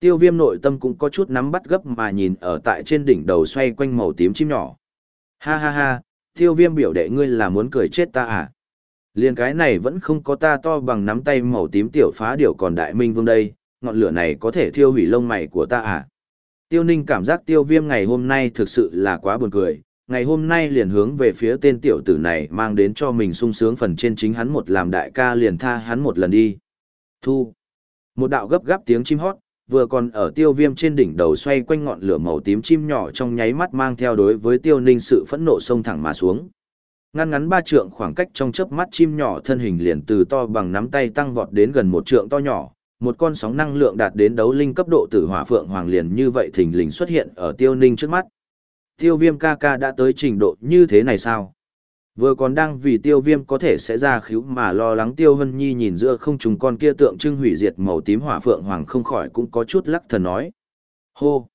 Tiêu viêm nội tâm cũng có chút nắm bắt gấp mà nhìn ở tại trên đỉnh đầu xoay quanh màu tím chim nhỏ. Ha ha ha, tiêu viêm biểu đệ ngươi là muốn cười chết ta à? Liên cái này vẫn không có ta to bằng nắm tay màu tím tiểu phá điểu còn đại minh vương đây, ngọn lửa này có thể thiêu hủy lông mày của ta à? Tiêu ninh cảm giác tiêu viêm ngày hôm nay thực sự là quá buồn cười, ngày hôm nay liền hướng về phía tên tiểu tử này mang đến cho mình sung sướng phần trên chính hắn một làm đại ca liền tha hắn một lần đi. Thu. Một đạo gấp gáp tiếng chim hót, vừa còn ở tiêu viêm trên đỉnh đầu xoay quanh ngọn lửa màu tím chim nhỏ trong nháy mắt mang theo đối với tiêu ninh sự phẫn nộ sông thẳng mà xuống. Ngăn ngắn ba trượng khoảng cách trong chớp mắt chim nhỏ thân hình liền từ to bằng nắm tay tăng vọt đến gần một trượng to nhỏ, một con sóng năng lượng đạt đến đấu linh cấp độ tử hỏa phượng hoàng liền như vậy thình lình xuất hiện ở tiêu ninh trước mắt. Tiêu viêm ca ca đã tới trình độ như thế này sao? Vừa còn đang vì tiêu viêm có thể sẽ ra khíu mà lo lắng tiêu hân nhi nhìn giữa không trùng con kia tượng trưng hủy diệt màu tím hỏa phượng hoàng không khỏi cũng có chút lắc thần nói. Hô!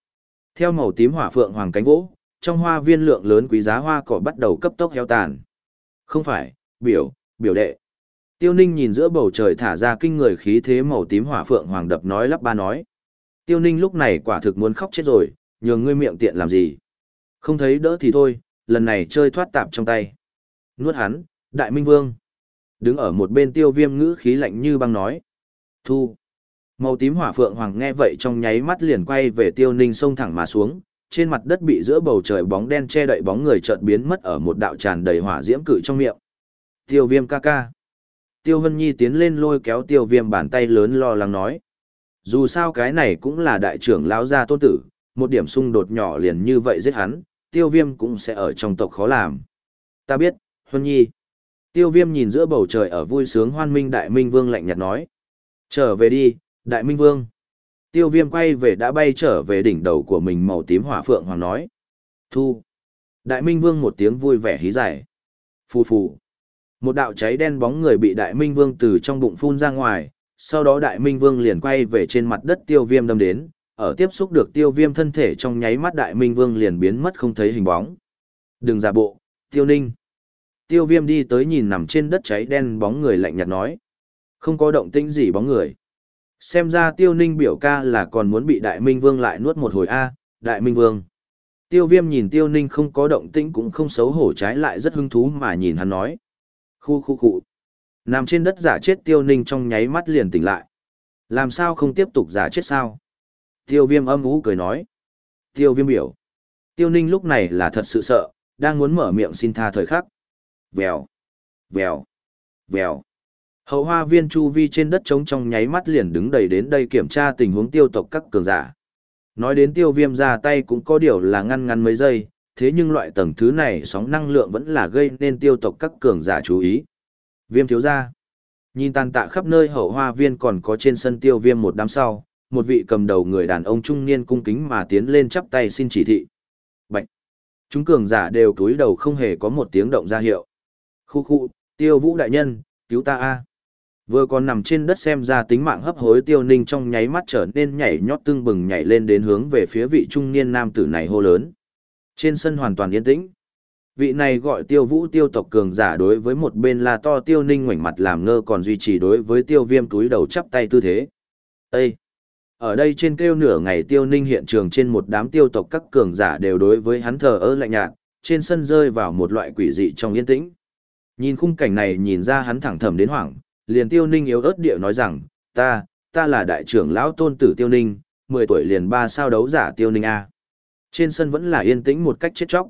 Theo màu tím hỏa phượng hoàng cánh vỗ, trong hoa viên lượng lớn quý giá hoa cỏ bắt đầu cấp tốc heo tàn. Không phải, biểu, biểu đệ. Tiêu ninh nhìn giữa bầu trời thả ra kinh người khí thế màu tím hỏa phượng hoàng đập nói lắp ba nói. Tiêu ninh lúc này quả thực muốn khóc chết rồi, nhường ngươi miệng tiện làm gì. Không thấy đỡ thì thôi, lần này chơi thoát tạp trong tay. Nuốt hắn, đại minh vương. Đứng ở một bên tiêu viêm ngữ khí lạnh như băng nói. Thu. Màu tím hỏa phượng hoàng nghe vậy trong nháy mắt liền quay về tiêu ninh sông thẳng mà xuống, trên mặt đất bị giữa bầu trời bóng đen che đậy bóng người chợt biến mất ở một đạo tràn đầy hỏa diễm cự trong miệng. Tiêu viêm ca ca. Tiêu Hân Nhi tiến lên lôi kéo tiêu viêm bàn tay lớn lo lắng nói. Dù sao cái này cũng là đại trưởng lão gia tôn tử, một điểm xung đột nhỏ liền như vậy giết hắn, tiêu viêm cũng sẽ ở trong tộc khó làm. Ta biết, Huân Nhi. Tiêu viêm nhìn giữa bầu trời ở vui sướng hoan minh Đại Minh Vương lạnh nhạt nói. Trở về đi, Đại Minh Vương. Tiêu viêm quay về đã bay trở về đỉnh đầu của mình màu tím hỏa phượng hoàng nói. Thu. Đại Minh Vương một tiếng vui vẻ hí giải. Phù phù. Một đạo cháy đen bóng người bị Đại Minh Vương từ trong bụng phun ra ngoài, sau đó Đại Minh Vương liền quay về trên mặt đất tiêu viêm đâm đến, ở tiếp xúc được tiêu viêm thân thể trong nháy mắt Đại Minh Vương liền biến mất không thấy hình bóng. Đừng giả bộ, tiêu ninh. Tiêu viêm đi tới nhìn nằm trên đất cháy đen bóng người lạnh nhạt nói. Không có động tĩnh gì bóng người. Xem ra tiêu ninh biểu ca là còn muốn bị đại minh vương lại nuốt một hồi A, đại minh vương. Tiêu viêm nhìn tiêu ninh không có động tĩnh cũng không xấu hổ trái lại rất hứng thú mà nhìn hắn nói. Khu khu khu. Nằm trên đất giả chết tiêu ninh trong nháy mắt liền tỉnh lại. Làm sao không tiếp tục giả chết sao? Tiêu viêm âm ú cười nói. Tiêu viêm biểu. Tiêu ninh lúc này là thật sự sợ, đang muốn mở miệng xin tha thời khắc vèo, vèo, vèo. Hậu hoa viên chu vi trên đất trống trong nháy mắt liền đứng đầy đến đây kiểm tra tình huống tiêu tộc các cường giả. Nói đến tiêu viêm ra tay cũng có điều là ngăn ngăn mấy giây, thế nhưng loại tầng thứ này sóng năng lượng vẫn là gây nên tiêu tộc các cường giả chú ý. Viêm thiếu ra. Nhìn tàn tạ khắp nơi hậu hoa viên còn có trên sân tiêu viêm một đám sau, một vị cầm đầu người đàn ông trung niên cung kính mà tiến lên chắp tay xin chỉ thị. Bạch. Chúng cường giả đều cúi đầu không hề có một tiếng động ra hiệu. Khu khu, tiêu vũ đại nhân, cứu ta a Vừa còn nằm trên đất xem ra tính mạng hấp hối tiêu ninh trong nháy mắt trở nên nhảy nhót tưng bừng nhảy lên đến hướng về phía vị trung niên nam tử này hô lớn. Trên sân hoàn toàn yên tĩnh. Vị này gọi tiêu vũ tiêu tộc cường giả đối với một bên là to tiêu ninh ngoảnh mặt làm ngơ còn duy trì đối với tiêu viêm túi đầu chắp tay tư thế. Ê! Ở đây trên kêu nửa ngày tiêu ninh hiện trường trên một đám tiêu tộc các cường giả đều đối với hắn thờ ơ lạnh nhạt, trên sân rơi vào một loại quỷ dị trong yên tĩnh. Nhìn khung cảnh này nhìn ra hắn thẳng thầm đến hoảng, liền tiêu ninh yếu ớt điệu nói rằng, ta, ta là đại trưởng lão tôn tử tiêu ninh, 10 tuổi liền ba sao đấu giả tiêu ninh A. Trên sân vẫn là yên tĩnh một cách chết chóc.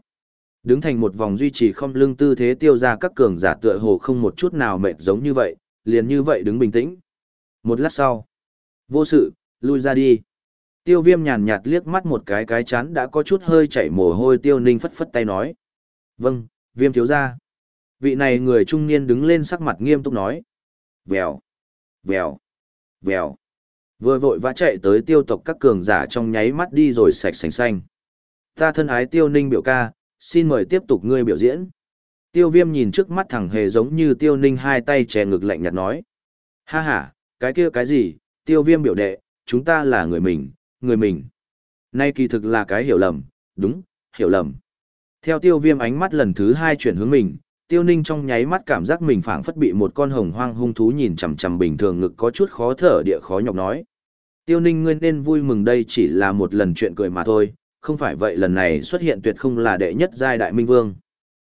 Đứng thành một vòng duy trì không lưng tư thế tiêu ra các cường giả tựa hồ không một chút nào mệt giống như vậy, liền như vậy đứng bình tĩnh. Một lát sau, vô sự, lui ra đi. Tiêu viêm nhàn nhạt liếc mắt một cái cái chán đã có chút hơi chảy mồ hôi tiêu ninh phất phất tay nói. Vâng, viêm thiếu ra vị này người trung niên đứng lên sắc mặt nghiêm túc nói. Vèo, vèo, vèo. Vừa vội vã chạy tới tiêu tộc các cường giả trong nháy mắt đi rồi sạch sành xanh. Ta thân ái tiêu ninh biểu ca, xin mời tiếp tục ngươi biểu diễn. Tiêu viêm nhìn trước mắt thẳng hề giống như tiêu ninh hai tay chè ngực lạnh nhạt nói. Ha ha, cái kia cái gì, tiêu viêm biểu đệ, chúng ta là người mình, người mình. Nay kỳ thực là cái hiểu lầm, đúng, hiểu lầm. Theo tiêu viêm ánh mắt lần thứ hai chuyển hướng mình, tiêu ninh trong nháy mắt cảm giác mình phảng phất bị một con hồng hoang hung thú nhìn chằm chằm bình thường ngực có chút khó thở địa khó nhọc nói Tiêu ninh ngươi nên vui mừng đây chỉ là một lần chuyện cười mà thôi, không phải vậy lần này xuất hiện tuyệt không là đệ nhất giai đại minh vương.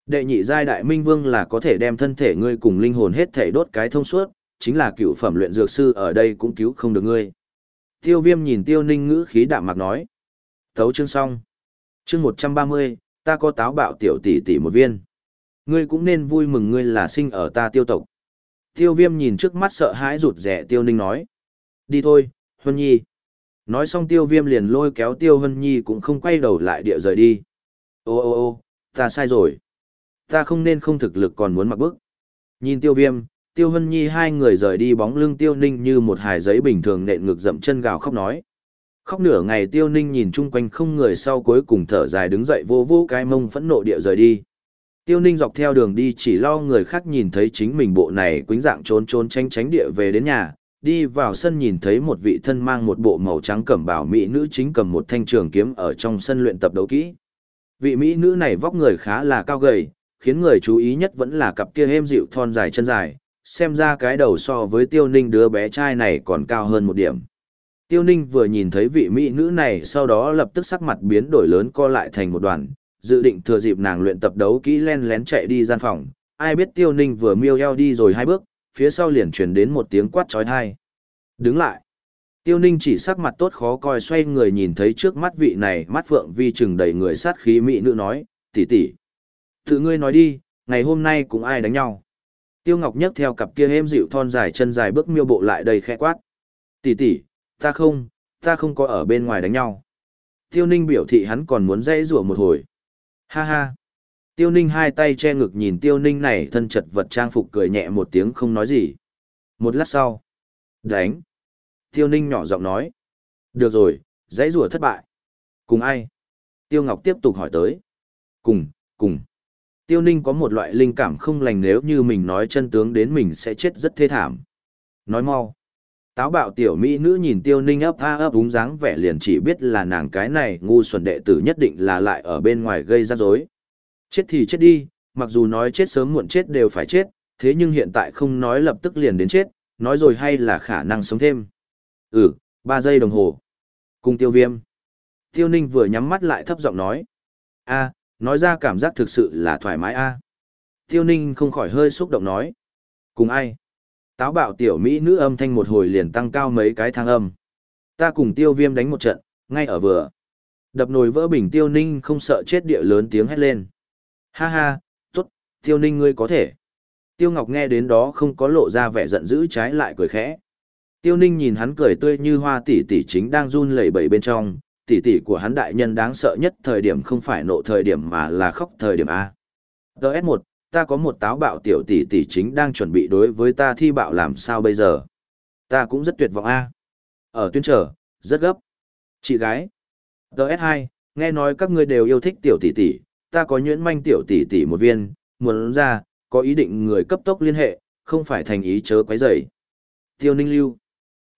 Đệ nhị giai đại minh vương là có thể đem thân thể ngươi cùng linh hồn hết thể đốt cái thông suốt, chính là cựu phẩm luyện dược sư ở đây cũng cứu không được ngươi. Tiêu viêm nhìn tiêu ninh ngữ khí đạm mạc nói. Thấu chương xong. Chương một trăm ba mươi, ta có táo bạo tiểu tỷ tỷ một viên. Ngươi cũng nên vui mừng ngươi là sinh ở ta tiêu tộc. Tiêu viêm nhìn trước mắt sợ hãi rụt rẻ tiêu ninh nói. Đi thôi, Huân Nhi. Nói xong tiêu viêm liền lôi kéo tiêu Huân Nhi cũng không quay đầu lại địa rời đi. Ô ô ô, ta sai rồi. Ta không nên không thực lực còn muốn mặc bước. Nhìn tiêu viêm, tiêu Huân Nhi hai người rời đi bóng lưng tiêu ninh như một hài giấy bình thường nện ngực dậm chân gào khóc nói. Khóc nửa ngày tiêu ninh nhìn chung quanh không người sau cuối cùng thở dài đứng dậy vô vô cái mông phẫn nộ địa rời đi. Tiêu ninh dọc theo đường đi chỉ lo người khác nhìn thấy chính mình bộ này quýnh dạng trốn trốn tránh tránh địa về đến nhà, đi vào sân nhìn thấy một vị thân mang một bộ màu trắng cẩm bào mỹ nữ chính cầm một thanh trường kiếm ở trong sân luyện tập đấu kỹ. Vị mỹ nữ này vóc người khá là cao gầy, khiến người chú ý nhất vẫn là cặp kia êm dịu thon dài chân dài, xem ra cái đầu so với tiêu ninh đứa bé trai này còn cao hơn một điểm. Tiêu ninh vừa nhìn thấy vị mỹ nữ này sau đó lập tức sắc mặt biến đổi lớn co lại thành một đoàn, dự định thừa dịp nàng luyện tập đấu kỹ len lén chạy đi gian phòng. Ai biết tiêu ninh vừa miêu eo đi rồi hai bước, phía sau liền truyền đến một tiếng quát trói thai. Đứng lại. Tiêu ninh chỉ sắc mặt tốt khó coi xoay người nhìn thấy trước mắt vị này mắt phượng vi chừng đầy người sát khí mỹ nữ nói, tỷ tỷ. Tự ngươi nói đi, ngày hôm nay cũng ai đánh nhau. Tiêu Ngọc nhấc theo cặp kia êm dịu thon dài chân dài bước miêu bộ lại đầy khẽ quát. Tỷ tỷ, ta không, ta không có ở bên ngoài đánh nhau. Tiêu Ninh biểu thị hắn còn muốn dãy rủa một hồi. Ha ha. Tiêu Ninh hai tay che ngực nhìn Tiêu Ninh này thân chật vật trang phục cười nhẹ một tiếng không nói gì. Một lát sau. Đánh. Tiêu Ninh nhỏ giọng nói. Được rồi, dãy rùa thất bại. Cùng ai? Tiêu Ngọc tiếp tục hỏi tới. Cùng, cùng. Tiêu Ninh có một loại linh cảm không lành nếu như mình nói chân tướng đến mình sẽ chết rất thê thảm. Nói mau. Táo bạo tiểu mỹ nữ nhìn Tiêu Ninh ấp a ấp úng dáng vẻ liền chỉ biết là nàng cái này ngu xuẩn đệ tử nhất định là lại ở bên ngoài gây ra rối. Chết thì chết đi, mặc dù nói chết sớm muộn chết đều phải chết, thế nhưng hiện tại không nói lập tức liền đến chết, nói rồi hay là khả năng sống thêm. Ừ, ba giây đồng hồ. Cùng tiêu viêm. Tiêu ninh vừa nhắm mắt lại thấp giọng nói. a nói ra cảm giác thực sự là thoải mái a Tiêu ninh không khỏi hơi xúc động nói. Cùng ai? Táo bạo tiểu Mỹ nữ âm thanh một hồi liền tăng cao mấy cái thang âm. Ta cùng tiêu viêm đánh một trận, ngay ở vừa. Đập nồi vỡ bình tiêu ninh không sợ chết địa lớn tiếng hét lên. Ha ha, tốt, tiêu ninh ngươi có thể. Tiêu Ngọc nghe đến đó không có lộ ra vẻ giận dữ trái lại cười khẽ. Tiêu Ninh nhìn hắn cười tươi như hoa tỷ tỷ chính đang run lẩy bẩy bên trong, tỷ tỷ của hắn đại nhân đáng sợ nhất thời điểm không phải nộ thời điểm mà là khóc thời điểm A. DS1, ta có một táo bạo tiểu tỷ tỷ chính đang chuẩn bị đối với ta thi bạo làm sao bây giờ. Ta cũng rất tuyệt vọng A. Ở tuyến trở, rất gấp. Chị gái. DS2, nghe nói các ngươi đều yêu thích tiểu tỷ tỷ, ta có nhuyễn manh tiểu tỷ tỷ một viên, muốn ra, có ý định người cấp tốc liên hệ, không phải thành ý chớ quấy rầy. Tiêu Ninh lưu.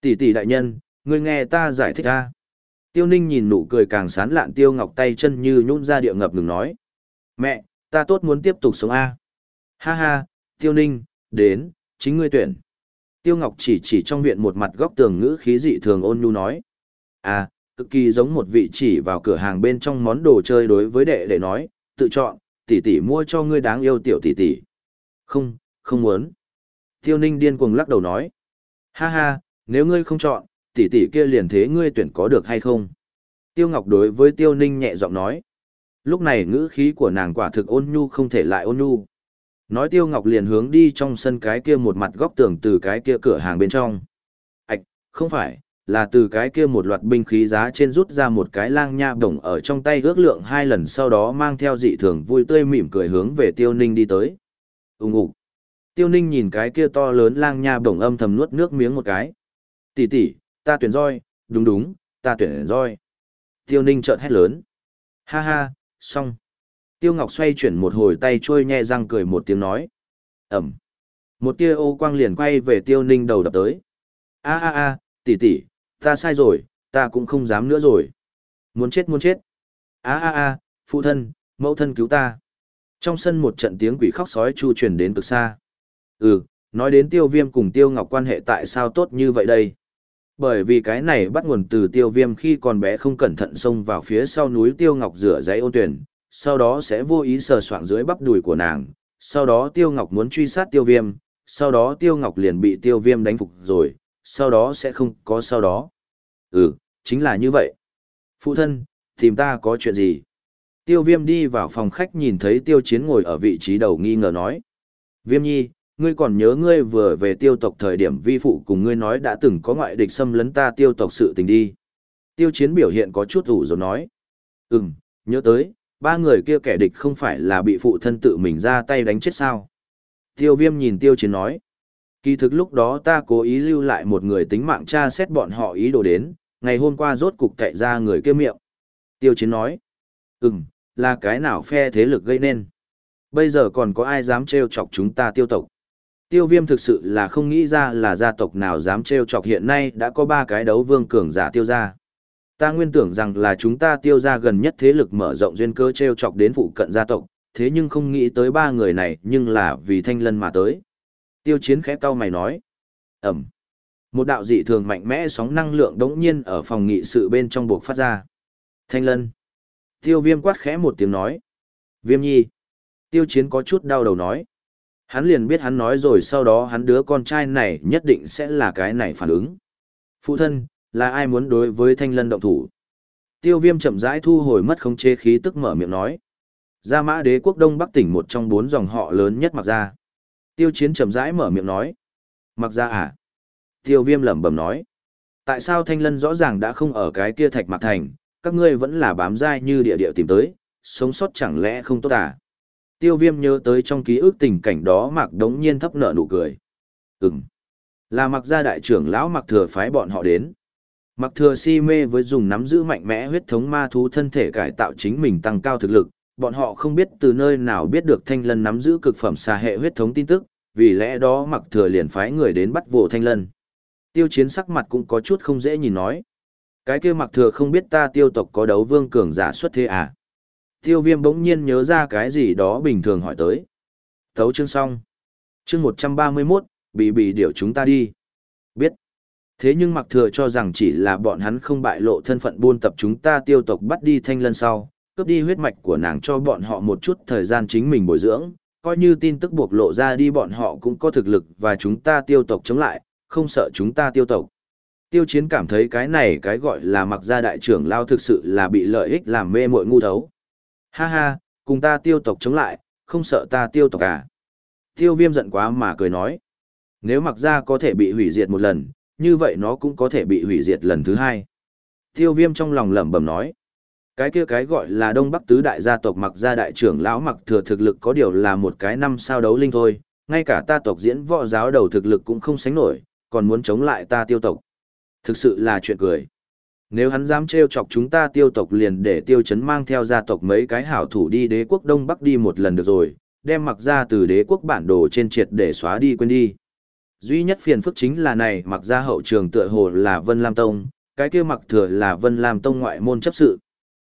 Tỷ tỷ đại nhân, ngươi nghe ta giải thích a. Tiêu Ninh nhìn nụ cười càng sán lạn Tiêu Ngọc tay chân như nhún ra địa ngập ngừng nói. Mẹ, ta tốt muốn tiếp tục sống a. Ha ha, Tiêu Ninh, đến, chính ngươi tuyển. Tiêu Ngọc chỉ chỉ trong viện một mặt góc tường ngữ khí dị thường ôn nhu nói. À, cực kỳ giống một vị chỉ vào cửa hàng bên trong món đồ chơi đối với đệ để nói, tự chọn, tỷ tỷ mua cho ngươi đáng yêu tiểu tỷ tỷ. Không, không muốn. Tiêu Ninh điên cuồng lắc đầu nói. Ha ha, nếu ngươi không chọn, tỷ tỷ kia liền thế ngươi tuyển có được hay không? Tiêu Ngọc đối với Tiêu Ninh nhẹ giọng nói. Lúc này ngữ khí của nàng quả thực ôn nhu không thể lại ôn nhu. Nói Tiêu Ngọc liền hướng đi trong sân cái kia một mặt góc tường từ cái kia cửa hàng bên trong. Ảch, không phải, là từ cái kia một loạt binh khí giá trên rút ra một cái lang nha bổng ở trong tay ước lượng hai lần sau đó mang theo dị thường vui tươi mỉm cười hướng về Tiêu Ninh đi tới. Ùng ục. Tiêu Ninh nhìn cái kia to lớn lang nha bổng âm thầm nuốt nước miếng một cái. Tỷ tỷ, ta tuyển roi, đúng đúng, ta tuyển roi. Tiêu Ninh trợn hét lớn. Ha ha, xong. Tiêu Ngọc xoay chuyển một hồi tay trôi nhẹ răng cười một tiếng nói. Ẩm. Một tia ô quang liền quay về Tiêu Ninh đầu đập tới. A a a, tỷ tỷ, ta sai rồi, ta cũng không dám nữa rồi. Muốn chết muốn chết. A a a, phụ thân, mẫu thân cứu ta. Trong sân một trận tiếng quỷ khóc sói chu truyền đến cực xa. Ừ, nói đến tiêu viêm cùng tiêu ngọc quan hệ tại sao tốt như vậy đây? Bởi vì cái này bắt nguồn từ tiêu viêm khi còn bé không cẩn thận xông vào phía sau núi tiêu ngọc rửa giấy ôn tuyển, sau đó sẽ vô ý sờ soạng dưới bắp đùi của nàng, sau đó tiêu ngọc muốn truy sát tiêu viêm, sau đó tiêu ngọc liền bị tiêu viêm đánh phục rồi, sau đó sẽ không có sau đó. Ừ, chính là như vậy. Phụ thân, tìm ta có chuyện gì? Tiêu viêm đi vào phòng khách nhìn thấy tiêu chiến ngồi ở vị trí đầu nghi ngờ nói. Viêm nhi, ngươi còn nhớ ngươi vừa về tiêu tộc thời điểm vi phụ cùng ngươi nói đã từng có ngoại địch xâm lấn ta tiêu tộc sự tình đi. Tiêu chiến biểu hiện có chút ủ rồi nói. Ừm, nhớ tới, ba người kia kẻ địch không phải là bị phụ thân tự mình ra tay đánh chết sao. Tiêu viêm nhìn tiêu chiến nói. Kỳ thực lúc đó ta cố ý lưu lại một người tính mạng tra xét bọn họ ý đồ đến, ngày hôm qua rốt cục cậy ra người kia miệng. Tiêu chiến nói. Ừm, là cái nào phe thế lực gây nên. Bây giờ còn có ai dám trêu chọc chúng ta tiêu tộc. Tiêu viêm thực sự là không nghĩ ra là gia tộc nào dám trêu chọc hiện nay đã có ba cái đấu vương cường giả tiêu gia. Ta nguyên tưởng rằng là chúng ta tiêu gia gần nhất thế lực mở rộng duyên cơ treo chọc đến phụ cận gia tộc, thế nhưng không nghĩ tới ba người này nhưng là vì thanh lân mà tới. Tiêu chiến khẽ cau mày nói. Ẩm. Một đạo dị thường mạnh mẽ sóng năng lượng đống nhiên ở phòng nghị sự bên trong buộc phát ra. Thanh lân. Tiêu viêm quát khẽ một tiếng nói. Viêm nhi. Tiêu chiến có chút đau đầu nói. Hắn liền biết hắn nói rồi sau đó hắn đứa con trai này nhất định sẽ là cái này phản ứng. Phụ thân, là ai muốn đối với thanh lân động thủ? Tiêu viêm chậm rãi thu hồi mất không chế khí tức mở miệng nói. Gia mã đế quốc đông bắc tỉnh một trong bốn dòng họ lớn nhất mặc gia. Tiêu chiến chậm rãi mở miệng nói. Mặc gia à? Tiêu viêm lẩm bẩm nói. Tại sao thanh lân rõ ràng đã không ở cái kia thạch mặc thành, các ngươi vẫn là bám dai như địa địa tìm tới, sống sót chẳng lẽ không tốt à? Tiêu viêm nhớ tới trong ký ức tình cảnh đó mặc đống nhiên thấp nợ nụ cười. Ừm. Là mặc gia đại trưởng lão mặc thừa phái bọn họ đến. Mặc thừa si mê với dùng nắm giữ mạnh mẽ huyết thống ma thú thân thể cải tạo chính mình tăng cao thực lực, bọn họ không biết từ nơi nào biết được thanh lân nắm giữ cực phẩm xà hệ huyết thống tin tức, vì lẽ đó mặc thừa liền phái người đến bắt vụ thanh lân. Tiêu chiến sắc mặt cũng có chút không dễ nhìn nói. Cái kia mặc thừa không biết ta tiêu tộc có đấu vương cường giả xuất thế à? Tiêu viêm bỗng nhiên nhớ ra cái gì đó bình thường hỏi tới. Thấu chương xong. Chương 131, bị bị điểu chúng ta đi. Biết. Thế nhưng mặc thừa cho rằng chỉ là bọn hắn không bại lộ thân phận buôn tập chúng ta tiêu tộc bắt đi thanh lân sau, cướp đi huyết mạch của nàng cho bọn họ một chút thời gian chính mình bồi dưỡng, coi như tin tức buộc lộ ra đi bọn họ cũng có thực lực và chúng ta tiêu tộc chống lại, không sợ chúng ta tiêu tộc. Tiêu chiến cảm thấy cái này cái gọi là mặc gia đại trưởng lao thực sự là bị lợi ích làm mê muội ngu thấu. Ha ha, cùng ta tiêu tộc chống lại, không sợ ta tiêu tộc à. Tiêu viêm giận quá mà cười nói. Nếu mặc gia có thể bị hủy diệt một lần, như vậy nó cũng có thể bị hủy diệt lần thứ hai. Tiêu viêm trong lòng lẩm bẩm nói. Cái kia cái gọi là Đông Bắc tứ đại gia tộc mặc gia đại trưởng lão mặc thừa thực lực có điều là một cái năm sao đấu linh thôi, ngay cả ta tộc diễn võ giáo đầu thực lực cũng không sánh nổi, còn muốn chống lại ta tiêu tộc. Thực sự là chuyện cười. Nếu hắn dám trêu chọc chúng ta tiêu tộc liền để tiêu chấn mang theo gia tộc mấy cái hảo thủ đi đế quốc Đông Bắc đi một lần được rồi, đem mặc ra từ đế quốc bản đồ trên triệt để xóa đi quên đi. Duy nhất phiền phức chính là này mặc ra hậu trường tựa hồ là Vân Lam Tông, cái kia mặc thừa là Vân Lam Tông ngoại môn chấp sự.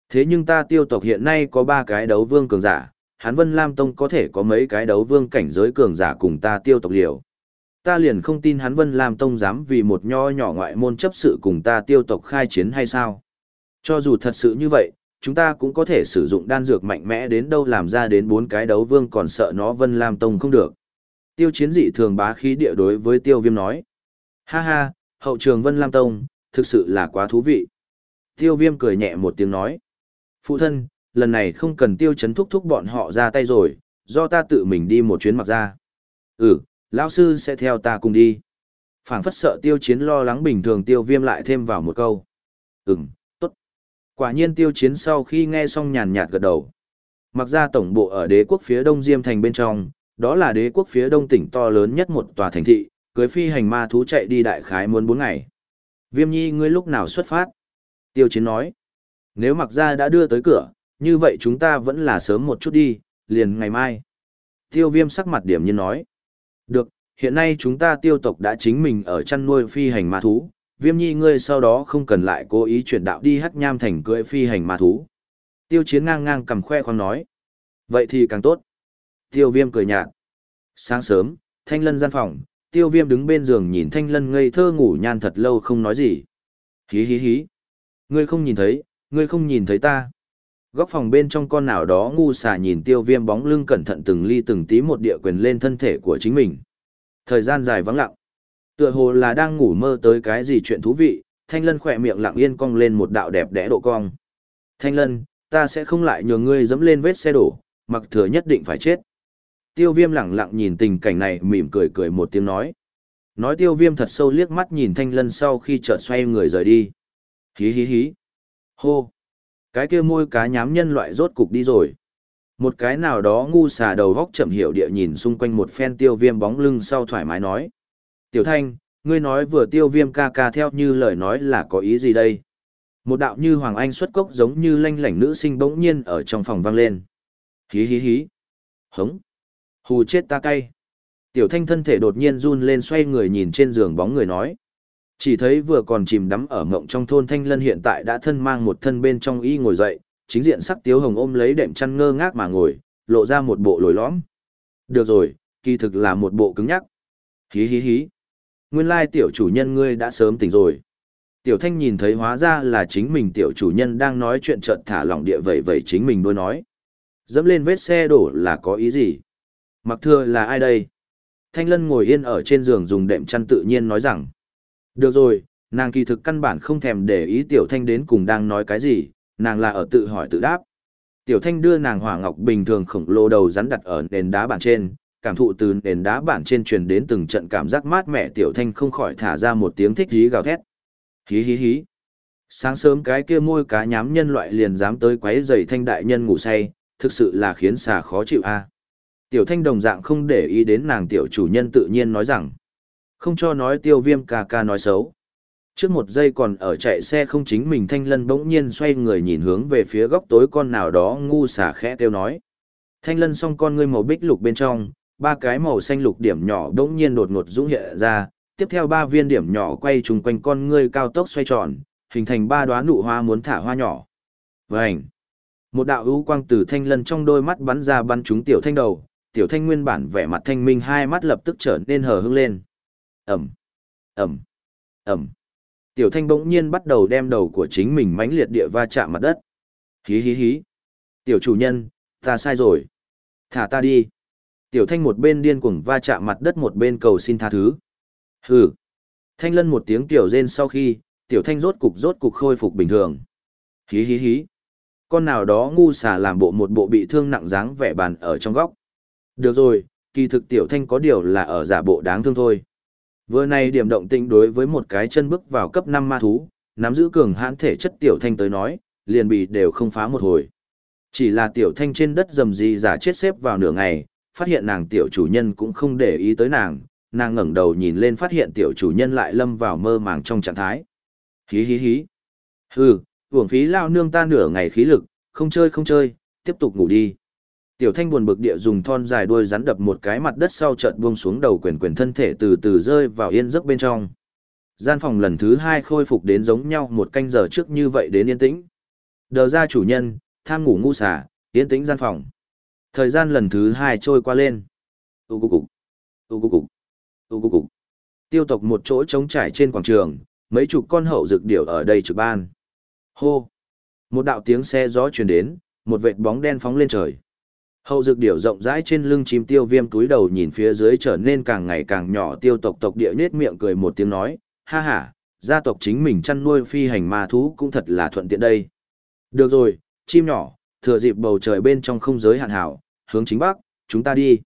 Thế nhưng ta tiêu tộc hiện nay có ba cái đấu vương cường giả, hắn Vân Lam Tông có thể có mấy cái đấu vương cảnh giới cường giả cùng ta tiêu tộc liều ta liền không tin hắn Vân Lam Tông dám vì một nho nhỏ ngoại môn chấp sự cùng ta tiêu tộc khai chiến hay sao. Cho dù thật sự như vậy, chúng ta cũng có thể sử dụng đan dược mạnh mẽ đến đâu làm ra đến bốn cái đấu vương còn sợ nó Vân Lam Tông không được. Tiêu chiến dị thường bá khí địa đối với tiêu viêm nói. Ha ha, hậu trường Vân Lam Tông, thực sự là quá thú vị. Tiêu viêm cười nhẹ một tiếng nói. Phụ thân, lần này không cần tiêu chấn thúc thúc bọn họ ra tay rồi, do ta tự mình đi một chuyến mặc ra. Ừ, lão sư sẽ theo ta cùng đi. phảng phất sợ tiêu chiến lo lắng bình thường tiêu viêm lại thêm vào một câu. Ừm, tốt. Quả nhiên tiêu chiến sau khi nghe xong nhàn nhạt gật đầu. Mặc ra tổng bộ ở đế quốc phía đông Diêm Thành bên trong, đó là đế quốc phía đông tỉnh to lớn nhất một tòa thành thị, cưới phi hành ma thú chạy đi đại khái muốn 4 ngày. Viêm nhi ngươi lúc nào xuất phát? Tiêu chiến nói. Nếu mặc ra đã đưa tới cửa, như vậy chúng ta vẫn là sớm một chút đi, liền ngày mai. Tiêu viêm sắc mặt điểm nhiên nói. Được, hiện nay chúng ta tiêu tộc đã chính mình ở chăn nuôi phi hành ma thú, viêm nhi ngươi sau đó không cần lại cố ý chuyển đạo đi hắc nham thành cưỡi phi hành ma thú. Tiêu chiến ngang ngang cầm khoe khoang nói. Vậy thì càng tốt. Tiêu viêm cười nhạt. Sáng sớm, thanh lân gian phòng, tiêu viêm đứng bên giường nhìn thanh lân ngây thơ ngủ nhan thật lâu không nói gì. Hí hí hí. Ngươi không nhìn thấy, ngươi không nhìn thấy ta. Góc phòng bên trong con nào đó ngu xà nhìn tiêu viêm bóng lưng cẩn thận từng ly từng tí một địa quyền lên thân thể của chính mình. Thời gian dài vắng lặng. Tựa hồ là đang ngủ mơ tới cái gì chuyện thú vị, thanh lân khỏe miệng lặng yên cong lên một đạo đẹp đẽ độ cong. Thanh lân, ta sẽ không lại nhường ngươi dẫm lên vết xe đổ, mặc thừa nhất định phải chết. Tiêu viêm lặng lặng nhìn tình cảnh này mỉm cười cười một tiếng nói. Nói tiêu viêm thật sâu liếc mắt nhìn thanh lân sau khi chợt xoay người rời đi. Hí hí hí. Hô. Cái kia môi cá nhám nhân loại rốt cục đi rồi. Một cái nào đó ngu xà đầu góc chậm hiểu địa nhìn xung quanh một phen tiêu viêm bóng lưng sau thoải mái nói. Tiểu thanh, ngươi nói vừa tiêu viêm ca ca theo như lời nói là có ý gì đây? Một đạo như Hoàng Anh xuất cốc giống như lanh lảnh nữ sinh bỗng nhiên ở trong phòng vang lên. Hí hí hí. Hống. Hù chết ta cay. Tiểu thanh thân thể đột nhiên run lên xoay người nhìn trên giường bóng người nói. Chỉ thấy vừa còn chìm đắm ở mộng trong thôn thanh lân hiện tại đã thân mang một thân bên trong y ngồi dậy, chính diện sắc tiếu hồng ôm lấy đệm chăn ngơ ngác mà ngồi, lộ ra một bộ lồi lõm. Được rồi, kỳ thực là một bộ cứng nhắc. Hí hí hí. Nguyên lai tiểu chủ nhân ngươi đã sớm tỉnh rồi. Tiểu thanh nhìn thấy hóa ra là chính mình tiểu chủ nhân đang nói chuyện trợn thả lỏng địa vậy vậy chính mình đôi nói. Dẫm lên vết xe đổ là có ý gì? Mặc thưa là ai đây? Thanh lân ngồi yên ở trên giường dùng đệm chăn tự nhiên nói rằng. Được rồi, nàng kỳ thực căn bản không thèm để ý tiểu thanh đến cùng đang nói cái gì, nàng là ở tự hỏi tự đáp. Tiểu thanh đưa nàng hỏa ngọc bình thường khổng lồ đầu rắn đặt ở nền đá bản trên, cảm thụ từ nền đá bản trên truyền đến từng trận cảm giác mát mẻ tiểu thanh không khỏi thả ra một tiếng thích hí gào thét. Hí hí hí. Sáng sớm cái kia môi cá nhám nhân loại liền dám tới quấy rầy thanh đại nhân ngủ say, thực sự là khiến xà khó chịu a. Tiểu thanh đồng dạng không để ý đến nàng tiểu chủ nhân tự nhiên nói rằng, không cho nói tiêu viêm ca ca nói xấu. Trước một giây còn ở chạy xe không chính mình thanh lân bỗng nhiên xoay người nhìn hướng về phía góc tối con nào đó ngu xả khẽ kêu nói. Thanh lân xong con ngươi màu bích lục bên trong, ba cái màu xanh lục điểm nhỏ bỗng nhiên đột ngột dũng hiện ra, tiếp theo ba viên điểm nhỏ quay trùng quanh con ngươi cao tốc xoay tròn, hình thành ba đóa nụ hoa muốn thả hoa nhỏ. Vành! Một đạo ưu quang từ thanh lân trong đôi mắt bắn ra bắn trúng tiểu thanh đầu, tiểu thanh nguyên bản vẻ mặt thanh minh hai mắt lập tức trở nên hờ hững lên. Ẩm! Ẩm! Ẩm! Tiểu thanh bỗng nhiên bắt đầu đem đầu của chính mình mãnh liệt địa va chạm mặt đất. Hí hí hí! Tiểu chủ nhân, ta sai rồi. Thả ta đi. Tiểu thanh một bên điên cuồng va chạm mặt đất một bên cầu xin tha thứ. Hừ. Thanh lân một tiếng tiểu rên sau khi, tiểu thanh rốt cục rốt cục khôi phục bình thường. Hí hí hí. Con nào đó ngu xà làm bộ một bộ bị thương nặng dáng vẻ bàn ở trong góc. Được rồi, kỳ thực tiểu thanh có điều là ở giả bộ đáng thương thôi. Vừa này điểm động tĩnh đối với một cái chân bước vào cấp 5 ma thú, nắm giữ cường hãn thể chất tiểu thanh tới nói, liền bị đều không phá một hồi. Chỉ là tiểu thanh trên đất rầm gì giả chết xếp vào nửa ngày, phát hiện nàng tiểu chủ nhân cũng không để ý tới nàng, nàng ngẩng đầu nhìn lên phát hiện tiểu chủ nhân lại lâm vào mơ màng trong trạng thái. Hí hí hí. Hừ, uổng phí lao nương ta nửa ngày khí lực, không chơi không chơi, tiếp tục ngủ đi. Tiểu thanh buồn bực địa dùng thon dài đuôi rắn đập một cái mặt đất sau chợt buông xuống đầu quyền quyền thân thể từ từ rơi vào yên giấc bên trong. Gian phòng lần thứ hai khôi phục đến giống nhau một canh giờ trước như vậy đến yên tĩnh. Đờ ra chủ nhân, tham ngủ ngu xả, yên tĩnh gian phòng. Thời gian lần thứ hai trôi qua lên. Tù cục cục. Tù cục cục. Tù cục cục. Tiêu tộc một chỗ trống trải trên quảng trường, mấy chục con hậu dược điểu ở đây trực ban. Hô. Một đạo tiếng xe gió truyền đến, một vệt bóng đen phóng lên trời. Hậu dược điểu rộng rãi trên lưng chim tiêu viêm túi đầu nhìn phía dưới trở nên càng ngày càng nhỏ tiêu tộc tộc địa nết miệng cười một tiếng nói, ha ha, gia tộc chính mình chăn nuôi phi hành ma thú cũng thật là thuận tiện đây. Được rồi, chim nhỏ, thừa dịp bầu trời bên trong không giới hạn hảo, hướng chính bắc, chúng ta đi.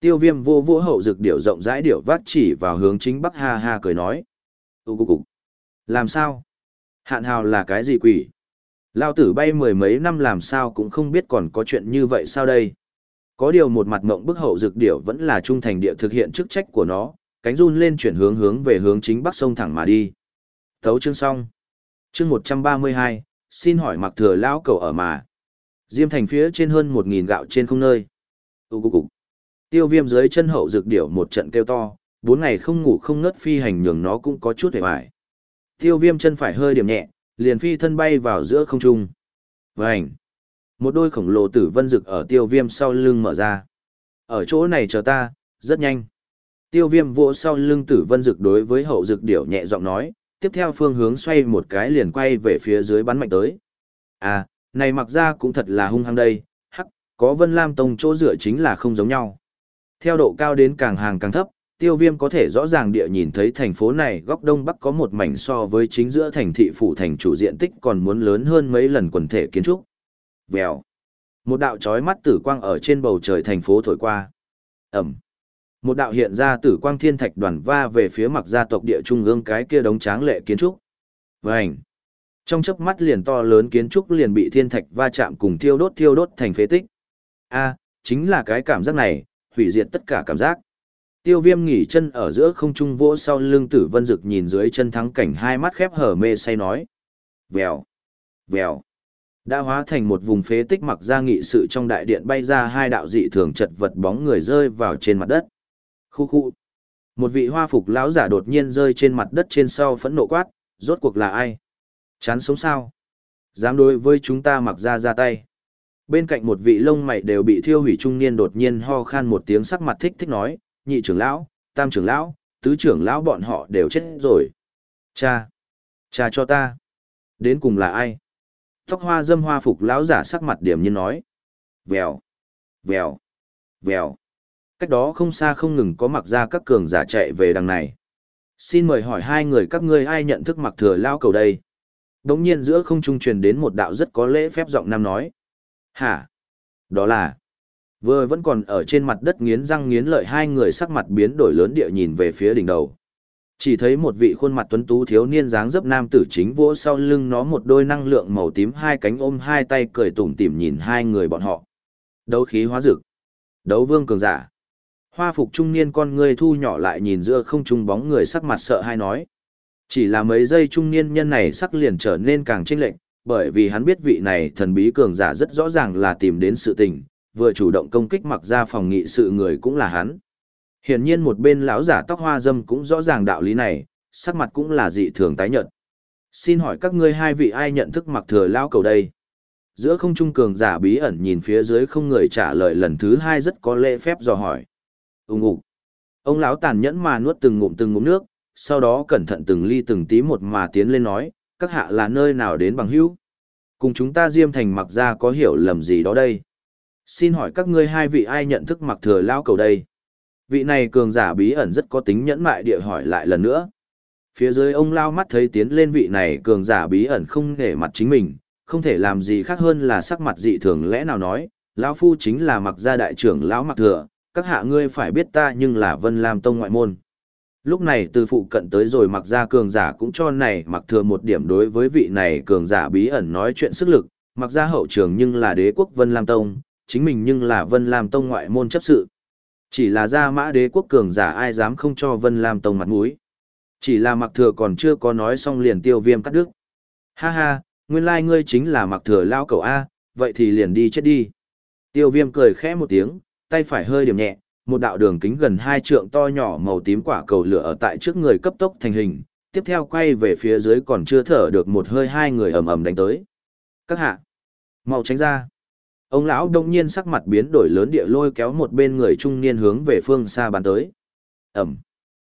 Tiêu viêm vô vô hậu dược điểu rộng rãi điểu vác chỉ vào hướng chính bắc ha ha cười nói. Ú cục cục. Làm sao? Hạn hào là cái gì quỷ? Lao tử bay mười mấy năm làm sao cũng không biết còn có chuyện như vậy sao đây? Có điều một mặt mộng bức hậu dược điểu vẫn là trung thành địa thực hiện chức trách của nó, cánh run lên chuyển hướng hướng về hướng chính bắc sông thẳng mà đi. Thấu chương xong. Chương một trăm ba mươi hai xin hỏi mặc thừa lão cầu ở mà. Diêm thành phía trên hơn một nghìn gạo trên không nơi. Tù cục cục. Tiêu viêm dưới chân hậu dược điểu một trận kêu to, bốn ngày không ngủ không ngất phi hành nhường nó cũng có chút hề hoài. Tiêu viêm chân phải hơi điểm nhẹ, liền phi thân bay vào giữa không trung. Vành! Một đôi khổng lồ tử vân rực ở tiêu viêm sau lưng mở ra. Ở chỗ này chờ ta, rất nhanh. Tiêu viêm vỗ sau lưng tử vân rực đối với hậu rực điểu nhẹ giọng nói, tiếp theo phương hướng xoay một cái liền quay về phía dưới bắn mạnh tới. À, này mặc ra cũng thật là hung hăng đây, hắc, có vân lam tông chỗ dựa chính là không giống nhau. Theo độ cao đến càng hàng càng thấp, tiêu viêm có thể rõ ràng địa nhìn thấy thành phố này góc đông bắc có một mảnh so với chính giữa thành thị phủ thành chủ diện tích còn muốn lớn hơn mấy lần quần thể kiến trúc. Vèo. Một đạo chói mắt tử quang ở trên bầu trời thành phố thổi qua. Ẩm. Một đạo hiện ra tử quang thiên thạch đoàn va về phía mặc gia tộc địa trung ương cái kia đống tráng lệ kiến trúc. Vành. Trong chớp mắt liền to lớn kiến trúc liền bị thiên thạch va chạm cùng thiêu đốt thiêu đốt thành phế tích. A, chính là cái cảm giác này, hủy diệt tất cả cảm giác. Tiêu viêm nghỉ chân ở giữa không trung vỗ sau lưng tử vân dực nhìn dưới chân thắng cảnh hai mắt khép hở mê say nói. Vèo, vèo. Đã hóa thành một vùng phế tích mặc ra nghị sự trong đại điện bay ra hai đạo dị thường chật vật bóng người rơi vào trên mặt đất. Khu khu. Một vị hoa phục lão giả đột nhiên rơi trên mặt đất trên sau phẫn nộ quát, rốt cuộc là ai? Chán sống sao? Dám đối với chúng ta mặc ra ra tay. Bên cạnh một vị lông mày đều bị thiêu hủy trung niên đột nhiên ho khan một tiếng sắc mặt thích thích nói, nhị trưởng lão, tam trưởng lão, tứ trưởng lão bọn họ đều chết rồi. Cha! Cha cho ta! Đến cùng là ai? Tóc hoa dâm hoa phục lão giả sắc mặt điểm nhiên nói. Vèo! Vèo! Vèo! Cách đó không xa không ngừng có mặc ra các cường giả chạy về đằng này. Xin mời hỏi hai người các ngươi ai nhận thức mặc thừa lao cầu đây? Đống nhiên giữa không trung truyền đến một đạo rất có lễ phép giọng nam nói. Hả? Đó là... Vừa vẫn còn ở trên mặt đất nghiến răng nghiến lợi hai người sắc mặt biến đổi lớn địa nhìn về phía đỉnh đầu. Chỉ thấy một vị khuôn mặt tuấn tú thiếu niên dáng dấp nam tử chính vỗ sau lưng nó một đôi năng lượng màu tím hai cánh ôm hai tay cười tủm tỉm nhìn hai người bọn họ. Đấu khí hóa dực. Đấu vương cường giả. Hoa phục trung niên con người thu nhỏ lại nhìn giữa không trung bóng người sắc mặt sợ hai nói. Chỉ là mấy giây trung niên nhân này sắc liền trở nên càng chênh lệnh, bởi vì hắn biết vị này thần bí cường giả rất rõ ràng là tìm đến sự tình, vừa chủ động công kích mặc ra phòng nghị sự người cũng là hắn. Hiển nhiên một bên lão giả tóc hoa dâm cũng rõ ràng đạo lý này, sắc mặt cũng là dị thường tái nhợt. Xin hỏi các ngươi hai vị ai nhận thức mặc thừa lao cầu đây? Giữa không trung cường giả bí ẩn nhìn phía dưới không người trả lời lần thứ hai rất có lễ phép dò hỏi. Úng ục. Ông lão tàn nhẫn mà nuốt từng ngụm từng ngụm nước, sau đó cẩn thận từng ly từng tí một mà tiến lên nói, các hạ là nơi nào đến bằng hữu? Cùng chúng ta diêm thành mặc ra có hiểu lầm gì đó đây? Xin hỏi các ngươi hai vị ai nhận thức mặc thừa lao cầu đây? Vị này cường giả bí ẩn rất có tính nhẫn mại địa hỏi lại lần nữa. Phía dưới ông lao mắt thấy tiến lên vị này cường giả bí ẩn không để mặt chính mình, không thể làm gì khác hơn là sắc mặt dị thường lẽ nào nói, lão phu chính là mặc gia đại trưởng lão mặc thừa, các hạ ngươi phải biết ta nhưng là vân lam tông ngoại môn. Lúc này từ phụ cận tới rồi mặc gia cường giả cũng cho này mặc thừa một điểm đối với vị này cường giả bí ẩn nói chuyện sức lực, mặc gia hậu trường nhưng là đế quốc vân lam tông, chính mình nhưng là Vân Lam Tông ngoại môn chấp sự. Chỉ là ra mã đế quốc cường giả ai dám không cho Vân Lam Tông mặt mũi. Chỉ là mặc thừa còn chưa có nói xong liền tiêu viêm cắt đứt. Ha ha, nguyên lai ngươi chính là mặc thừa lao cầu A, vậy thì liền đi chết đi. Tiêu viêm cười khẽ một tiếng, tay phải hơi điểm nhẹ, một đạo đường kính gần hai trượng to nhỏ màu tím quả cầu lửa ở tại trước người cấp tốc thành hình, tiếp theo quay về phía dưới còn chưa thở được một hơi hai người ầm ầm đánh tới. Các hạ, mau tránh ra. Ông lão đông nhiên sắc mặt biến đổi lớn địa lôi kéo một bên người trung niên hướng về phương xa bắn tới. Ẩm.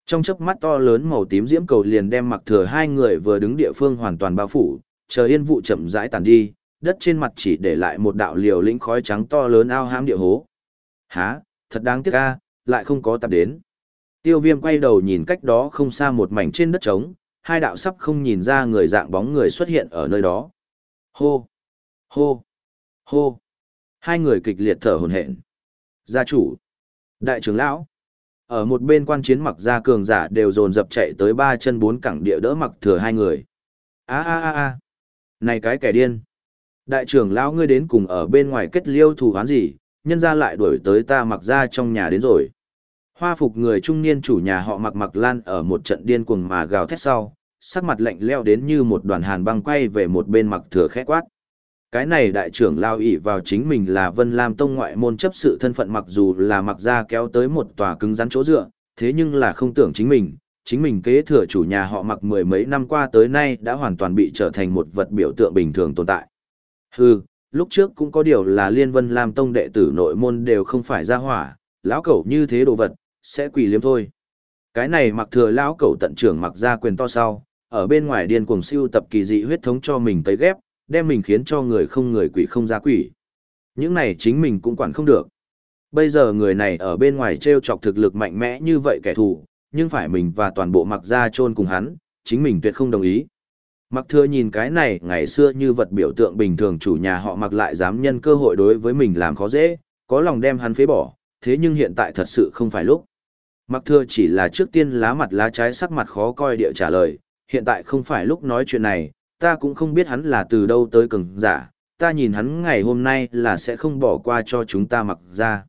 Trong chớp mắt to lớn màu tím diễm cầu liền đem mặc thừa hai người vừa đứng địa phương hoàn toàn bao phủ, chờ yên vụ chậm rãi tàn đi, đất trên mặt chỉ để lại một đạo liều lĩnh khói trắng to lớn ao hãm địa hố. Há, thật đáng tiếc a, lại không có tập đến. Tiêu viêm quay đầu nhìn cách đó không xa một mảnh trên đất trống, hai đạo sắp không nhìn ra người dạng bóng người xuất hiện ở nơi đó. Hô! Hô! Hô! Hai người kịch liệt thở hổn hển. Gia chủ, đại trưởng lão, ở một bên quan chiến mặc gia cường giả đều dồn dập chạy tới ba chân bốn cẳng địa đỡ mặc thừa hai người. A a a a, này cái kẻ điên. Đại trưởng lão ngươi đến cùng ở bên ngoài kết liêu thù oán gì, nhân ra lại đuổi tới ta mặc ra trong nhà đến rồi. Hoa phục người trung niên chủ nhà họ mặc mặc lan ở một trận điên cuồng mà gào thét sau, sắc mặt lạnh leo đến như một đoàn hàn băng quay về một bên mặc thừa khẽ quát cái này đại trưởng lao ỷ vào chính mình là Vân Lam Tông ngoại môn chấp sự thân phận mặc dù là mặc ra kéo tới một tòa cứng rắn chỗ dựa, thế nhưng là không tưởng chính mình, chính mình kế thừa chủ nhà họ mặc mười mấy năm qua tới nay đã hoàn toàn bị trở thành một vật biểu tượng bình thường tồn tại. Hừ, lúc trước cũng có điều là Liên Vân Lam Tông đệ tử nội môn đều không phải ra hỏa, lão cẩu như thế đồ vật, sẽ quỳ liếm thôi. Cái này mặc thừa lão cẩu tận trưởng mặc ra quyền to sau, ở bên ngoài điên cuồng siêu tập kỳ dị huyết thống cho mình tới ghép, đem mình khiến cho người không người quỷ không ra quỷ. Những này chính mình cũng quản không được. Bây giờ người này ở bên ngoài treo chọc thực lực mạnh mẽ như vậy kẻ thù, nhưng phải mình và toàn bộ mặc ra chôn cùng hắn, chính mình tuyệt không đồng ý. Mặc thưa nhìn cái này ngày xưa như vật biểu tượng bình thường chủ nhà họ mặc lại dám nhân cơ hội đối với mình làm khó dễ, có lòng đem hắn phế bỏ, thế nhưng hiện tại thật sự không phải lúc. Mặc thưa chỉ là trước tiên lá mặt lá trái sắc mặt khó coi địa trả lời, hiện tại không phải lúc nói chuyện này, ta cũng không biết hắn là từ đâu tới cường giả, ta nhìn hắn ngày hôm nay là sẽ không bỏ qua cho chúng ta mặc ra.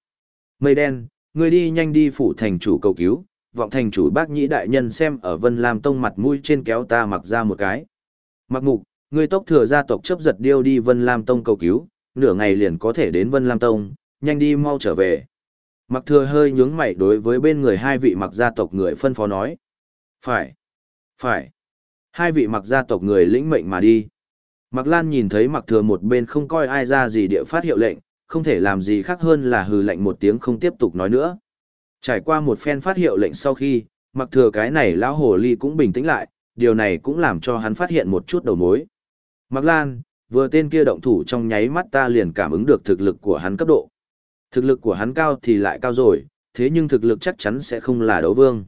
Mây đen, người đi nhanh đi phủ thành chủ cầu cứu, vọng thành chủ bác nhĩ đại nhân xem ở Vân Lam Tông mặt mũi trên kéo ta mặc ra một cái. Mặc mục, người tốc thừa gia tộc chấp giật điêu đi Vân Lam Tông cầu cứu, nửa ngày liền có thể đến Vân Lam Tông, nhanh đi mau trở về. Mặc thừa hơi nhướng mày đối với bên người hai vị mặc gia tộc người phân phó nói. Phải, phải. Hai vị mặc gia tộc người lĩnh mệnh mà đi. Mặc Lan nhìn thấy mặc thừa một bên không coi ai ra gì địa phát hiệu lệnh, không thể làm gì khác hơn là hừ lệnh một tiếng không tiếp tục nói nữa. Trải qua một phen phát hiệu lệnh sau khi, mặc thừa cái này lão hồ ly cũng bình tĩnh lại, điều này cũng làm cho hắn phát hiện một chút đầu mối. Mặc Lan, vừa tên kia động thủ trong nháy mắt ta liền cảm ứng được thực lực của hắn cấp độ. Thực lực của hắn cao thì lại cao rồi, thế nhưng thực lực chắc chắn sẽ không là đấu vương.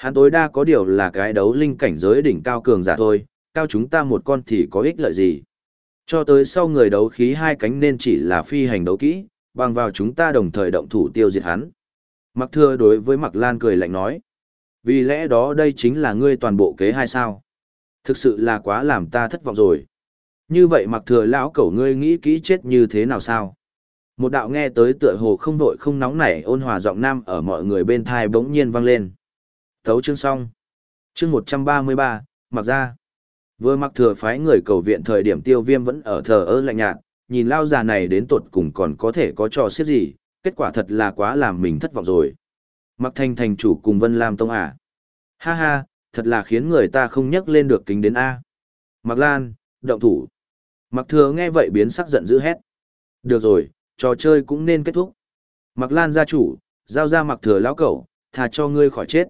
Hắn tối đa có điều là cái đấu linh cảnh giới đỉnh cao cường giả thôi, cao chúng ta một con thì có ích lợi gì. Cho tới sau người đấu khí hai cánh nên chỉ là phi hành đấu kỹ, bằng vào chúng ta đồng thời động thủ tiêu diệt hắn. Mặc thưa đối với Mặc Lan cười lạnh nói. Vì lẽ đó đây chính là ngươi toàn bộ kế hay sao? Thực sự là quá làm ta thất vọng rồi. Như vậy Mặc thừa lão cẩu ngươi nghĩ kỹ chết như thế nào sao? Một đạo nghe tới tựa hồ không vội không nóng nảy ôn hòa giọng nam ở mọi người bên thai bỗng nhiên vang lên. Thấu chương xong. Chương 133, mặc ra. Vừa mặc thừa phái người cầu viện thời điểm tiêu viêm vẫn ở thờ ơ lạnh nhạt, nhìn lao già này đến tột cùng còn có thể có trò xiết gì, kết quả thật là quá làm mình thất vọng rồi. Mặc thanh thành chủ cùng Vân Lam Tông à. Ha ha, thật là khiến người ta không nhắc lên được kính đến A. Mặc Lan, động thủ. Mặc thừa nghe vậy biến sắc giận dữ hét. Được rồi, trò chơi cũng nên kết thúc. Mặc Lan gia chủ, giao ra mặc thừa lão cẩu, thà cho ngươi khỏi chết.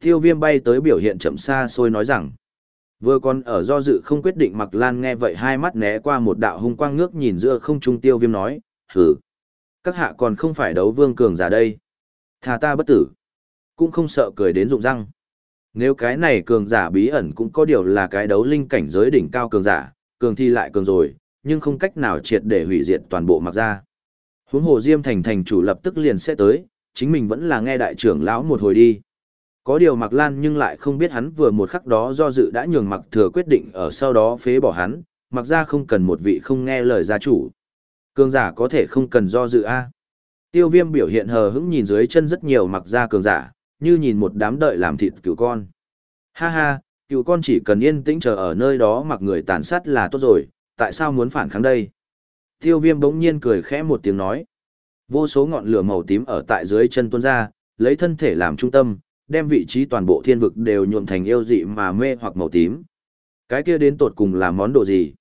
Tiêu viêm bay tới biểu hiện chậm xa xôi nói rằng. Vừa còn ở do dự không quyết định Mặc Lan nghe vậy hai mắt né qua một đạo hung quang ngước nhìn giữa không trung tiêu viêm nói, hử. Các hạ còn không phải đấu vương cường giả đây. Thà ta bất tử. Cũng không sợ cười đến rụng răng. Nếu cái này cường giả bí ẩn cũng có điều là cái đấu linh cảnh giới đỉnh cao cường giả, cường thi lại cường rồi, nhưng không cách nào triệt để hủy diệt toàn bộ mặc ra. Huống hồ Diêm Thành thành chủ lập tức liền sẽ tới, chính mình vẫn là nghe đại trưởng lão một hồi đi. Có điều Mạc Lan nhưng lại không biết hắn vừa một khắc đó do dự đã nhường Mạc Thừa quyết định ở sau đó phế bỏ hắn, mặc ra không cần một vị không nghe lời gia chủ. Cường giả có thể không cần do dự a. Tiêu Viêm biểu hiện hờ hững nhìn dưới chân rất nhiều mặc ra cường giả, như nhìn một đám đợi làm thịt cựu con. Ha ha, cựu con chỉ cần yên tĩnh chờ ở nơi đó mặc người tàn sát là tốt rồi, tại sao muốn phản kháng đây? Tiêu viêm bỗng nhiên cười khẽ một tiếng nói. Vô số ngọn lửa màu tím ở tại dưới chân tuôn ra, lấy thân thể làm trung tâm, đem vị trí toàn bộ thiên vực đều nhuộm thành yêu dị mà mê hoặc màu tím. Cái kia đến tột cùng là món đồ gì?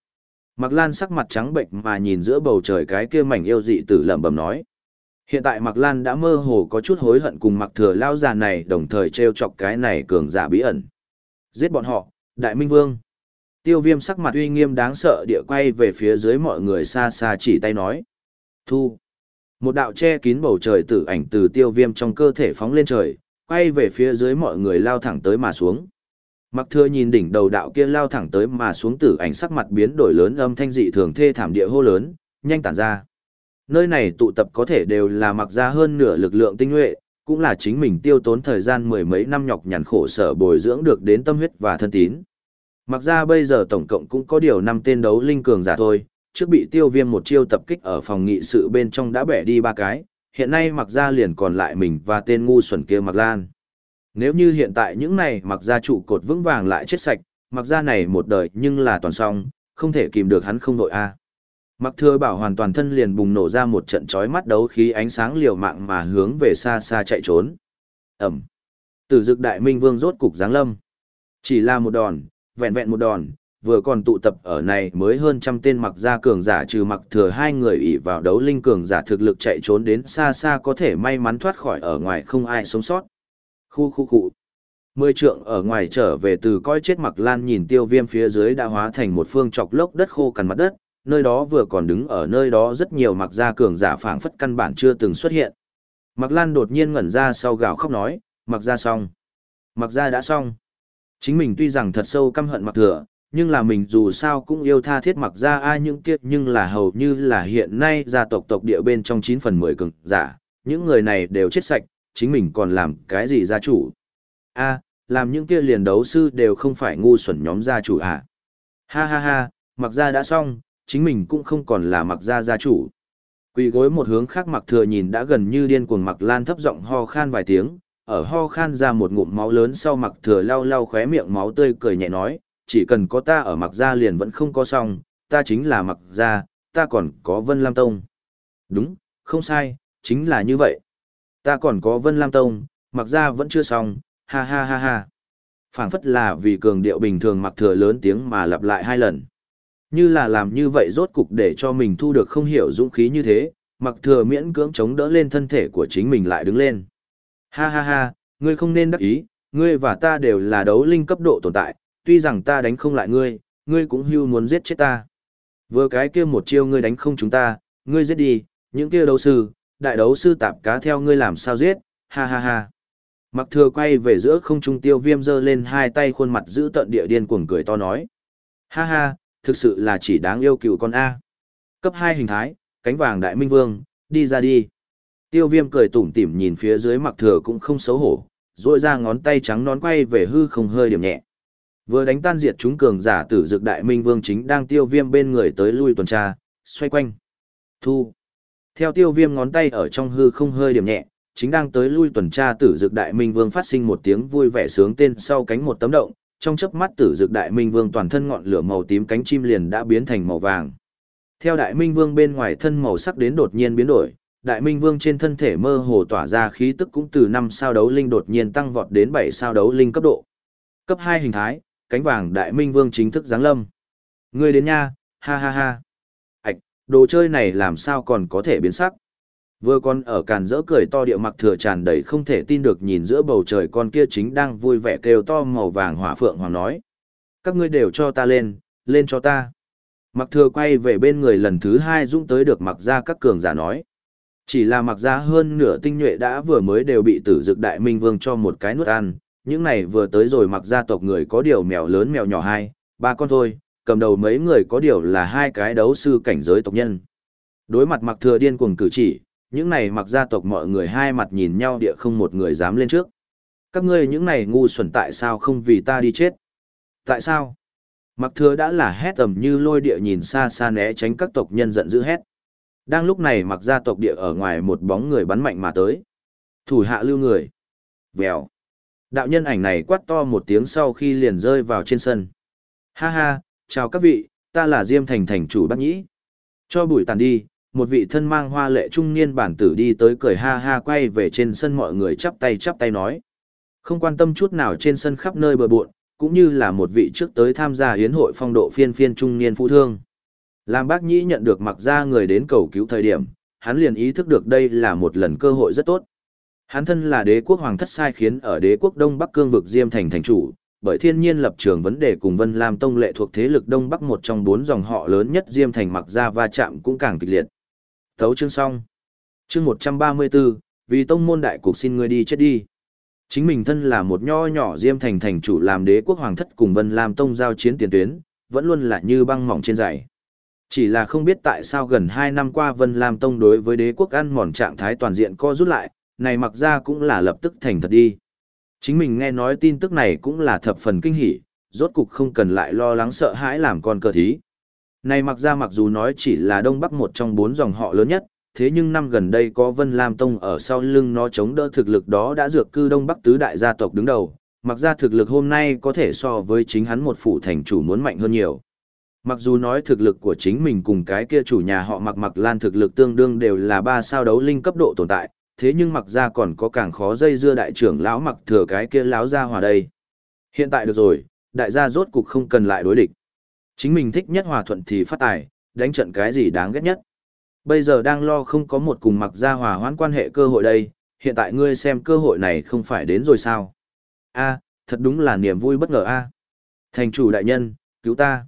Mạc Lan sắc mặt trắng bệnh mà nhìn giữa bầu trời cái kia mảnh yêu dị tử lẩm bẩm nói. Hiện tại Mạc Lan đã mơ hồ có chút hối hận cùng Mạc Thừa lao già này đồng thời treo chọc cái này cường giả bí ẩn. Giết bọn họ, Đại Minh Vương. Tiêu viêm sắc mặt uy nghiêm đáng sợ địa quay về phía dưới mọi người xa xa chỉ tay nói. Thu. Một đạo che kín bầu trời tử ảnh từ tiêu viêm trong cơ thể phóng lên trời, quay về phía dưới mọi người lao thẳng tới mà xuống. Mặc Thừa nhìn đỉnh đầu đạo kia lao thẳng tới mà xuống tử ảnh sắc mặt biến đổi lớn âm thanh dị thường thê thảm địa hô lớn, nhanh tản ra. Nơi này tụ tập có thể đều là mặc ra hơn nửa lực lượng tinh nhuệ, cũng là chính mình tiêu tốn thời gian mười mấy năm nhọc nhằn khổ sở bồi dưỡng được đến tâm huyết và thân tín. Mặc ra bây giờ tổng cộng cũng có điều năm tên đấu linh cường giả thôi, trước bị tiêu viêm một chiêu tập kích ở phòng nghị sự bên trong đã bẻ đi ba cái, hiện nay mặc ra liền còn lại mình và tên ngu xuẩn kia mặc lan. Nếu như hiện tại những này mặc ra trụ cột vững vàng lại chết sạch, mặc ra này một đời nhưng là toàn xong, không thể kìm được hắn không đội a. Mặc thừa bảo hoàn toàn thân liền bùng nổ ra một trận chói mắt đấu khí ánh sáng liều mạng mà hướng về xa xa chạy trốn. Ẩm. Tử dực đại minh vương rốt cục giáng lâm. Chỉ là một đòn, vẹn vẹn một đòn, vừa còn tụ tập ở này mới hơn trăm tên mặc gia cường giả trừ mặc thừa hai người ỷ vào đấu linh cường giả thực lực chạy trốn đến xa xa có thể may mắn thoát khỏi ở ngoài không ai sống sót. Khu khu khu. Mười trượng ở ngoài trở về từ coi chết mặc lan nhìn tiêu viêm phía dưới đã hóa thành một phương chọc lốc đất khô cằn mặt đất, nơi đó vừa còn đứng ở nơi đó rất nhiều mặc gia cường giả phảng phất căn bản chưa từng xuất hiện. Mặc lan đột nhiên ngẩn ra sau gào khóc nói, mặc ra xong. Mặc ra đã xong. Chính mình tuy rằng thật sâu căm hận mặc thừa, nhưng là mình dù sao cũng yêu tha thiết mặc ra ai những kiếp nhưng là hầu như là hiện nay gia tộc tộc địa bên trong 9 phần 10 cường giả, những người này đều chết sạch, chính mình còn làm cái gì gia chủ. a làm những kia liền đấu sư đều không phải ngu xuẩn nhóm gia chủ à. Ha ha ha, mặc ra đã xong, chính mình cũng không còn là mặc ra gia chủ. Quỳ gối một hướng khác mặc thừa nhìn đã gần như điên cuồng mặc lan thấp giọng ho khan vài tiếng, ở ho khan ra một ngụm máu lớn sau mặc thừa lau lau khóe miệng máu tươi cười nhẹ nói, chỉ cần có ta ở mặc gia liền vẫn không có xong, ta chính là mặc gia, ta còn có Vân Lam Tông. Đúng, không sai, chính là như vậy. Ta còn có Vân Lam Tông, mặc gia vẫn chưa xong, ha ha ha ha. phảng phất là vì cường điệu bình thường mặc thừa lớn tiếng mà lặp lại hai lần. Như là làm như vậy rốt cục để cho mình thu được không hiểu dũng khí như thế, mặc thừa miễn cưỡng chống đỡ lên thân thể của chính mình lại đứng lên. Ha ha ha, ngươi không nên đắc ý, ngươi và ta đều là đấu linh cấp độ tồn tại, tuy rằng ta đánh không lại ngươi, ngươi cũng hưu muốn giết chết ta. Vừa cái kia một chiêu ngươi đánh không chúng ta, ngươi giết đi, những kia đấu sư, đại đấu sư tạp cá theo ngươi làm sao giết, ha ha ha. Mặc thừa quay về giữa không trung tiêu viêm giơ lên hai tay khuôn mặt giữ tận địa điên cuồng cười to nói. Ha ha, thực sự là chỉ đáng yêu cựu con A. Cấp 2 hình thái, cánh vàng đại minh vương, đi ra đi. Tiêu viêm cười tủm tỉm nhìn phía dưới mặc thừa cũng không xấu hổ, rồi ra ngón tay trắng nón quay về hư không hơi điểm nhẹ. Vừa đánh tan diệt chúng cường giả tử dực đại minh vương chính đang tiêu viêm bên người tới lui tuần tra, xoay quanh. Thu. Theo tiêu viêm ngón tay ở trong hư không hơi điểm nhẹ, chính đang tới lui tuần tra tử dực đại minh vương phát sinh một tiếng vui vẻ sướng tên sau cánh một tấm động, trong chớp mắt tử dực đại minh vương toàn thân ngọn lửa màu tím cánh chim liền đã biến thành màu vàng. Theo đại minh vương bên ngoài thân màu sắc đến đột nhiên biến đổi, đại minh vương trên thân thể mơ hồ tỏa ra khí tức cũng từ năm sao đấu linh đột nhiên tăng vọt đến bảy sao đấu linh cấp độ. Cấp hai hình thái, cánh vàng đại minh vương chính thức giáng lâm. Ngươi đến nha, ha ha ha. Ảch, đồ chơi này làm sao còn có thể biến sắc. Vừa còn ở càn rỡ cười to địa mặc thừa tràn đầy không thể tin được nhìn giữa bầu trời con kia chính đang vui vẻ kêu to màu vàng hỏa phượng hoàng nói. Các ngươi đều cho ta lên, lên cho ta. Mặc thừa quay về bên người lần thứ hai dũng tới được mặc ra các cường giả nói. Chỉ là mặc ra hơn nửa tinh nhuệ đã vừa mới đều bị tử dực đại minh vương cho một cái nuốt ăn, những này vừa tới rồi mặc gia tộc người có điều mèo lớn mèo nhỏ hai, ba con thôi, cầm đầu mấy người có điều là hai cái đấu sư cảnh giới tộc nhân. Đối mặt mặc thừa điên cuồng cử chỉ, những này mặc gia tộc mọi người hai mặt nhìn nhau địa không một người dám lên trước. Các ngươi những này ngu xuẩn tại sao không vì ta đi chết? Tại sao? Mặc thừa đã là hét tầm như lôi địa nhìn xa xa né tránh các tộc nhân giận dữ hét. Đang lúc này mặc gia tộc địa ở ngoài một bóng người bắn mạnh mà tới. Thủ hạ lưu người. Vèo. Đạo nhân ảnh này quát to một tiếng sau khi liền rơi vào trên sân. Ha ha, chào các vị, ta là Diêm Thành thành chủ bác nhĩ. Cho bụi tàn đi, một vị thân mang hoa lệ trung niên bản tử đi tới cười ha ha quay về trên sân mọi người chắp tay chắp tay nói. Không quan tâm chút nào trên sân khắp nơi bờ buộn, cũng như là một vị trước tới tham gia hiến hội phong độ phiên phiên trung niên phụ thương. Làm bác nhĩ nhận được mặc ra người đến cầu cứu thời điểm, hắn liền ý thức được đây là một lần cơ hội rất tốt. Hắn thân là đế quốc hoàng thất sai khiến ở đế quốc Đông Bắc cương vực Diêm thành thành chủ, bởi thiên nhiên lập trường vấn đề cùng Vân Lam Tông lệ thuộc thế lực Đông Bắc một trong bốn dòng họ lớn nhất Diêm thành mặc ra va chạm cũng càng kịch liệt. Thấu chương xong. Chương 134, vì tông môn đại cục xin ngươi đi chết đi. Chính mình thân là một nho nhỏ Diêm thành thành chủ làm đế quốc hoàng thất cùng Vân Lam Tông giao chiến tiền tuyến, vẫn luôn là như băng mỏng trên giày. Chỉ là không biết tại sao gần 2 năm qua Vân Lam Tông đối với đế quốc ăn mòn trạng thái toàn diện co rút lại, này mặc ra cũng là lập tức thành thật đi. Chính mình nghe nói tin tức này cũng là thập phần kinh hỉ, rốt cục không cần lại lo lắng sợ hãi làm con cờ thí. Này mặc ra mặc dù nói chỉ là Đông Bắc một trong bốn dòng họ lớn nhất, thế nhưng năm gần đây có Vân Lam Tông ở sau lưng nó chống đỡ thực lực đó đã dược cư Đông Bắc tứ đại gia tộc đứng đầu, mặc ra thực lực hôm nay có thể so với chính hắn một phụ thành chủ muốn mạnh hơn nhiều. Mặc dù nói thực lực của chính mình cùng cái kia chủ nhà họ mặc mặc lan thực lực tương đương đều là ba sao đấu linh cấp độ tồn tại, thế nhưng mặc ra còn có càng khó dây dưa đại trưởng lão mặc thừa cái kia lão ra hòa đây. Hiện tại được rồi, đại gia rốt cục không cần lại đối địch. Chính mình thích nhất hòa thuận thì phát tài, đánh trận cái gì đáng ghét nhất. Bây giờ đang lo không có một cùng mặc ra hòa hoãn quan hệ cơ hội đây, hiện tại ngươi xem cơ hội này không phải đến rồi sao. a thật đúng là niềm vui bất ngờ a. Thành chủ đại nhân, cứu ta.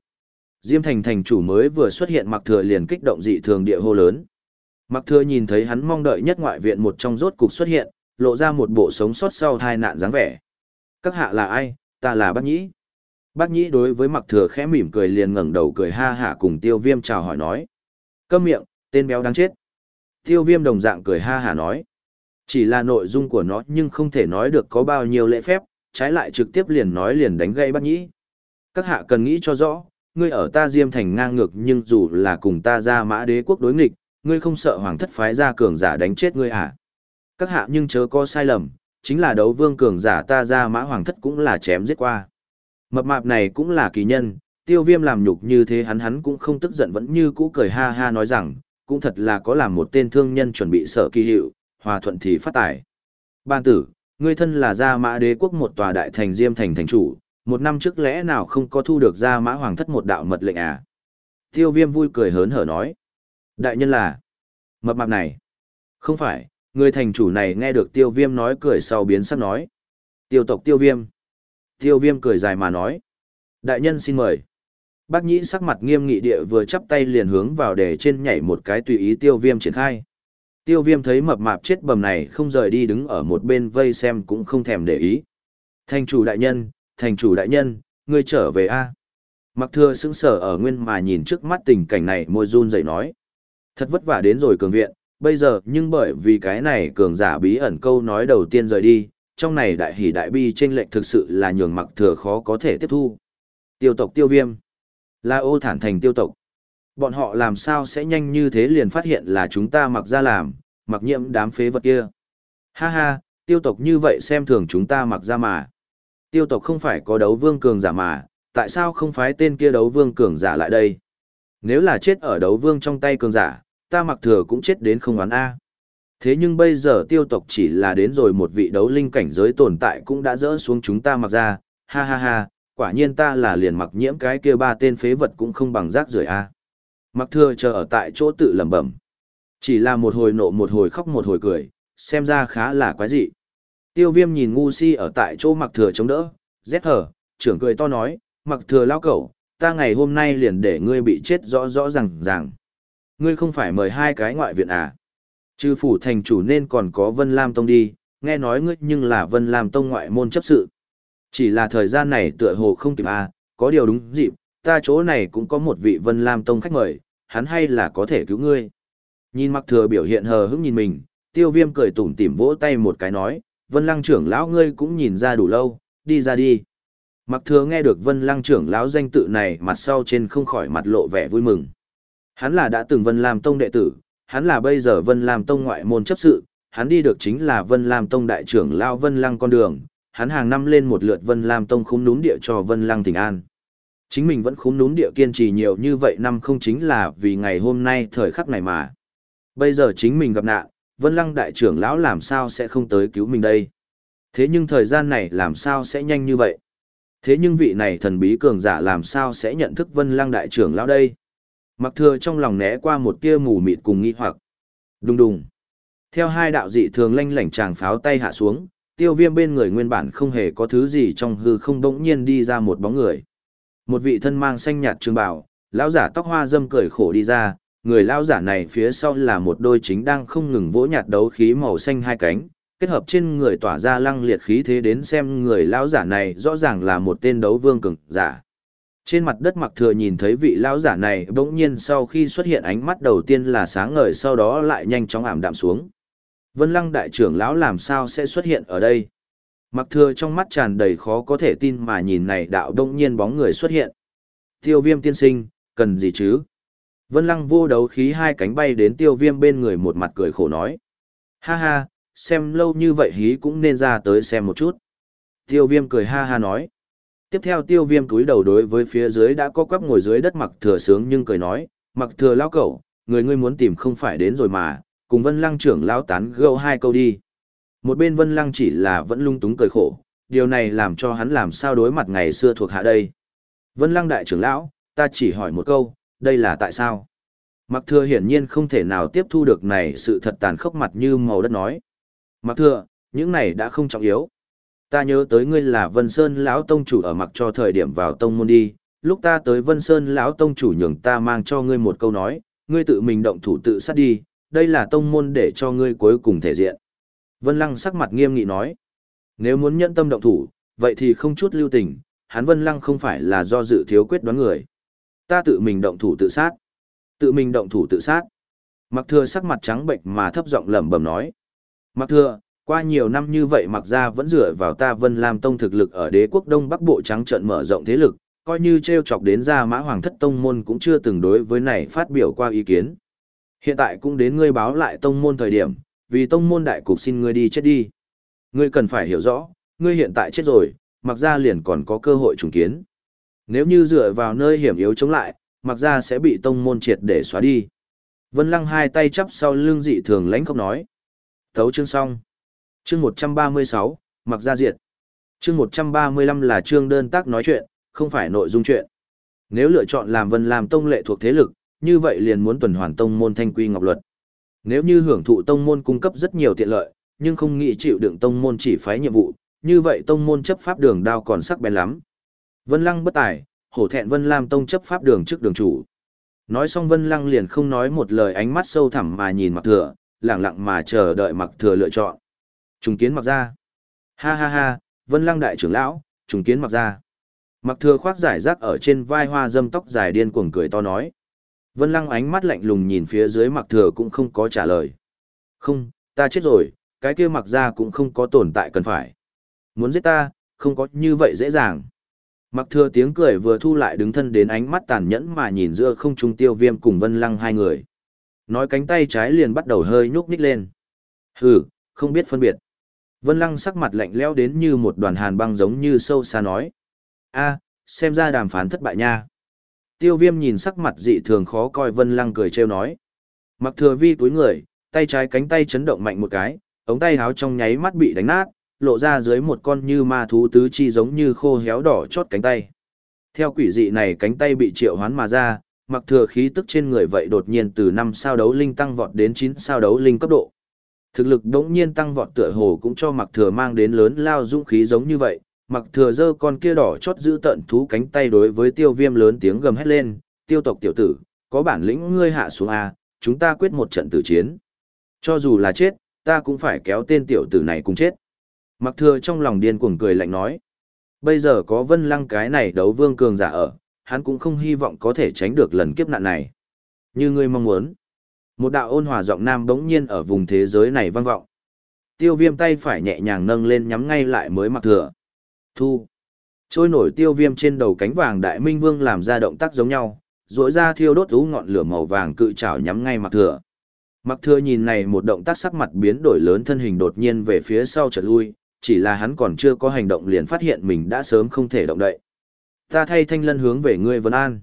Diêm thành thành chủ mới vừa xuất hiện mặc thừa liền kích động dị thường địa hô lớn. Mặc thừa nhìn thấy hắn mong đợi nhất ngoại viện một trong rốt cục xuất hiện, lộ ra một bộ sống sót sau tai nạn dáng vẻ. Các hạ là ai, ta là bác nhĩ. Bác nhĩ đối với mặc thừa khẽ mỉm cười liền ngẩng đầu cười ha hả cùng tiêu viêm chào hỏi nói. Câm miệng, tên béo đáng chết. Tiêu viêm đồng dạng cười ha hả nói. Chỉ là nội dung của nó nhưng không thể nói được có bao nhiêu lễ phép, trái lại trực tiếp liền nói liền đánh gây bác nhĩ. Các hạ cần nghĩ cho rõ, ngươi ở ta diêm thành ngang ngược nhưng dù là cùng ta ra mã đế quốc đối nghịch, ngươi không sợ hoàng thất phái ra cường giả đánh chết ngươi à? Các hạ nhưng chớ có sai lầm, chính là đấu vương cường giả ta ra mã hoàng thất cũng là chém giết qua. Mập mạp này cũng là kỳ nhân, tiêu viêm làm nhục như thế hắn hắn cũng không tức giận vẫn như cũ cười ha ha nói rằng, cũng thật là có làm một tên thương nhân chuẩn bị sợ kỳ hiệu, hòa thuận thì phát tài. Ban tử, ngươi thân là gia mã đế quốc một tòa đại thành diêm thành thành chủ, một năm trước lẽ nào không có thu được gia mã hoàng thất một đạo mật lệnh à? Tiêu viêm vui cười hớn hở nói. Đại nhân là, mập mạp này. Không phải, người thành chủ này nghe được tiêu viêm nói cười sau biến sắc nói. Tiêu tộc tiêu viêm. Tiêu viêm cười dài mà nói. Đại nhân xin mời. Bác nhĩ sắc mặt nghiêm nghị địa vừa chắp tay liền hướng vào để trên nhảy một cái tùy ý tiêu viêm triển khai. Tiêu viêm thấy mập mạp chết bầm này không rời đi đứng ở một bên vây xem cũng không thèm để ý. Thành chủ đại nhân, thành chủ đại nhân, ngươi trở về a Mặc thừa sững sờ ở nguyên mà nhìn trước mắt tình cảnh này môi run dậy nói. Thật vất vả đến rồi cường viện, bây giờ nhưng bởi vì cái này cường giả bí ẩn câu nói đầu tiên rời đi, trong này đại hỷ đại bi trên lệnh thực sự là nhường mặc thừa khó có thể tiếp thu. Tiêu tộc tiêu viêm, là ô thản thành tiêu tộc. Bọn họ làm sao sẽ nhanh như thế liền phát hiện là chúng ta mặc ra làm, mặc nhiễm đám phế vật kia. Ha ha, tiêu tộc như vậy xem thường chúng ta mặc ra mà. Tiêu tộc không phải có đấu vương cường giả mà, tại sao không phái tên kia đấu vương cường giả lại đây? Nếu là chết ở đấu vương trong tay cường giả, ta mặc thừa cũng chết đến không oán A. Thế nhưng bây giờ tiêu tộc chỉ là đến rồi một vị đấu linh cảnh giới tồn tại cũng đã dỡ xuống chúng ta mặc ra, ha ha ha, quả nhiên ta là liền mặc nhiễm cái kia ba tên phế vật cũng không bằng rác rưởi A. Mặc thừa chờ ở tại chỗ tự lẩm bẩm. Chỉ là một hồi nộ một hồi khóc một hồi cười, xem ra khá là quái dị. Tiêu viêm nhìn ngu si ở tại chỗ mặc thừa chống đỡ, rét hở, trưởng cười to nói, mặc thừa lao cẩu, ta ngày hôm nay liền để ngươi bị chết rõ rõ ràng ràng. Ngươi không phải mời hai cái ngoại viện à? Chư phủ thành chủ nên còn có Vân Lam Tông đi, nghe nói ngươi nhưng là Vân Lam Tông ngoại môn chấp sự. Chỉ là thời gian này tựa hồ không kịp à, có điều đúng dịp, ta chỗ này cũng có một vị Vân Lam Tông khách mời, hắn hay là có thể cứu ngươi. Nhìn mặc thừa biểu hiện hờ hững nhìn mình, tiêu viêm cười tủm tỉm vỗ tay một cái nói, Vân Lăng trưởng lão ngươi cũng nhìn ra đủ lâu, đi ra đi. Mặc thừa nghe được Vân Lăng trưởng lão danh tự này mặt sau trên không khỏi mặt lộ vẻ vui mừng. Hắn là đã từng Vân Lam Tông đệ tử, hắn là bây giờ Vân Lam Tông ngoại môn chấp sự, hắn đi được chính là Vân Lam Tông đại trưởng lão Vân Lăng con đường, hắn hàng năm lên một lượt Vân Lam Tông khung núm địa cho Vân Lăng Thịnh An. Chính mình vẫn khung núm địa kiên trì nhiều như vậy năm không chính là vì ngày hôm nay thời khắc này mà. Bây giờ chính mình gặp nạn, Vân Lăng đại trưởng lão làm sao sẽ không tới cứu mình đây? Thế nhưng thời gian này làm sao sẽ nhanh như vậy? Thế nhưng vị này thần bí cường giả làm sao sẽ nhận thức Vân Lăng đại trưởng lão đây? Mặc thừa trong lòng né qua một tia mù mịt cùng nghi hoặc. Đùng đùng. Theo hai đạo dị thường lanh lảnh chàng pháo tay hạ xuống, tiêu viêm bên người nguyên bản không hề có thứ gì trong hư không bỗng nhiên đi ra một bóng người. Một vị thân mang xanh nhạt trường bảo, lão giả tóc hoa dâm cười khổ đi ra, người lão giả này phía sau là một đôi chính đang không ngừng vỗ nhạt đấu khí màu xanh hai cánh, kết hợp trên người tỏa ra lăng liệt khí thế đến xem người lão giả này rõ ràng là một tên đấu vương cường giả. Trên mặt đất mặc thừa nhìn thấy vị lão giả này bỗng nhiên sau khi xuất hiện ánh mắt đầu tiên là sáng ngời sau đó lại nhanh chóng ảm đạm xuống. Vân lăng đại trưởng lão làm sao sẽ xuất hiện ở đây? Mặc thừa trong mắt tràn đầy khó có thể tin mà nhìn này đạo đông nhiên bóng người xuất hiện. Tiêu viêm tiên sinh, cần gì chứ? Vân lăng vô đấu khí hai cánh bay đến tiêu viêm bên người một mặt cười khổ nói. Ha ha, xem lâu như vậy hí cũng nên ra tới xem một chút. Tiêu viêm cười ha ha nói. Tiếp theo tiêu viêm túi đầu đối với phía dưới đã có quắp ngồi dưới đất mặc thừa sướng nhưng cười nói, mặc thừa lao cẩu, người ngươi muốn tìm không phải đến rồi mà, cùng vân lăng trưởng lao tán gâu hai câu đi. Một bên vân lăng chỉ là vẫn lung túng cười khổ, điều này làm cho hắn làm sao đối mặt ngày xưa thuộc hạ đây. Vân lăng đại trưởng lão, ta chỉ hỏi một câu, đây là tại sao? Mặc thừa hiển nhiên không thể nào tiếp thu được này sự thật tàn khốc mặt như màu đất nói. Mặc thừa, những này đã không trọng yếu. Ta nhớ tới ngươi là Vân Sơn lão tông chủ ở mặc cho thời điểm vào tông môn đi, lúc ta tới Vân Sơn lão tông chủ nhường ta mang cho ngươi một câu nói, ngươi tự mình động thủ tự sát đi, đây là tông môn để cho ngươi cuối cùng thể diện. Vân Lăng sắc mặt nghiêm nghị nói, nếu muốn nhẫn tâm động thủ, vậy thì không chút lưu tình, hắn Vân Lăng không phải là do dự thiếu quyết đoán người. Ta tự mình động thủ tự sát. Tự mình động thủ tự sát. Mặc thừa sắc mặt trắng bệnh mà thấp giọng lẩm bẩm nói. Mặc thừa, qua nhiều năm như vậy mặc ra vẫn dựa vào ta Vân Lam Tông thực lực ở đế quốc Đông Bắc Bộ trắng trận mở rộng thế lực, coi như treo chọc đến ra mã hoàng thất tông môn cũng chưa từng đối với này phát biểu qua ý kiến. Hiện tại cũng đến ngươi báo lại tông môn thời điểm, vì tông môn đại cục xin ngươi đi chết đi. Ngươi cần phải hiểu rõ, ngươi hiện tại chết rồi, mặc ra liền còn có cơ hội trùng kiến. Nếu như dựa vào nơi hiểm yếu chống lại, mặc ra sẽ bị tông môn triệt để xóa đi. Vân Lăng hai tay chắp sau lưng dị thường lãnh không nói. Thấu chương xong. Chương 136, mặc ra diệt. Chương 135 là chương đơn tác nói chuyện, không phải nội dung chuyện. Nếu lựa chọn làm Vân làm tông lệ thuộc thế lực, như vậy liền muốn tuần hoàn tông môn thanh quy ngọc luật. Nếu như hưởng thụ tông môn cung cấp rất nhiều tiện lợi, nhưng không nghĩ chịu đựng tông môn chỉ phái nhiệm vụ, như vậy tông môn chấp pháp đường đao còn sắc bén lắm. Vân Lăng bất tài, hổ thẹn Vân Lam tông chấp pháp đường trước đường chủ. Nói xong Vân Lăng liền không nói một lời ánh mắt sâu thẳm mà nhìn Mặc Thừa, lặng lặng mà chờ đợi Mặc Thừa lựa chọn. Trùng kiến mặc ra. Ha ha ha, Vân Lăng đại trưởng lão, trùng kiến mặc ra. Mặc Thừa khoác giải rác ở trên vai hoa dâm tóc dài điên cuồng cười to nói. Vân Lăng ánh mắt lạnh lùng nhìn phía dưới Mặc Thừa cũng không có trả lời. Không, ta chết rồi, cái kia mặc ra cũng không có tồn tại cần phải. Muốn giết ta, không có như vậy dễ dàng. Mặc thừa tiếng cười vừa thu lại đứng thân đến ánh mắt tàn nhẫn mà nhìn giữa không trung tiêu viêm cùng vân lăng hai người. Nói cánh tay trái liền bắt đầu hơi nhúc nhích lên. Hừ, không biết phân biệt. Vân lăng sắc mặt lạnh lẽo đến như một đoàn hàn băng giống như sâu xa nói. a xem ra đàm phán thất bại nha. Tiêu viêm nhìn sắc mặt dị thường khó coi vân lăng cười trêu nói. Mặc thừa vi túi người, tay trái cánh tay chấn động mạnh một cái, ống tay háo trong nháy mắt bị đánh nát, lộ ra dưới một con như ma thú tứ chi giống như khô héo đỏ chót cánh tay. Theo quỷ dị này cánh tay bị triệu hoán mà ra, mặc thừa khí tức trên người vậy đột nhiên từ 5 sao đấu linh tăng vọt đến 9 sao đấu linh cấp độ. Thực lực đống nhiên tăng vọt tựa hồ cũng cho mặc thừa mang đến lớn lao dũng khí giống như vậy, mặc thừa dơ con kia đỏ chót giữ tận thú cánh tay đối với tiêu viêm lớn tiếng gầm hét lên, tiêu tộc tiểu tử, có bản lĩnh ngươi hạ xuống A, chúng ta quyết một trận tử chiến. Cho dù là chết, ta cũng phải kéo tên tiểu tử này cùng chết. Mặc thừa trong lòng điên cuồng cười lạnh nói. Bây giờ có vân lăng cái này đấu vương cường giả ở, hắn cũng không hy vọng có thể tránh được lần kiếp nạn này. Như ngươi mong muốn. Một đạo ôn hòa giọng nam bỗng nhiên ở vùng thế giới này vang vọng. Tiêu viêm tay phải nhẹ nhàng nâng lên nhắm ngay lại mới mặc thừa. Thu. Trôi nổi tiêu viêm trên đầu cánh vàng đại minh vương làm ra động tác giống nhau, rỗi ra thiêu đốt ú ngọn lửa màu vàng cự trảo nhắm ngay mặc thừa. Mặc thừa nhìn này một động tác sắc mặt biến đổi lớn thân hình đột nhiên về phía sau trở lui, chỉ là hắn còn chưa có hành động liền phát hiện mình đã sớm không thể động đậy. Ta thay thanh lân hướng về ngươi Vân An.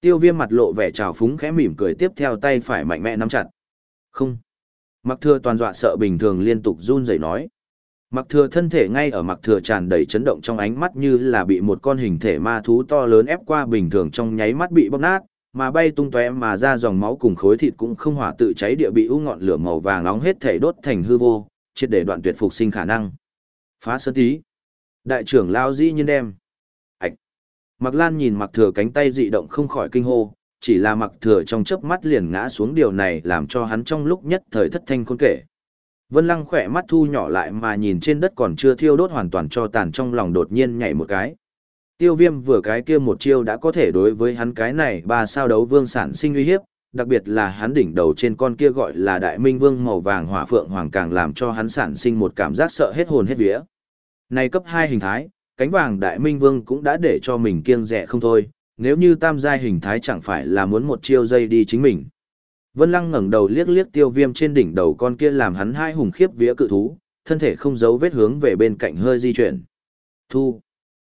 Tiêu viêm mặt lộ vẻ trào phúng khẽ mỉm cười tiếp theo tay phải mạnh mẽ nắm chặt. Không. Mặc thừa toàn dọa sợ bình thường liên tục run rẩy nói. Mặc thừa thân thể ngay ở mặc thừa tràn đầy chấn động trong ánh mắt như là bị một con hình thể ma thú to lớn ép qua bình thường trong nháy mắt bị bóp nát, mà bay tung tóe mà ra dòng máu cùng khối thịt cũng không hỏa tự cháy địa bị u ngọn lửa màu vàng nóng hết thể đốt thành hư vô, triệt để đoạn tuyệt phục sinh khả năng. Phá sơn tí. Đại trưởng lao dĩ nhiên đem. Mạc Mặc lan nhìn mặc thừa cánh tay dị động không khỏi kinh hô, chỉ là mặc thừa trong chớp mắt liền ngã xuống điều này làm cho hắn trong lúc nhất thời thất thanh khôn kể. Vân lăng khỏe mắt thu nhỏ lại mà nhìn trên đất còn chưa thiêu đốt hoàn toàn cho tàn trong lòng đột nhiên nhảy một cái. Tiêu viêm vừa cái kia một chiêu đã có thể đối với hắn cái này ba sao đấu vương sản sinh uy hiếp, đặc biệt là hắn đỉnh đầu trên con kia gọi là đại minh vương màu vàng hỏa phượng hoàng càng làm cho hắn sản sinh một cảm giác sợ hết hồn hết vía. Này cấp 2 hình thái, cánh vàng đại minh vương cũng đã để cho mình kiêng rẻ không thôi, nếu như tam giai hình thái chẳng phải là muốn một chiêu dây đi chính mình. Vân Lăng ngẩng đầu liếc liếc tiêu viêm trên đỉnh đầu con kia làm hắn hai hùng khiếp vía cự thú, thân thể không giấu vết hướng về bên cạnh hơi di chuyển. Thu.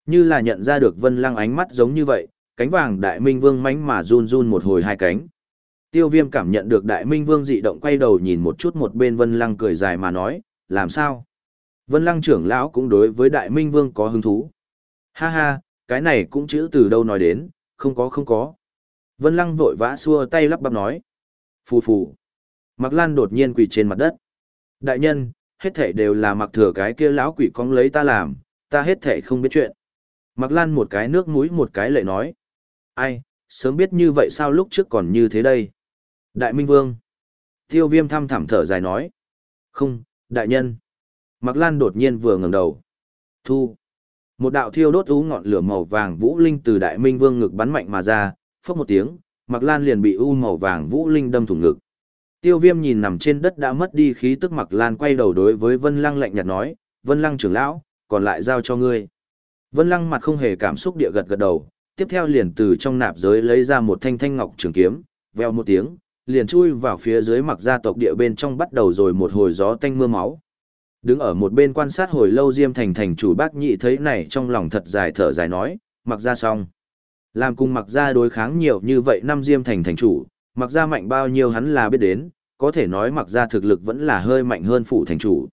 Như là nhận ra được Vân Lăng ánh mắt giống như vậy, cánh vàng đại minh vương mánh mà run run một hồi hai cánh. Tiêu viêm cảm nhận được đại minh vương dị động quay đầu nhìn một chút một bên Vân Lăng cười dài mà nói, làm sao? Vân Lăng trưởng lão cũng đối với đại minh vương có hứng thú. Ha ha, cái này cũng chữ từ đâu nói đến, không có không có. Vân Lăng vội vã xua tay lắp bắp nói. Phù phù. Mạc Lan đột nhiên quỳ trên mặt đất. Đại nhân, hết thể đều là mặc thừa cái kia lão quỷ cong lấy ta làm, ta hết thể không biết chuyện. Mặc lan một cái nước mũi một cái lệ nói. Ai, sớm biết như vậy sao lúc trước còn như thế đây? Đại Minh Vương. Tiêu viêm thăm thẳm thở dài nói. Không, đại nhân. Mạc lan đột nhiên vừa ngẩng đầu. Thu. Một đạo thiêu đốt ú ngọn lửa màu vàng vũ linh từ đại minh vương ngực bắn mạnh mà ra, phốc một tiếng, Mạc Lan liền bị u màu vàng vũ linh đâm thủng ngực. Tiêu Viêm nhìn nằm trên đất đã mất đi khí tức Mạc Lan quay đầu đối với Vân Lăng lạnh nhạt nói, "Vân Lăng trưởng lão, còn lại giao cho ngươi." Vân Lăng mặt không hề cảm xúc địa gật gật đầu, tiếp theo liền từ trong nạp giới lấy ra một thanh thanh ngọc trường kiếm, veo một tiếng, liền chui vào phía dưới Mặc gia tộc địa bên trong bắt đầu rồi một hồi gió tanh mưa máu. Đứng ở một bên quan sát hồi lâu Diêm Thành thành chủ bác nhị thấy này trong lòng thật dài thở dài nói, mặc ra xong. Làm cùng mặc ra đối kháng nhiều như vậy năm Diêm Thành thành chủ, mặc ra mạnh bao nhiêu hắn là biết đến, có thể nói mặc ra thực lực vẫn là hơi mạnh hơn phủ thành chủ.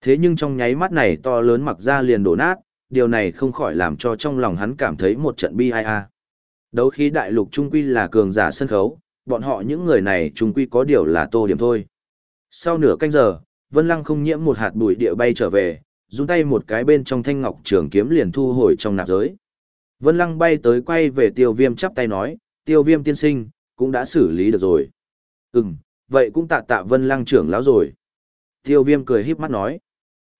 Thế nhưng trong nháy mắt này to lớn mặc ra liền đổ nát, điều này không khỏi làm cho trong lòng hắn cảm thấy một trận bi ai a. Đấu khí đại lục trung quy là cường giả sân khấu, bọn họ những người này trung quy có điều là tô điểm thôi. Sau nửa canh giờ, Vân Lăng không nhiễm một hạt bụi địa bay trở về, dùng tay một cái bên trong thanh ngọc trường kiếm liền thu hồi trong nạp giới. Vân Lăng bay tới quay về tiêu viêm chắp tay nói, tiêu viêm tiên sinh, cũng đã xử lý được rồi. Ừm, vậy cũng tạ tạ Vân Lăng trưởng lão rồi. Tiêu viêm cười híp mắt nói,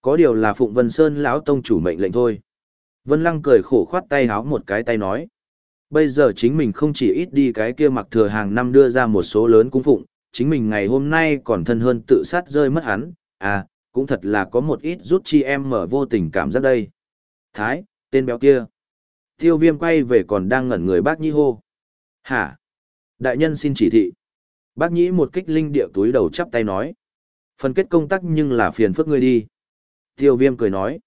có điều là Phụng Vân Sơn lão tông chủ mệnh lệnh thôi. Vân Lăng cười khổ khoát tay háo một cái tay nói, bây giờ chính mình không chỉ ít đi cái kia mặc thừa hàng năm đưa ra một số lớn cung phụng, chính mình ngày hôm nay còn thân hơn tự sát rơi mất hắn, à, cũng thật là có một ít rút chi em mở vô tình cảm giác đây. Thái, tên béo kia. Tiêu viêm quay về còn đang ngẩn người bác nhĩ hô. Hả? Đại nhân xin chỉ thị. Bác nhĩ một kích linh địa túi đầu chắp tay nói. Phần kết công tác nhưng là phiền phức ngươi đi. Tiêu viêm cười nói.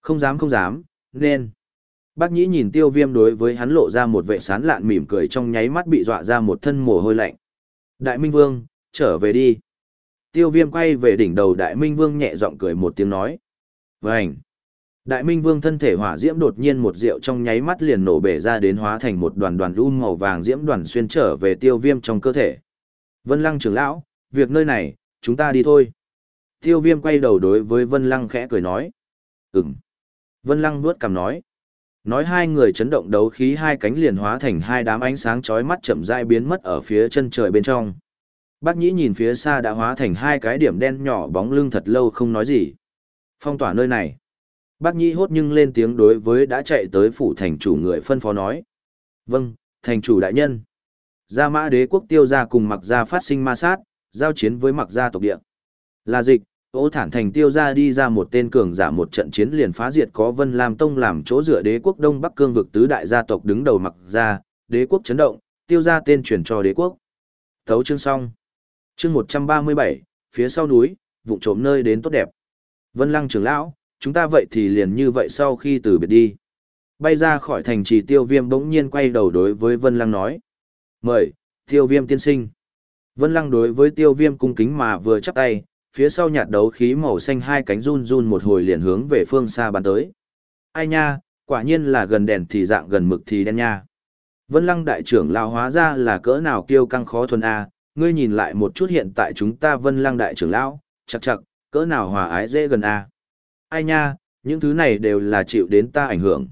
Không dám không dám, nên. Bác nhĩ nhìn tiêu viêm đối với hắn lộ ra một vệ sán lạn mỉm cười trong nháy mắt bị dọa ra một thân mồ hôi lạnh. Đại Minh Vương, trở về đi. Tiêu viêm quay về đỉnh đầu Đại Minh Vương nhẹ giọng cười một tiếng nói. Vânh! Đại Minh Vương thân thể hỏa diễm đột nhiên một rượu trong nháy mắt liền nổ bể ra đến hóa thành một đoàn đoàn um màu vàng diễm đoàn xuyên trở về tiêu viêm trong cơ thể. Vân Lăng trưởng lão, việc nơi này, chúng ta đi thôi. Tiêu viêm quay đầu đối với Vân Lăng khẽ cười nói. Ừm. Vân Lăng vuốt cằm nói. Nói hai người chấn động đấu khí hai cánh liền hóa thành hai đám ánh sáng chói mắt chậm rãi biến mất ở phía chân trời bên trong. Bác Nhĩ nhìn phía xa đã hóa thành hai cái điểm đen nhỏ bóng lưng thật lâu không nói gì. Phong tỏa nơi này. Bác Nhĩ hốt nhưng lên tiếng đối với đã chạy tới phủ thành chủ người phân phó nói. Vâng, thành chủ đại nhân. Gia mã đế quốc tiêu gia cùng mặc gia phát sinh ma sát, giao chiến với mặc gia tộc địa. Là dịch, Ô thản thành tiêu ra đi ra một tên cường giả một trận chiến liền phá diệt có Vân Lam Tông làm chỗ dựa đế quốc Đông Bắc cương vực tứ đại gia tộc đứng đầu mặc ra, đế quốc chấn động, tiêu ra tên chuyển cho đế quốc. Thấu chương xong. Chương một trăm ba mươi bảy phía sau núi, vụ trộm nơi đến tốt đẹp. Vân Lăng trưởng lão, chúng ta vậy thì liền như vậy sau khi từ biệt đi. Bay ra khỏi thành trì tiêu viêm bỗng nhiên quay đầu đối với Vân Lăng nói. Mời, tiêu viêm tiên sinh. Vân Lăng đối với tiêu viêm cung kính mà vừa chắp tay, phía sau nhạt đấu khí màu xanh hai cánh run run một hồi liền hướng về phương xa bắn tới. Ai nha, quả nhiên là gần đèn thì dạng gần mực thì đen nha. Vân lăng đại trưởng lão hóa ra là cỡ nào kiêu căng khó thuần A, ngươi nhìn lại một chút hiện tại chúng ta vân lăng đại trưởng lão, chặt chặt, cỡ nào hòa ái dễ gần A. Ai nha, những thứ này đều là chịu đến ta ảnh hưởng.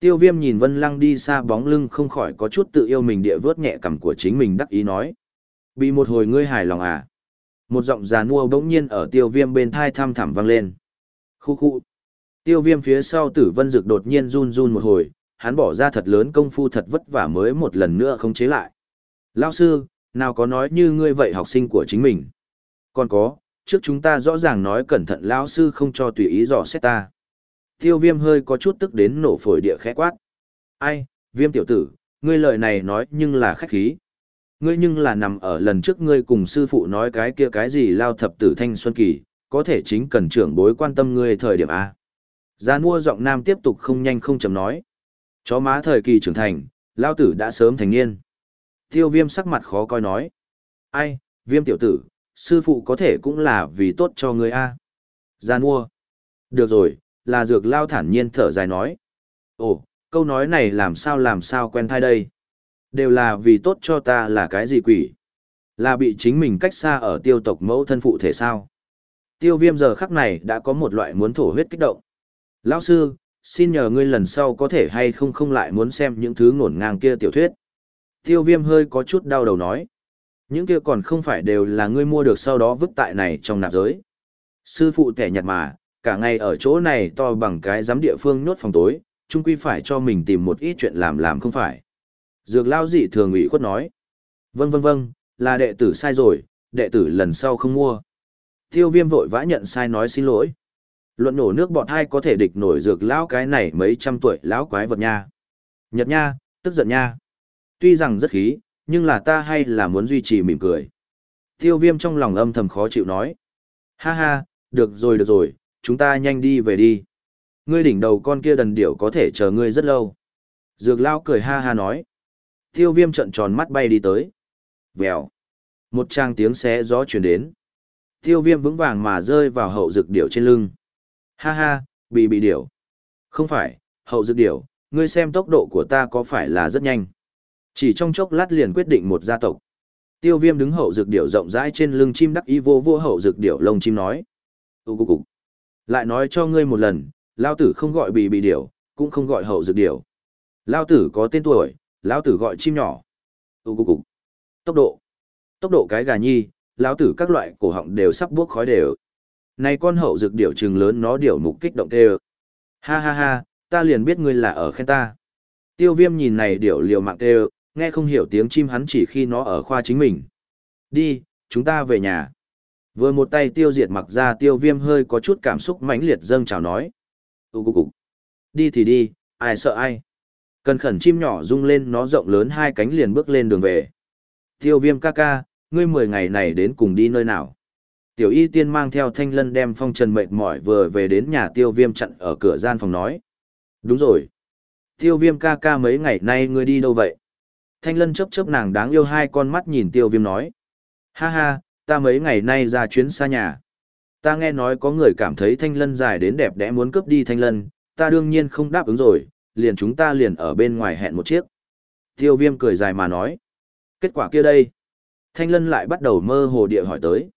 Tiêu viêm nhìn vân lăng đi xa bóng lưng không khỏi có chút tự yêu mình địa vớt nhẹ cằm của chính mình đắc ý nói. Bị một hồi ngươi hài lòng à? Một giọng già nua bỗng nhiên ở tiêu viêm bên thai thăm thẳm vang lên. Khu khu. Tiêu viêm phía sau tử vân dực đột nhiên run run một hồi, hắn bỏ ra thật lớn công phu thật vất vả mới một lần nữa không chế lại. Lao sư, nào có nói như ngươi vậy học sinh của chính mình. Còn có, trước chúng ta rõ ràng nói cẩn thận lão sư không cho tùy ý dò xét ta. Tiêu viêm hơi có chút tức đến nổ phổi địa khẽ quát. Ai, viêm tiểu tử, ngươi lời này nói nhưng là khách khí ngươi nhưng là nằm ở lần trước ngươi cùng sư phụ nói cái kia cái gì lao thập tử thanh xuân kỳ, có thể chính cần trưởng bối quan tâm ngươi thời điểm A. Gia mua giọng nam tiếp tục không nhanh không chậm nói. Chó má thời kỳ trưởng thành, lao tử đã sớm thành niên. Tiêu viêm sắc mặt khó coi nói. Ai, viêm tiểu tử, sư phụ có thể cũng là vì tốt cho ngươi A. Gia mua. Được rồi, là dược lao thản nhiên thở dài nói. Ồ, câu nói này làm sao làm sao quen thai đây. Đều là vì tốt cho ta là cái gì quỷ? Là bị chính mình cách xa ở tiêu tộc mẫu thân phụ thể sao? Tiêu viêm giờ khắc này đã có một loại muốn thổ huyết kích động. Lão sư, xin nhờ ngươi lần sau có thể hay không không lại muốn xem những thứ ngổn ngang kia tiểu thuyết. Tiêu viêm hơi có chút đau đầu nói. Những kia còn không phải đều là ngươi mua được sau đó vứt tại này trong nạp giới. Sư phụ kẻ nhặt mà, cả ngày ở chỗ này to bằng cái giám địa phương nhốt phòng tối, chung quy phải cho mình tìm một ít chuyện làm làm không phải. Dược lao dị thường ủy khuất nói. Vâng vâng vâng, là đệ tử sai rồi, đệ tử lần sau không mua. Tiêu viêm vội vã nhận sai nói xin lỗi. Luận nổ nước bọt hai có thể địch nổi dược lão cái này mấy trăm tuổi lão quái vật nha. Nhật nha, tức giận nha. Tuy rằng rất khí, nhưng là ta hay là muốn duy trì mỉm cười. Tiêu viêm trong lòng âm thầm khó chịu nói. Ha ha, được rồi được rồi, chúng ta nhanh đi về đi. Ngươi đỉnh đầu con kia đần điểu có thể chờ ngươi rất lâu. Dược lao cười ha ha nói. Tiêu viêm trận tròn mắt bay đi tới. Vèo. Một trang tiếng xé gió chuyển đến. Tiêu viêm vững vàng mà rơi vào hậu dược điểu trên lưng. Ha ha, bị bị điểu. Không phải, hậu dược điểu, ngươi xem tốc độ của ta có phải là rất nhanh. Chỉ trong chốc lát liền quyết định một gia tộc. Tiêu viêm đứng hậu dược điểu rộng rãi trên lưng chim đắc y vô vô hậu dược điểu lông chim nói. Ú cục cục. Lại nói cho ngươi một lần, lao tử không gọi bì bì điểu, cũng không gọi hậu dược điểu. Lao tử có tên tuổi, Lão tử gọi chim nhỏ. ưu cục cục. Tốc độ. Tốc độ cái gà nhi, lão tử các loại cổ họng đều sắp buốc khói đều. Này con hậu dược điểu chừng lớn nó điểu mục kích động tê Ha ha ha, ta liền biết ngươi là ở khen ta. Tiêu viêm nhìn này điểu liều mạng tê nghe không hiểu tiếng chim hắn chỉ khi nó ở khoa chính mình. Đi, chúng ta về nhà. Vừa một tay tiêu diệt mặc ra tiêu viêm hơi có chút cảm xúc mãnh liệt dâng chào nói. ưu cục cục. Đi thì đi, ai sợ ai. Cần khẩn chim nhỏ rung lên nó rộng lớn hai cánh liền bước lên đường về. Tiêu viêm ca ca, ngươi mười ngày này đến cùng đi nơi nào? Tiểu y tiên mang theo thanh lân đem phong trần mệt mỏi vừa về đến nhà tiêu viêm chặn ở cửa gian phòng nói. Đúng rồi. Tiêu viêm ca ca mấy ngày nay ngươi đi đâu vậy? Thanh lân chấp chấp nàng đáng yêu hai con mắt nhìn tiêu viêm nói. Ha ha, ta mấy ngày nay ra chuyến xa nhà. Ta nghe nói có người cảm thấy thanh lân dài đến đẹp đẽ muốn cướp đi thanh lân, ta đương nhiên không đáp ứng rồi, liền chúng ta liền ở bên ngoài hẹn một chiếc. Tiêu viêm cười dài mà nói. Kết quả kia đây. Thanh lân lại bắt đầu mơ hồ địa hỏi tới.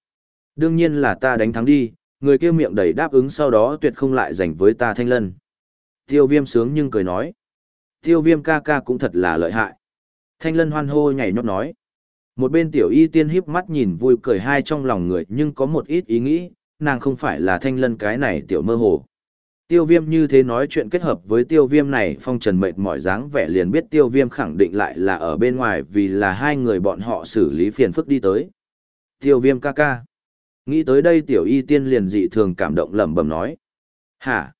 Đương nhiên là ta đánh thắng đi, người kia miệng đầy đáp ứng sau đó tuyệt không lại dành với ta thanh lân. Tiêu viêm sướng nhưng cười nói. Tiêu viêm ca ca cũng thật là lợi hại. Thanh lân hoan hô nhảy nhót nói. Một bên tiểu y tiên híp mắt nhìn vui cười hai trong lòng người nhưng có một ít ý nghĩ, nàng không phải là thanh lân cái này tiểu mơ hồ. Tiêu viêm như thế nói chuyện kết hợp với tiêu viêm này phong trần mệt mỏi dáng vẻ liền biết tiêu viêm khẳng định lại là ở bên ngoài vì là hai người bọn họ xử lý phiền phức đi tới. Tiêu viêm ca ca. Nghĩ tới đây tiểu y tiên liền dị thường cảm động lẩm bẩm nói. Hả?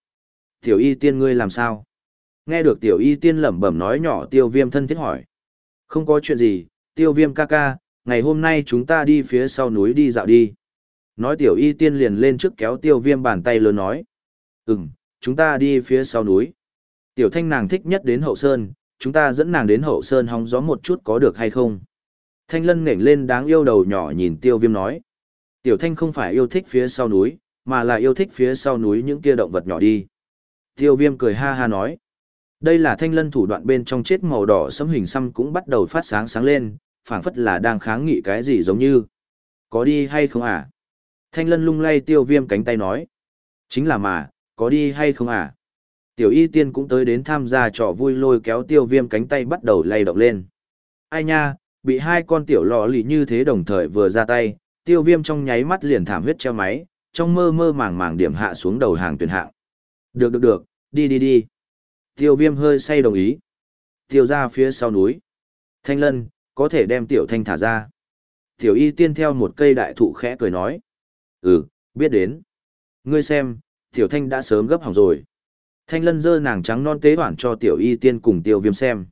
Tiểu y tiên ngươi làm sao? Nghe được tiểu y tiên lẩm bẩm nói nhỏ tiêu viêm thân thiết hỏi. Không có chuyện gì, tiêu viêm ca ca, ngày hôm nay chúng ta đi phía sau núi đi dạo đi. Nói tiểu y tiên liền lên trước kéo tiêu viêm bàn tay lớn nói. Ừm, chúng ta đi phía sau núi. Tiểu thanh nàng thích nhất đến hậu sơn, chúng ta dẫn nàng đến hậu sơn hóng gió một chút có được hay không? Thanh lân nghển lên đáng yêu đầu nhỏ nhìn tiêu viêm nói. Tiểu thanh không phải yêu thích phía sau núi, mà là yêu thích phía sau núi những kia động vật nhỏ đi. Tiêu viêm cười ha ha nói. Đây là thanh lân thủ đoạn bên trong chết màu đỏ sấm hình xăm cũng bắt đầu phát sáng sáng lên, phảng phất là đang kháng nghị cái gì giống như. Có đi hay không à? Thanh lân lung lay tiêu viêm cánh tay nói. Chính là mà, có đi hay không à? Tiểu y tiên cũng tới đến tham gia trò vui lôi kéo tiêu viêm cánh tay bắt đầu lay động lên. Ai nha, bị hai con tiểu lò lì như thế đồng thời vừa ra tay, tiêu viêm trong nháy mắt liền thảm huyết treo máy, trong mơ mơ màng màng điểm hạ xuống đầu hàng tuyển hạng. Được được được, đi đi đi. Tiêu viêm hơi say đồng ý. Tiêu ra phía sau núi. Thanh lân, có thể đem tiểu thanh thả ra. Tiểu y tiên theo một cây đại thụ khẽ cười nói. Ừ, biết đến. Ngươi xem, tiểu thanh đã sớm gấp hỏng rồi. Thanh lân dơ nàng trắng non tế hoản cho tiểu y tiên cùng tiêu viêm xem.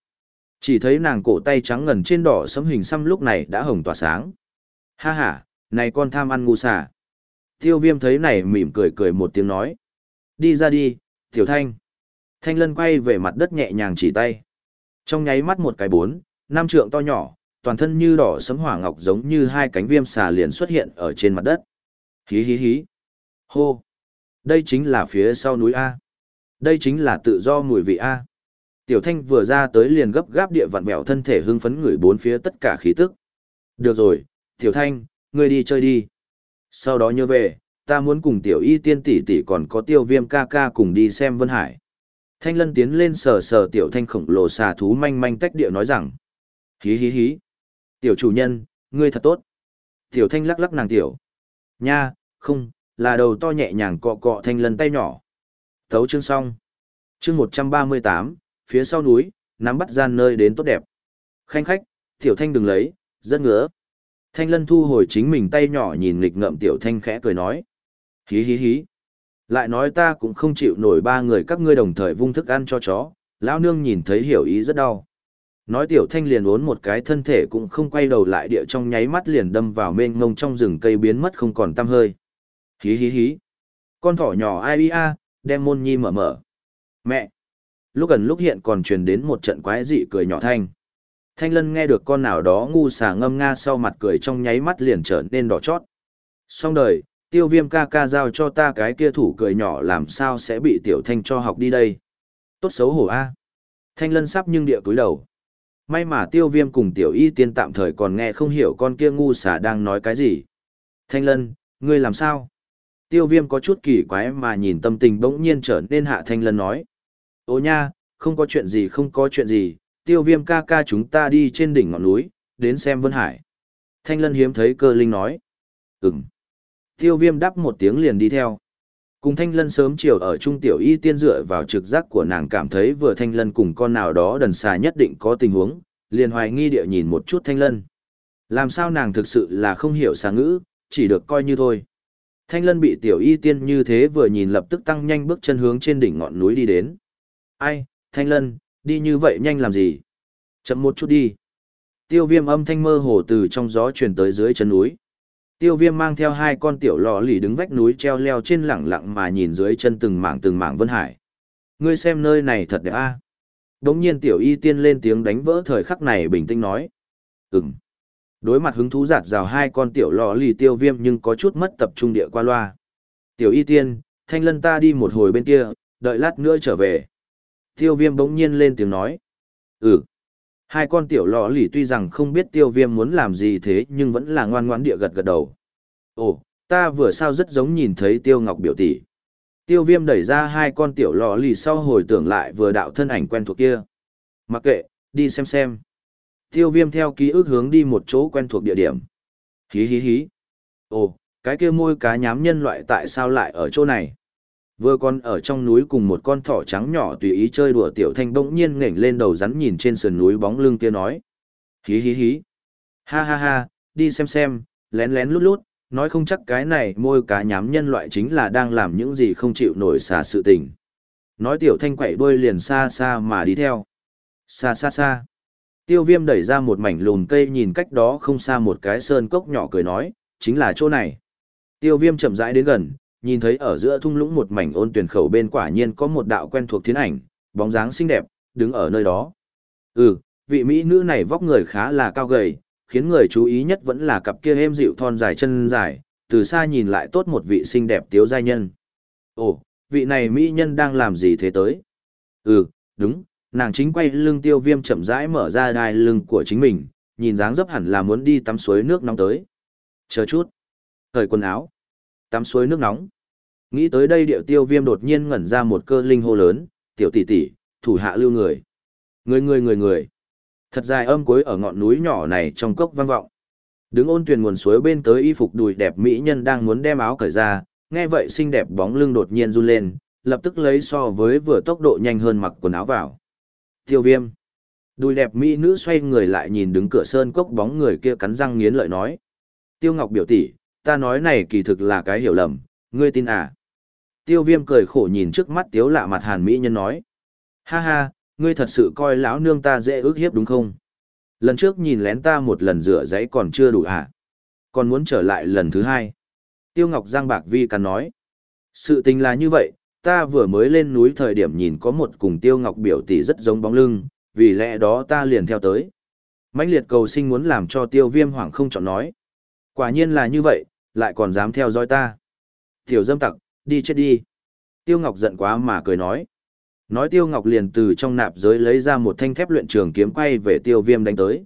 Chỉ thấy nàng cổ tay trắng ngần trên đỏ sấm hình xăm lúc này đã hồng tỏa sáng. Ha ha, này con tham ăn ngu xả. Tiêu viêm thấy này mỉm cười cười một tiếng nói. Đi ra đi, tiểu thanh. Thanh lân quay về mặt đất nhẹ nhàng chỉ tay. Trong nháy mắt một cái bốn, năm trượng to nhỏ, toàn thân như đỏ sấm hỏa ngọc giống như hai cánh viêm xà liền xuất hiện ở trên mặt đất. Hí hí hí. Hô. Đây chính là phía sau núi A. Đây chính là tự do mùi vị A. Tiểu thanh vừa ra tới liền gấp gáp địa vặn vẹo thân thể hưng phấn người bốn phía tất cả khí tức. Được rồi, tiểu thanh, ngươi đi chơi đi. Sau đó nhớ về, ta muốn cùng tiểu y tiên tỷ tỷ còn có tiêu viêm ca ca cùng đi xem Vân Hải. Thanh lân tiến lên sờ sờ tiểu thanh khổng lồ xà thú manh manh tách địa nói rằng. Hí hí hí. Tiểu chủ nhân, ngươi thật tốt. Tiểu thanh lắc lắc nàng tiểu. Nha, không, là đầu to nhẹ nhàng cọ cọ thanh lân tay nhỏ. Thấu chương xong. Chương một trăm ba mươi tám, phía sau núi, nắm bắt gian nơi đến tốt đẹp. Khanh khách, tiểu thanh đừng lấy, rất ngứa. Thanh lân thu hồi chính mình tay nhỏ nhìn nghịch ngợm tiểu thanh khẽ cười nói. Hí hí hí. Lại nói ta cũng không chịu nổi ba người các ngươi đồng thời vung thức ăn cho chó, lão nương nhìn thấy hiểu ý rất đau. Nói tiểu thanh liền uốn một cái thân thể cũng không quay đầu lại địa trong nháy mắt liền đâm vào mênh ngông trong rừng cây biến mất không còn tăm hơi. Hí hí hí. Con thỏ nhỏ ai ia, đem môn nhi mở mở. Mẹ. Lúc gần lúc hiện còn truyền đến một trận quái dị cười nhỏ thanh. Thanh lân nghe được con nào đó ngu xà ngâm nga sau mặt cười trong nháy mắt liền trở nên đỏ chót. Xong đời, tiêu viêm ca ca giao cho ta cái kia thủ cười nhỏ làm sao sẽ bị tiểu thanh cho học đi đây. Tốt xấu hổ a. Thanh lân sắp nhưng địa cúi đầu. May mà tiêu viêm cùng tiểu y tiên tạm thời còn nghe không hiểu con kia ngu xà đang nói cái gì. Thanh lân, ngươi làm sao? Tiêu viêm có chút kỳ quái mà nhìn tâm tình bỗng nhiên trở nên hạ thanh lân nói. Ô nha, không có chuyện gì không có chuyện gì, tiêu viêm ca ca chúng ta đi trên đỉnh ngọn núi, đến xem Vân Hải. Thanh lân hiếm thấy cơ linh nói. Ừm. Tiêu viêm đáp một tiếng liền đi theo. Cùng thanh lân sớm chiều ở trung tiểu y tiên dựa vào trực giác của nàng cảm thấy vừa thanh lân cùng con nào đó đần xà nhất định có tình huống, liền hoài nghi địa nhìn một chút thanh lân. Làm sao nàng thực sự là không hiểu xà ngữ, chỉ được coi như thôi. Thanh lân bị tiểu y tiên như thế vừa nhìn lập tức tăng nhanh bước chân hướng trên đỉnh ngọn núi đi đến. Ai, thanh lân, đi như vậy nhanh làm gì? Chậm một chút đi. Tiêu viêm âm thanh mơ hồ từ trong gió truyền tới dưới chân núi. Tiêu viêm mang theo hai con tiểu lò lì đứng vách núi treo leo trên lẳng lặng mà nhìn dưới chân từng mảng từng mảng vân hải. Ngươi xem nơi này thật đẹp a. À? Đống nhiên tiểu y tiên lên tiếng đánh vỡ thời khắc này bình tĩnh nói. Ừm. Đối mặt hứng thú giạt rào hai con tiểu lò lì tiêu viêm nhưng có chút mất tập trung địa qua loa. Tiểu y tiên, thanh lân ta đi một hồi bên kia, đợi lát nữa trở về. Tiêu viêm bỗng nhiên lên tiếng nói. Ừ. Hai con tiểu lò lì tuy rằng không biết tiêu viêm muốn làm gì thế nhưng vẫn là ngoan ngoãn địa gật gật đầu. Ồ, ta vừa sao rất giống nhìn thấy tiêu ngọc biểu tỷ. Tiêu viêm đẩy ra hai con tiểu lò lì sau hồi tưởng lại vừa đạo thân ảnh quen thuộc kia. Mặc kệ, đi xem xem. Tiêu viêm theo ký ức hướng đi một chỗ quen thuộc địa điểm. Hí hí hí. Ồ, cái kia môi cá nhám nhân loại tại sao lại ở chỗ này? Vừa còn ở trong núi cùng một con thỏ trắng nhỏ tùy ý chơi đùa tiểu thanh bỗng nhiên nghển lên đầu rắn nhìn trên sườn núi bóng lưng kia nói. Hí hí hí. Ha ha ha, đi xem xem, lén lén lút lút, nói không chắc cái này môi cá nhám nhân loại chính là đang làm những gì không chịu nổi xả sự tình. Nói tiểu thanh quậy đuôi liền xa xa mà đi theo. Xa xa xa. Tiêu viêm đẩy ra một mảnh lùn cây nhìn cách đó không xa một cái sơn cốc nhỏ cười nói, chính là chỗ này. Tiêu viêm chậm rãi đến gần, nhìn thấy ở giữa thung lũng một mảnh ôn tuyển khẩu bên quả nhiên có một đạo quen thuộc thiên ảnh, bóng dáng xinh đẹp, đứng ở nơi đó. Ừ, vị mỹ nữ này vóc người khá là cao gầy, khiến người chú ý nhất vẫn là cặp kia êm dịu thon dài chân dài, từ xa nhìn lại tốt một vị xinh đẹp tiếu giai nhân. Ồ, vị này mỹ nhân đang làm gì thế tới? Ừ, đúng, nàng chính quay lưng tiêu viêm chậm rãi mở ra đai lưng của chính mình, nhìn dáng dấp hẳn là muốn đi tắm suối nước nóng tới. Chờ chút. Thời quần áo. Tắm suối nước nóng. Nghĩ tới đây điệu tiêu viêm đột nhiên ngẩn ra một cơ linh hô lớn, tiểu tỷ tỷ, thủ hạ lưu người. Người người người người. Thật dài âm cuối ở ngọn núi nhỏ này trong cốc vang vọng. Đứng ôn tuyển nguồn suối bên tới y phục đùi đẹp mỹ nhân đang muốn đem áo cởi ra, nghe vậy xinh đẹp bóng lưng đột nhiên run lên, lập tức lấy so với vừa tốc độ nhanh hơn mặc quần áo vào. Tiêu viêm. Đùi đẹp mỹ nữ xoay người lại nhìn đứng cửa sơn cốc bóng người kia cắn răng nghiến lợi nói. Tiêu Ngọc biểu tỷ, ta nói này kỳ thực là cái hiểu lầm, ngươi tin à? Tiêu viêm cười khổ nhìn trước mắt tiếu lạ mặt hàn mỹ nhân nói. Ha ha, ngươi thật sự coi lão nương ta dễ ước hiếp đúng không? Lần trước nhìn lén ta một lần rửa giấy còn chưa đủ à? Còn muốn trở lại lần thứ hai. Tiêu Ngọc Giang Bạc Vi cắn nói. Sự tình là như vậy, ta vừa mới lên núi thời điểm nhìn có một cùng Tiêu Ngọc biểu tỷ rất giống bóng lưng, vì lẽ đó ta liền theo tới. mãnh liệt cầu sinh muốn làm cho Tiêu Viêm hoảng không chọn nói. Quả nhiên là như vậy, lại còn dám theo dõi ta. Tiểu dâm tặc, đi chết đi. Tiêu Ngọc giận quá mà cười nói. Nói Tiêu Ngọc liền từ trong nạp giới lấy ra một thanh thép luyện trường kiếm quay về Tiêu Viêm đánh tới.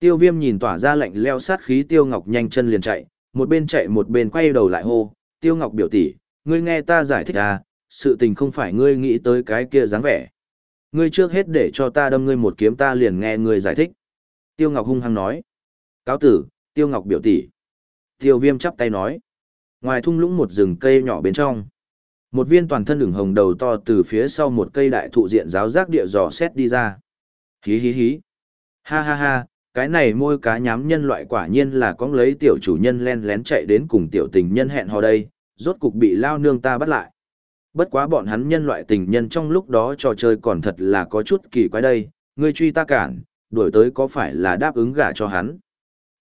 Tiêu Viêm nhìn tỏa ra lạnh leo sát khí Tiêu Ngọc nhanh chân liền chạy, một bên chạy một bên quay đầu lại hô, Tiêu Ngọc biểu tỷ, ngươi nghe ta giải thích à, sự tình không phải ngươi nghĩ tới cái kia dáng vẻ. Ngươi trước hết để cho ta đâm ngươi một kiếm ta liền nghe ngươi giải thích. Tiêu Ngọc hung hăng nói. Cáo tử, Tiêu Ngọc biểu tỷ. Tiêu Viêm chắp tay nói. Ngoài thung lũng một rừng cây nhỏ bên trong. Một viên toàn thân đường hồng đầu to từ phía sau một cây đại thụ diện giáo giác địa dò xét đi ra. Hí hí hí. Ha ha ha, cái này môi cá nhám nhân loại quả nhiên là có lấy tiểu chủ nhân len lén chạy đến cùng tiểu tình nhân hẹn hò đây, rốt cục bị lao nương ta bắt lại. Bất quá bọn hắn nhân loại tình nhân trong lúc đó trò chơi còn thật là có chút kỳ quái đây, ngươi truy ta cản, đuổi tới có phải là đáp ứng gả cho hắn.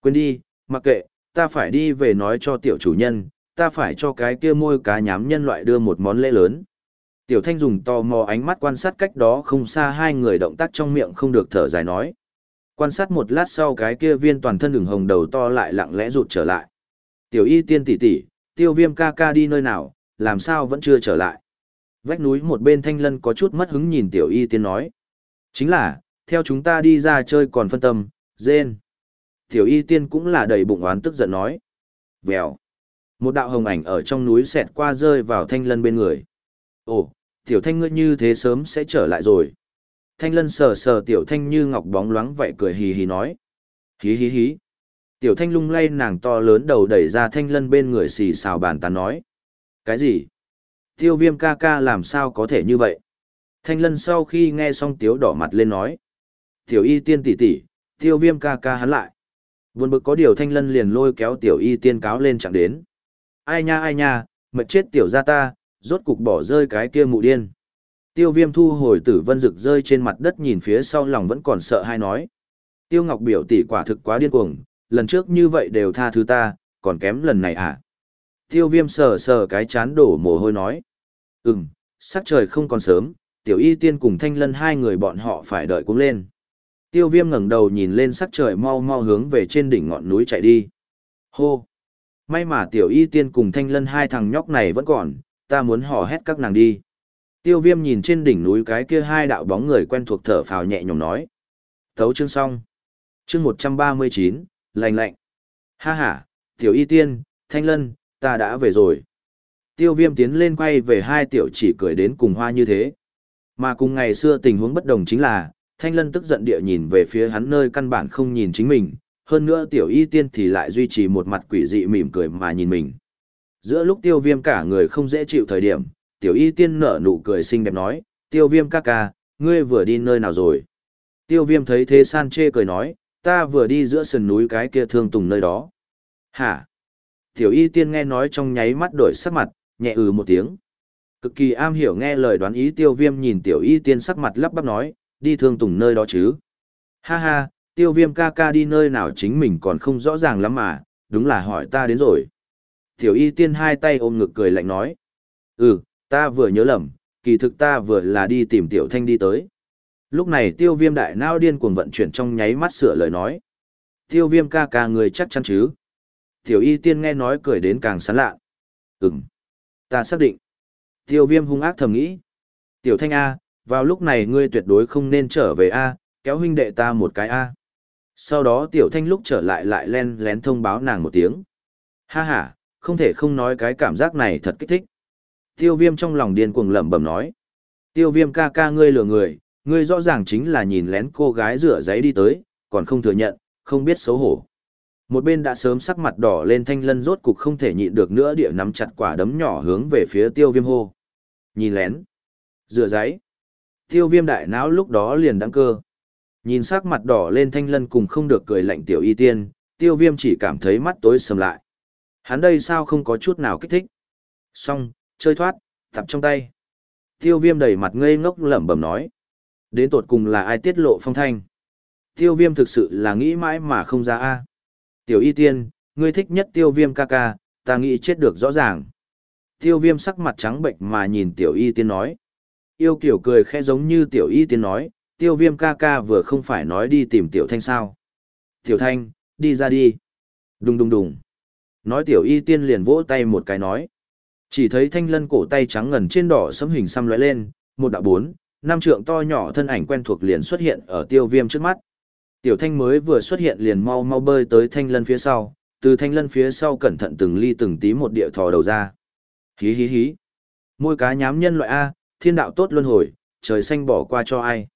Quên đi, mặc kệ, ta phải đi về nói cho tiểu chủ nhân, ta phải cho cái kia môi cá nhám nhân loại đưa một món lễ lớn. Tiểu Thanh dùng tò mò ánh mắt quan sát cách đó không xa hai người động tác trong miệng không được thở dài nói. Quan sát một lát sau cái kia viên toàn thân đường hồng đầu to lại lặng lẽ rụt trở lại. Tiểu y tiên tỷ tỷ, tiêu viêm ca ca đi nơi nào, làm sao vẫn chưa trở lại. Vách núi một bên thanh lân có chút mất hứng nhìn tiểu y tiên nói. Chính là, theo chúng ta đi ra chơi còn phân tâm, dên. Tiểu y tiên cũng là đầy bụng oán tức giận nói. Vèo. Một đạo hồng ảnh ở trong núi xẹt qua rơi vào thanh lân bên người. Ồ, tiểu thanh ngươi như thế sớm sẽ trở lại rồi. Thanh lân sờ sờ tiểu thanh như ngọc bóng loáng vậy cười hì hì nói. Hí hí hí. Tiểu thanh lung lay nàng to lớn đầu đẩy ra thanh lân bên người xì xào bàn tán nói. Cái gì? Tiêu viêm ca ca làm sao có thể như vậy? Thanh lân sau khi nghe xong tiếu đỏ mặt lên nói. Tiểu y tiên tỷ tỷ, tiêu viêm ca ca hắn lại. Buồn bực có điều thanh lân liền lôi kéo tiểu y tiên cáo lên chẳng đến. Ai nha ai nha, mệt chết tiểu ra ta, rốt cục bỏ rơi cái kia mụ điên. Tiêu viêm thu hồi tử vân rực rơi trên mặt đất nhìn phía sau lòng vẫn còn sợ hay nói. Tiêu ngọc biểu tỷ quả thực quá điên cuồng, lần trước như vậy đều tha thứ ta, còn kém lần này à? Tiêu viêm sờ sờ cái chán đổ mồ hôi nói. Ừm, sắc trời không còn sớm, tiểu y tiên cùng thanh lân hai người bọn họ phải đợi cũng lên. Tiêu viêm ngẩng đầu nhìn lên sắc trời mau mau hướng về trên đỉnh ngọn núi chạy đi. Hô! May mà tiểu y tiên cùng thanh lân hai thằng nhóc này vẫn còn, ta muốn hò hét các nàng đi. Tiêu viêm nhìn trên đỉnh núi cái kia hai đạo bóng người quen thuộc thở phào nhẹ nhõm nói. Thấu chương xong. Chương một trăm ba mươi chín, lạnh. Ha ha, tiểu y tiên, thanh lân, ta đã về rồi. Tiêu viêm tiến lên quay về hai tiểu chỉ cười đến cùng hoa như thế. Mà cùng ngày xưa tình huống bất đồng chính là, thanh lân tức giận địa nhìn về phía hắn nơi căn bản không nhìn chính mình, hơn nữa tiểu y tiên thì lại duy trì một mặt quỷ dị mỉm cười mà nhìn mình. Giữa lúc tiêu viêm cả người không dễ chịu thời điểm, tiểu y tiên nở nụ cười xinh đẹp nói, tiêu viêm ca ca, ngươi vừa đi nơi nào rồi? Tiêu viêm thấy thế san chê cười nói, ta vừa đi giữa sườn núi cái kia thương tùng nơi đó. Hả? Tiểu y tiên nghe nói trong nháy mắt đổi sắc mặt, nhẹ ừ một tiếng. Cực kỳ am hiểu nghe lời đoán ý tiêu viêm nhìn tiểu y tiên sắc mặt lắp bắp nói, đi thương tùng nơi đó chứ. Ha ha, tiêu viêm ca ca đi nơi nào chính mình còn không rõ ràng lắm mà, đúng là hỏi ta đến rồi. Tiểu y tiên hai tay ôm ngực cười lạnh nói. Ừ, ta vừa nhớ lầm, kỳ thực ta vừa là đi tìm tiểu thanh đi tới. Lúc này tiêu viêm đại nao điên cuồng vận chuyển trong nháy mắt sửa lời nói. Tiêu viêm ca ca người chắc chắn chứ. Tiểu y tiên nghe nói cười đến càng sán lạ. Ừm, ta xác định. Tiêu viêm hung ác thầm nghĩ. Tiểu thanh A, vào lúc này ngươi tuyệt đối không nên trở về A, kéo huynh đệ ta một cái A. Sau đó tiểu thanh lúc trở lại lại len lén thông báo nàng một tiếng. Ha ha, không thể không nói cái cảm giác này thật kích thích. Tiêu viêm trong lòng điên cuồng lẩm bẩm nói. Tiêu viêm ca ca ngươi lừa người, ngươi rõ ràng chính là nhìn lén cô gái rửa giấy đi tới, còn không thừa nhận, không biết xấu hổ. Một bên đã sớm sắc mặt đỏ lên thanh lân rốt cục không thể nhịn được nữa địa nắm chặt quả đấm nhỏ hướng về phía tiêu viêm hô. Nhìn lén. Rửa giấy. Tiêu viêm đại não lúc đó liền đăng cơ. Nhìn sắc mặt đỏ lên thanh lân cùng không được cười lạnh tiểu y tiên, tiêu viêm chỉ cảm thấy mắt tối sầm lại. Hắn đây sao không có chút nào kích thích. Xong, chơi thoát, tập trong tay. Tiêu viêm đầy mặt ngây ngốc lẩm bẩm nói. Đến tột cùng là ai tiết lộ phong thanh. Tiêu viêm thực sự là nghĩ mãi mà không ra a Tiểu y tiên, ngươi thích nhất tiêu viêm ca ca, ta nghĩ chết được rõ ràng. Tiêu viêm sắc mặt trắng bệnh mà nhìn tiểu y tiên nói. Yêu kiểu cười khẽ giống như tiểu y tiên nói, tiêu viêm ca ca vừa không phải nói đi tìm tiểu thanh sao. Tiểu thanh, đi ra đi. Đùng đùng đùng. Nói tiểu y tiên liền vỗ tay một cái nói. Chỉ thấy thanh lân cổ tay trắng ngần trên đỏ sấm hình xăm lóe lên, một đạo bốn, năm trượng to nhỏ thân ảnh quen thuộc liền xuất hiện ở tiêu viêm trước mắt. Tiểu thanh mới vừa xuất hiện liền mau mau bơi tới thanh lân phía sau, từ thanh lân phía sau cẩn thận từng ly từng tí một địa thò đầu ra. Hí hí hí. Môi cá nhám nhân loại A, thiên đạo tốt luân hồi, trời xanh bỏ qua cho ai.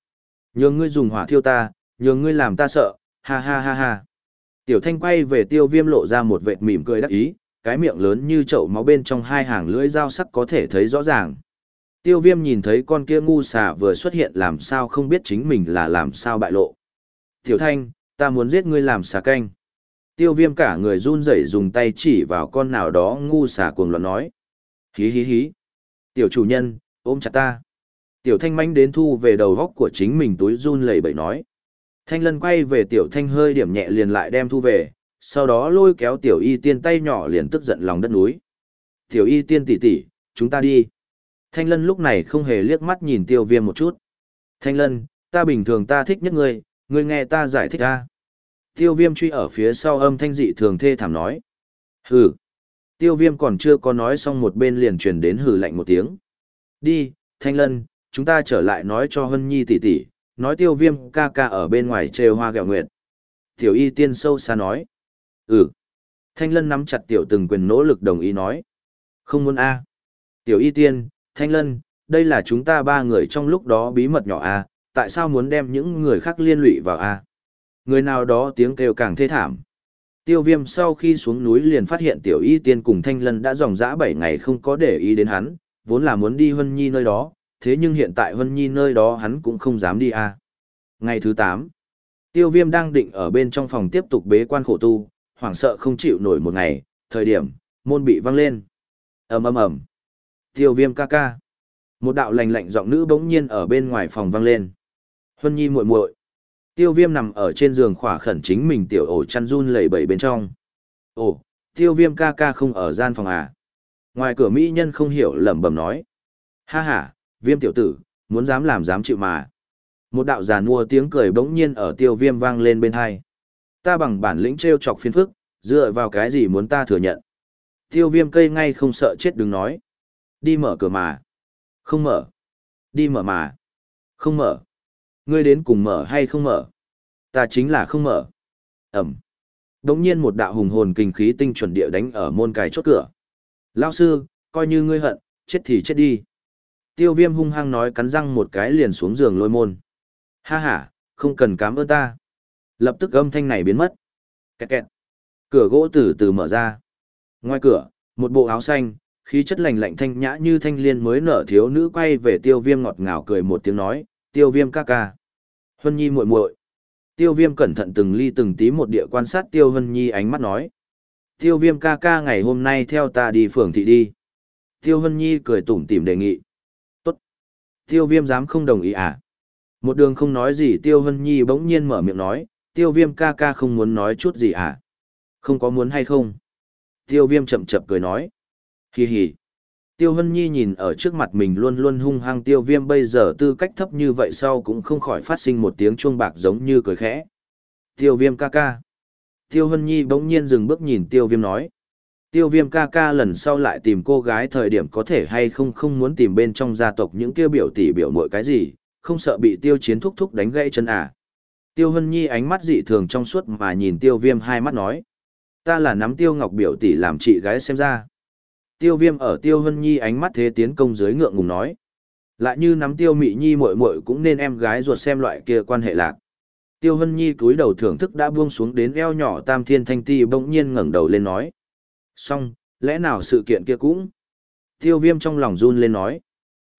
Nhường ngươi dùng hỏa thiêu ta, nhường ngươi làm ta sợ, ha ha ha ha. Tiểu thanh quay về tiêu viêm lộ ra một vệt mỉm cười đắc ý, cái miệng lớn như chậu máu bên trong hai hàng lưỡi dao sắc có thể thấy rõ ràng. Tiêu viêm nhìn thấy con kia ngu xà vừa xuất hiện làm sao không biết chính mình là làm sao bại lộ. Tiểu thanh, ta muốn giết ngươi làm xà canh. Tiêu viêm cả người run rẩy dùng tay chỉ vào con nào đó ngu xà cuồng loạn nói. Hí hí hí. Tiểu chủ nhân, ôm chặt ta. Tiểu thanh manh đến thu về đầu góc của chính mình túi run lẩy bẩy nói. Thanh lân quay về tiểu thanh hơi điểm nhẹ liền lại đem thu về, sau đó lôi kéo tiểu y tiên tay nhỏ liền tức giận lòng đất núi. Tiểu y tiên tỷ tỷ, chúng ta đi. Thanh lân lúc này không hề liếc mắt nhìn tiêu viêm một chút. Thanh lân, ta bình thường ta thích nhất ngươi, ngươi nghe ta giải thích ta. Tiêu viêm truy ở phía sau âm thanh dị thường thê thảm nói. Hừ. Tiêu viêm còn chưa có nói xong một bên liền truyền đến hừ lạnh một tiếng. Đi, Thanh lân, chúng ta trở lại nói cho Hân Nhi tỷ tỷ, nói tiêu viêm ca ca ở bên ngoài trêu hoa gẹo nguyệt. Tiểu y tiên sâu xa nói. Ừ. Thanh lân nắm chặt tiểu từng quyền nỗ lực đồng ý nói. Không muốn a Tiểu y tiên, Thanh lân, đây là chúng ta ba người trong lúc đó bí mật nhỏ a tại sao muốn đem những người khác liên lụy vào a Người nào đó tiếng kêu càng thê thảm. Tiêu viêm sau khi xuống núi liền phát hiện tiểu y tiên cùng Thanh lân đã dòng dã bảy ngày không có để ý đến hắn, vốn là muốn đi Huân Nhi nơi đó, thế nhưng hiện tại Huân Nhi nơi đó hắn cũng không dám đi a Ngày thứ tám, tiêu viêm đang định ở bên trong phòng tiếp tục bế quan khổ tu, hoảng sợ không chịu nổi một ngày, thời điểm, môn bị văng lên. ầm ầm ầm Tiêu viêm ca ca. Một đạo lành lạnh giọng nữ bỗng nhiên ở bên ngoài phòng vang lên. Huân nhi muội muội. Tiêu viêm nằm ở trên giường khỏa khẩn chính mình tiểu ổ chăn run lẩy bẩy bên trong. Ồ, tiêu viêm ca ca không ở gian phòng à. Ngoài cửa mỹ nhân không hiểu lẩm bẩm nói. Ha ha, viêm tiểu tử, muốn dám làm dám chịu mà. Một đạo giàn mua tiếng cười bỗng nhiên ở tiêu viêm vang lên bên hai. Ta bằng bản lĩnh treo chọc phiền phức, dựa vào cái gì muốn ta thừa nhận. Tiêu viêm cây ngay không sợ chết đừng nói. Đi mở cửa mà. Không mở. Đi mở mà. Không mở. Ngươi đến cùng mở hay không mở? Ta chính là không mở. Ẩm. Đống nhiên một đạo hùng hồn kinh khí tinh chuẩn địa đánh ở môn cài chốt cửa. Lao sư, coi như ngươi hận, chết thì chết đi. Tiêu viêm hung hăng nói cắn răng một cái liền xuống giường lôi môn. Ha ha, không cần cám ơn ta. Lập tức âm thanh này biến mất. Kẹt kẹt. Cửa gỗ từ từ mở ra. Ngoài cửa, một bộ áo xanh, khí chất lành lạnh thanh nhã như thanh liên mới nở thiếu nữ quay về tiêu viêm ngọt ngào cười một tiếng nói, tiêu viêm ca ca. Huân nhi muội muội Tiêu viêm cẩn thận từng ly từng tí một địa quan sát tiêu Huân nhi ánh mắt nói. Tiêu viêm ca ca ngày hôm nay theo ta đi phường thị đi. Tiêu Huân nhi cười tủm tỉm đề nghị. Tốt. Tiêu viêm dám không đồng ý à? Một đường không nói gì tiêu Huân nhi bỗng nhiên mở miệng nói, tiêu viêm ca ca không muốn nói chút gì à? Không có muốn hay không? Tiêu viêm chậm chậm cười nói. Hi hi. Tiêu Hân Nhi nhìn ở trước mặt mình luôn luôn hung hăng tiêu viêm bây giờ tư cách thấp như vậy sau cũng không khỏi phát sinh một tiếng chuông bạc giống như cười khẽ. Tiêu viêm ca ca. Tiêu Hân Nhi bỗng nhiên dừng bước nhìn tiêu viêm nói. Tiêu viêm ca ca lần sau lại tìm cô gái thời điểm có thể hay không không muốn tìm bên trong gia tộc những kêu biểu tỷ biểu mội cái gì, không sợ bị tiêu chiến thúc thúc đánh gãy chân à. Tiêu Hân Nhi ánh mắt dị thường trong suốt mà nhìn tiêu viêm hai mắt nói. Ta là nắm tiêu ngọc biểu tỷ làm chị gái xem ra tiêu viêm ở tiêu hân nhi ánh mắt thế tiến công dưới ngượng ngùng nói. Lại như nắm tiêu mị nhi mội mội cũng nên em gái ruột xem loại kia quan hệ lạc. Tiêu hân nhi cúi đầu thưởng thức đã buông xuống đến eo nhỏ tam thiên thanh ti bỗng nhiên ngẩng đầu lên nói. Xong, lẽ nào sự kiện kia cũng? Tiêu viêm trong lòng run lên nói.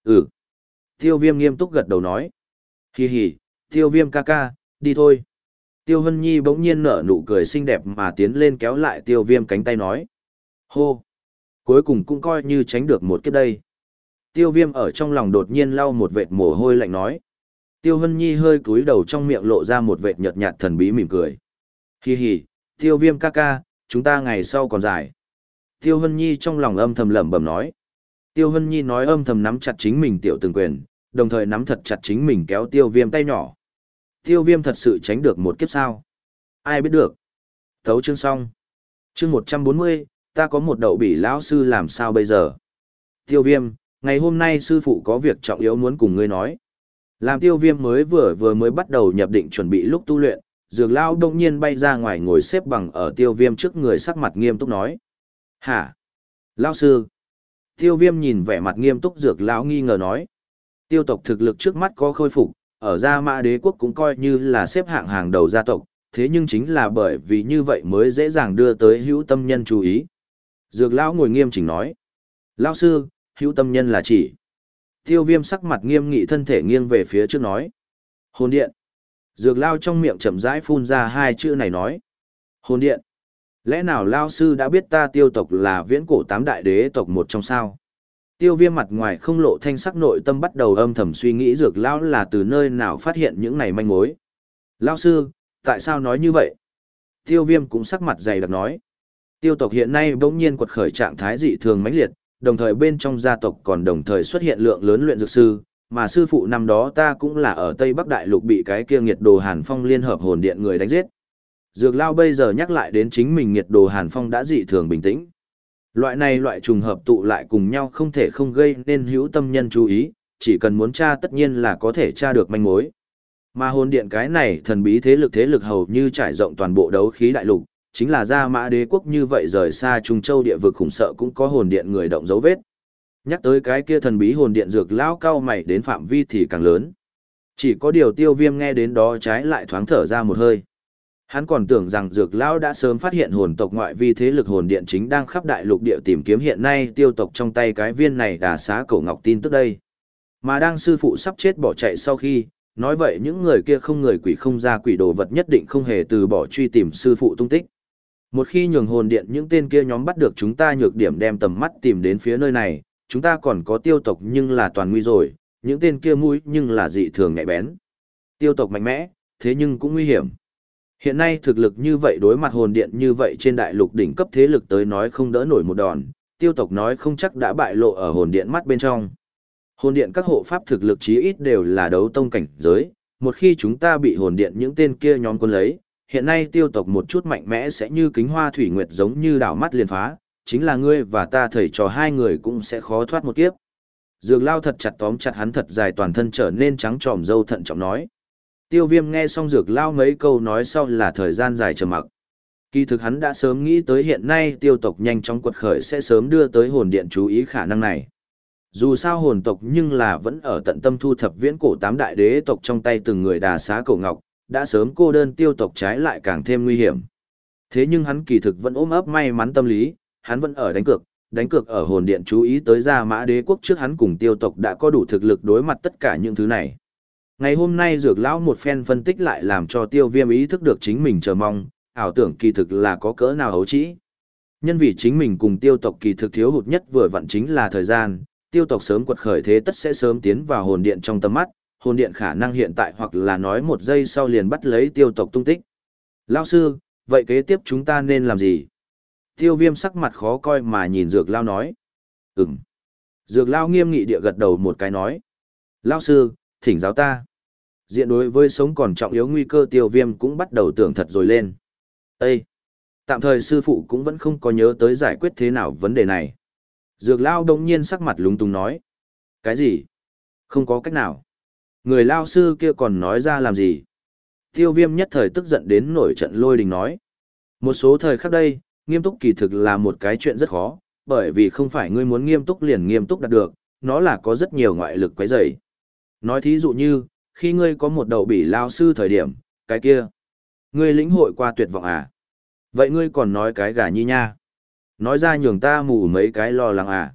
Ừ. Tiêu viêm nghiêm túc gật đầu nói. Hì hì tiêu viêm ca ca, đi thôi. Tiêu hân nhi bỗng nhiên nở nụ cười xinh đẹp mà tiến lên kéo lại tiêu viêm cánh tay nói. Hô. Cuối cùng cũng coi như tránh được một kiếp đây. Tiêu viêm ở trong lòng đột nhiên lau một vệt mồ hôi lạnh nói. Tiêu Hân Nhi hơi cúi đầu trong miệng lộ ra một vệt nhợt nhạt thần bí mỉm cười. Hi hi, tiêu viêm ca ca, chúng ta ngày sau còn dài. Tiêu Hân Nhi trong lòng âm thầm lẩm bẩm nói. Tiêu Hân Nhi nói âm thầm nắm chặt chính mình tiểu từng quyền, đồng thời nắm thật chặt chính mình kéo tiêu viêm tay nhỏ. Tiêu viêm thật sự tránh được một kiếp sao? Ai biết được? Thấu chương xong. Chương 140, ta có một đậu bỉ lão sư làm sao bây giờ? Tiêu viêm, ngày hôm nay sư phụ có việc trọng yếu muốn cùng ngươi nói. Làm tiêu viêm mới vừa vừa mới bắt đầu nhập định chuẩn bị lúc tu luyện, dược lao đông nhiên bay ra ngoài ngồi xếp bằng ở tiêu viêm trước người sắc mặt nghiêm túc nói. Hả? Lao sư? Tiêu viêm nhìn vẻ mặt nghiêm túc dược lão nghi ngờ nói. Tiêu tộc thực lực trước mắt có khôi phục, ở Gia Mã Đế quốc cũng coi như là xếp hạng hàng đầu gia tộc, thế nhưng chính là bởi vì như vậy mới dễ dàng đưa tới hữu tâm nhân chú ý. Dược lão ngồi nghiêm chỉnh nói. Lão sư, hữu tâm nhân là chỉ. Tiêu viêm sắc mặt nghiêm nghị thân thể nghiêng về phía trước nói. Hồn điện. Dược lao trong miệng chậm rãi phun ra hai chữ này nói. Hồn điện. Lẽ nào lao sư đã biết ta tiêu tộc là viễn cổ tám đại đế tộc một trong sao? Tiêu viêm mặt ngoài không lộ thanh sắc nội tâm bắt đầu âm thầm suy nghĩ dược lao là từ nơi nào phát hiện những này manh mối. Lao sư, tại sao nói như vậy? Tiêu viêm cũng sắc mặt dày đặc nói. Tiêu tộc hiện nay bỗng nhiên quật khởi trạng thái dị thường mãnh liệt, đồng thời bên trong gia tộc còn đồng thời xuất hiện lượng lớn luyện dược sư, mà sư phụ năm đó ta cũng là ở Tây Bắc Đại Lục bị cái kia nghiệt đồ Hàn Phong liên hợp hồn điện người đánh giết. Dược Lao bây giờ nhắc lại đến chính mình nghiệt đồ Hàn Phong đã dị thường bình tĩnh. Loại này loại trùng hợp tụ lại cùng nhau không thể không gây nên hữu tâm nhân chú ý, chỉ cần muốn tra tất nhiên là có thể tra được manh mối. Mà hồn điện cái này thần bí thế lực thế lực hầu như trải rộng toàn bộ đấu khí đại lục, chính là gia mã đế quốc như vậy rời xa Trung Châu địa vực khủng sợ cũng có hồn điện người động dấu vết. Nhắc tới cái kia thần bí hồn điện dược lão cao mày đến phạm vi thì càng lớn. Chỉ có điều tiêu viêm nghe đến đó trái lại thoáng thở ra một hơi. Hắn còn tưởng rằng dược lão đã sớm phát hiện hồn tộc ngoại vi thế lực hồn điện chính đang khắp đại lục địa tìm kiếm hiện nay tiêu tộc trong tay cái viên này đà xá cổ ngọc tin tức đây. Mà đang sư phụ sắp chết bỏ chạy sau khi, nói vậy những người kia không người quỷ không ra quỷ đồ vật nhất định không hề từ bỏ truy tìm sư phụ tung tích. Một khi nhường hồn điện những tên kia nhóm bắt được chúng ta nhược điểm đem tầm mắt tìm đến phía nơi này, chúng ta còn có tiêu tộc nhưng là toàn nguy rồi, những tên kia mũi nhưng là dị thường nhạy bén. Tiêu tộc mạnh mẽ, thế nhưng cũng nguy hiểm. Hiện nay thực lực như vậy đối mặt hồn điện như vậy trên đại lục đỉnh cấp thế lực tới nói không đỡ nổi một đòn, tiêu tộc nói không chắc đã bại lộ ở hồn điện mắt bên trong. Hồn điện các hộ pháp thực lực chí ít đều là đấu tông cảnh giới, một khi chúng ta bị hồn điện những tên kia nhóm quân lấy, hiện nay tiêu tộc một chút mạnh mẽ sẽ như kính hoa thủy nguyệt giống như đảo mắt liền phá, chính là ngươi và ta thầy trò hai người cũng sẽ khó thoát một kiếp. Dược lao thật chặt tóm chặt hắn thật dài toàn thân trở nên trắng tròm dâu thận trọng nói. Tiêu viêm nghe xong dược lao mấy câu nói sau là thời gian dài trầm mặc. Kỳ thực hắn đã sớm nghĩ tới hiện nay tiêu tộc nhanh chóng quật khởi sẽ sớm đưa tới hồn điện chú ý khả năng này. Dù sao hồn tộc nhưng là vẫn ở tận tâm thu thập viễn cổ tám đại đế tộc trong tay từng người đà xá cổ ngọc, đã sớm cô đơn tiêu tộc trái lại càng thêm nguy hiểm. Thế nhưng hắn kỳ thực vẫn ôm ấp may mắn tâm lý, hắn vẫn ở đánh cược, đánh cược ở hồn điện chú ý tới ra mã đế quốc trước hắn cùng tiêu tộc đã có đủ thực lực đối mặt tất cả những thứ này. Ngày hôm nay dược lão một phen phân tích lại làm cho tiêu viêm ý thức được chính mình chờ mong, ảo tưởng kỳ thực là có cỡ nào hấu trĩ. Nhân vì chính mình cùng tiêu tộc kỳ thực thiếu hụt nhất vừa vặn chính là thời gian, tiêu tộc sớm quật khởi thế tất sẽ sớm tiến vào hồn điện trong tầm mắt, hồn điện khả năng hiện tại hoặc là nói một giây sau liền bắt lấy tiêu tộc tung tích. Lao sư, vậy kế tiếp chúng ta nên làm gì? Tiêu viêm sắc mặt khó coi mà nhìn dược lao nói. Ừm. Dược lao nghiêm nghị địa gật đầu một cái nói. Lao sư, thỉnh giáo ta. Diện đối với sống còn trọng yếu nguy cơ tiêu viêm cũng bắt đầu tưởng thật rồi lên. Ê! Tạm thời sư phụ cũng vẫn không có nhớ tới giải quyết thế nào vấn đề này. Dược lao đồng nhiên sắc mặt lúng túng nói. Cái gì? Không có cách nào. Người lao sư kia còn nói ra làm gì? Tiêu viêm nhất thời tức giận đến nổi trận lôi đình nói. Một số thời khắc đây, nghiêm túc kỳ thực là một cái chuyện rất khó, bởi vì không phải ngươi muốn nghiêm túc liền nghiêm túc đạt được, nó là có rất nhiều ngoại lực quấy rầy. Nói thí dụ như, khi ngươi có một đầu bỉ lao sư thời điểm, cái kia, ngươi lĩnh hội qua tuyệt vọng à? Vậy ngươi còn nói cái gà nhi nha? Nói ra nhường ta mù mấy cái lo lắng à?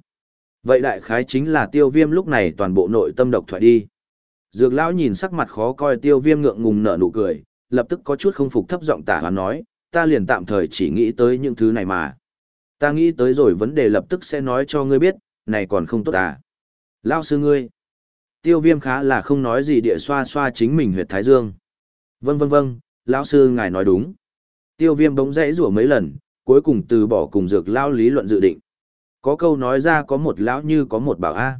Vậy đại khái chính là tiêu viêm lúc này toàn bộ nội tâm độc thoại đi. Dược lão nhìn sắc mặt khó coi tiêu viêm ngượng ngùng nở nụ cười, lập tức có chút không phục thấp giọng tả hoán nói, ta liền tạm thời chỉ nghĩ tới những thứ này mà. Ta nghĩ tới rồi vấn đề lập tức sẽ nói cho ngươi biết, này còn không tốt à. Lao sư ngươi. Tiêu viêm khá là không nói gì địa xoa xoa chính mình huyệt thái dương. Vâng vâng vâng, lão sư ngài nói đúng. Tiêu viêm bỗng rẽ rủa mấy lần, cuối cùng từ bỏ cùng dược lao lý luận dự định. Có câu nói ra có một lão như có một bảo A.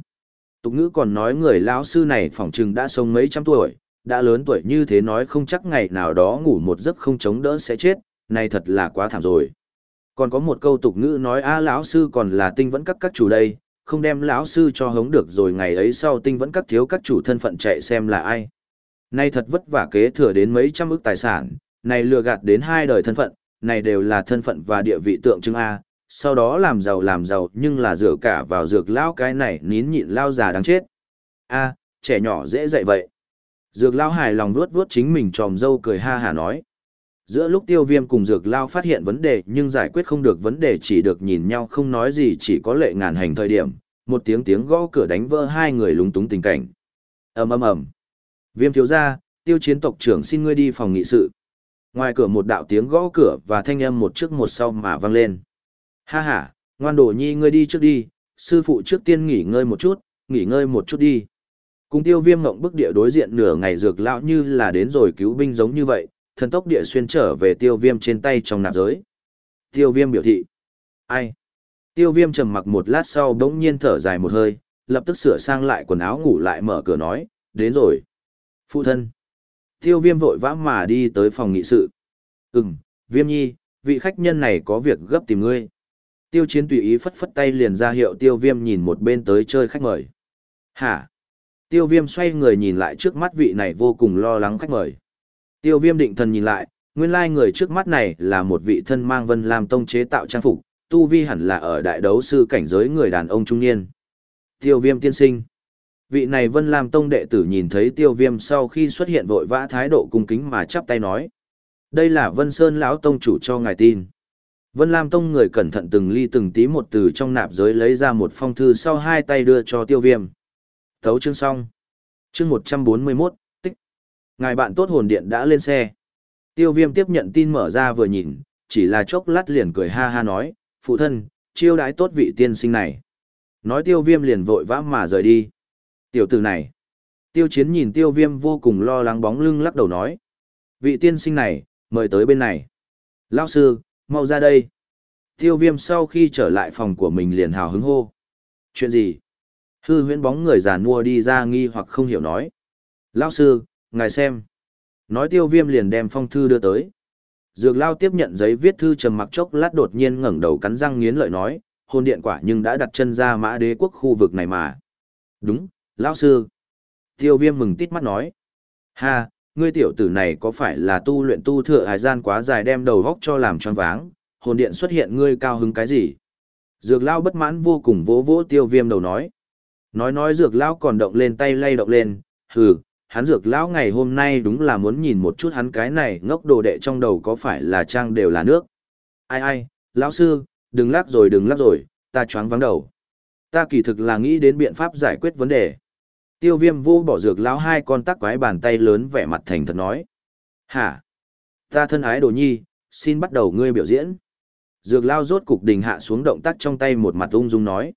Tục ngữ còn nói người lão sư này phỏng chừng đã sống mấy trăm tuổi, đã lớn tuổi như thế nói không chắc ngày nào đó ngủ một giấc không chống đỡ sẽ chết, này thật là quá thảm rồi. Còn có một câu tục ngữ nói a lão sư còn là tinh vẫn các các chủ đây, không đem lão sư cho hống được rồi ngày ấy sau tinh vẫn các thiếu các chủ thân phận chạy xem là ai. nay thật vất vả kế thừa đến mấy trăm ức tài sản, này lừa gạt đến hai đời thân phận, này đều là thân phận và địa vị tượng trưng A, sau đó làm giàu làm giàu nhưng là dựa cả vào dược lao cái này nín nhịn lao già đáng chết. a trẻ nhỏ dễ dạy vậy. Dược lao hài lòng vuốt vuốt chính mình tròm dâu cười ha hà nói. Giữa lúc tiêu viêm cùng dược lao phát hiện vấn đề nhưng giải quyết không được vấn đề chỉ được nhìn nhau không nói gì chỉ có lệ ngàn hành thời điểm, một tiếng tiếng gõ cửa đánh vỡ hai người lúng túng tình cảnh. ầm ầm ầm Viêm thiếu gia, tiêu chiến tộc trưởng xin ngươi đi phòng nghị sự. Ngoài cửa một đạo tiếng gõ cửa và thanh âm một trước một sau mà vang lên. Ha ha, ngoan đồ nhi ngươi đi trước đi, sư phụ trước tiên nghỉ ngơi một chút, nghỉ ngơi một chút đi. Cùng tiêu viêm ngộng bức địa đối diện nửa ngày dược lão như là đến rồi cứu binh giống như vậy, thần tốc địa xuyên trở về tiêu viêm trên tay trong nạp giới. Tiêu viêm biểu thị. Ai? Tiêu viêm trầm mặc một lát sau bỗng nhiên thở dài một hơi, lập tức sửa sang lại quần áo ngủ lại mở cửa nói, đến rồi. Phụ thân. Tiêu viêm vội vã mà đi tới phòng nghị sự. Ừm, viêm nhi, vị khách nhân này có việc gấp tìm ngươi. Tiêu chiến tùy ý phất phất tay liền ra hiệu tiêu viêm nhìn một bên tới chơi khách mời. Hả? Tiêu viêm xoay người nhìn lại trước mắt vị này vô cùng lo lắng khách mời. Tiêu viêm định thần nhìn lại, nguyên lai người trước mắt này là một vị thân mang vân làm tông chế tạo trang phục, tu vi hẳn là ở đại đấu sư cảnh giới người đàn ông trung niên. Tiêu viêm tiên sinh. Vị này vân làm tông đệ tử nhìn thấy tiêu viêm sau khi xuất hiện vội vã thái độ cung kính mà chắp tay nói. Đây là vân sơn lão tông chủ cho ngài tin. Vân Lam Tông người cẩn thận từng ly từng tí một từ trong nạp giới lấy ra một phong thư sau hai tay đưa cho tiêu viêm. Thấu chương xong. Chương 141, tích. Ngài bạn tốt hồn điện đã lên xe. Tiêu viêm tiếp nhận tin mở ra vừa nhìn, chỉ là chốc lát liền cười ha ha nói, phụ thân, chiêu đãi tốt vị tiên sinh này. Nói tiêu viêm liền vội vã mà rời đi. Tiểu tử này. Tiêu chiến nhìn tiêu viêm vô cùng lo lắng bóng lưng lắc đầu nói. Vị tiên sinh này, mời tới bên này. Lao sư, mau ra đây. Tiêu viêm sau khi trở lại phòng của mình liền hào hứng hô. Chuyện gì? Hư huyễn bóng người già nua đi ra nghi hoặc không hiểu nói. Lao sư, ngài xem. Nói tiêu viêm liền đem phong thư đưa tới. Dược lao tiếp nhận giấy viết thư trầm mặc chốc lát đột nhiên ngẩng đầu cắn răng nghiến lợi nói, hôn điện quả nhưng đã đặt chân ra mã đế quốc khu vực này mà. Đúng, lão sư. Tiêu viêm mừng tít mắt nói. Ha, ngươi tiểu tử này có phải là tu luyện tu thừa hải gian quá dài đem đầu góc cho làm tròn váng, hồn điện xuất hiện ngươi cao hứng cái gì? Dược lao bất mãn vô cùng vỗ vỗ tiêu viêm đầu nói. Nói nói dược lao còn động lên tay lay động lên, hừ, hắn dược lão ngày hôm nay đúng là muốn nhìn một chút hắn cái này ngốc đồ đệ trong đầu có phải là trang đều là nước. Ai ai, lão sư, đừng lắc rồi đừng lắc rồi, ta choáng vắng đầu. Ta kỳ thực là nghĩ đến biện pháp giải quyết vấn đề. Tiêu viêm vô bỏ dược lão hai con tắc quái bàn tay lớn vẻ mặt thành thật nói. Hả? Ta thân ái đồ nhi, xin bắt đầu ngươi biểu diễn. Dược lao rốt cục đình hạ xuống động tác trong tay một mặt ung dung nói.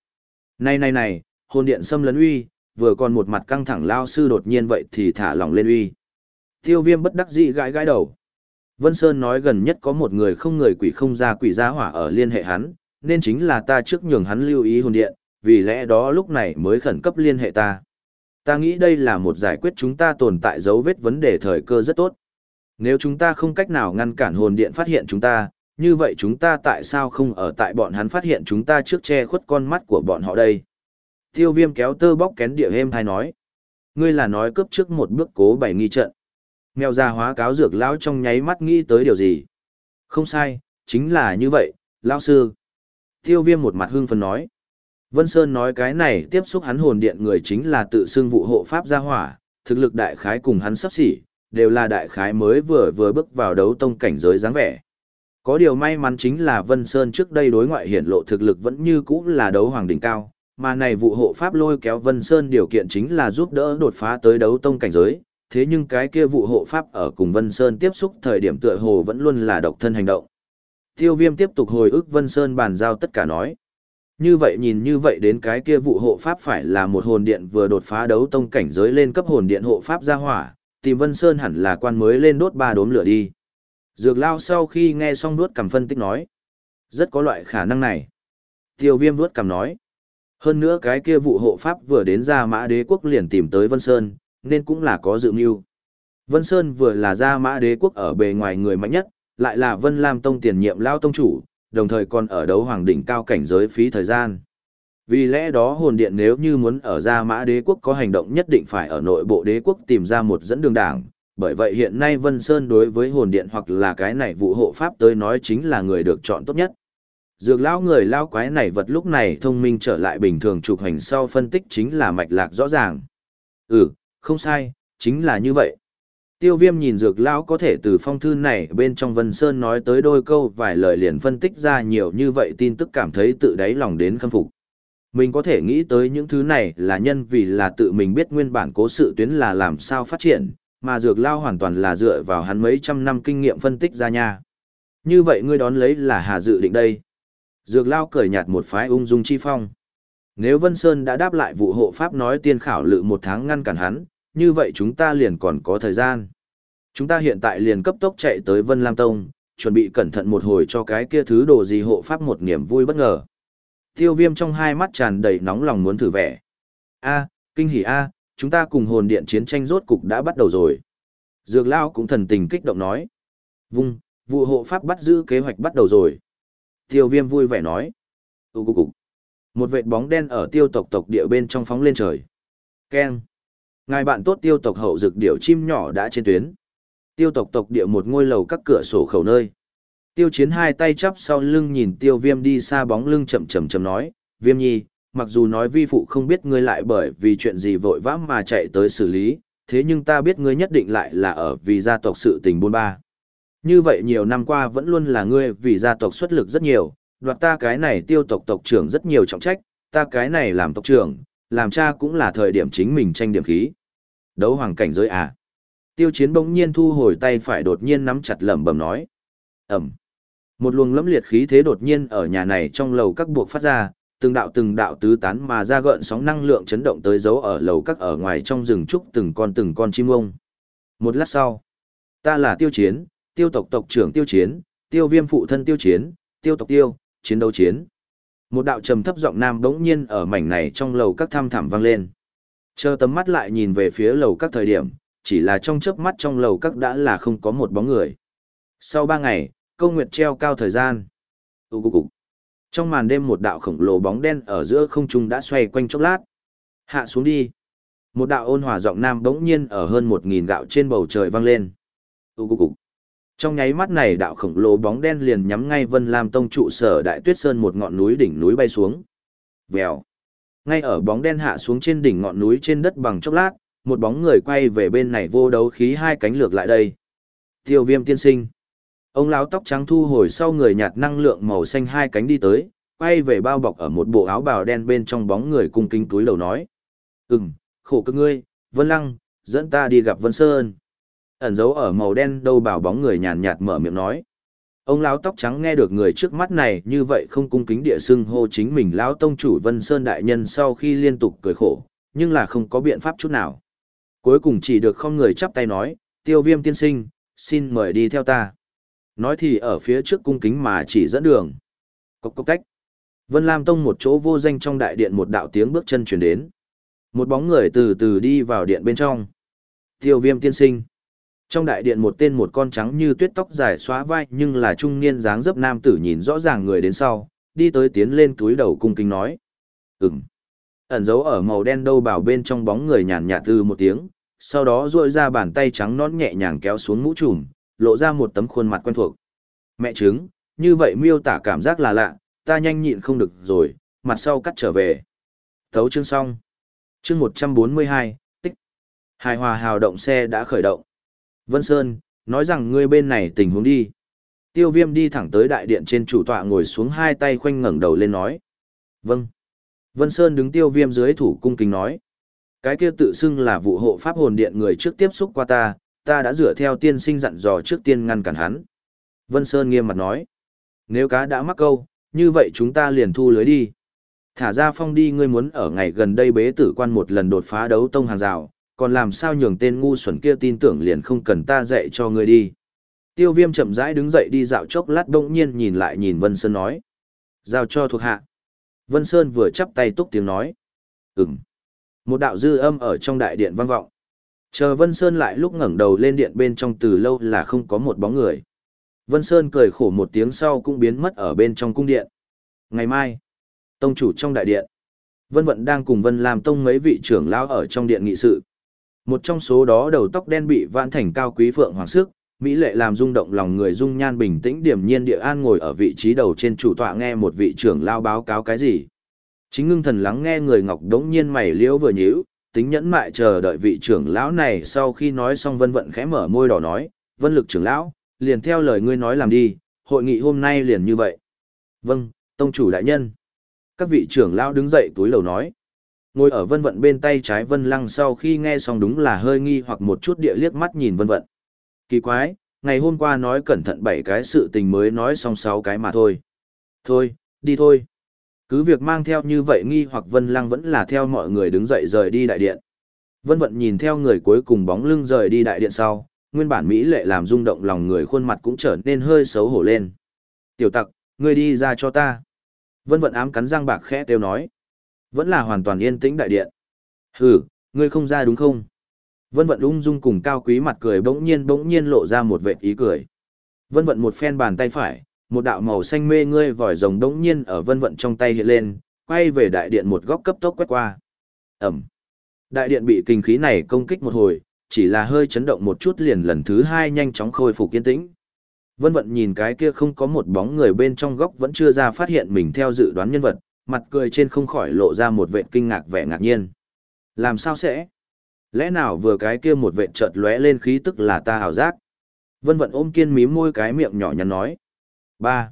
Này này này, hồn điện xâm lấn uy, vừa còn một mặt căng thẳng lao sư đột nhiên vậy thì thả lỏng lên uy. Tiêu viêm bất đắc dĩ gãi gãi đầu. Vân Sơn nói gần nhất có một người không người quỷ không ra quỷ gia hỏa ở liên hệ hắn, nên chính là ta trước nhường hắn lưu ý hồn điện, vì lẽ đó lúc này mới khẩn cấp liên hệ ta. Ta nghĩ đây là một giải quyết chúng ta tồn tại dấu vết vấn đề thời cơ rất tốt. Nếu chúng ta không cách nào ngăn cản hồn điện phát hiện chúng ta, như vậy chúng ta tại sao không ở tại bọn hắn phát hiện chúng ta trước che khuất con mắt của bọn họ đây? Tiêu viêm kéo tơ bóc kén địa êm hay nói. Ngươi là nói cướp trước một bước cố bày nghi trận. Mèo già hóa cáo dược lão trong nháy mắt nghĩ tới điều gì? Không sai, chính là như vậy, lão sư. Tiêu viêm một mặt hưng phấn nói. Vân Sơn nói cái này tiếp xúc hắn hồn điện người chính là tự xưng vụ hộ pháp gia hỏa, thực lực đại khái cùng hắn sắp xỉ, đều là đại khái mới vừa vừa bước vào đấu tông cảnh giới dáng vẻ. Có điều may mắn chính là Vân Sơn trước đây đối ngoại hiển lộ thực lực vẫn như cũ là đấu hoàng đỉnh cao, mà này vụ hộ pháp lôi kéo Vân Sơn điều kiện chính là giúp đỡ đột phá tới đấu tông cảnh giới, thế nhưng cái kia vụ hộ pháp ở cùng Vân Sơn tiếp xúc thời điểm tựa hồ vẫn luôn là độc thân hành động. Tiêu viêm tiếp tục hồi ức Vân Sơn bàn giao tất cả nói. Như vậy nhìn như vậy đến cái kia vụ hộ pháp phải là một hồn điện vừa đột phá đấu tông cảnh giới lên cấp hồn điện hộ pháp ra hỏa, tìm Vân Sơn hẳn là quan mới lên đốt ba đốm lửa đi. Dược lao sau khi nghe xong đuốt cầm phân tích nói. Rất có loại khả năng này. Tiêu viêm đuốt cầm nói. Hơn nữa cái kia vụ hộ pháp vừa đến ra mã đế quốc liền tìm tới Vân Sơn, nên cũng là có dự mưu. Vân Sơn vừa là ra mã đế quốc ở bề ngoài người mạnh nhất, lại là Vân Lam Tông tiền nhiệm lao tông chủ, đồng thời còn ở đấu hoàng đỉnh cao cảnh giới phí thời gian. Vì lẽ đó hồn điện nếu như muốn ở ra mã đế quốc có hành động nhất định phải ở nội bộ đế quốc tìm ra một dẫn đường đảng, bởi vậy hiện nay Vân Sơn đối với hồn điện hoặc là cái này vụ hộ pháp tới nói chính là người được chọn tốt nhất. Dược lão người lao quái này vật lúc này thông minh trở lại bình thường trục hành sau phân tích chính là mạch lạc rõ ràng. Ừ, không sai, chính là như vậy. Tiêu viêm nhìn dược lão có thể từ phong thư này bên trong Vân Sơn nói tới đôi câu vài lời liền phân tích ra nhiều như vậy tin tức cảm thấy tự đáy lòng đến khâm phục. Mình có thể nghĩ tới những thứ này là nhân vì là tự mình biết nguyên bản cố sự tuyến là làm sao phát triển, mà dược lao hoàn toàn là dựa vào hắn mấy trăm năm kinh nghiệm phân tích ra nha. Như vậy ngươi đón lấy là hà dự định đây. Dược lao cởi nhạt một phái ung dung chi phong. Nếu Vân Sơn đã đáp lại vụ hộ pháp nói tiên khảo lự một tháng ngăn cản hắn, như vậy chúng ta liền còn có thời gian. Chúng ta hiện tại liền cấp tốc chạy tới Vân Lam Tông, chuẩn bị cẩn thận một hồi cho cái kia thứ đồ gì hộ pháp một niềm vui bất ngờ. Tiêu viêm trong hai mắt tràn đầy nóng lòng muốn thử vẻ. A, kinh hỉ A, chúng ta cùng hồn điện chiến tranh rốt cục đã bắt đầu rồi. Dược Lao cũng thần tình kích động nói. Vung, vụ hộ pháp bắt giữ kế hoạch bắt đầu rồi. Tiêu viêm vui vẻ nói. Tù cục cục. Một vệt bóng đen ở tiêu tộc tộc địa bên trong phóng lên trời. Keng. Ngài bạn tốt tiêu tộc hậu dực điểu chim nhỏ đã trên tuyến. Tiêu tộc tộc địa một ngôi lầu các cửa sổ khẩu nơi. Tiêu chiến hai tay chắp sau lưng nhìn tiêu viêm đi xa bóng lưng chậm chậm chậm nói, viêm nhi, mặc dù nói vi phụ không biết ngươi lại bởi vì chuyện gì vội vã mà chạy tới xử lý, thế nhưng ta biết ngươi nhất định lại là ở vì gia tộc sự tình buôn ba. Như vậy nhiều năm qua vẫn luôn là ngươi vì gia tộc xuất lực rất nhiều, đoạt ta cái này tiêu tộc tộc trưởng rất nhiều trọng trách, ta cái này làm tộc trưởng, làm cha cũng là thời điểm chính mình tranh điểm khí. Đấu hoàng cảnh giới à? Tiêu chiến bỗng nhiên thu hồi tay phải đột nhiên nắm chặt lẩm bẩm nói. Ẩm. Một luồng lẫm liệt khí thế đột nhiên ở nhà này trong lầu các buộc phát ra, từng đạo từng đạo tứ tán mà ra gợn sóng năng lượng chấn động tới dấu ở lầu các ở ngoài trong rừng trúc từng con từng con chim ông. Một lát sau, ta là tiêu chiến, tiêu tộc tộc trưởng tiêu chiến, tiêu viêm phụ thân tiêu chiến, tiêu tộc tiêu, chiến đấu chiến. Một đạo trầm thấp giọng nam bỗng nhiên ở mảnh này trong lầu các tham thẳm vang lên. Chờ tấm mắt lại nhìn về phía lầu các thời điểm, chỉ là trong chớp mắt trong lầu các đã là không có một bóng người. Sau ba ngày, câu nguyệt treo cao thời gian. Ú cục cục. Trong màn đêm một đạo khổng lồ bóng đen ở giữa không trung đã xoay quanh chốc lát. Hạ xuống đi. Một đạo ôn hòa giọng nam bỗng nhiên ở hơn một nghìn gạo trên bầu trời vang lên. Ú cục cục. Trong nháy mắt này đạo khổng lồ bóng đen liền nhắm ngay Vân Lam Tông trụ sở Đại Tuyết Sơn một ngọn núi đỉnh núi bay xuống. Vèo. Ngay ở bóng đen hạ xuống trên đỉnh ngọn núi trên đất bằng chốc lát, một bóng người quay về bên này vô đấu khí hai cánh lược lại đây. Tiêu viêm tiên sinh. Ông lão tóc trắng thu hồi sau người nhạt năng lượng màu xanh hai cánh đi tới, quay về bao bọc ở một bộ áo bào đen bên trong bóng người cung kính túi đầu nói. Ừm, khổ cơ ngươi, Vân Lăng, dẫn ta đi gặp Vân Sơn. Ẩn dấu ở màu đen đâu bảo bóng người nhàn nhạt mở miệng nói. Ông lão tóc trắng nghe được người trước mắt này như vậy không cung kính địa xưng hô chính mình lão tông chủ Vân Sơn đại nhân sau khi liên tục cười khổ, nhưng là không có biện pháp chút nào. Cuối cùng chỉ được không người chắp tay nói, tiêu viêm tiên sinh, xin mời đi theo ta. Nói thì ở phía trước cung kính mà chỉ dẫn đường. Cốc cốc cách. Vân Lam Tông một chỗ vô danh trong đại điện một đạo tiếng bước chân chuyển đến. Một bóng người từ từ đi vào điện bên trong. Tiêu viêm tiên sinh. Trong đại điện một tên một con trắng như tuyết tóc dài xóa vai nhưng là trung niên dáng dấp nam tử nhìn rõ ràng người đến sau, đi tới tiến lên túi đầu cung kính nói. Ừm. Ẩn giấu ở màu đen đâu bảo bên trong bóng người nhàn nhạt từ một tiếng, sau đó duỗi ra bàn tay trắng nón nhẹ nhàng kéo xuống mũ trùm, lộ ra một tấm khuôn mặt quen thuộc. Mẹ trứng, như vậy miêu tả cảm giác là lạ, ta nhanh nhịn không được rồi, mặt sau cắt trở về. Thấu chương xong. Chương 142, tích. Hài hòa hào động xe đã khởi động. Vân Sơn, nói rằng ngươi bên này tình huống đi. Tiêu viêm đi thẳng tới đại điện trên chủ tọa ngồi xuống hai tay khoanh ngẩng đầu lên nói. Vâng. Vân Sơn đứng tiêu viêm dưới thủ cung kính nói. Cái kia tự xưng là vụ hộ pháp hồn điện người trước tiếp xúc qua ta, ta đã dựa theo tiên sinh dặn dò trước tiên ngăn cản hắn. Vân Sơn nghiêm mặt nói. Nếu cá đã mắc câu, như vậy chúng ta liền thu lưới đi. Thả ra phong đi ngươi muốn ở ngày gần đây bế tử quan một lần đột phá đấu tông hàng rào, còn làm sao nhường tên ngu xuẩn kia tin tưởng liền không cần ta dạy cho ngươi đi. Tiêu viêm chậm rãi đứng dậy đi dạo chốc lát đông nhiên nhìn lại nhìn Vân Sơn nói. Giao cho thuộc hạ. Vân Sơn vừa chắp tay túc tiếng nói. Ừm. Một đạo dư âm ở trong đại điện vang vọng. Chờ Vân Sơn lại lúc ngẩng đầu lên điện bên trong từ lâu là không có một bóng người. Vân Sơn cười khổ một tiếng sau cũng biến mất ở bên trong cung điện. Ngày mai, tông chủ trong đại điện. Vân Vận đang cùng Vân làm tông mấy vị trưởng lão ở trong điện nghị sự. Một trong số đó đầu tóc đen bị vãn thành cao quý phượng hoàng sức, Mỹ lệ làm rung động lòng người dung nhan bình tĩnh điểm nhiên địa an ngồi ở vị trí đầu trên chủ tọa nghe một vị trưởng lao báo cáo cái gì. Chính ngưng thần lắng nghe người ngọc đống nhiên mày liễu vừa nhíu, tính nhẫn mại chờ đợi vị trưởng lão này sau khi nói xong vân vận khẽ mở môi đỏ nói, vân lực trưởng lão, liền theo lời ngươi nói làm đi, hội nghị hôm nay liền như vậy. Vâng, tông chủ đại nhân. Các vị trưởng lão đứng dậy túi lầu nói. Ngồi ở vân vận bên tay trái vân lăng sau khi nghe xong đúng là hơi nghi hoặc một chút địa liếc mắt nhìn vân vận. Kỳ quái, ngày hôm qua nói cẩn thận bảy cái sự tình mới nói xong sáu cái mà thôi. Thôi, đi thôi. Cứ việc mang theo như vậy nghi hoặc Vân Lăng vẫn là theo mọi người đứng dậy rời đi đại điện. Vân Vận nhìn theo người cuối cùng bóng lưng rời đi đại điện sau, nguyên bản Mỹ lệ làm rung động lòng người khuôn mặt cũng trở nên hơi xấu hổ lên. Tiểu tặc, ngươi đi ra cho ta. Vân Vận ám cắn răng bạc khẽ kêu nói. Vẫn là hoàn toàn yên tĩnh đại điện. Hừ, ngươi không ra đúng không? Vân Vận ung dung cùng cao quý mặt cười bỗng nhiên bỗng nhiên lộ ra một vệt ý cười. Vân Vận một phen bàn tay phải, một đạo màu xanh mê ngươi vòi rồng bỗng nhiên ở vân vận trong tay hiện lên, quay về đại điện một góc cấp tốc quét qua. Ẩm. Đại điện bị kinh khí này công kích một hồi, chỉ là hơi chấn động một chút liền lần thứ hai nhanh chóng khôi phục kiên tĩnh. Vân vận nhìn cái kia không có một bóng người bên trong góc vẫn chưa ra phát hiện mình theo dự đoán nhân vật, mặt cười trên không khỏi lộ ra một vệ kinh ngạc vẻ ngạc nhiên. Làm sao sẽ? Lẽ nào vừa cái kia một vệ chợt lóe lên khí tức là ta hào giác? Vân vận ôm kiên mím môi cái miệng nhỏ nhắn nói ba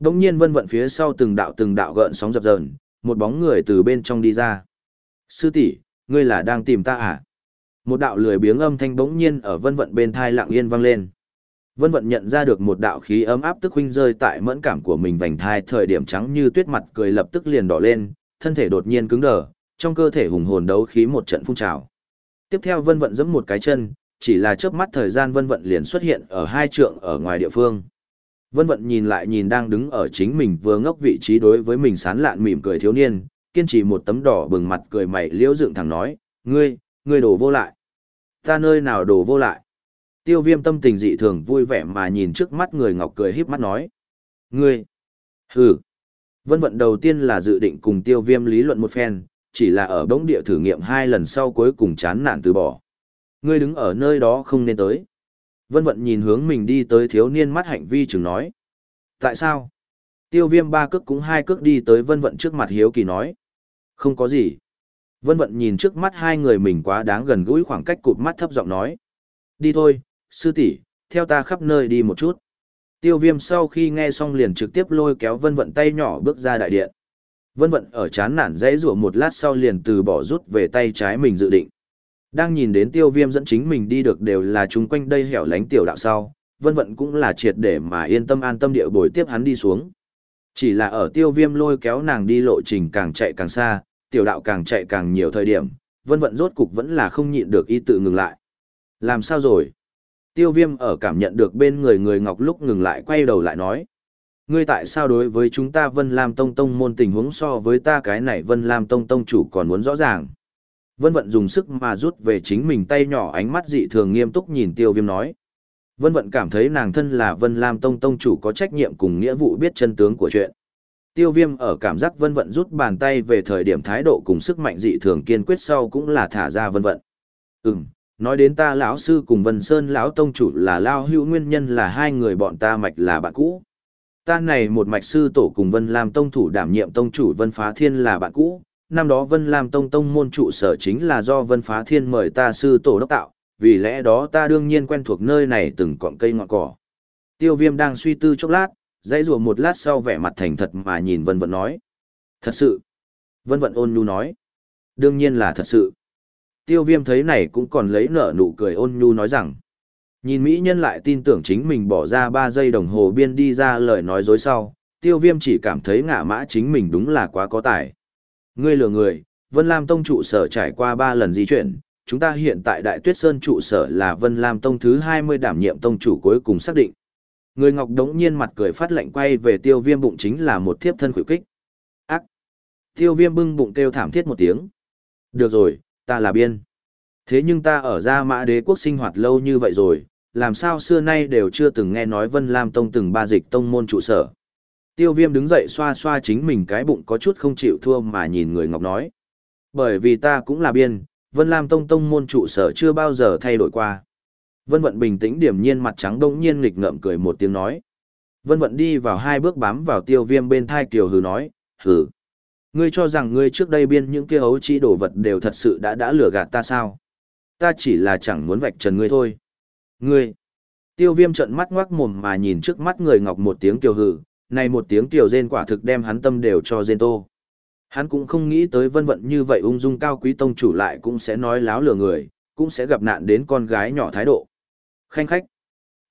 Đông nhiên vân vận phía sau từng đạo từng đạo gợn sóng dập dờn, một bóng người từ bên trong đi ra. Sư tỷ, ngươi là đang tìm ta à? Một đạo lười biếng âm thanh bỗng nhiên ở vân vận bên thai lặng yên vang lên. Vân vận nhận ra được một đạo khí ấm áp tức huynh rơi tại mẫn cảm của mình vành thai thời điểm trắng như tuyết mặt cười lập tức liền đỏ lên, thân thể đột nhiên cứng đờ, trong cơ thể hùng hồn đấu khí một trận phun trào. Tiếp theo vân vận giẫm một cái chân, chỉ là chớp mắt thời gian vân vận liền xuất hiện ở hai trượng ở ngoài địa phương. Vân vận nhìn lại nhìn đang đứng ở chính mình vừa ngốc vị trí đối với mình sán lạn mỉm cười thiếu niên, kiên trì một tấm đỏ bừng mặt cười mày liễu dựng thẳng nói, ngươi, ngươi đổ vô lại. Ta nơi nào đổ vô lại. Tiêu viêm tâm tình dị thường vui vẻ mà nhìn trước mắt người ngọc cười híp mắt nói. Ngươi, hừ. Vân vận đầu tiên là dự định cùng tiêu viêm lý luận một phen, chỉ là ở bỗng địa thử nghiệm hai lần sau cuối cùng chán nản từ bỏ. Ngươi đứng ở nơi đó không nên tới. Vân vận nhìn hướng mình đi tới thiếu niên mắt hạnh vi chừng nói. Tại sao? Tiêu viêm ba cước cũng hai cước đi tới vân vận trước mặt hiếu kỳ nói. Không có gì. Vân vận nhìn trước mắt hai người mình quá đáng gần gũi khoảng cách cụt mắt thấp giọng nói. Đi thôi, sư tỷ, theo ta khắp nơi đi một chút. Tiêu viêm sau khi nghe xong liền trực tiếp lôi kéo vân vận tay nhỏ bước ra đại điện. Vân vận ở chán nản dãy rủa một lát sau liền từ bỏ rút về tay trái mình dự định. Đang nhìn đến tiêu viêm dẫn chính mình đi được đều là chung quanh đây hẻo lánh tiểu đạo sau, vân vận cũng là triệt để mà yên tâm an tâm địa bồi tiếp hắn đi xuống. Chỉ là ở tiêu viêm lôi kéo nàng đi lộ trình càng chạy càng xa, tiểu đạo càng chạy càng nhiều thời điểm, vân vận rốt cục vẫn là không nhịn được ý tự ngừng lại. Làm sao rồi? Tiêu viêm ở cảm nhận được bên người người ngọc lúc ngừng lại quay đầu lại nói. Ngươi tại sao đối với chúng ta Vân Lam Tông Tông môn tình huống so với ta cái này Vân Lam Tông Tông chủ còn muốn rõ ràng? Vân Vận dùng sức mà rút về chính mình tay nhỏ ánh mắt dị thường nghiêm túc nhìn tiêu viêm nói. Vân Vận cảm thấy nàng thân là Vân Lam Tông Tông chủ có trách nhiệm cùng nghĩa vụ biết chân tướng của chuyện. Tiêu viêm ở cảm giác Vân Vận rút bàn tay về thời điểm thái độ cùng sức mạnh dị thường kiên quyết sau cũng là thả ra Vân Vận. Ừm, nói đến ta lão sư cùng Vân Sơn lão Tông chủ là lao hữu nguyên nhân là hai người bọn ta mạch là bạn cũ. Ta này một mạch sư tổ cùng Vân Lam Tông thủ đảm nhiệm Tông chủ Vân Phá Thiên là bạn cũ, năm đó Vân Lam Tông Tông môn trụ sở chính là do Vân Phá Thiên mời ta sư tổ đốc tạo, vì lẽ đó ta đương nhiên quen thuộc nơi này từng cọng cây ngọn cỏ. Tiêu viêm đang suy tư chốc lát, dãy rùa một lát sau vẻ mặt thành thật mà nhìn Vân Vận nói. Thật sự. Vân Vận ôn nhu nói. Đương nhiên là thật sự. Tiêu viêm thấy này cũng còn lấy nở nụ cười ôn nhu nói rằng. Nhìn Mỹ nhân lại tin tưởng chính mình bỏ ra ba giây đồng hồ biên đi ra lời nói dối sau, tiêu viêm chỉ cảm thấy ngã mã chính mình đúng là quá có tài. Ngươi lừa người, Vân Lam Tông trụ sở trải qua ba lần di chuyển, chúng ta hiện tại Đại Tuyết Sơn trụ sở là Vân Lam Tông thứ 20 đảm nhiệm tông chủ cuối cùng xác định. Người Ngọc đống nhiên mặt cười phát lệnh quay về tiêu viêm bụng chính là một thiếp thân khủy kích. Ác! Tiêu viêm bưng bụng kêu thảm thiết một tiếng. Được rồi, ta là biên. Thế nhưng ta ở gia mã đế quốc sinh hoạt lâu như vậy rồi, làm sao xưa nay đều chưa từng nghe nói Vân Lam Tông từng ba dịch tông môn trụ sở. Tiêu viêm đứng dậy xoa xoa chính mình cái bụng có chút không chịu thua mà nhìn người ngọc nói. Bởi vì ta cũng là biên, Vân Lam Tông Tông môn trụ sở chưa bao giờ thay đổi qua. Vân vận bình tĩnh điểm nhiên mặt trắng đông nhiên nghịch ngợm cười một tiếng nói. Vân vận đi vào hai bước bám vào tiêu viêm bên thai kiều hừ nói, hừ. Ngươi cho rằng ngươi trước đây biên những kia ấu trĩ đồ vật đều thật sự đã đã lừa gạt ta sao? Ta chỉ là chẳng muốn vạch trần ngươi thôi. Ngươi! Tiêu viêm trận mắt ngoác mồm mà nhìn trước mắt người ngọc một tiếng kiều hử, này một tiếng kiều rên quả thực đem hắn tâm đều cho rên tô. Hắn cũng không nghĩ tới vân vận như vậy ung dung cao quý tông chủ lại cũng sẽ nói láo lừa người, cũng sẽ gặp nạn đến con gái nhỏ thái độ. Khanh khách!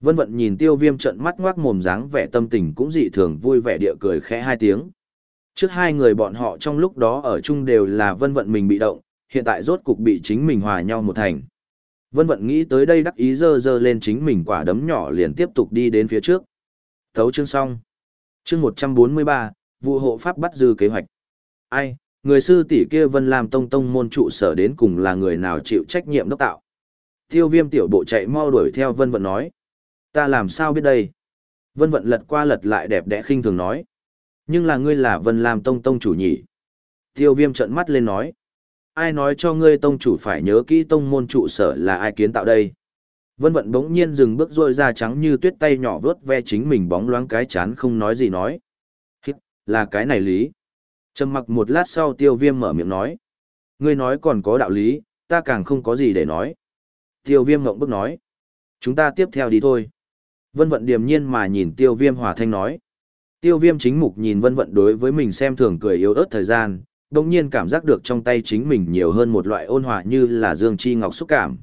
Vân vận nhìn tiêu viêm trận mắt ngoác mồm dáng vẻ tâm tình cũng dị thường vui vẻ địa cười khẽ hai tiếng. Trước hai người bọn họ trong lúc đó ở chung đều là vân vận mình bị động, hiện tại rốt cục bị chính mình hòa nhau một thành. Vân vận nghĩ tới đây đắc ý dơ dơ lên chính mình quả đấm nhỏ liền tiếp tục đi đến phía trước. Thấu chương xong. Chương 143, vụ hộ pháp bắt dư kế hoạch. Ai, người sư tỷ kia Vân làm Tông Tông môn trụ sở đến cùng là người nào chịu trách nhiệm đốc tạo. Tiêu viêm tiểu bộ chạy mau đuổi theo Vân vận nói. Ta làm sao biết đây? Vân vận lật qua lật lại đẹp đẽ khinh thường nói. Nhưng là ngươi là Vân Lam Tông Tông chủ nhỉ? Tiêu viêm trợn mắt lên nói. Ai nói cho ngươi Tông chủ phải nhớ kỹ Tông môn trụ sở là ai kiến tạo đây? Vân vận bỗng nhiên dừng bước rôi ra trắng như tuyết tay nhỏ vớt ve chính mình bóng loáng cái chán không nói gì nói. Hít, là cái này lý. Trầm mặc một lát sau tiêu viêm mở miệng nói. Ngươi nói còn có đạo lý, ta càng không có gì để nói. Tiêu viêm ngộng bức nói. Chúng ta tiếp theo đi thôi. Vân vận điềm nhiên mà nhìn tiêu viêm hòa thanh nói. Tiêu viêm chính mục nhìn vân vận đối với mình xem thường cười yếu ớt thời gian, đồng nhiên cảm giác được trong tay chính mình nhiều hơn một loại ôn hòa như là dương chi ngọc xúc cảm.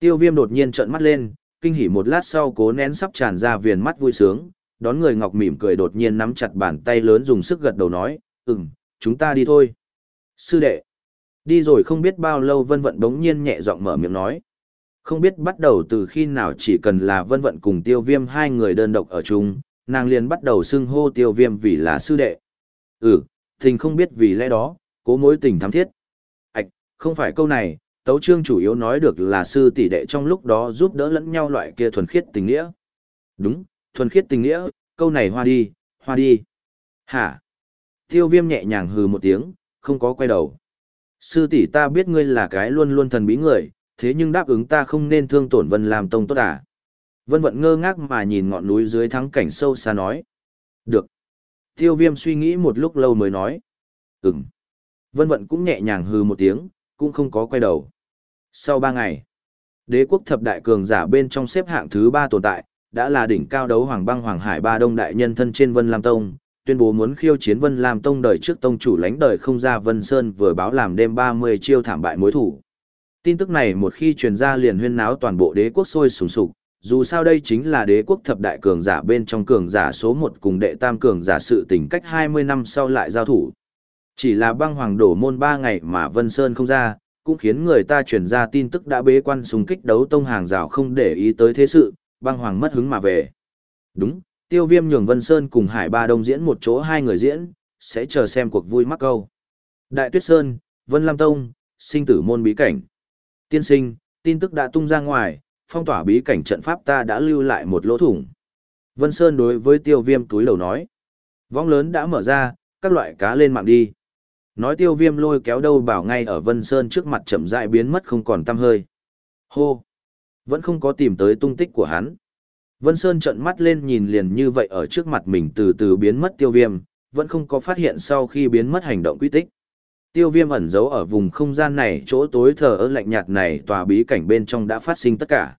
Tiêu viêm đột nhiên trợn mắt lên, kinh hỉ một lát sau cố nén sắp tràn ra viền mắt vui sướng, đón người ngọc mỉm cười đột nhiên nắm chặt bàn tay lớn dùng sức gật đầu nói, ừm, chúng ta đi thôi. Sư đệ, đi rồi không biết bao lâu vân vận đống nhiên nhẹ giọng mở miệng nói. Không biết bắt đầu từ khi nào chỉ cần là vân vận cùng tiêu viêm hai người đơn độc ở chung, nàng liền bắt đầu xưng hô tiêu viêm vì là sư đệ. Ừ, tình không biết vì lẽ đó, cố mối tình thắm thiết. Ảch, không phải câu này, tấu trương chủ yếu nói được là sư tỷ đệ trong lúc đó giúp đỡ lẫn nhau loại kia thuần khiết tình nghĩa. Đúng, thuần khiết tình nghĩa, câu này hoa đi, hoa đi. Hả? Tiêu viêm nhẹ nhàng hừ một tiếng, không có quay đầu. Sư tỷ ta biết ngươi là cái luôn luôn thần bí người, thế nhưng đáp ứng ta không nên thương tổn Vân làm tông tốt à. Vân vận ngơ ngác mà nhìn ngọn núi dưới thắng cảnh sâu xa nói. Được. Tiêu viêm suy nghĩ một lúc lâu mới nói. Ừm. Vân vận cũng nhẹ nhàng hừ một tiếng, cũng không có quay đầu. Sau ba ngày, đế quốc thập đại cường giả bên trong xếp hạng thứ ba tồn tại, đã là đỉnh cao đấu hoàng băng hoàng hải ba đông đại nhân thân trên Vân Lam Tông, tuyên bố muốn khiêu chiến Vân Lam Tông đời trước tông chủ lãnh đời không ra Vân Sơn vừa báo làm đêm 30 chiêu thảm bại mối thủ. Tin tức này một khi truyền ra liền huyên náo toàn bộ đế quốc sôi sùng sục, dù sao đây chính là đế quốc thập đại cường giả bên trong cường giả số một cùng đệ tam cường giả sự tình cách 20 năm sau lại giao thủ. Chỉ là băng hoàng đổ môn 3 ngày mà Vân Sơn không ra, cũng khiến người ta truyền ra tin tức đã bế quan xung kích đấu tông hàng rào không để ý tới thế sự, băng hoàng mất hứng mà về. Đúng, tiêu viêm nhường Vân Sơn cùng Hải Ba Đông diễn một chỗ hai người diễn, sẽ chờ xem cuộc vui mắc câu. Đại Tuyết Sơn, Vân Lam Tông, sinh tử môn bí cảnh. Tiên sinh, tin tức đã tung ra ngoài, phong tỏa bí cảnh trận pháp ta đã lưu lại một lỗ thủng. Vân Sơn đối với tiêu viêm túi lầu nói. Vong lớn đã mở ra, các loại cá lên mạng đi. Nói tiêu viêm lôi kéo đâu bảo ngay ở Vân Sơn trước mặt chậm rãi biến mất không còn tăm hơi. Hô! Vẫn không có tìm tới tung tích của hắn. Vân Sơn trợn mắt lên nhìn liền như vậy ở trước mặt mình từ từ biến mất tiêu viêm, vẫn không có phát hiện sau khi biến mất hành động quy tích. Tiêu viêm ẩn giấu ở vùng không gian này chỗ tối thờ ơ lạnh nhạt này tòa bí cảnh bên trong đã phát sinh tất cả.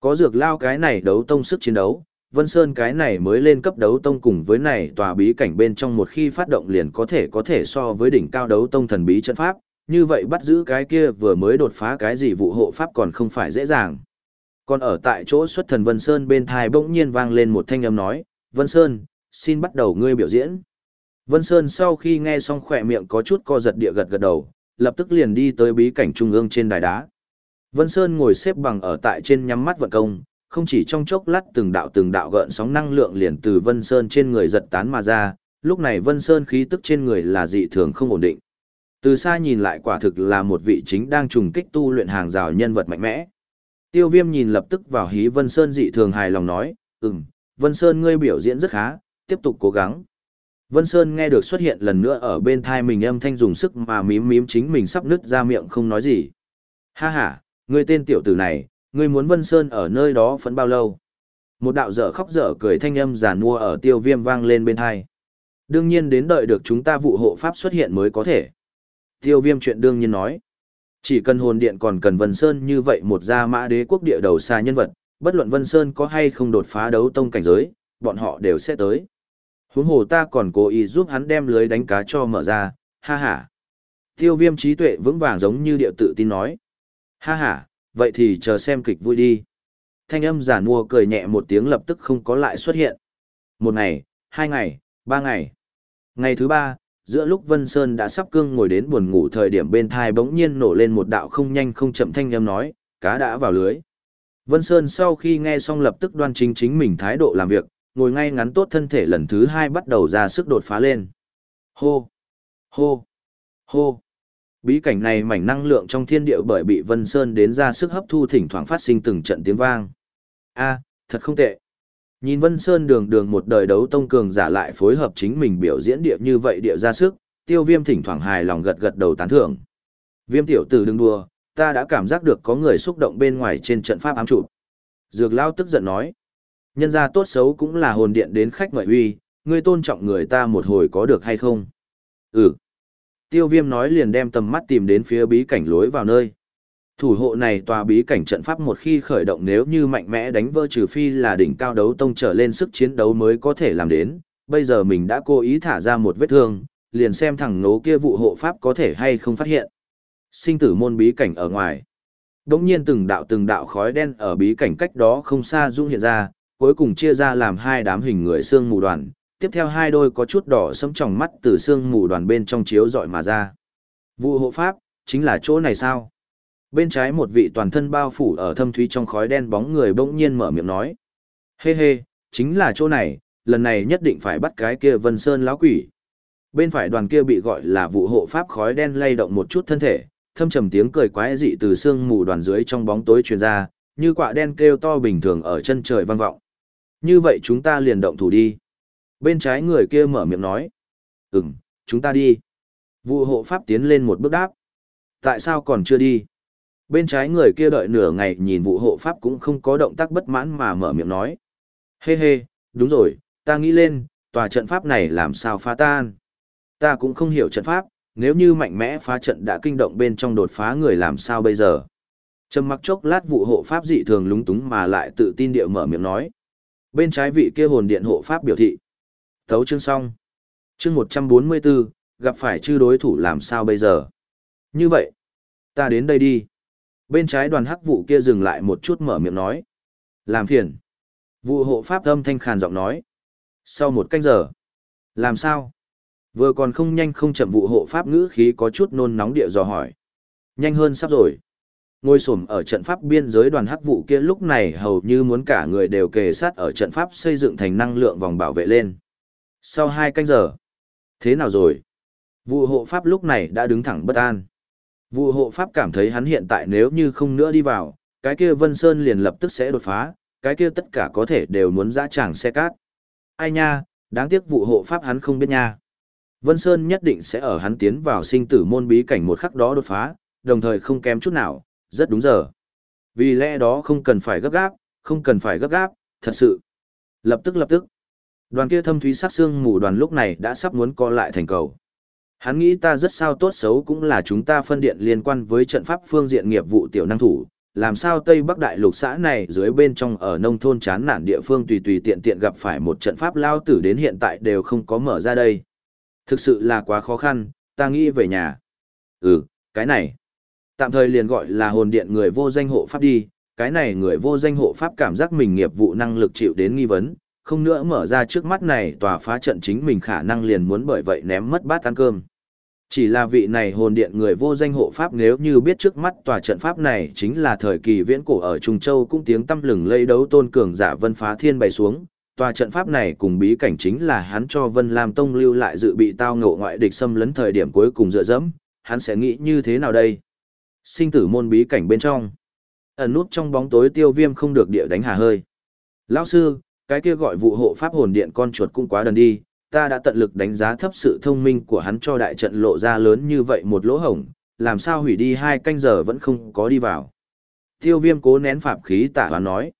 Có dược lao cái này đấu tông sức chiến đấu, Vân Sơn cái này mới lên cấp đấu tông cùng với này tòa bí cảnh bên trong một khi phát động liền có thể có thể so với đỉnh cao đấu tông thần bí trận pháp, như vậy bắt giữ cái kia vừa mới đột phá cái gì vụ hộ pháp còn không phải dễ dàng. Còn ở tại chỗ xuất thần Vân Sơn bên thai bỗng nhiên vang lên một thanh âm nói, Vân Sơn, xin bắt đầu ngươi biểu diễn. Vân Sơn sau khi nghe xong khỏe miệng có chút co giật địa gật gật đầu, lập tức liền đi tới bí cảnh trung ương trên đài đá. Vân Sơn ngồi xếp bằng ở tại trên nhắm mắt vận công, không chỉ trong chốc lát từng đạo từng đạo gợn sóng năng lượng liền từ Vân Sơn trên người giật tán mà ra, lúc này Vân Sơn khí tức trên người là dị thường không ổn định. Từ xa nhìn lại quả thực là một vị chính đang trùng kích tu luyện hàng rào nhân vật mạnh mẽ. Tiêu viêm nhìn lập tức vào hí Vân Sơn dị thường hài lòng nói, ừm, Vân Sơn ngươi biểu diễn rất khá, tiếp tục cố gắng. Vân Sơn nghe được xuất hiện lần nữa ở bên thai mình âm thanh dùng sức mà mím mím chính mình sắp nứt ra miệng không nói gì. Ha ha, ngươi tên tiểu tử này, Ngươi muốn Vân Sơn ở nơi đó phấn bao lâu? Một đạo dở khóc dở cười thanh âm giàn mua ở tiêu viêm vang lên bên thai. Đương nhiên đến đợi được chúng ta vụ hộ pháp xuất hiện mới có thể. Tiêu viêm chuyện đương nhiên nói. Chỉ cần hồn điện còn cần Vân Sơn như vậy một gia mã đế quốc địa đầu xa nhân vật, bất luận Vân Sơn có hay không đột phá đấu tông cảnh giới, bọn họ đều sẽ tới. Huống hồ ta còn cố ý giúp hắn đem lưới đánh cá cho mở ra, ha ha. Tiêu viêm trí tuệ vững vàng giống như điệu tự tin nói. Ha ha, vậy thì chờ xem kịch vui đi. Thanh âm giả mua cười nhẹ một tiếng lập tức không có lại xuất hiện. Một ngày, hai ngày, ba ngày. Ngày thứ ba, giữa lúc Vân Sơn đã sắp cương ngồi đến buồn ngủ thời điểm bên thai bỗng nhiên nổ lên một đạo không nhanh không chậm thanh âm nói, cá đã vào lưới. Vân Sơn sau khi nghe xong lập tức đoan chính chính mình thái độ làm việc, ngồi ngay ngắn tốt thân thể lần thứ hai bắt đầu ra sức đột phá lên. Hô! Hô! Hô! Bí cảnh này mảnh năng lượng trong thiên địa bởi bị Vân Sơn đến ra sức hấp thu thỉnh thoảng phát sinh từng trận tiếng vang. A, thật không tệ. Nhìn Vân Sơn đường đường một đời đấu tông cường giả lại phối hợp chính mình biểu diễn địa như vậy địa ra sức, tiêu viêm thỉnh thoảng hài lòng gật gật đầu tán thưởng. Viêm tiểu tử đừng đùa, ta đã cảm giác được có người xúc động bên ngoài trên trận pháp ám trụ. Dược lao tức giận nói. Nhân gia tốt xấu cũng là hồn điện đến khách mời uy, ngươi tôn trọng người ta một hồi có được hay không? Ừ. Tiêu viêm nói liền đem tầm mắt tìm đến phía bí cảnh lối vào nơi. Thủ hộ này tòa bí cảnh trận pháp một khi khởi động nếu như mạnh mẽ đánh vỡ trừ phi là đỉnh cao đấu tông trở lên sức chiến đấu mới có thể làm đến. Bây giờ mình đã cố ý thả ra một vết thương, liền xem thằng nố kia vụ hộ pháp có thể hay không phát hiện. Sinh tử môn bí cảnh ở ngoài. Đống nhiên từng đạo từng đạo khói đen ở bí cảnh cách đó không xa dung hiện ra, cuối cùng chia ra làm hai đám hình người xương mù đoàn, tiếp theo hai đôi có chút đỏ sẫm trong mắt từ xương mù đoàn bên trong chiếu dọi mà ra. Vụ hộ pháp, chính là chỗ này sao? Bên trái một vị toàn thân bao phủ ở thâm thúy trong khói đen bóng người bỗng nhiên mở miệng nói. Hê hê, chính là chỗ này, lần này nhất định phải bắt cái kia vân sơn lão quỷ. Bên phải đoàn kia bị gọi là vụ hộ pháp khói đen lay động một chút thân thể, thâm trầm tiếng cười quái dị từ xương mù đoàn dưới trong bóng tối truyền ra, như quạ đen kêu to bình thường ở chân trời vang vọng. Như vậy chúng ta liền động thủ đi. Bên trái người kia mở miệng nói. Ừm, chúng ta đi. Vụ hộ pháp tiến lên một bước đáp. Tại sao còn chưa đi? Bên trái người kia đợi nửa ngày nhìn vụ hộ pháp cũng không có động tác bất mãn mà mở miệng nói. Hê hê, đúng rồi, ta nghĩ lên, tòa trận pháp này làm sao phá tan. Ta cũng không hiểu trận pháp, nếu như mạnh mẽ phá trận đã kinh động bên trong đột phá người làm sao bây giờ. Trầm mặc chốc lát vụ hộ pháp dị thường lúng túng mà lại tự tin địa mở miệng nói. Bên trái vị kia hồn điện hộ pháp biểu thị. Thấu chương xong. Chương 144, gặp phải chư đối thủ làm sao bây giờ? Như vậy, ta đến đây đi. Bên trái đoàn hắc vụ kia dừng lại một chút mở miệng nói. Làm phiền. Vụ hộ pháp âm thanh khàn giọng nói. Sau một canh giờ. Làm sao? Vừa còn không nhanh không chậm vụ hộ pháp ngữ khí có chút nôn nóng địa dò hỏi. Nhanh hơn sắp rồi. Ngôi sổm ở trận pháp biên giới đoàn hắc vụ kia lúc này hầu như muốn cả người đều kề sát ở trận pháp xây dựng thành năng lượng vòng bảo vệ lên. Sau hai canh giờ. Thế nào rồi? Vụ hộ pháp lúc này đã đứng thẳng bất an. Vụ hộ pháp cảm thấy hắn hiện tại nếu như không nữa đi vào, cái kia Vân Sơn liền lập tức sẽ đột phá, cái kia tất cả có thể đều muốn dã tràng xe cát. Ai nha, đáng tiếc vụ hộ pháp hắn không biết nha. Vân Sơn nhất định sẽ ở hắn tiến vào sinh tử môn bí cảnh một khắc đó đột phá, đồng thời không kém chút nào, rất đúng giờ. Vì lẽ đó không cần phải gấp gáp, không cần phải gấp gáp, thật sự. Lập tức lập tức. Đoàn kia thâm thúy sát xương mù đoàn lúc này đã sắp muốn co lại thành cầu. Hắn nghĩ ta rất sao tốt xấu cũng là chúng ta phân điện liên quan với trận pháp phương diện nghiệp vụ tiểu năng thủ, làm sao Tây Bắc Đại lục xã này dưới bên trong ở nông thôn chán nản địa phương tùy tùy tiện tiện gặp phải một trận pháp lao tử đến hiện tại đều không có mở ra đây. Thực sự là quá khó khăn, ta nghĩ về nhà. Ừ, cái này. Tạm thời liền gọi là hồn điện người vô danh hộ pháp đi, cái này người vô danh hộ pháp cảm giác mình nghiệp vụ năng lực chịu đến nghi vấn, không nữa mở ra trước mắt này tòa phá trận chính mình khả năng liền muốn bởi vậy ném mất bát ăn cơm. Chỉ là vị này hồn điện người vô danh hộ pháp nếu như biết trước mắt tòa trận pháp này chính là thời kỳ viễn cổ ở Trung Châu cũng tiếng tâm lừng lây đấu tôn cường giả vân phá thiên bày xuống. Tòa trận pháp này cùng bí cảnh chính là hắn cho Vân Lam Tông lưu lại dự bị tao ngộ ngoại địch xâm lấn thời điểm cuối cùng dựa dẫm, hắn sẽ nghĩ như thế nào đây? Sinh tử môn bí cảnh bên trong. Ẩn nút trong bóng tối tiêu viêm không được địa đánh hà hơi. Lão sư, cái kia gọi vụ hộ pháp hồn điện con chuột cũng quá đần đi, ta đã tận lực đánh giá thấp sự thông minh của hắn cho đại trận lộ ra lớn như vậy một lỗ hổng, làm sao hủy đi hai canh giờ vẫn không có đi vào. Tiêu viêm cố nén phạm khí tả hoán nói.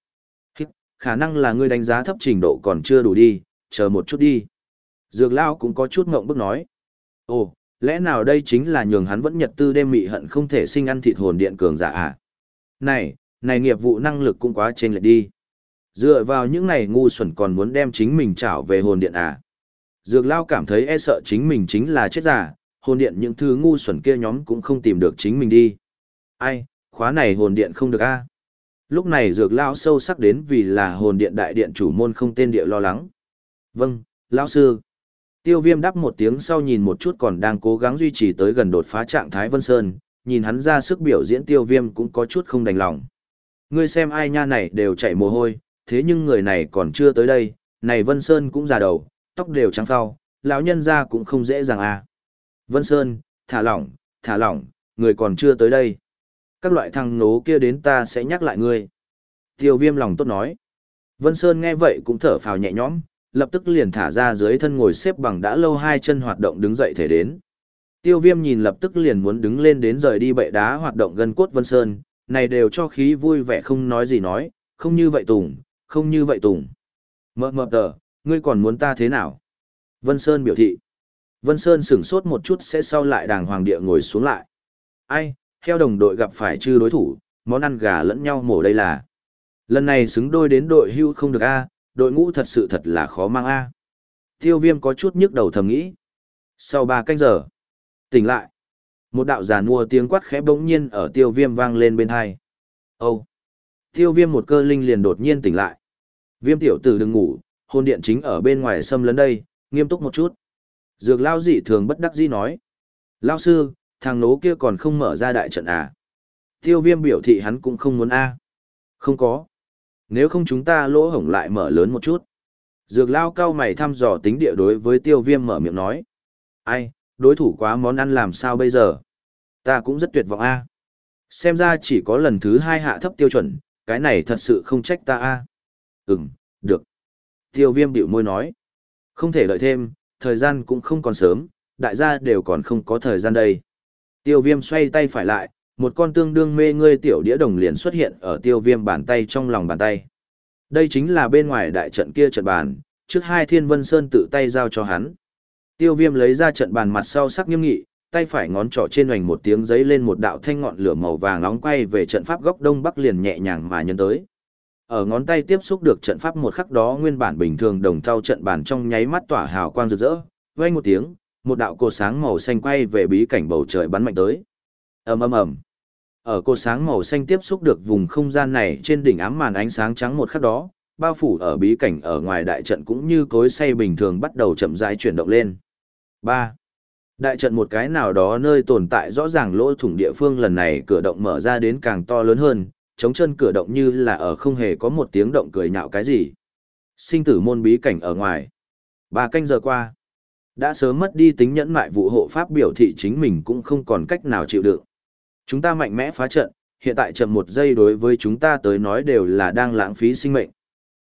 Khả năng là ngươi đánh giá thấp trình độ còn chưa đủ đi, chờ một chút đi. Dược lao cũng có chút ngộng bức nói. Ồ, lẽ nào đây chính là nhường hắn vẫn nhật tư đêm mị hận không thể sinh ăn thịt hồn điện cường giả à? Này, này nghiệp vụ năng lực cũng quá trên lệch đi. Dựa vào những này ngu xuẩn còn muốn đem chính mình trảo về hồn điện à? Dược lao cảm thấy e sợ chính mình chính là chết giả, hồn điện những thứ ngu xuẩn kia nhóm cũng không tìm được chính mình đi. Ai, khóa này hồn điện không được a Lúc này dược lao sâu sắc đến vì là hồn điện đại điện chủ môn không tên địa lo lắng. Vâng, lão sư. Tiêu viêm đáp một tiếng sau nhìn một chút còn đang cố gắng duy trì tới gần đột phá trạng thái Vân Sơn, nhìn hắn ra sức biểu diễn tiêu viêm cũng có chút không đành lòng. Ngươi xem ai nha này đều chạy mồ hôi, thế nhưng người này còn chưa tới đây, này Vân Sơn cũng già đầu, tóc đều trắng phao, lão nhân ra cũng không dễ dàng à. Vân Sơn, thả lỏng, thả lỏng, người còn chưa tới đây. Các loại thằng nố kia đến ta sẽ nhắc lại ngươi. Tiêu viêm lòng tốt nói. Vân Sơn nghe vậy cũng thở phào nhẹ nhõm, lập tức liền thả ra dưới thân ngồi xếp bằng đã lâu hai chân hoạt động đứng dậy thể đến. Tiêu viêm nhìn lập tức liền muốn đứng lên đến rời đi bệ đá hoạt động gần cốt Vân Sơn, này đều cho khí vui vẻ không nói gì nói, không như vậy Tùng, không như vậy Tùng. Mơ mơ tờ, ngươi còn muốn ta thế nào? Vân Sơn biểu thị. Vân Sơn sửng sốt một chút sẽ sau lại đàng hoàng địa ngồi xuống lại. Ai, theo đồng đội gặp phải chư đối thủ, món ăn gà lẫn nhau mổ đây là. Lần này xứng đôi đến đội hưu không được a, đội ngũ thật sự thật là khó mang a. Tiêu viêm có chút nhức đầu thầm nghĩ. Sau ba canh giờ, tỉnh lại. Một đạo giàn mua tiếng quát khẽ bỗng nhiên ở tiêu viêm vang lên bên hai. Âu! Tiêu viêm một cơ linh liền đột nhiên tỉnh lại. Viêm tiểu tử đừng ngủ, hôn điện chính ở bên ngoài xâm lấn đây, nghiêm túc một chút. Dược lao dị thường bất đắc dĩ nói. Lao sư, thằng nố kia còn không mở ra đại trận à? Tiêu viêm biểu thị hắn cũng không muốn a Không có. Nếu không chúng ta lỗ hổng lại mở lớn một chút. Dược lao cao mày thăm dò tính địa đối với tiêu viêm mở miệng nói. Ai, đối thủ quá món ăn làm sao bây giờ? Ta cũng rất tuyệt vọng a Xem ra chỉ có lần thứ hai hạ thấp tiêu chuẩn, cái này thật sự không trách ta a à. Ừm, được. Tiêu viêm biểu môi nói. Không thể đợi thêm, thời gian cũng không còn sớm, đại gia đều còn không có thời gian đây. Tiêu viêm xoay tay phải lại, một con tương đương mê ngươi tiểu đĩa đồng liền xuất hiện ở tiêu viêm bàn tay trong lòng bàn tay. Đây chính là bên ngoài đại trận kia trận bàn, trước hai thiên vân sơn tự tay giao cho hắn. Tiêu viêm lấy ra trận bàn mặt sau sắc nghiêm nghị, tay phải ngón trỏ trên hoành một tiếng giấy lên một đạo thanh ngọn lửa màu vàng nóng quay về trận pháp góc đông bắc liền nhẹ nhàng mà nhân tới. Ở ngón tay tiếp xúc được trận pháp một khắc đó nguyên bản bình thường đồng thau trận bàn trong nháy mắt tỏa hào quang rực rỡ, vang một tiếng, một đạo cột sáng màu xanh quay về bí cảnh bầu trời bắn mạnh tới. Ầm ầm ầm. Ở cột sáng màu xanh tiếp xúc được vùng không gian này trên đỉnh ám màn ánh sáng trắng một khắc đó, bao phủ ở bí cảnh ở ngoài đại trận cũng như cối say bình thường bắt đầu chậm rãi chuyển động lên. ba. Đại trận một cái nào đó nơi tồn tại rõ ràng lỗ thủng địa phương lần này cửa động mở ra đến càng to lớn hơn, chống chân cửa động như là ở không hề có một tiếng động cười nhạo cái gì. Sinh tử môn bí cảnh ở ngoài. Ba canh giờ qua. Đã sớm mất đi tính nhẫn mại vụ hộ pháp biểu thị chính mình cũng không còn cách nào chịu đựng. Chúng ta mạnh mẽ phá trận, hiện tại chậm một giây đối với chúng ta tới nói đều là đang lãng phí sinh mệnh.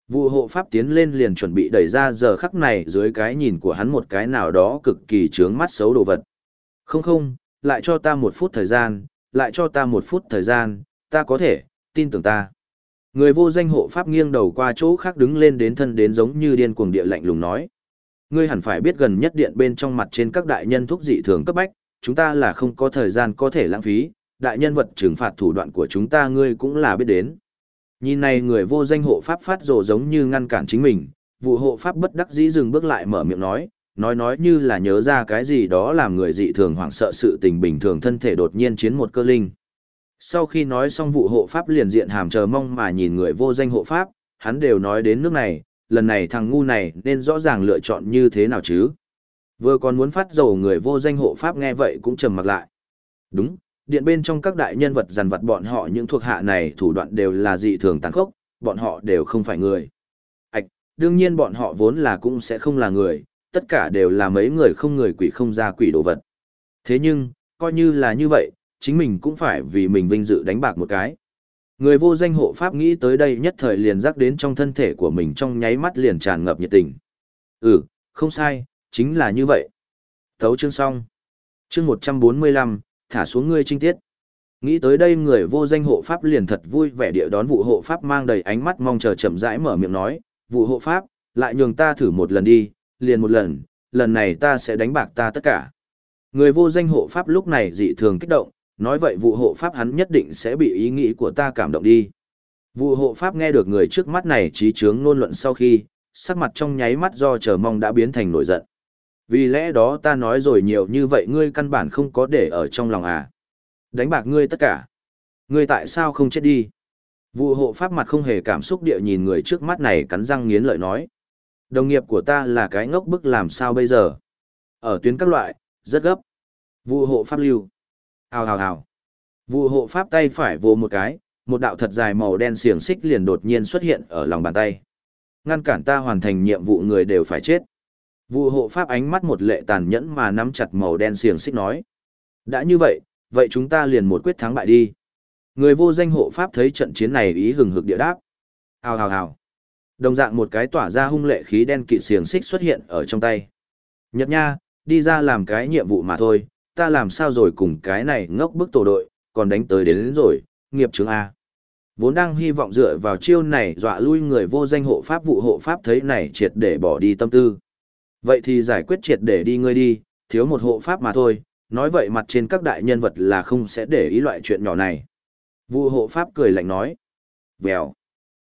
Vụ hộ pháp tiến lên liền chuẩn bị đẩy ra giờ khắc này dưới cái nhìn của hắn một cái nào đó cực kỳ trướng mắt xấu đồ vật. Không không, lại cho ta một phút thời gian, lại cho ta một phút thời gian, ta có thể, tin tưởng ta. Người vô danh hộ pháp nghiêng đầu qua chỗ khác đứng lên đến thân đến giống như điên cuồng địa lạnh lùng nói. Ngươi hẳn phải biết gần nhất điện bên trong mặt trên các đại nhân thúc dị thường cấp bách, chúng ta là không có thời gian có thể lãng phí, đại nhân vật trừng phạt thủ đoạn của chúng ta ngươi cũng là biết đến. Nhìn này người vô danh hộ pháp phát rồ giống như ngăn cản chính mình, vụ hộ pháp bất đắc dĩ dừng bước lại mở miệng nói, nói nói như là nhớ ra cái gì đó làm người dị thường hoảng sợ sự tình bình thường thân thể đột nhiên chiến một cơ linh. Sau khi nói xong vụ hộ pháp liền diện hàm chờ mong mà nhìn người vô danh hộ pháp, hắn đều nói đến nước này, lần này thằng ngu này nên rõ ràng lựa chọn như thế nào chứ. Vừa còn muốn phát dầu người vô danh hộ pháp nghe vậy cũng trầm mặc lại. Đúng, điện bên trong các đại nhân vật dằn vặt bọn họ những thuộc hạ này thủ đoạn đều là dị thường tàn khốc, bọn họ đều không phải người. Ảch, đương nhiên bọn họ vốn là cũng sẽ không là người, tất cả đều là mấy người không người quỷ không ra quỷ đồ vật. Thế nhưng, coi như là như vậy, chính mình cũng phải vì mình vinh dự đánh bạc một cái. Người vô danh hộ pháp nghĩ tới đây nhất thời liền rắc đến trong thân thể của mình trong nháy mắt liền tràn ngập nhiệt tình. Ừ, không sai, chính là như vậy. Thấu chương xong. Chương 145, thả xuống ngươi trinh tiết. Nghĩ tới đây người vô danh hộ pháp liền thật vui vẻ địa đón vụ hộ pháp mang đầy ánh mắt mong chờ chậm rãi mở miệng nói, vụ hộ pháp, lại nhường ta thử một lần đi, liền một lần, lần này ta sẽ đánh bạc ta tất cả. Người vô danh hộ pháp lúc này dị thường kích động, nói vậy vụ hộ pháp hắn nhất định sẽ bị ý nghĩ của ta cảm động đi. Vụ hộ pháp nghe được người trước mắt này trí chướng nôn luận sau khi, sắc mặt trong nháy mắt do chờ mong đã biến thành nổi giận. Vì lẽ đó ta nói rồi nhiều như vậy ngươi căn bản không có để ở trong lòng à. Đánh bạc ngươi tất cả. Ngươi tại sao không chết đi? Vụ hộ pháp mặt không hề cảm xúc địa nhìn người trước mắt này cắn răng nghiến lợi nói. Đồng nghiệp của ta là cái ngốc bức làm sao bây giờ? Ở tuyến các loại, rất gấp. Vụ hộ pháp lưu. Hào hào hào. Vụ hộ pháp tay phải vô một cái, một đạo thật dài màu đen xiềng xích liền đột nhiên xuất hiện ở lòng bàn tay. Ngăn cản ta hoàn thành nhiệm vụ người đều phải chết. Vụ hộ pháp ánh mắt một lệ tàn nhẫn mà nắm chặt màu đen xiềng xích nói. Đã như vậy, vậy chúng ta liền một quyết thắng bại đi. Người vô danh hộ pháp thấy trận chiến này ý hừng hực địa đáp. Hào hào hào. Đồng dạng một cái tỏa ra hung lệ khí đen kỵ xiềng xích xuất hiện ở trong tay. Nhật nha, đi ra làm cái nhiệm vụ mà thôi, ta làm sao rồi cùng cái này ngốc bức tổ đội, còn đánh tới đến, đến rồi, nghiệp chứng A. Vốn đang hy vọng dựa vào chiêu này dọa lui người vô danh hộ pháp vụ hộ pháp thấy này triệt để bỏ đi tâm tư. Vậy thì giải quyết triệt để đi ngươi đi, thiếu một hộ pháp mà thôi, nói vậy mặt trên các đại nhân vật là không sẽ để ý loại chuyện nhỏ này. Vụ hộ pháp cười lạnh nói. Vèo.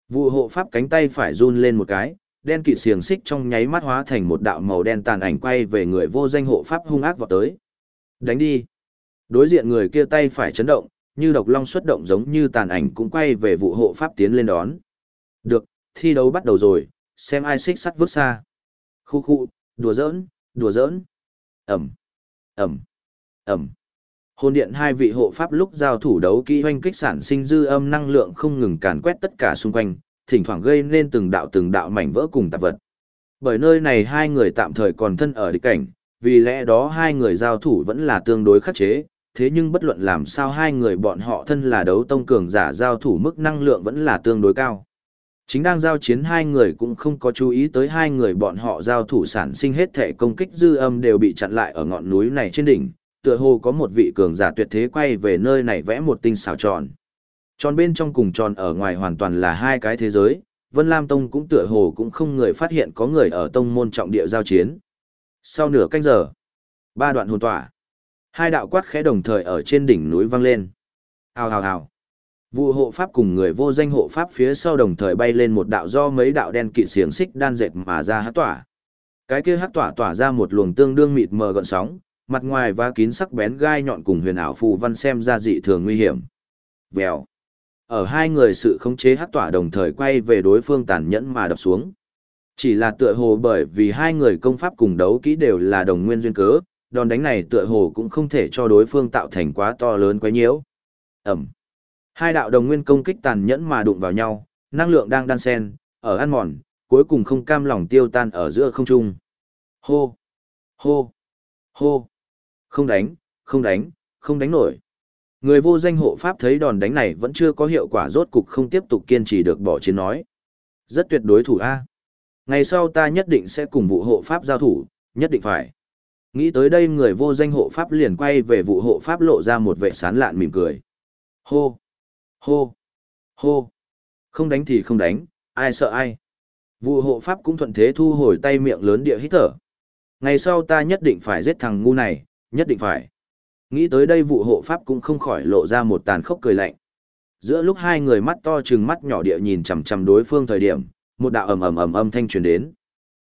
Vụ hộ pháp cánh tay phải run lên một cái, đen kịt xiềng xích trong nháy mắt hóa thành một đạo màu đen tàn ảnh quay về người vô danh hộ pháp hung ác vào tới. Đánh đi. Đối diện người kia tay phải chấn động, như độc long xuất động giống như tàn ảnh cũng quay về vụ hộ pháp tiến lên đón. Được, thi đấu bắt đầu rồi, xem ai xích sắt vứt xa. Khu khu, đùa giỡn, đùa giỡn. Ẩm, Ẩm, Ẩm. Hồn điện hai vị hộ pháp lúc giao thủ đấu kỹ hoanh kích sản sinh dư âm năng lượng không ngừng càn quét tất cả xung quanh, thỉnh thoảng gây nên từng đạo từng đạo mảnh vỡ cùng tạp vật. Bởi nơi này hai người tạm thời còn thân ở địch cảnh, vì lẽ đó hai người giao thủ vẫn là tương đối khắc chế, thế nhưng bất luận làm sao hai người bọn họ thân là đấu tông cường giả giao thủ mức năng lượng vẫn là tương đối cao. Chính đang giao chiến hai người cũng không có chú ý tới hai người bọn họ giao thủ sản sinh hết thể công kích dư âm đều bị chặn lại ở ngọn núi này trên đỉnh, tựa hồ có một vị cường giả tuyệt thế quay về nơi này vẽ một tinh xảo tròn. Tròn bên trong cùng tròn ở ngoài hoàn toàn là hai cái thế giới, Vân Lam Tông cũng tựa hồ cũng không người phát hiện có người ở tông môn trọng địa giao chiến. Sau nửa canh giờ, ba đoạn hồn tỏa, hai đạo quát khẽ đồng thời ở trên đỉnh núi vang lên. Hào hào hào. Vụ hộ pháp cùng người vô danh hộ pháp phía sau đồng thời bay lên một đạo do mấy đạo đen kịt xiềng xích đan dệt mà ra hát tỏa. Cái kia hát tỏa tỏa ra một luồng tương đương mịt mờ gợn sóng, mặt ngoài và kín sắc bén gai nhọn cùng huyền ảo phù văn xem ra dị thường nguy hiểm. Vèo. Ở hai người sự khống chế hát tỏa đồng thời quay về đối phương tàn nhẫn mà đập xuống. Chỉ là tựa hồ bởi vì hai người công pháp cùng đấu kỹ đều là đồng nguyên duyên cớ, đòn đánh này tựa hồ cũng không thể cho đối phương tạo thành quá to lớn quá nhiễu. Ẩm. Hai đạo đồng nguyên công kích tàn nhẫn mà đụng vào nhau, năng lượng đang đan xen, ở ăn mòn, cuối cùng không cam lòng tiêu tan ở giữa không trung. Hô! Hô! Hô! Không đánh, không đánh, không đánh nổi. Người vô danh hộ pháp thấy đòn đánh này vẫn chưa có hiệu quả rốt cục không tiếp tục kiên trì được bỏ chiến nói. Rất tuyệt đối thủ A. Ngày sau ta nhất định sẽ cùng vụ hộ pháp giao thủ, nhất định phải. Nghĩ tới đây người vô danh hộ pháp liền quay về vụ hộ pháp lộ ra một vẻ sán lạn mỉm cười. Hô! Hô! Hô! Không đánh thì không đánh, ai sợ ai. Vụ hộ pháp cũng thuận thế thu hồi tay miệng lớn địa hít thở. Ngày sau ta nhất định phải giết thằng ngu này, nhất định phải. Nghĩ tới đây vụ hộ pháp cũng không khỏi lộ ra một tàn khốc cười lạnh. Giữa lúc hai người mắt to trừng mắt nhỏ địa nhìn chằm chằm đối phương thời điểm, một đạo ầm ầm ầm âm thanh truyền đến.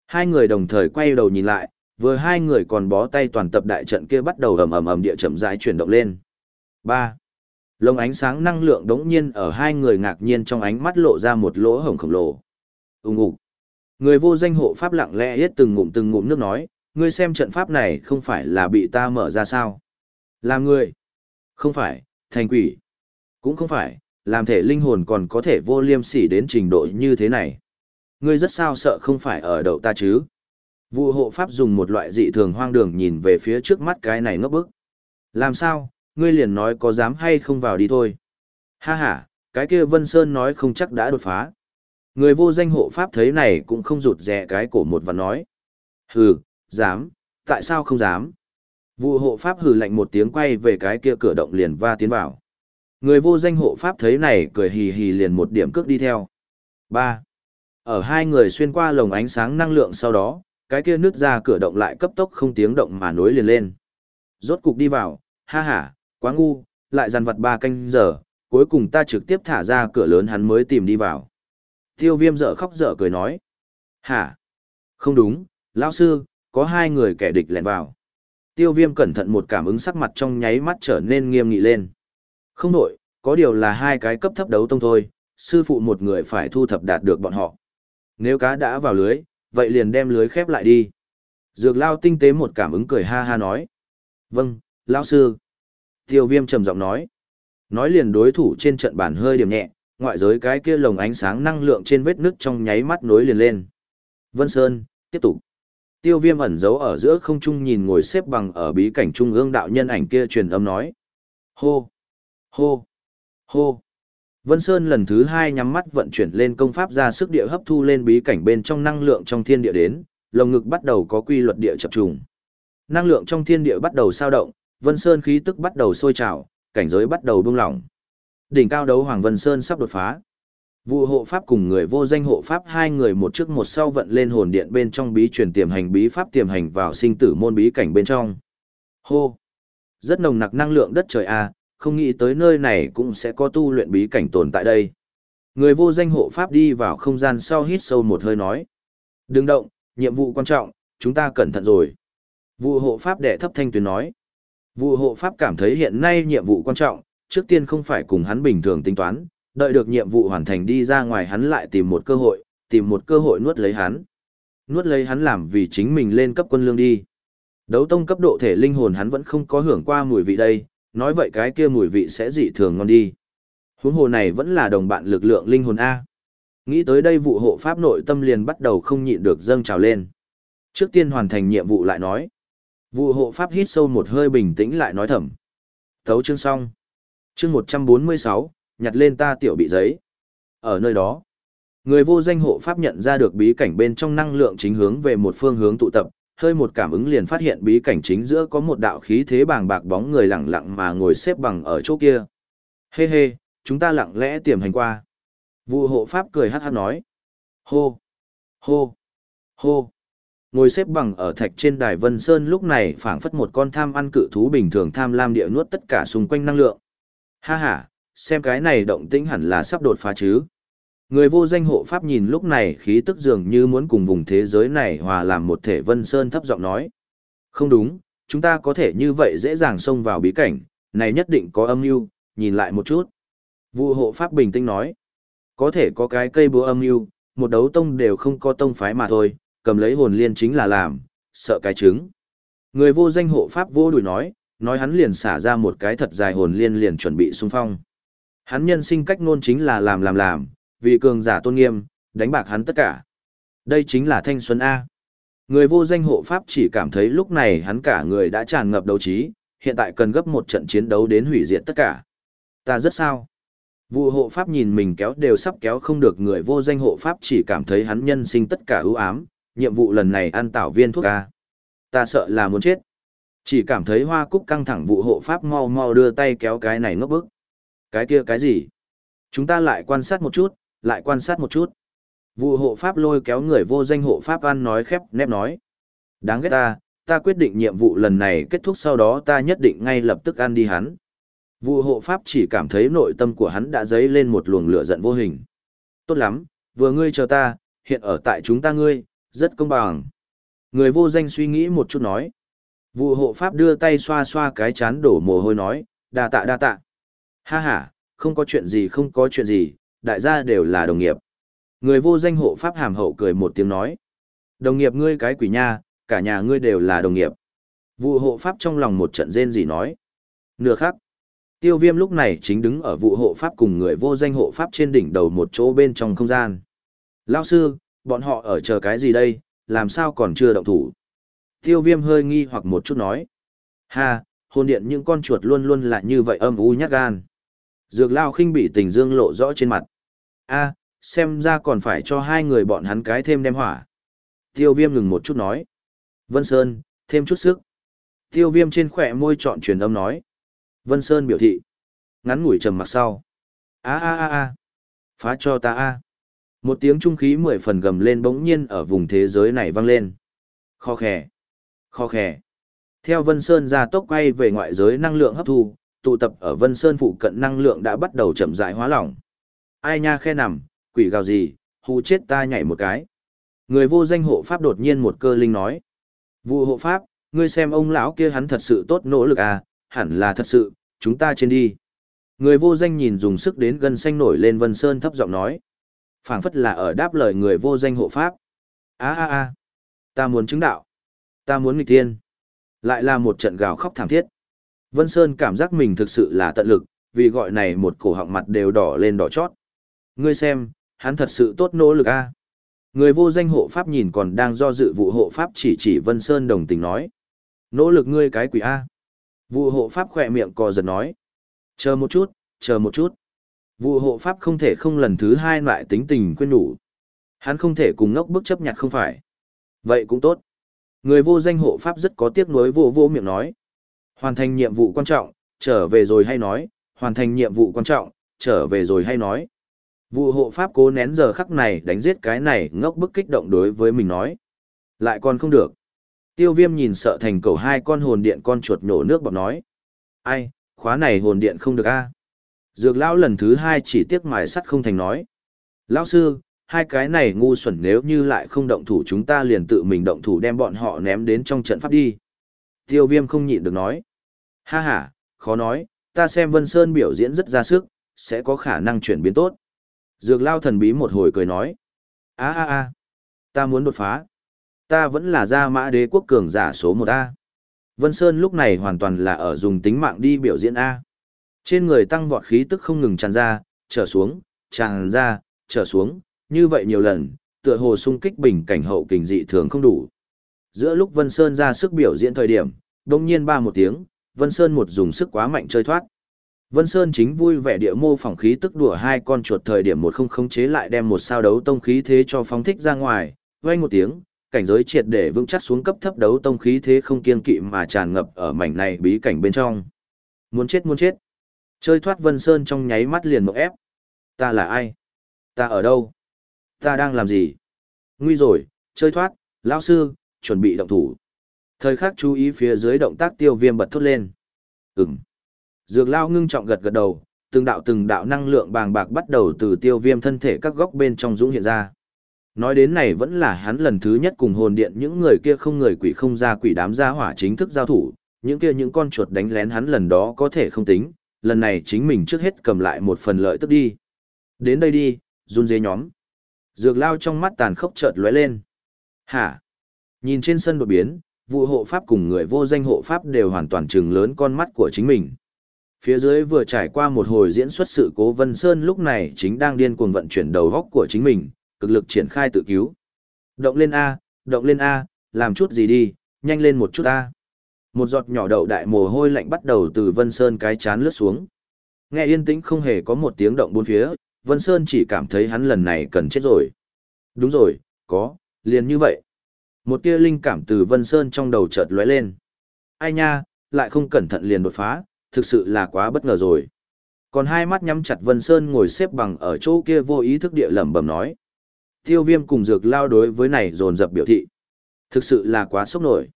Hai người đồng thời quay đầu nhìn lại, vừa hai người còn bó tay toàn tập đại trận kia bắt đầu ầm ầm ầm địa chậm rãi chuyển động lên. 3. Lông ánh sáng năng lượng đống nhiên ở hai người ngạc nhiên trong ánh mắt lộ ra một lỗ hổng khổng lồ. Ung ục. Người vô danh hộ pháp lặng lẽ hết từng ngụm từng ngụm nước nói, ngươi xem trận pháp này không phải là bị ta mở ra sao? Làm người? Không phải, thành quỷ. Cũng không phải, làm thể linh hồn còn có thể vô liêm sỉ đến trình độ như thế này. Ngươi rất sao sợ không phải ở đậu ta chứ? Vụ hộ pháp dùng một loại dị thường hoang đường nhìn về phía trước mắt cái này ngốc bức. Làm sao, ngươi liền nói có dám hay không vào đi thôi. Ha ha, cái kia Vân Sơn nói không chắc đã đột phá. Người vô danh hộ pháp thấy này cũng không rụt rè cái cổ một và nói. Hừ, dám, tại sao không dám? Vụ hộ pháp hừ lạnh một tiếng quay về cái kia cửa động liền va tiến vào. Người vô danh hộ pháp thấy này cười hì hì liền một điểm cước đi theo. 3. Ở hai người xuyên qua lồng ánh sáng năng lượng sau đó, cái kia nứt ra cửa động lại cấp tốc không tiếng động mà nối liền lên. Rốt cục đi vào, ha ha, quá ngu, lại dằn vặt ba canh giờ, cuối cùng ta trực tiếp thả ra cửa lớn hắn mới tìm đi vào. Tiêu viêm dở khóc dở cười nói. Hả? Không đúng, lão sư, có hai người kẻ địch lẻn vào. Tiêu viêm cẩn thận một cảm ứng sắc mặt trong nháy mắt trở nên nghiêm nghị lên. Không nổi, có điều là hai cái cấp thấp đấu tông thôi, sư phụ một người phải thu thập đạt được bọn họ. Nếu cá đã vào lưới, vậy liền đem lưới khép lại đi. Dược lao tinh tế một cảm ứng cười ha ha nói. Vâng, lão sư. Tiêu viêm trầm giọng nói. Nói liền đối thủ trên trận bản hơi điểm nhẹ, ngoại giới cái kia lồng ánh sáng năng lượng trên vết nứt trong nháy mắt nối liền lên. Vân Sơn, tiếp tục. Tiêu viêm ẩn giấu ở giữa không trung nhìn ngồi xếp bằng ở bí cảnh trung ương đạo nhân ảnh kia truyền âm nói. Hô! Hô! Hô! Vân Sơn lần thứ hai nhắm mắt vận chuyển lên công pháp ra sức địa hấp thu lên bí cảnh bên trong năng lượng trong thiên địa đến, lồng ngực bắt đầu có quy luật địa chập trùng. Năng lượng trong thiên địa bắt đầu sao động, Vân Sơn khí tức bắt đầu sôi trào, cảnh giới bắt đầu buông lỏng. Đỉnh cao đấu Hoàng Vân Sơn sắp đột phá. Vụ hộ pháp cùng người vô danh hộ pháp hai người một trước một sau vận lên hồn điện bên trong bí truyền tiềm hành bí pháp tiềm hành vào sinh tử môn bí cảnh bên trong. Hô! Rất nồng nặc năng lượng đất trời a, không nghĩ tới nơi này cũng sẽ có tu luyện bí cảnh tồn tại đây. Người vô danh hộ pháp đi vào không gian sau hít sâu một hơi nói. Đừng động, nhiệm vụ quan trọng, chúng ta cẩn thận rồi. Vụ hộ pháp đệ thấp thanh tuyến nói. Vụ hộ pháp cảm thấy hiện nay nhiệm vụ quan trọng, trước tiên không phải cùng hắn bình thường tính toán, đợi được nhiệm vụ hoàn thành đi ra ngoài hắn lại tìm một cơ hội, tìm một cơ hội nuốt lấy hắn. Nuốt lấy hắn làm vì chính mình lên cấp quân lương đi. Đấu tông cấp độ thể linh hồn hắn vẫn không có hưởng qua mùi vị đây, nói vậy cái kia mùi vị sẽ dị thường ngon đi. Huống hồ này vẫn là đồng bạn lực lượng linh hồn A. Nghĩ tới đây vụ hộ pháp nội tâm liền bắt đầu không nhịn được dâng trào lên. Trước tiên hoàn thành nhiệm vụ lại nói. Vụ hộ pháp hít sâu một hơi bình tĩnh lại nói thầm. Thấu chương xong. Chương 146, nhặt lên ta tiểu bị giấy. Ở nơi đó, người vô danh hộ pháp nhận ra được bí cảnh bên trong năng lượng chính hướng về một phương hướng tụ tập, hơi một cảm ứng liền phát hiện bí cảnh chính giữa có một đạo khí thế bàng bạc bóng người lặng lặng mà ngồi xếp bằng ở chỗ kia. Hê hê, chúng ta lặng lẽ tiềm hành qua. Vụ hộ pháp cười hát hát nói. Hô, hô, hô. Ngồi xếp bằng ở thạch trên đài Vân Sơn lúc này phảng phất một con tham ăn cự thú bình thường tham lam địa nuốt tất cả xung quanh năng lượng. Ha ha, xem cái này động tĩnh hẳn là sắp đột phá chứ. Người vô danh hộ pháp nhìn lúc này khí tức dường như muốn cùng vùng thế giới này hòa làm một thể Vân Sơn thấp giọng nói. Không đúng, chúng ta có thể như vậy dễ dàng xông vào bí cảnh, này nhất định có âm mưu, nhìn lại một chút. Vụ hộ pháp bình tĩnh nói. Có thể có cái cây búa âm mưu, một đấu tông đều không có tông phái mà thôi, cầm lấy hồn liên chính là làm, sợ cái trứng. Người vô danh hộ pháp vô đùi nói, nói hắn liền xả ra một cái thật dài hồn liên liền chuẩn bị xung phong. Hắn nhân sinh cách ngôn chính là làm làm làm, vì cường giả tôn nghiêm, đánh bạc hắn tất cả. Đây chính là thanh xuân A. Người vô danh hộ pháp chỉ cảm thấy lúc này hắn cả người đã tràn ngập đấu trí, hiện tại cần gấp một trận chiến đấu đến hủy diệt tất cả. Ta rất sao. Vụ hộ pháp nhìn mình kéo đều sắp kéo không được người vô danh hộ pháp chỉ cảm thấy hắn nhân sinh tất cả ưu ám, nhiệm vụ lần này ăn tảo viên thuốc ca. Ta sợ là muốn chết. Chỉ cảm thấy hoa cúc căng thẳng vụ hộ pháp mau mau đưa tay kéo cái này ngốc bức. Cái kia cái gì? Chúng ta lại quan sát một chút, lại quan sát một chút. Vụ hộ pháp lôi kéo người vô danh hộ pháp ăn nói khép nép nói. Đáng ghét ta, ta quyết định nhiệm vụ lần này kết thúc sau đó ta nhất định ngay lập tức ăn đi hắn. Vụ hộ pháp chỉ cảm thấy nội tâm của hắn đã dấy lên một luồng lửa giận vô hình. Tốt lắm, vừa ngươi chờ ta, hiện ở tại chúng ta ngươi, rất công bằng. Người vô danh suy nghĩ một chút nói. Vụ hộ pháp đưa tay xoa xoa cái chán đổ mồ hôi nói, đa tạ đa tạ. Ha ha, không có chuyện gì không có chuyện gì, đại gia đều là đồng nghiệp. Người vô danh hộ pháp hàm hậu cười một tiếng nói. Đồng nghiệp ngươi cái quỷ nha, cả nhà ngươi đều là đồng nghiệp. Vụ hộ pháp trong lòng một trận rên gì nói. Nửa khắc. Tiêu viêm lúc này chính đứng ở vụ hộ pháp cùng người vô danh hộ pháp trên đỉnh đầu một chỗ bên trong không gian. Lao sư, bọn họ ở chờ cái gì đây, làm sao còn chưa động thủ. Tiêu viêm hơi nghi hoặc một chút nói. Ha, hồn điện những con chuột luôn luôn là như vậy âm u nhát gan. Dược lao khinh bị tình dương lộ rõ trên mặt. a xem ra còn phải cho hai người bọn hắn cái thêm đem hỏa. Tiêu viêm ngừng một chút nói. Vân Sơn, thêm chút sức. Tiêu viêm trên khỏe môi trọn truyền âm nói. Vân Sơn biểu thị. Ngắn ngủi trầm mặc sau. A a a a. Phá cho ta a. Một tiếng trung khí mười phần gầm lên bỗng nhiên ở vùng thế giới này vang lên. Kho khè. Kho khè. Theo Vân Sơn ra tốc quay về ngoại giới năng lượng hấp thu, tụ tập ở Vân Sơn phụ cận năng lượng đã bắt đầu chậm rãi hóa lỏng. Ai nha khe nằm, quỷ gào gì, hù chết ta nhảy một cái. Người vô danh hộ pháp đột nhiên một cơ linh nói. Vụ hộ pháp, ngươi xem ông lão kia hắn thật sự tốt nỗ lực à, hẳn là thật sự, chúng ta trên đi. Người vô danh nhìn dùng sức đến gần xanh nổi lên Vân Sơn thấp giọng nói phảng phất là ở đáp lời người vô danh hộ pháp. a a a ta muốn chứng đạo. Ta muốn nghịch tiên. Lại là một trận gào khóc thảm thiết. Vân Sơn cảm giác mình thực sự là tận lực, vì gọi này một cổ họng mặt đều đỏ lên đỏ chót. Ngươi xem, hắn thật sự tốt nỗ lực a. Người vô danh hộ pháp nhìn còn đang do dự vụ hộ pháp chỉ chỉ Vân Sơn đồng tình nói. Nỗ lực ngươi cái quỷ A. Vụ hộ pháp khỏe miệng cò giật nói. Chờ một chút, chờ một chút. Vụ hộ pháp không thể không lần thứ hai loại tính tình quên đủ. Hắn không thể cùng ngốc bức chấp nhặt không phải. Vậy cũng tốt. Người vô danh hộ pháp rất có tiếc nuối vô vô miệng nói. Hoàn thành nhiệm vụ quan trọng, trở về rồi hay nói, hoàn thành nhiệm vụ quan trọng, trở về rồi hay nói. Vụ hộ pháp cố nén giờ khắc này đánh giết cái này ngốc bức kích động đối với mình nói. Lại còn không được. Tiêu viêm nhìn sợ thành cầu hai con hồn điện con chuột nhổ nước bọc nói. Ai, khóa này hồn điện không được a Dược lão lần thứ hai chỉ tiếc mài sắt không thành nói. Lão sư, hai cái này ngu xuẩn nếu như lại không động thủ chúng ta liền tự mình động thủ đem bọn họ ném đến trong trận pháp đi. Tiêu viêm không nhịn được nói. Ha ha, khó nói, ta xem Vân Sơn biểu diễn rất ra sức, sẽ có khả năng chuyển biến tốt. Dược lao thần bí một hồi cười nói. a a a ta muốn đột phá. Ta vẫn là gia mã đế quốc cường giả số một a Vân Sơn lúc này hoàn toàn là ở dùng tính mạng đi biểu diễn A. Trên người tăng vọt khí tức không ngừng tràn ra, trở xuống, tràn ra, trở xuống, như vậy nhiều lần, tựa hồ sung kích bình cảnh hậu kình dị thường không đủ. Giữa lúc Vân Sơn ra sức biểu diễn thời điểm, đông nhiên ba một tiếng, Vân Sơn một dùng sức quá mạnh chơi thoát. Vân Sơn chính vui vẻ địa mô phỏng khí tức đùa hai con chuột thời điểm một không khống chế lại đem một sao đấu tông khí thế cho phóng thích ra ngoài, vang một tiếng, cảnh giới triệt để vững chắc xuống cấp thấp đấu tông khí thế không kiên kỵ mà tràn ngập ở mảnh này bí cảnh bên trong. Muốn chết muốn chết. Chơi thoát Vân Sơn trong nháy mắt liền một ép. Ta là ai? Ta ở đâu? Ta đang làm gì? Nguy rồi, chơi thoát, lão sư, chuẩn bị động thủ. Thời khắc chú ý phía dưới động tác tiêu viêm bật thốt lên. Ừm. Dược lao ngưng trọng gật gật đầu, từng đạo từng đạo năng lượng bàng bạc bắt đầu từ tiêu viêm thân thể các góc bên trong dũng hiện ra. Nói đến này vẫn là hắn lần thứ nhất cùng hồn điện những người kia không người quỷ không ra quỷ đám gia hỏa chính thức giao thủ, những kia những con chuột đánh lén hắn lần đó có thể không tính, lần này chính mình trước hết cầm lại một phần lợi tức đi. Đến đây đi, run dế nhóm. Dược lao trong mắt tàn khốc chợt lóe lên. Hả? Nhìn trên sân đột biến, vụ hộ pháp cùng người vô danh hộ pháp đều hoàn toàn trừng lớn con mắt của chính mình. Phía dưới vừa trải qua một hồi diễn xuất sự cố Vân Sơn lúc này chính đang điên cuồng vận chuyển đầu góc của chính mình, cực lực triển khai tự cứu. Động lên A, động lên A, làm chút gì đi, nhanh lên một chút A. Một giọt nhỏ đậu đại mồ hôi lạnh bắt đầu từ Vân Sơn cái chán lướt xuống. Nghe yên tĩnh không hề có một tiếng động bốn phía, Vân Sơn chỉ cảm thấy hắn lần này cần chết rồi. Đúng rồi, có, liền như vậy. Một tia linh cảm từ Vân Sơn trong đầu chợt lóe lên. Ai nha, lại không cẩn thận liền đột phá, thực sự là quá bất ngờ rồi. Còn hai mắt nhắm chặt Vân Sơn ngồi xếp bằng ở chỗ kia vô ý thức địa lẩm bẩm nói. Tiêu viêm cùng dược lao đối với này dồn dập biểu thị. Thực sự là quá sốc nổi.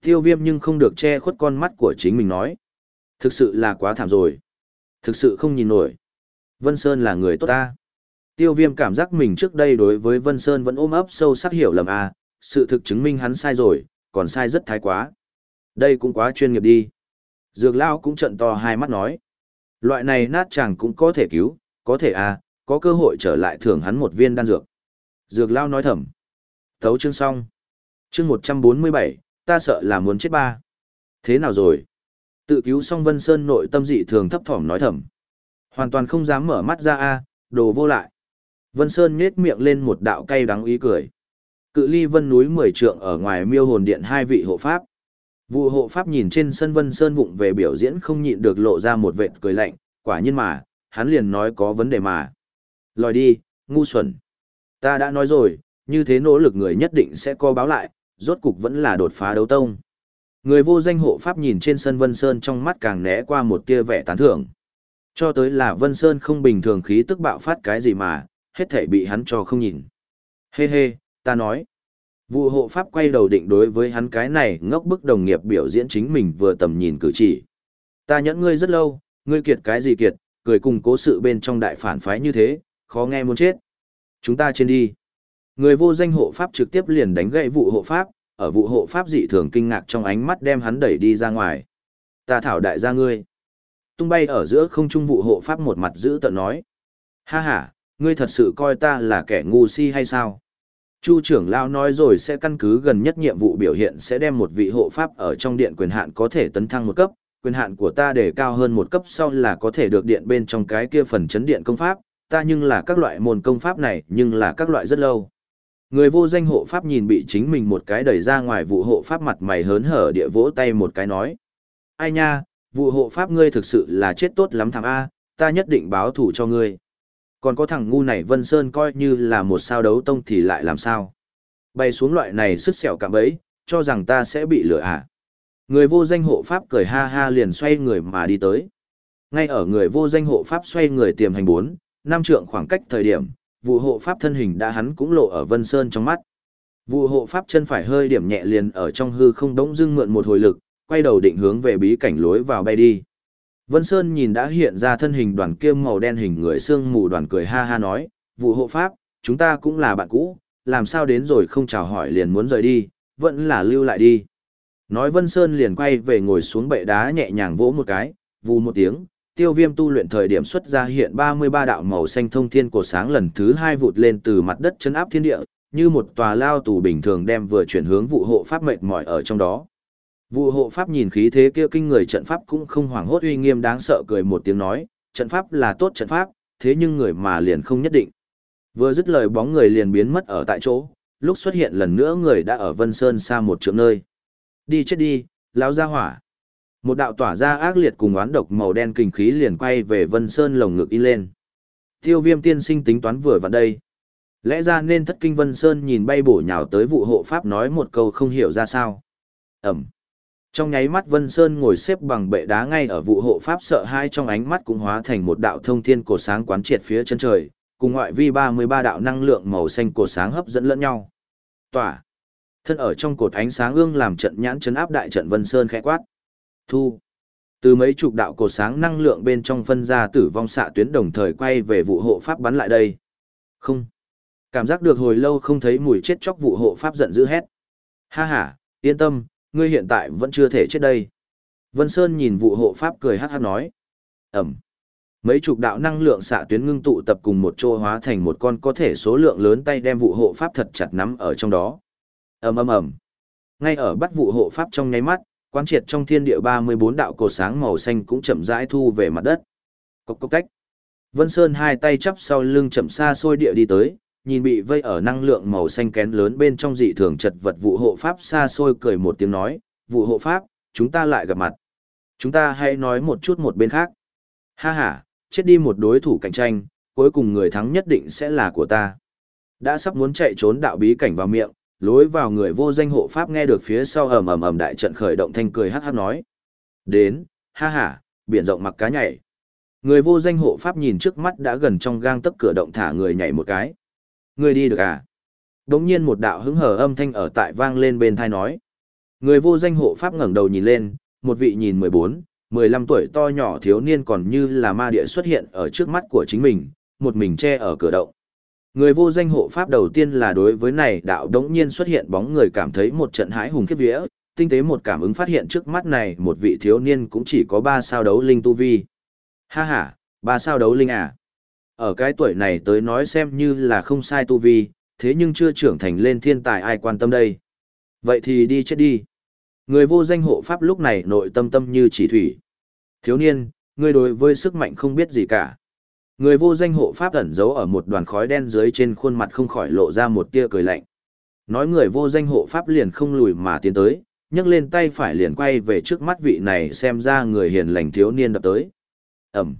Tiêu viêm nhưng không được che khuất con mắt của chính mình nói. Thực sự là quá thảm rồi. Thực sự không nhìn nổi. Vân Sơn là người tốt ta. Tiêu viêm cảm giác mình trước đây đối với Vân Sơn vẫn ôm ấp sâu sắc hiểu lầm à, sự thực chứng minh hắn sai rồi, còn sai rất thái quá. Đây cũng quá chuyên nghiệp đi. Dược lao cũng trận to hai mắt nói. Loại này nát chàng cũng có thể cứu, có thể à, có cơ hội trở lại thưởng hắn một viên đan dược. Dược lao nói thầm. Thấu chương xong. Chương 147, ta sợ là muốn chết ba. Thế nào rồi? Tự cứu xong Vân Sơn nội tâm dị thường thấp thỏm nói thầm. Hoàn toàn không dám mở mắt ra a, đồ vô lại. Vân Sơn nhếch miệng lên một đạo cay đắng ý cười. Cự ly vân núi mười trượng ở ngoài miêu hồn điện hai vị hộ pháp. Vụ hộ pháp nhìn trên sân Vân Sơn vụng về biểu diễn không nhịn được lộ ra một vệt cười lạnh, quả nhiên mà, hắn liền nói có vấn đề mà. Lòi đi, ngu xuẩn. Ta đã nói rồi, như thế nỗ lực người nhất định sẽ co báo lại, rốt cục vẫn là đột phá đấu tông. Người vô danh hộ pháp nhìn trên sân Vân Sơn trong mắt càng né qua một tia vẻ tán thưởng. Cho tới là Vân Sơn không bình thường khí tức bạo phát cái gì mà, hết thể bị hắn cho không nhìn. Hê hê, ta nói. Vụ hộ pháp quay đầu định đối với hắn cái này ngốc bức đồng nghiệp biểu diễn chính mình vừa tầm nhìn cử chỉ. Ta nhẫn ngươi rất lâu, ngươi kiệt cái gì kiệt, cười cùng cố sự bên trong đại phản phái như thế, khó nghe muốn chết. Chúng ta trên đi. Người vô danh hộ pháp trực tiếp liền đánh gậy vụ hộ pháp, ở vụ hộ pháp dị thường kinh ngạc trong ánh mắt đem hắn đẩy đi ra ngoài. Ta thảo đại gia ngươi. Tung bay ở giữa không trung vụ hộ pháp một mặt giữ tợn nói. Ha ha, ngươi thật sự coi ta là kẻ ngu si hay sao? Chu trưởng lão nói rồi sẽ căn cứ gần nhất nhiệm vụ biểu hiện sẽ đem một vị hộ pháp ở trong điện quyền hạn có thể tấn thăng một cấp, quyền hạn của ta để cao hơn một cấp sau là có thể được điện bên trong cái kia phần chấn điện công pháp, ta nhưng là các loại môn công pháp này nhưng là các loại rất lâu. Người vô danh hộ pháp nhìn bị chính mình một cái đẩy ra ngoài vụ hộ pháp mặt mày hớn hở địa vỗ tay một cái nói. Ai nha, vụ hộ pháp ngươi thực sự là chết tốt lắm thằng A, ta nhất định báo thủ cho ngươi. Còn có thằng ngu này Vân Sơn coi như là một sao đấu tông thì lại làm sao? Bay xuống loại này sức sẹo cạm bấy, cho rằng ta sẽ bị lừa à? Người vô danh hộ pháp cười ha ha liền xoay người mà đi tới. Ngay ở người vô danh hộ pháp xoay người tiềm hành bốn, năm trượng khoảng cách thời điểm, vụ hộ pháp thân hình đã hắn cũng lộ ở Vân Sơn trong mắt. Vụ hộ pháp chân phải hơi điểm nhẹ liền ở trong hư không đống dưng mượn một hồi lực, quay đầu định hướng về bí cảnh lối vào bay đi. Vân Sơn nhìn đã hiện ra thân hình đoàn kiêm màu đen hình người xương mù đoàn cười ha ha nói, vụ hộ pháp, chúng ta cũng là bạn cũ, làm sao đến rồi không chào hỏi liền muốn rời đi, vẫn là lưu lại đi. Nói Vân Sơn liền quay về ngồi xuống bệ đá nhẹ nhàng vỗ một cái, vù một tiếng, tiêu viêm tu luyện thời điểm xuất ra hiện 33 đạo màu xanh thông thiên cổ sáng lần thứ hai vụt lên từ mặt đất chấn áp thiên địa, như một tòa lao tù bình thường đem vừa chuyển hướng vụ hộ pháp mệt mỏi ở trong đó. Vụ hộ pháp nhìn khí thế kia kinh người trận pháp cũng không hoảng hốt uy nghiêm đáng sợ cười một tiếng nói, trận pháp là tốt trận pháp, thế nhưng người mà liền không nhất định. Vừa dứt lời bóng người liền biến mất ở tại chỗ, lúc xuất hiện lần nữa người đã ở Vân Sơn xa một trượng nơi. Đi chết đi, lão gia hỏa. Một đạo tỏa ra ác liệt cùng oán độc màu đen kinh khí liền quay về Vân Sơn lồng ngực in lên. Tiêu viêm tiên sinh tính toán vừa vào đây. Lẽ ra nên thất kinh Vân Sơn nhìn bay bổ nhào tới vụ hộ pháp nói một câu không hiểu ra sao. Ẩm. Trong nháy mắt Vân Sơn ngồi xếp bằng bệ đá ngay ở vụ hộ pháp sợ hai trong ánh mắt cũng hóa thành một đạo thông thiên cổ sáng quán triệt phía chân trời, cùng ngoại vi 33 đạo năng lượng màu xanh cổ sáng hấp dẫn lẫn nhau. Tỏa. Thân ở trong cột ánh sáng ương làm trận nhãn chấn áp đại trận Vân Sơn khẽ quát. Thu. Từ mấy chục đạo cột sáng năng lượng bên trong phân ra tử vong xạ tuyến đồng thời quay về vụ hộ pháp bắn lại đây. Không. Cảm giác được hồi lâu không thấy mùi chết chóc vụ hộ pháp giận dữ hét. Ha ha, yên tâm, ngươi hiện tại vẫn chưa thể chết đây. Vân Sơn nhìn vụ hộ pháp cười hát hát nói. Ẩm. Mấy chục đạo năng lượng xạ tuyến ngưng tụ tập cùng một chỗ hóa thành một con có thể số lượng lớn tay đem vụ hộ pháp thật chặt nắm ở trong đó. ầm ầm ầm. Ngay ở bắt vụ hộ pháp trong nháy mắt, quán triệt trong thiên địa 34 đạo cổ sáng màu xanh cũng chậm rãi thu về mặt đất. Cốc cốc tách. Vân Sơn hai tay chắp sau lưng chậm xa xôi địa đi tới, nhìn bị vây ở năng lượng màu xanh kén lớn bên trong dị thường chật vật vụ hộ pháp xa xôi cười một tiếng nói, vụ hộ pháp, chúng ta lại gặp mặt. Chúng ta hãy nói một chút một bên khác. Ha ha, chết đi một đối thủ cạnh tranh, cuối cùng người thắng nhất định sẽ là của ta. Đã sắp muốn chạy trốn đạo bí cảnh vào miệng, lối vào người vô danh hộ pháp nghe được phía sau ầm ầm ầm đại trận khởi động thanh cười hắc hắc nói. Đến, ha ha, biển rộng mặc cá nhảy. Người vô danh hộ pháp nhìn trước mắt đã gần trong gang tấc cửa động thả người nhảy một cái. Người đi được à? Đống nhiên một đạo hứng hở âm thanh ở tại vang lên bên thai nói. Người vô danh hộ pháp ngẩng đầu nhìn lên, một vị nhìn 14, 15 tuổi to nhỏ thiếu niên còn như là ma địa xuất hiện ở trước mắt của chính mình, một mình che ở cửa động. Người vô danh hộ pháp đầu tiên là đối với này đạo đống nhiên xuất hiện bóng người cảm thấy một trận hãi hùng khiếp vía, tinh tế một cảm ứng phát hiện trước mắt này một vị thiếu niên cũng chỉ có ba sao đấu linh tu vi. Ha ha, ba sao đấu linh à? Ở cái tuổi này tới nói xem như là không sai tu vi, thế nhưng chưa trưởng thành lên thiên tài ai quan tâm đây. Vậy thì đi chết đi. Người vô danh hộ pháp lúc này nội tâm tâm như chỉ thủy. Thiếu niên, ngươi đối với sức mạnh không biết gì cả. Người vô danh hộ pháp ẩn giấu ở một đoàn khói đen dưới trên khuôn mặt không khỏi lộ ra một tia cười lạnh. Nói người vô danh hộ pháp liền không lùi mà tiến tới, nhấc lên tay phải liền quay về trước mắt vị này xem ra người hiền lành thiếu niên đập tới. Ẩm.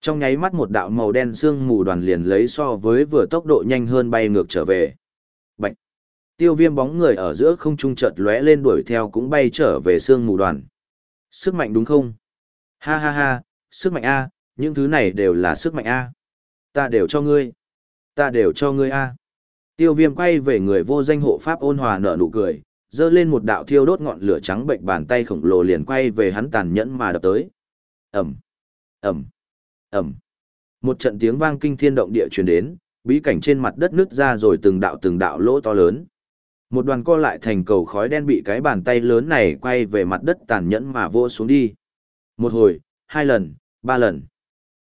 Trong nháy mắt một đạo màu đen xương mù đoàn liền lấy so với vừa tốc độ nhanh hơn bay ngược trở về. Bạch. Tiêu viêm bóng người ở giữa không trung chợt lóe lên đuổi theo cũng bay trở về xương mù đoàn. Sức mạnh đúng không? Ha ha ha, sức mạnh A, những thứ này đều là sức mạnh A. Ta đều cho ngươi. Ta đều cho ngươi A. Tiêu viêm quay về người vô danh hộ pháp ôn hòa nở nụ cười, dơ lên một đạo thiêu đốt ngọn lửa trắng bệnh bàn tay khổng lồ liền quay về hắn tàn nhẫn mà đập tới. Ẩm, Ẩm, Ẩm. Một trận tiếng vang kinh thiên động địa truyền đến, bí cảnh trên mặt đất nứt ra rồi từng đạo từng đạo lỗ to lớn. Một đoàn co lại thành cầu khói đen bị cái bàn tay lớn này quay về mặt đất tàn nhẫn mà vô xuống đi. Một hồi, hai lần, ba lần.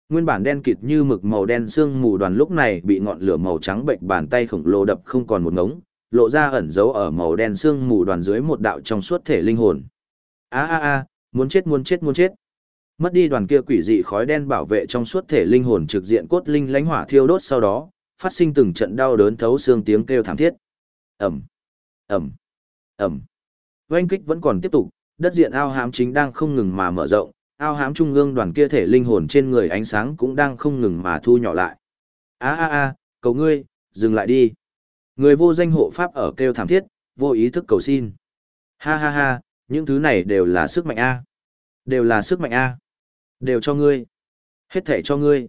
Nguyên bản đen kịt như mực màu đen xương mù đoàn lúc này bị ngọn lửa màu trắng bệnh bàn tay khổng lồ đập không còn một ngống, lộ ra ẩn giấu ở màu đen xương mù đoàn dưới một đạo trong suốt thể linh hồn. A a a, muốn chết muốn chết muốn chết. Mất đi đoàn kia quỷ dị khói đen bảo vệ trong suốt thể linh hồn trực diện cốt linh lãnh hỏa thiêu đốt sau đó, phát sinh từng trận đau đớn thấu xương tiếng kêu thảm thiết. Ầm, ầm, ầm. Oanh kích vẫn còn tiếp tục, đất diện ao hám chính đang không ngừng mà mở rộng, ao hám trung ương đoàn kia thể linh hồn trên người ánh sáng cũng đang không ngừng mà thu nhỏ lại. A a a, cầu ngươi, dừng lại đi. Người vô danh hộ pháp ở kêu thảm thiết, vô ý thức cầu xin. Ha ha ha, những thứ này đều là sức mạnh A. Đều là sức mạnh A. Đều cho ngươi. Hết thể cho ngươi.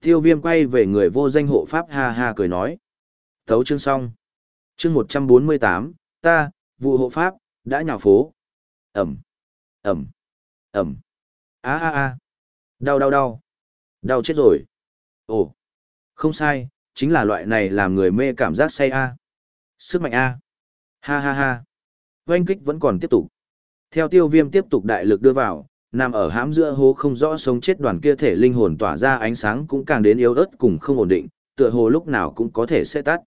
Tiêu viêm quay về người vô danh hộ pháp ha ha cười nói. Thấu chương xong. Chương 148, ta, vụ hộ pháp, đã nhào phố. Ẩm, Ẩm, Ẩm a a a Đau đau đau. Đau chết rồi. Ồ, không sai, chính là loại này làm người mê cảm giác say a. Sức mạnh a. Ha ha ha. Oanh kích vẫn còn tiếp tục. Theo tiêu viêm tiếp tục đại lực đưa vào, nằm ở hãm giữa hố không rõ sống chết đoàn kia thể linh hồn tỏa ra ánh sáng cũng càng đến yếu ớt cùng không ổn định, tựa hồ lúc nào cũng có thể sẽ tắt.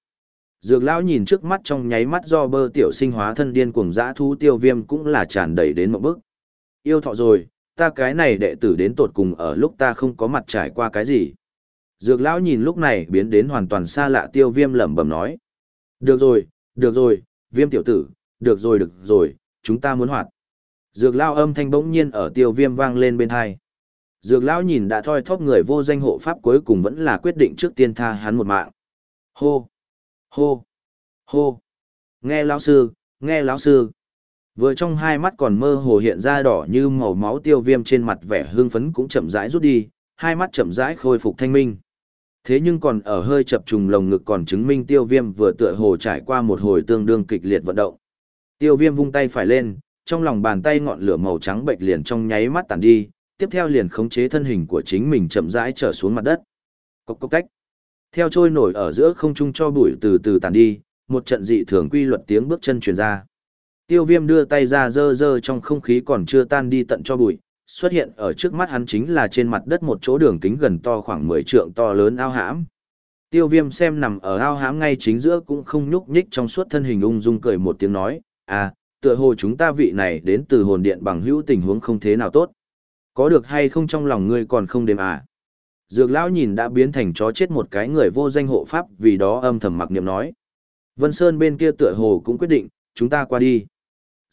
Dược lão nhìn trước mắt trong nháy mắt do bơ tiểu sinh hóa thân điên cuồng dã thu tiêu viêm cũng là tràn đầy đến một bước. Yêu thọ rồi, ta cái này đệ tử đến tột cùng ở lúc ta không có mặt trải qua cái gì. Dược lão nhìn lúc này biến đến hoàn toàn xa lạ tiêu viêm lẩm bẩm nói. Được rồi, được rồi, viêm tiểu tử, được rồi được rồi, chúng ta muốn hoạt. Dược lão âm thanh bỗng nhiên ở tiêu viêm vang lên bên hai. Dược lão nhìn đã thoi thóp người vô danh hộ pháp cuối cùng vẫn là quyết định trước tiên tha hắn một mạng. Hô! Hô! Hô! Nghe lão sư, nghe lão sư. Vừa trong hai mắt còn mơ hồ hiện ra đỏ như màu máu tiêu viêm trên mặt vẻ hương phấn cũng chậm rãi rút đi, hai mắt chậm rãi khôi phục thanh minh. Thế nhưng còn ở hơi chập trùng lồng ngực còn chứng minh tiêu viêm vừa tựa hồ trải qua một hồi tương đương kịch liệt vận động. Tiêu viêm vung tay phải lên, trong lòng bàn tay ngọn lửa màu trắng bệnh liền trong nháy mắt tàn đi, tiếp theo liền khống chế thân hình của chính mình chậm rãi trở xuống mặt đất. Cốc cốc tách. Theo trôi nổi ở giữa không trung cho bụi từ từ tàn đi, một trận dị thường quy luật tiếng bước chân truyền ra. Tiêu viêm đưa tay ra dơ dơ trong không khí còn chưa tan đi tận cho bụi, xuất hiện ở trước mắt hắn chính là trên mặt đất một chỗ đường kính gần to khoảng 10 trượng to lớn ao hãm. Tiêu viêm xem nằm ở ao hãm ngay chính giữa cũng không nhúc nhích trong suốt thân hình ung dung cười một tiếng nói, à, tựa hồ chúng ta vị này đến từ hồn điện bằng hữu tình huống không thế nào tốt. Có được hay không trong lòng ngươi còn không đêm à? Dược lão nhìn đã biến thành chó chết một cái người vô danh hộ pháp vì đó âm thầm mặc niệm nói. Vân Sơn bên kia tựa hồ cũng quyết định, chúng ta qua đi.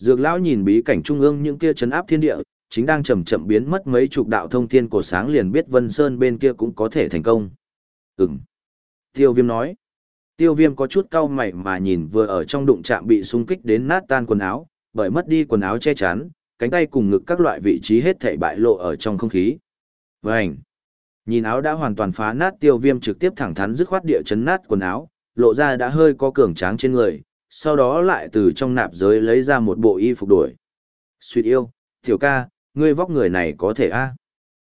Dược lão nhìn bí cảnh trung ương những kia chấn áp thiên địa, chính đang chậm chậm biến mất mấy chục đạo thông thiên cổ sáng liền biết Vân Sơn bên kia cũng có thể thành công. Ừm. Tiêu viêm nói. Tiêu viêm có chút cau mày mà nhìn vừa ở trong đụng chạm bị xung kích đến nát tan quần áo, bởi mất đi quần áo che chắn, cánh tay cùng ngực các loại vị trí hết thảy bại lộ ở trong không khí. Vành. Nhìn áo đã hoàn toàn phá nát tiêu viêm trực tiếp thẳng thắn dứt khoát địa chấn nát quần áo, lộ ra đã hơi có cường tráng trên người, sau đó lại từ trong nạp giới lấy ra một bộ y phục đổi. Suyệt yêu, tiểu ca, ngươi vóc người này có thể a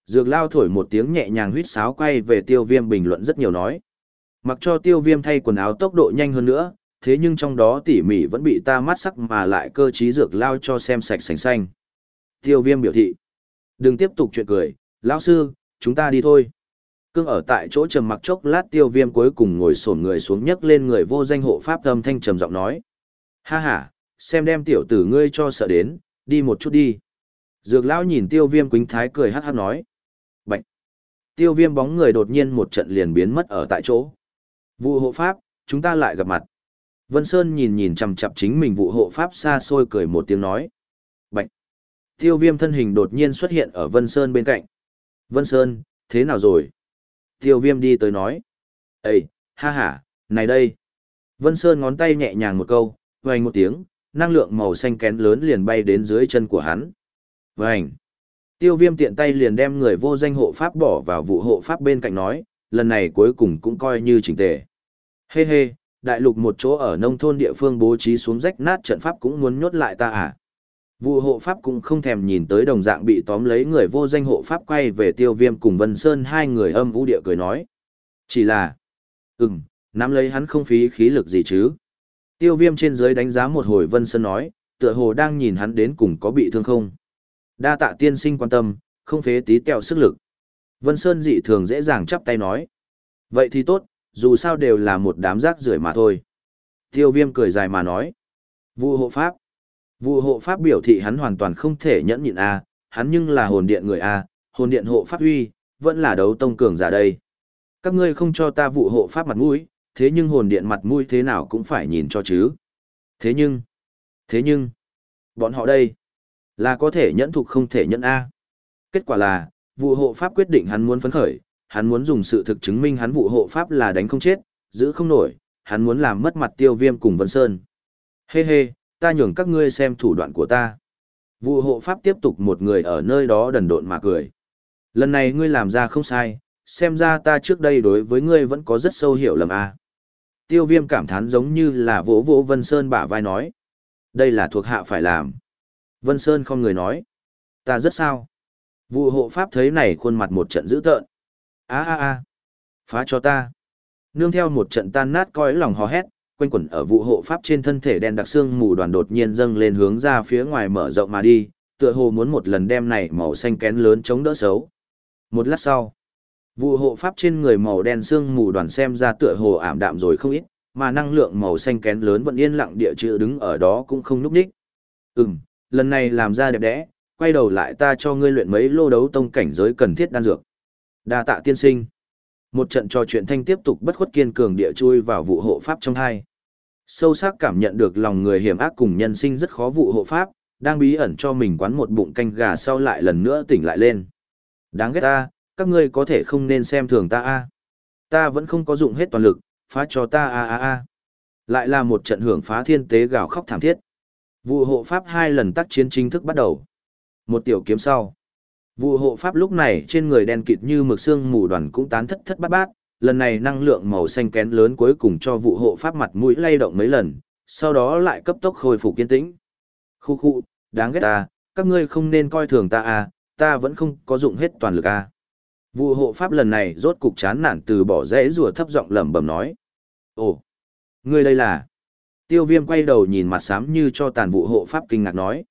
Dược lao thổi một tiếng nhẹ nhàng huýt sáo quay về tiêu viêm bình luận rất nhiều nói. Mặc cho tiêu viêm thay quần áo tốc độ nhanh hơn nữa, thế nhưng trong đó tỉ mỉ vẫn bị ta mắt sắc mà lại cơ trí dược lao cho xem sạch sành xanh. Tiêu viêm biểu thị. Đừng tiếp tục chuyện cười, lão sư, chúng ta đi thôi cương ở tại chỗ trầm mặc chốc lát tiêu viêm cuối cùng ngồi sổn người xuống nhấc lên người vô danh hộ pháp âm thanh trầm giọng nói. Ha ha, xem đem tiểu tử ngươi cho sợ đến, đi một chút đi. Dược lão nhìn tiêu viêm quýnh thái cười hát hát nói. bệnh Tiêu viêm bóng người đột nhiên một trận liền biến mất ở tại chỗ. Vụ hộ pháp, chúng ta lại gặp mặt. Vân Sơn nhìn nhìn chằm chằm chính mình vụ hộ pháp xa xôi cười một tiếng nói. bệnh Tiêu viêm thân hình đột nhiên xuất hiện ở Vân Sơn bên cạnh. Vân Sơn, thế nào rồi? Tiêu viêm đi tới nói. Ê, ha ha, này đây. Vân Sơn ngón tay nhẹ nhàng một câu, vành một tiếng, năng lượng màu xanh kén lớn liền bay đến dưới chân của hắn. Vành. Tiêu viêm tiện tay liền đem người vô danh hộ pháp bỏ vào vụ hộ pháp bên cạnh nói, lần này cuối cùng cũng coi như chỉnh tề. Hê hey hê, đại lục một chỗ ở nông thôn địa phương bố trí xuống rách nát trận pháp cũng muốn nhốt lại ta à. Vụ hộ pháp cũng không thèm nhìn tới đồng dạng bị tóm lấy người vô danh hộ pháp quay về tiêu viêm cùng Vân Sơn hai người âm vũ địa cười nói. Chỉ là, ừm, nắm lấy hắn không phí khí lực gì chứ. Tiêu viêm trên dưới đánh giá một hồi Vân Sơn nói, tựa hồ đang nhìn hắn đến cùng có bị thương không. Đa tạ tiên sinh quan tâm, không phế tí tẹo sức lực. Vân Sơn dị thường dễ dàng chắp tay nói. Vậy thì tốt, dù sao đều là một đám rác rưởi mà thôi. Tiêu viêm cười dài mà nói. Vụ hộ pháp. Vụ hộ pháp biểu thị hắn hoàn toàn không thể nhẫn nhịn A, hắn nhưng là hồn điện người A, hồn điện hộ pháp uy vẫn là đấu tông cường giả đây. Các ngươi không cho ta vụ hộ pháp mặt mũi, thế nhưng hồn điện mặt mũi thế nào cũng phải nhìn cho chứ. Thế nhưng, thế nhưng, bọn họ đây, là có thể nhẫn thục không thể nhẫn A. Kết quả là, vụ hộ pháp quyết định hắn muốn phấn khởi, hắn muốn dùng sự thực chứng minh hắn vụ hộ pháp là đánh không chết, giữ không nổi, hắn muốn làm mất mặt tiêu viêm cùng Vân Sơn. Hê hey hê, ta nhường các ngươi xem thủ đoạn của ta. Vụ hộ pháp tiếp tục một người ở nơi đó đần độn mà cười. Lần này ngươi làm ra không sai, xem ra ta trước đây đối với ngươi vẫn có rất sâu hiểu lầm à. Tiêu viêm cảm thán giống như là vỗ vỗ Vân Sơn bả vai nói. Đây là thuộc hạ phải làm. Vân Sơn không người nói. Ta rất sao. Vụ hộ pháp thấy này khuôn mặt một trận dữ tợn. a a a Phá cho ta. Nương theo một trận tan nát coi lòng hò hét, quanh quẩn ở vụ hộ pháp trên thân thể đen đặc xương mù đoàn đột nhiên dâng lên hướng ra phía ngoài mở rộng mà đi, tựa hồ muốn một lần đem này màu xanh kén lớn chống đỡ xấu. Một lát sau, vụ hộ pháp trên người màu đen xương mù đoàn xem ra tựa hồ ảm đạm rồi không ít, mà năng lượng màu xanh kén lớn vẫn yên lặng địa chữ đứng ở đó cũng không núp đích. Ừm, lần này làm ra đẹp đẽ, quay đầu lại ta cho ngươi luyện mấy lô đấu tông cảnh giới cần thiết đan dược. Đa tạ tiên sinh. Một trận trò chuyện thanh tiếp tục bất khuất kiên cường địa chui vào vụ hộ pháp trong hai. Sâu sắc cảm nhận được lòng người hiểm ác cùng nhân sinh rất khó vụ hộ pháp, đang bí ẩn cho mình quán một bụng canh gà sau lại lần nữa tỉnh lại lên. Đáng ghét ta, các ngươi có thể không nên xem thường ta a. Ta vẫn không có dụng hết toàn lực, phá cho ta a a a. Lại là một trận hưởng phá thiên tế gào khóc thảm thiết. Vụ hộ pháp hai lần tác chiến chính thức bắt đầu. Một tiểu kiếm sau. Vụ hộ pháp lúc này trên người đen kịt như mực xương mù đoàn cũng tán thất thất bát bát, lần này năng lượng màu xanh kén lớn cuối cùng cho vụ hộ pháp mặt mũi lay động mấy lần, sau đó lại cấp tốc khôi phục kiên tĩnh. Khu khu, đáng ghét ta, các ngươi không nên coi thường ta à, ta vẫn không có dụng hết toàn lực à. Vụ hộ pháp lần này rốt cục chán nản từ bỏ rẽ rùa thấp giọng lẩm bẩm nói. Ồ, ngươi đây là... Tiêu viêm quay đầu nhìn mặt xám như cho tàn vụ hộ pháp kinh ngạc nói.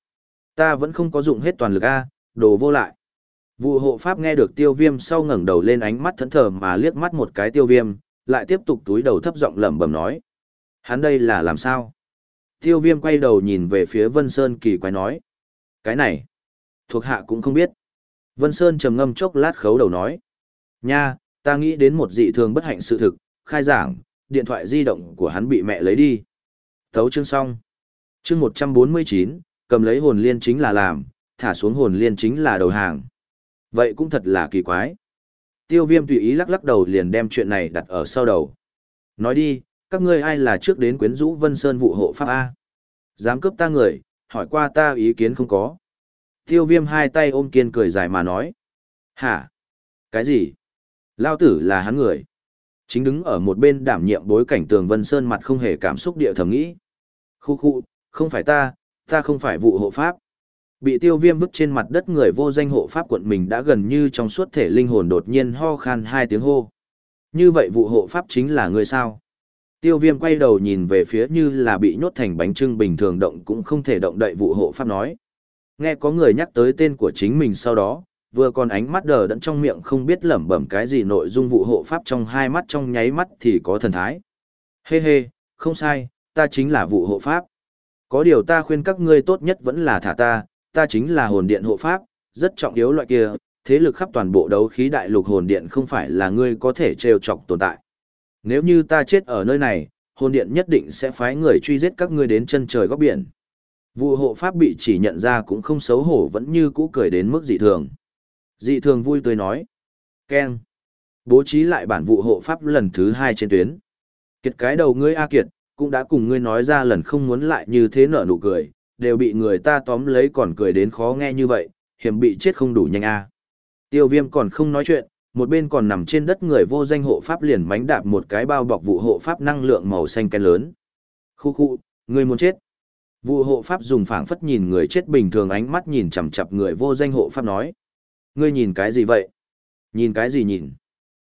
Ta vẫn không có dụng hết toàn lực a đồ vô lại. Vụ hộ pháp nghe được tiêu viêm sau ngẩng đầu lên ánh mắt thẫn thờ mà liếc mắt một cái tiêu viêm, lại tiếp tục túi đầu thấp giọng lẩm bẩm nói. Hắn đây là làm sao? Tiêu viêm quay đầu nhìn về phía Vân Sơn kỳ quái nói. Cái này, thuộc hạ cũng không biết. Vân Sơn trầm ngâm chốc lát khấu đầu nói. Nha, ta nghĩ đến một dị thường bất hạnh sự thực, khai giảng, điện thoại di động của hắn bị mẹ lấy đi. Thấu chương xong. Chương 149, cầm lấy hồn liên chính là làm, thả xuống hồn liên chính là đầu hàng. Vậy cũng thật là kỳ quái. Tiêu viêm tùy ý lắc lắc đầu liền đem chuyện này đặt ở sau đầu. Nói đi, các ngươi ai là trước đến quyến rũ Vân Sơn vụ hộ pháp A? Dám cướp ta người, hỏi qua ta ý kiến không có. Tiêu viêm hai tay ôm kiên cười dài mà nói. Hả? Cái gì? Lao tử là hắn người. Chính đứng ở một bên đảm nhiệm bối cảnh tường Vân Sơn mặt không hề cảm xúc địa thầm nghĩ. Khu khu, không phải ta, ta không phải vụ hộ pháp. Bị tiêu viêm vứt trên mặt đất người vô danh hộ pháp quận mình đã gần như trong suốt thể linh hồn đột nhiên ho khan hai tiếng hô. Như vậy vụ hộ pháp chính là người sao? Tiêu viêm quay đầu nhìn về phía như là bị nhốt thành bánh trưng bình thường động cũng không thể động đậy vụ hộ pháp nói. Nghe có người nhắc tới tên của chính mình sau đó, vừa còn ánh mắt đờ đẫn trong miệng không biết lẩm bẩm cái gì nội dung vụ hộ pháp trong hai mắt trong nháy mắt thì có thần thái. Hê hê, không sai, ta chính là vụ hộ pháp. Có điều ta khuyên các ngươi tốt nhất vẫn là thả ta, ta chính là hồn điện hộ pháp, rất trọng yếu loại kia, thế lực khắp toàn bộ đấu khí đại lục hồn điện không phải là ngươi có thể trêu chọc tồn tại. Nếu như ta chết ở nơi này, hồn điện nhất định sẽ phái người truy giết các ngươi đến chân trời góc biển. Vụ hộ pháp bị chỉ nhận ra cũng không xấu hổ vẫn như cũ cười đến mức dị thường. Dị thường vui tươi nói. Ken. Bố trí lại bản vụ hộ pháp lần thứ hai trên tuyến. Kiệt cái đầu ngươi A Kiệt, cũng đã cùng ngươi nói ra lần không muốn lại như thế nở nụ cười, đều bị người ta tóm lấy còn cười đến khó nghe như vậy, hiểm bị chết không đủ nhanh a. Tiêu viêm còn không nói chuyện, một bên còn nằm trên đất người vô danh hộ pháp liền mánh đạp một cái bao bọc vụ hộ pháp năng lượng màu xanh cái lớn. Khu khu, người muốn chết. Vụ hộ pháp dùng phảng phất nhìn người chết bình thường ánh mắt nhìn chằm chằm người vô danh hộ pháp nói. Ngươi nhìn cái gì vậy? Nhìn cái gì nhìn?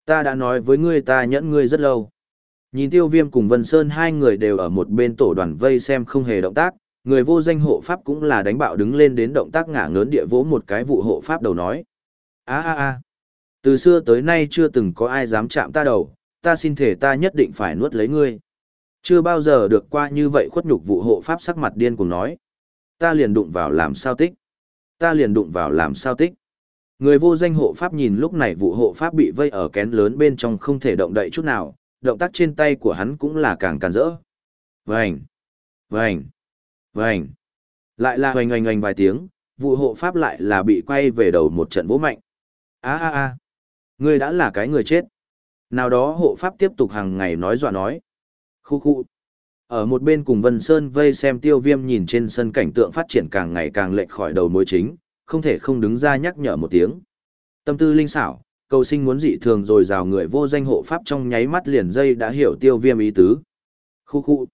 Ta đã nói với ngươi ta nhẫn ngươi rất lâu. Nhìn tiêu viêm cùng Vân Sơn hai người đều ở một bên tổ đoàn vây xem không hề động tác, người vô danh hộ pháp cũng là đánh bạo đứng lên đến động tác ngả ngớn địa vỗ một cái vụ hộ pháp đầu nói. a a a từ xưa tới nay chưa từng có ai dám chạm ta đầu, ta xin thể ta nhất định phải nuốt lấy ngươi. Chưa bao giờ được qua như vậy khuất nhục vụ hộ pháp sắc mặt điên cùng nói. Ta liền đụng vào làm sao tích. Ta liền đụng vào làm sao tích. Người vô danh hộ pháp nhìn lúc này vụ hộ pháp bị vây ở kén lớn bên trong không thể động đậy chút nào, động tác trên tay của hắn cũng là càng càn rỡ. Vành, vành, vành. Lại là hoành hoành hoành vài tiếng, vụ hộ pháp lại là bị quay về đầu một trận vỗ mạnh. a a a ngươi đã là cái người chết. Nào đó hộ pháp tiếp tục hàng ngày nói dọa nói. Khu khu. Ở một bên cùng Vân Sơn vây xem tiêu viêm nhìn trên sân cảnh tượng phát triển càng ngày càng lệch khỏi đầu mối chính, không thể không đứng ra nhắc nhở một tiếng. Tâm tư linh xảo, cầu sinh muốn dị thường rồi rào người vô danh hộ pháp trong nháy mắt liền dây đã hiểu tiêu viêm ý tứ. Khu khu.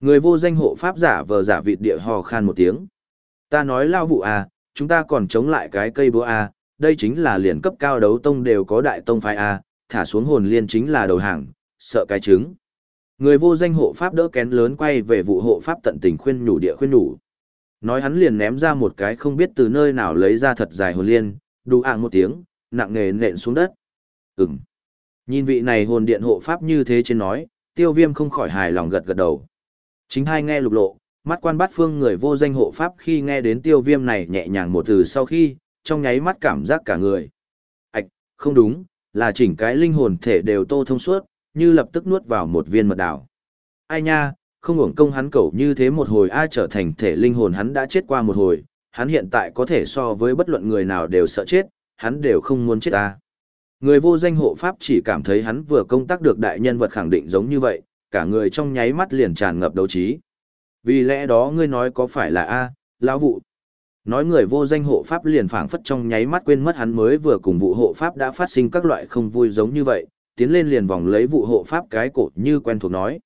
Người vô danh hộ pháp giả vờ giả vịt địa hò khan một tiếng. Ta nói lao vụ à, chúng ta còn chống lại cái cây búa à, đây chính là liền cấp cao đấu tông đều có đại tông phái à, thả xuống hồn liên chính là đầu hàng, sợ cái trứng. Người vô danh hộ pháp đỡ kén lớn quay về vụ hộ pháp tận tình khuyên nhủ địa khuyên nhủ. Nói hắn liền ném ra một cái không biết từ nơi nào lấy ra thật dài hồn liên, đủ ạng một tiếng, nặng nề nện xuống đất. Ừm. Nhìn vị này hồn điện hộ pháp như thế trên nói, tiêu viêm không khỏi hài lòng gật gật đầu. Chính hai nghe lục lộ, mắt quan bát phương người vô danh hộ pháp khi nghe đến tiêu viêm này nhẹ nhàng một từ sau khi, trong nháy mắt cảm giác cả người. Ảch, không đúng, là chỉnh cái linh hồn thể đều tô thông suốt, như lập tức nuốt vào một viên mật đảo. Ai nha, không hưởng công hắn cầu như thế một hồi ai trở thành thể linh hồn hắn đã chết qua một hồi, hắn hiện tại có thể so với bất luận người nào đều sợ chết, hắn đều không muốn chết ta. Người vô danh hộ pháp chỉ cảm thấy hắn vừa công tác được đại nhân vật khẳng định giống như vậy, cả người trong nháy mắt liền tràn ngập đấu trí. Vì lẽ đó ngươi nói có phải là A, lão vụ. Nói người vô danh hộ pháp liền phảng phất trong nháy mắt quên mất hắn mới vừa cùng vụ hộ pháp đã phát sinh các loại không vui giống như vậy, tiến lên liền vòng lấy vụ hộ pháp cái cổ như quen thuộc nói.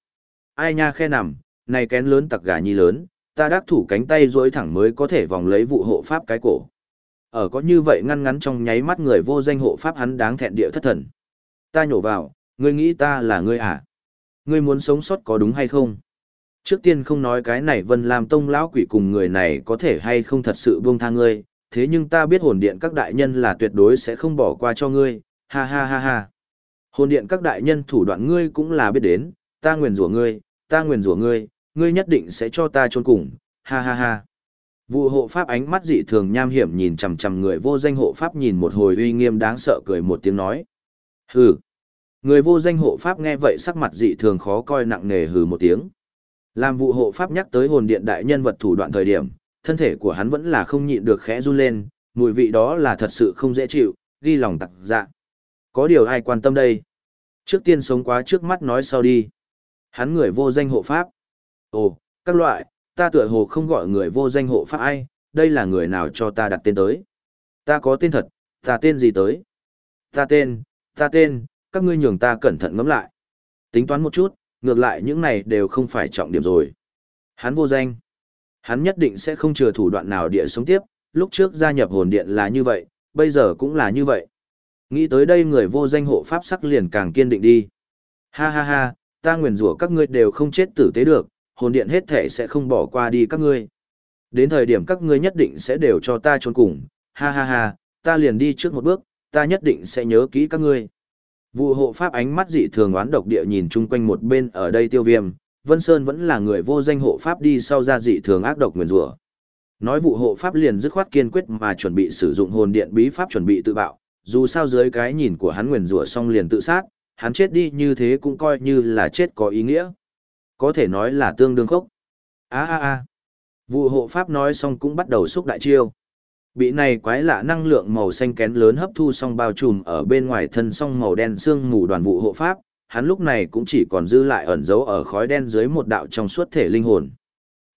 Ai nha khe nằm, này kén lớn tặc gà nhi lớn, ta đắc thủ cánh tay duỗi thẳng mới có thể vòng lấy vụ hộ pháp cái cổ. Ở có như vậy ngăn ngắn trong nháy mắt người vô danh hộ pháp hắn đáng thẹn địa thất thần. Ta nhổ vào, ngươi nghĩ ta là ngươi à? Ngươi muốn sống sót có đúng hay không? Trước tiên không nói cái này Vân Lam Tông lão quỷ cùng người này có thể hay không thật sự buông tha ngươi, thế nhưng ta biết hồn điện các đại nhân là tuyệt đối sẽ không bỏ qua cho ngươi, ha ha ha ha. Hồn điện các đại nhân thủ đoạn ngươi cũng là biết đến, ta nguyền rủa ngươi, ta nguyền rủa ngươi, ngươi nhất định sẽ cho ta chôn cùng, ha ha ha. Vụ hộ pháp ánh mắt dị thường nham hiểm nhìn chằm chằm người vô danh hộ pháp nhìn một hồi uy nghiêm đáng sợ cười một tiếng nói. Hừ. Người vô danh hộ pháp nghe vậy sắc mặt dị thường khó coi nặng nề hừ một tiếng. Làm vụ hộ pháp nhắc tới hồn điện đại nhân vật thủ đoạn thời điểm, thân thể của hắn vẫn là không nhịn được khẽ run lên, mùi vị đó là thật sự không dễ chịu, ghi lòng tặc dạ. Có điều ai quan tâm đây? Trước tiên sống quá trước mắt nói sau đi. Hắn người vô danh hộ pháp. Ồ, các loại, ta tựa hồ không gọi người vô danh hộ pháp ai, đây là người nào cho ta đặt tên tới. Ta có tên thật, ta tên gì tới? Ta tên, ta tên, các ngươi nhường ta cẩn thận ngẫm lại. Tính toán một chút, ngược lại những này đều không phải trọng điểm rồi. Hắn vô danh. Hắn nhất định sẽ không chừa thủ đoạn nào địa sống tiếp, lúc trước gia nhập hồn điện là như vậy, bây giờ cũng là như vậy. Nghĩ tới đây người vô danh hộ pháp sắc liền càng kiên định đi. Ha ha ha, ta nguyền rủa các ngươi đều không chết tử tế được, hồn điện hết thể sẽ không bỏ qua đi các ngươi. Đến thời điểm các ngươi nhất định sẽ đều cho ta trốn cùng, ha ha ha, ta liền đi trước một bước, ta nhất định sẽ nhớ kỹ các ngươi. Vụ hộ pháp ánh mắt dị thường oán độc địa nhìn chung quanh một bên ở đây tiêu viêm, Vân Sơn vẫn là người vô danh hộ pháp đi sau ra dị thường ác độc nguyền rủa. Nói vụ hộ pháp liền dứt khoát kiên quyết mà chuẩn bị sử dụng hồn điện bí pháp chuẩn bị tự bạo, dù sao dưới cái nhìn của hắn nguyền rủa xong liền tự sát, hắn chết đi như thế cũng coi như là chết có ý nghĩa. Có thể nói là tương đương khốc. a a a Vụ hộ pháp nói xong cũng bắt đầu xúc đại chiêu. Bị này quái lạ năng lượng màu xanh kén lớn hấp thu xong bao trùm ở bên ngoài thân song màu đen xương mù đoàn vụ hộ pháp, hắn lúc này cũng chỉ còn dư lại ẩn giấu ở khói đen dưới một đạo trong suốt thể linh hồn.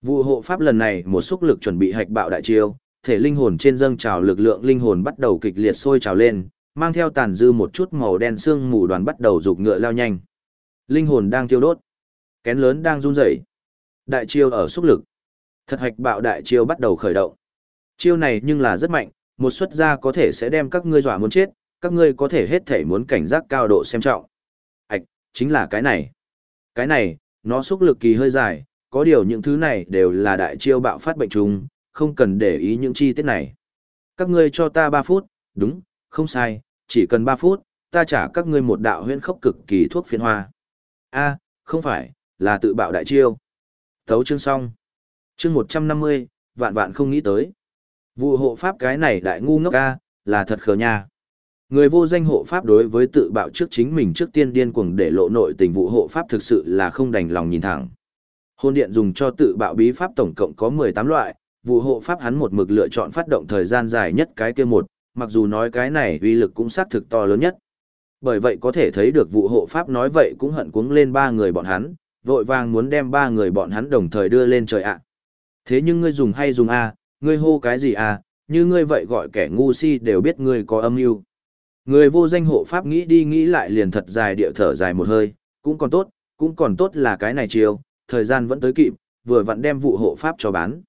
Vụ hộ pháp lần này một xúc lực chuẩn bị hạch bạo đại chiêu, thể linh hồn trên dâng trào lực lượng linh hồn bắt đầu kịch liệt sôi trào lên, mang theo tàn dư một chút màu đen xương mù đoàn bắt đầu rục ngựa lao nhanh. Linh hồn đang tiêu đốt, kén lớn đang run rẩy. Đại chiêu ở xúc lực. Thật hạch bạo đại chiêu bắt đầu khởi động. Chiêu này nhưng là rất mạnh, một xuất ra có thể sẽ đem các ngươi dọa muốn chết, các ngươi có thể hết thể muốn cảnh giác cao độ xem trọng. Ảch, chính là cái này. Cái này, nó xúc lực kỳ hơi dài, có điều những thứ này đều là đại chiêu bạo phát bệnh trùng, không cần để ý những chi tiết này. Các ngươi cho ta 3 phút, đúng, không sai, chỉ cần 3 phút, ta trả các ngươi một đạo huyễn khốc cực kỳ thuốc phiến hoa. A, không phải, là tự bạo đại chiêu. Thấu chương xong. Chương 150, vạn vạn không nghĩ tới. Vụ hộ pháp cái này đại ngu ngốc ca, là thật khờ nha. Người vô danh hộ pháp đối với tự bạo trước chính mình trước tiên điên cuồng để lộ nội tình vụ hộ pháp thực sự là không đành lòng nhìn thẳng. Hôn điện dùng cho tự bạo bí pháp tổng cộng có 18 loại, vụ hộ pháp hắn một mực lựa chọn phát động thời gian dài nhất cái kia một, mặc dù nói cái này uy lực cũng xác thực to lớn nhất. Bởi vậy có thể thấy được vụ hộ pháp nói vậy cũng hận cuống lên ba người bọn hắn, vội vàng muốn đem ba người bọn hắn đồng thời đưa lên trời ạ. Thế nhưng ngươi dùng hay dùng A, ngươi hô cái gì à? như ngươi vậy gọi kẻ ngu si đều biết ngươi có âm mưu. Người vô danh hộ pháp nghĩ đi nghĩ lại liền thật dài địa thở dài một hơi, cũng còn tốt, cũng còn tốt là cái này chiều, thời gian vẫn tới kịp, vừa vặn đem vụ hộ pháp cho bán.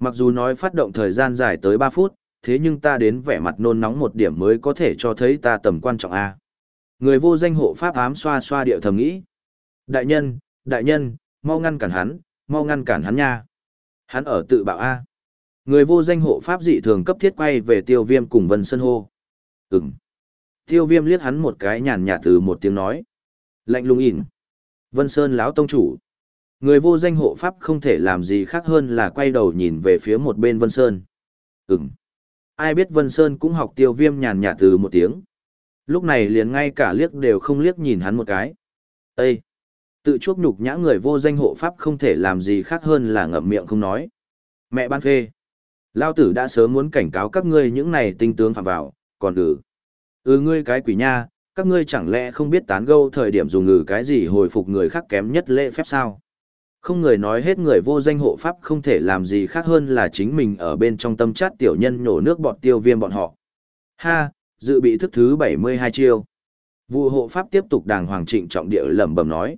Mặc dù nói phát động thời gian dài tới 3 phút, thế nhưng ta đến vẻ mặt nôn nóng một điểm mới có thể cho thấy ta tầm quan trọng A. Người vô danh hộ pháp ám xoa xoa điệu thầm nghĩ. Đại nhân, đại nhân, mau ngăn cản hắn, mau ngăn cản hắn nha. Hắn ở tự bạo A. Người vô danh hộ pháp dị thường cấp thiết quay về tiêu viêm cùng Vân Sơn hô. Ừm. Tiêu viêm liếc hắn một cái nhàn nhạt từ một tiếng nói. Lạnh lùng ỉn. Vân Sơn lão tông chủ. Người vô danh hộ pháp không thể làm gì khác hơn là quay đầu nhìn về phía một bên Vân Sơn. Ừm. Ai biết Vân Sơn cũng học tiêu viêm nhàn nhạt từ một tiếng. Lúc này liền ngay cả liếc đều không liếc nhìn hắn một cái. Ê! Tự chuốc nhục nhã người vô danh hộ pháp không thể làm gì khác hơn là ngậm miệng không nói. Mẹ ban phê! Lao tử đã sớm muốn cảnh cáo các ngươi những này tinh tướng phạm vào, còn ừ. Ừ ngươi cái quỷ nha, các ngươi chẳng lẽ không biết tán gâu thời điểm dùng ngừ cái gì hồi phục người khác kém nhất lễ phép sao? Không người nói hết người vô danh hộ pháp không thể làm gì khác hơn là chính mình ở bên trong tâm chát tiểu nhân nhổ nước bọt tiêu viêm bọn họ. Ha, dự bị thức thứ 72 chiêu. Vụ hộ pháp tiếp tục đàng hoàng trịnh trọng địa lẩm bẩm nói.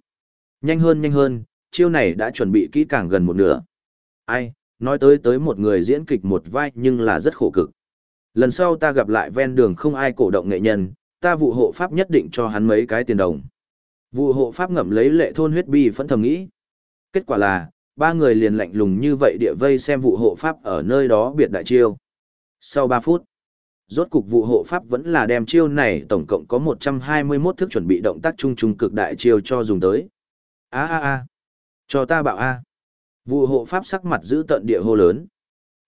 Nhanh hơn nhanh hơn, chiêu này đã chuẩn bị kỹ càng gần một nửa. Ai, nói tới tới một người diễn kịch một vai nhưng là rất khổ cực. Lần sau ta gặp lại ven đường không ai cổ động nghệ nhân, ta vụ hộ pháp nhất định cho hắn mấy cái tiền đồng. Vụ hộ pháp ngậm lấy lệ thôn huyết bi phẫn thầm nghĩ. Kết quả là, ba người liền lạnh lùng như vậy địa vây xem vụ hộ pháp ở nơi đó biệt đại chiêu. Sau 3 phút, rốt cục vụ hộ pháp vẫn là đem chiêu này tổng cộng có 121 thức chuẩn bị động tác trung trung cực đại chiêu cho dùng tới. A a a, cho ta bảo a. Vụ hộ pháp sắc mặt giữ tận địa hô lớn.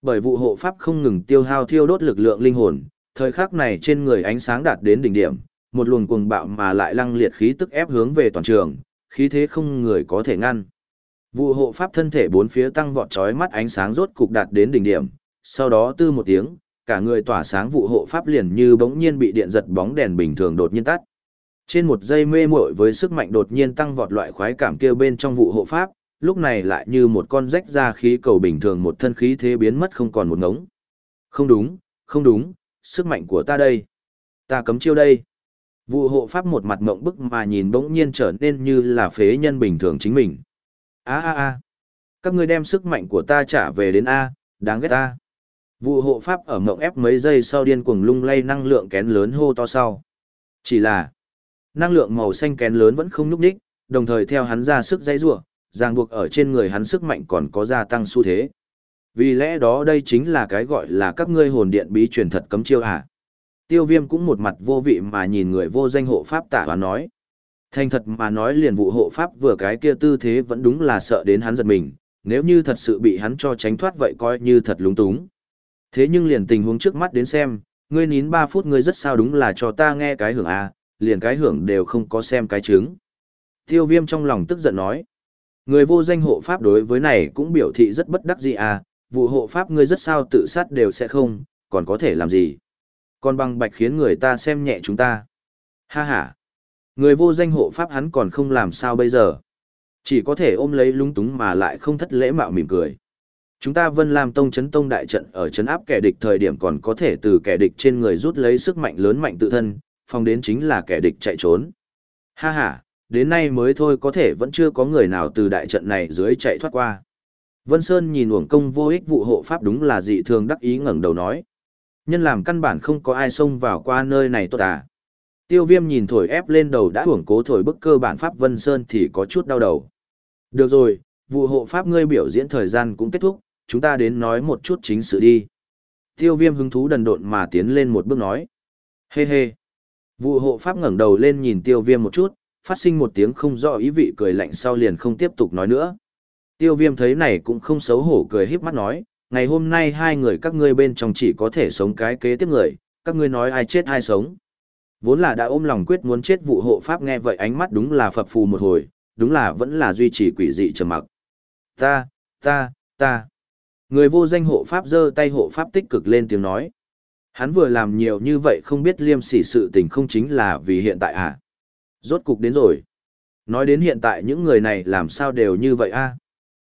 Bởi vụ hộ pháp không ngừng tiêu hao thiêu đốt lực lượng linh hồn, thời khắc này trên người ánh sáng đạt đến đỉnh điểm, một luồng cuồng bạo mà lại lăng liệt khí tức ép hướng về toàn trường, khí thế không người có thể ngăn. Vụ hộ pháp thân thể bốn phía tăng vọt chói mắt ánh sáng rốt cục đạt đến đỉnh điểm, sau đó tư một tiếng, cả người tỏa sáng vụ hộ pháp liền như bỗng nhiên bị điện giật bóng đèn bình thường đột nhiên tắt. Trên một giây mê muội với sức mạnh đột nhiên tăng vọt loại khoái cảm kia bên trong vụ hộ pháp, lúc này lại như một con rách ra khí cầu bình thường một thân khí thế biến mất không còn một ngống. Không đúng, không đúng, sức mạnh của ta đây. Ta cấm chiêu đây. Vụ hộ pháp một mặt mộng bức mà nhìn bỗng nhiên trở nên như là phế nhân bình thường chính mình. a a a Các ngươi đem sức mạnh của ta trả về đến A, đáng ghét ta. Vụ hộ pháp ở mộng ép mấy giây sau điên cuồng lung lay năng lượng kén lớn hô to sau. Chỉ là, năng lượng màu xanh kén lớn vẫn không nhúc nhích, đồng thời theo hắn ra sức dây rủa, ràng buộc ở trên người hắn sức mạnh còn có gia tăng xu thế. Vì lẽ đó đây chính là cái gọi là các ngươi hồn điện bí truyền thật cấm chiêu à. Tiêu viêm cũng một mặt vô vị mà nhìn người vô danh hộ pháp tả hoán nói. Thành thật mà nói liền vụ hộ pháp vừa cái kia tư thế vẫn đúng là sợ đến hắn giật mình, nếu như thật sự bị hắn cho tránh thoát vậy coi như thật lúng túng. Thế nhưng liền tình huống trước mắt đến xem, ngươi nín 3 phút ngươi rất sao đúng là cho ta nghe cái hưởng à, liền cái hưởng đều không có xem cái chứng. Tiêu viêm trong lòng tức giận nói. Người vô danh hộ pháp đối với này cũng biểu thị rất bất đắc dĩ à, vụ hộ pháp ngươi rất sao tự sát đều sẽ không, còn có thể làm gì. Còn bằng bạch khiến người ta xem nhẹ chúng ta. Ha ha. Người vô danh hộ pháp hắn còn không làm sao bây giờ. Chỉ có thể ôm lấy lung túng mà lại không thất lễ mạo mỉm cười. Chúng ta Vân Lam Tông chấn tông đại trận ở chấn áp kẻ địch thời điểm còn có thể từ kẻ địch trên người rút lấy sức mạnh lớn mạnh tự thân, phòng đến chính là kẻ địch chạy trốn. Ha ha, đến nay mới thôi có thể vẫn chưa có người nào từ đại trận này dưới chạy thoát qua. Vân Sơn nhìn uổng công vô ích vụ hộ pháp đúng là dị thường đắc ý ngẩng đầu nói. Nhân làm căn bản không có ai xông vào qua nơi này tốt à. Tiêu viêm nhìn thổi ép lên đầu đã uổng cố thổi bức cơ bản pháp Vân Sơn thì có chút đau đầu. Được rồi, vụ hộ pháp ngươi biểu diễn thời gian cũng kết thúc, chúng ta đến nói một chút chính sự đi. Tiêu viêm hứng thú đần độn mà tiến lên một bước nói. Hê hê. Vụ hộ pháp ngẩng đầu lên nhìn tiêu viêm một chút, phát sinh một tiếng không rõ ý vị cười lạnh sau liền không tiếp tục nói nữa. Tiêu viêm thấy này cũng không xấu hổ cười híp mắt nói, ngày hôm nay hai người các ngươi bên trong chỉ có thể sống cái kế tiếp người, các ngươi nói ai chết ai sống. Vốn là đã ôm lòng quyết muốn chết vụ hộ pháp nghe vậy ánh mắt đúng là phập phù một hồi, đúng là vẫn là duy trì quỷ dị trầm mặc. Ta, ta, ta. Người vô danh hộ pháp giơ tay hộ pháp tích cực lên tiếng nói. Hắn vừa làm nhiều như vậy không biết liêm sỉ sự tình không chính là vì hiện tại à. Rốt cục đến rồi. Nói đến hiện tại những người này làm sao đều như vậy a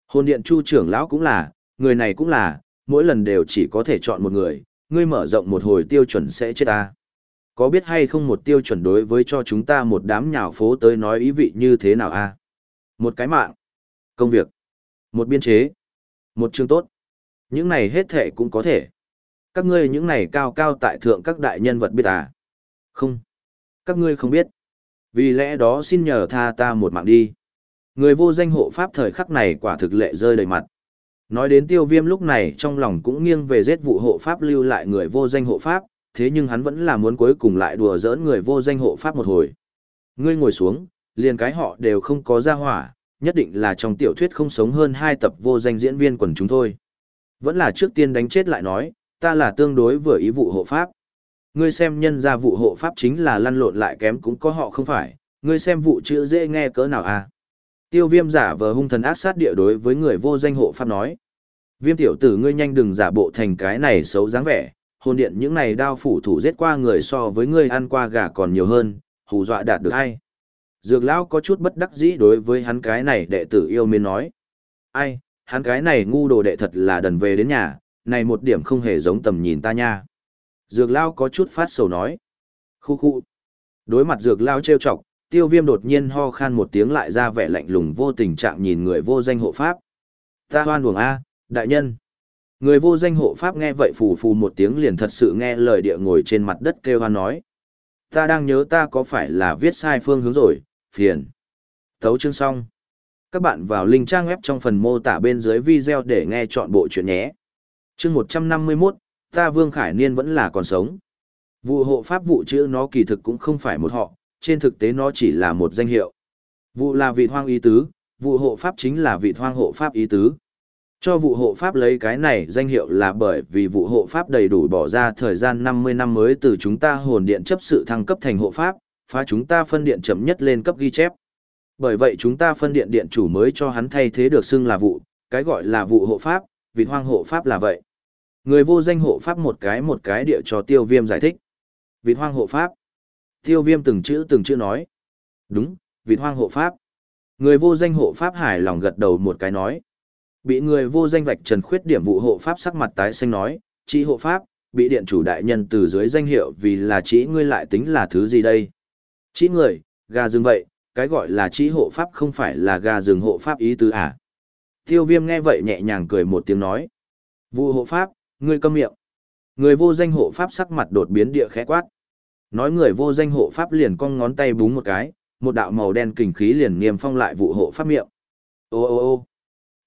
Hồn điện chu trưởng lão cũng là, người này cũng là, mỗi lần đều chỉ có thể chọn một người, ngươi mở rộng một hồi tiêu chuẩn sẽ chết ta. Có biết hay không một tiêu chuẩn đối với cho chúng ta một đám nhào phố tới nói ý vị như thế nào a Một cái mạng, công việc, một biên chế, một chương tốt. Những này hết thể cũng có thể. Các ngươi những này cao cao tại thượng các đại nhân vật biết à? Không. Các ngươi không biết. Vì lẽ đó xin nhờ tha ta một mạng đi. Người vô danh hộ pháp thời khắc này quả thực lệ rơi đầy mặt. Nói đến tiêu viêm lúc này trong lòng cũng nghiêng về giết vụ hộ pháp lưu lại người vô danh hộ pháp, thế nhưng hắn vẫn là muốn cuối cùng lại đùa giỡn người vô danh hộ pháp một hồi. Ngươi ngồi xuống, liền cái họ đều không có ra hỏa, nhất định là trong tiểu thuyết không sống hơn hai tập vô danh diễn viên quần chúng thôi. Vẫn là trước tiên đánh chết lại nói, ta là tương đối vừa ý vụ hộ pháp. Ngươi xem nhân ra vụ hộ pháp chính là lăn lộn lại kém cũng có họ không phải, ngươi xem vụ chữ dễ nghe cỡ nào à. Tiêu viêm giả vờ hung thần ác sát địa đối với người vô danh hộ pháp nói. Viêm tiểu tử ngươi nhanh đừng giả bộ thành cái này xấu dáng vẻ, hồn điện những này đao phủ thủ giết qua người so với ngươi ăn qua gà còn nhiều hơn, hù dọa đạt được ai. Dược lão có chút bất đắc dĩ đối với hắn cái này đệ tử yêu mến nói. Ai, hắn cái này ngu đồ đệ thật là đần về đến nhà, này một điểm không hề giống tầm nhìn ta nha. Dược lao có chút phát sầu nói. Khu khu. Đối mặt dược lao trêu chọc, tiêu viêm đột nhiên ho khan một tiếng lại ra vẻ lạnh lùng vô tình trạng nhìn người vô danh hộ pháp. Ta hoan buồng A, đại nhân. Người vô danh hộ pháp nghe vậy phù phù một tiếng liền thật sự nghe lời địa ngồi trên mặt đất kêu hoan nói. Ta đang nhớ ta có phải là viết sai phương hướng rồi, phiền. Thấu chương xong. Các bạn vào link trang web trong phần mô tả bên dưới video để nghe chọn bộ chuyện nhé. Chương 151, ta Vương Khải Niên vẫn là còn sống. Vụ hộ pháp vụ chữ nó kỳ thực cũng không phải một họ, trên thực tế nó chỉ là một danh hiệu. Vụ là vị hoang ý tứ, vụ hộ pháp chính là vị hoang hộ pháp ý tứ. Cho vụ hộ pháp lấy cái này danh hiệu là bởi vì vụ hộ pháp đầy đủ bỏ ra thời gian 50 năm mới từ chúng ta hồn điện chấp sự thăng cấp thành hộ pháp, phá chúng ta phân điện chậm nhất lên cấp ghi chép. Bởi vậy chúng ta phân điện điện chủ mới cho hắn thay thế được xưng là vụ, cái gọi là vụ hộ pháp, vị hoang hộ pháp là vậy. Người vô danh hộ pháp một cái một cái địa cho tiêu viêm giải thích. Vị hoang hộ pháp. Tiêu viêm từng chữ từng chữ nói. Đúng, vị hoang hộ pháp. Người vô danh hộ pháp hài lòng gật đầu một cái nói. Bị người vô danh vạch trần khuyết điểm vụ hộ pháp sắc mặt tái xanh nói, chỉ hộ pháp, bị điện chủ đại nhân từ dưới danh hiệu vì là chỉ ngươi lại tính là thứ gì đây? Chỉ người, gà rừng vậy, cái gọi là chỉ hộ pháp không phải là gà rừng hộ pháp ý tứ à? Tiêu viêm nghe vậy nhẹ nhàng cười một tiếng nói. Vụ hộ pháp, ngươi câm miệng. Người vô danh hộ pháp sắc mặt đột biến địa khẽ quát. Nói người vô danh hộ pháp liền cong ngón tay búng một cái, một đạo màu đen kình khí liền niêm phong lại vụ hộ pháp miệng. Ô ô ô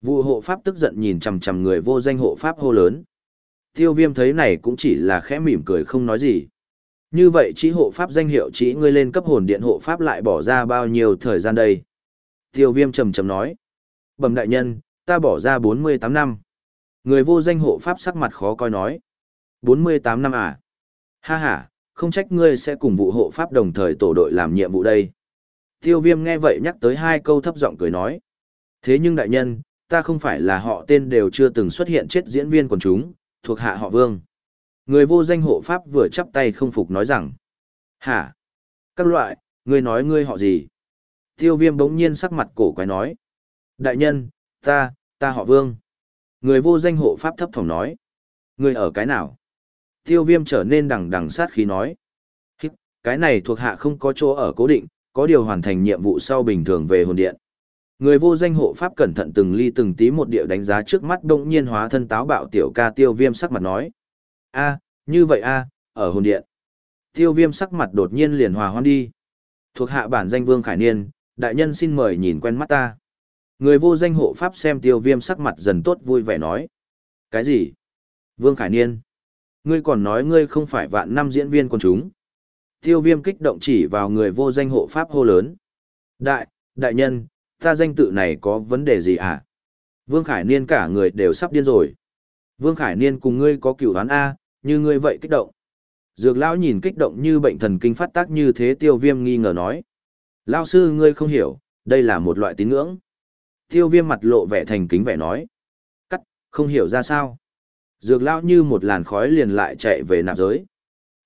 vụ hộ pháp tức giận nhìn chằm chằm người vô danh hộ pháp hô lớn. Tiêu viêm thấy này cũng chỉ là khẽ mỉm cười không nói gì. Như vậy chỉ hộ pháp danh hiệu chỉ ngươi lên cấp hồn điện hộ pháp lại bỏ ra bao nhiêu thời gian đây? Tiêu viêm trầm trầm nói. Bẩm đại nhân, ta bỏ ra 48 năm. Người vô danh hộ pháp sắc mặt khó coi nói. 48 năm à? Ha ha, không trách ngươi sẽ cùng vụ hộ pháp đồng thời tổ đội làm nhiệm vụ đây. Tiêu viêm nghe vậy nhắc tới hai câu thấp giọng cười nói. Thế nhưng đại nhân, ta không phải là họ tên đều chưa từng xuất hiện chết diễn viên quần chúng, thuộc hạ họ vương. Người vô danh hộ pháp vừa chắp tay không phục nói rằng. Hả? Các loại, ngươi nói ngươi họ gì? Tiêu viêm bỗng nhiên sắc mặt cổ quái nói. Đại nhân, ta, ta họ vương. Người vô danh hộ pháp thấp thỏm nói. Người ở cái nào? Tiêu viêm trở nên đằng đằng sát khí nói. Hít, cái này thuộc hạ không có chỗ ở cố định, có điều hoàn thành nhiệm vụ sau bình thường về hồn điện. Người vô danh hộ pháp cẩn thận từng ly từng tí một điệu đánh giá trước mắt đông nhiên hóa thân táo bạo tiểu ca tiêu viêm sắc mặt nói. a như vậy a ở hồn điện. Tiêu viêm sắc mặt đột nhiên liền hòa hoan đi. Thuộc hạ bản danh vương khải niên, đại nhân xin mời nhìn quen mắt ta. Người vô danh hộ pháp xem tiêu viêm sắc mặt dần tốt vui vẻ nói. Cái gì? Vương khải niên. Ngươi còn nói ngươi không phải vạn năm diễn viên con chúng. Tiêu viêm kích động chỉ vào người vô danh hộ pháp hô lớn. Đại, đại nhân, ta danh tự này có vấn đề gì à? Vương Khải Niên cả người đều sắp điên rồi. Vương Khải Niên cùng ngươi có cửu đoán A, như ngươi vậy kích động. Dược lão nhìn kích động như bệnh thần kinh phát tác như thế tiêu viêm nghi ngờ nói. Lão sư ngươi không hiểu, đây là một loại tín ngưỡng. Tiêu viêm mặt lộ vẻ thành kính vẻ nói. Cắt, không hiểu ra sao. Dược lão như một làn khói liền lại chạy về nạp giới.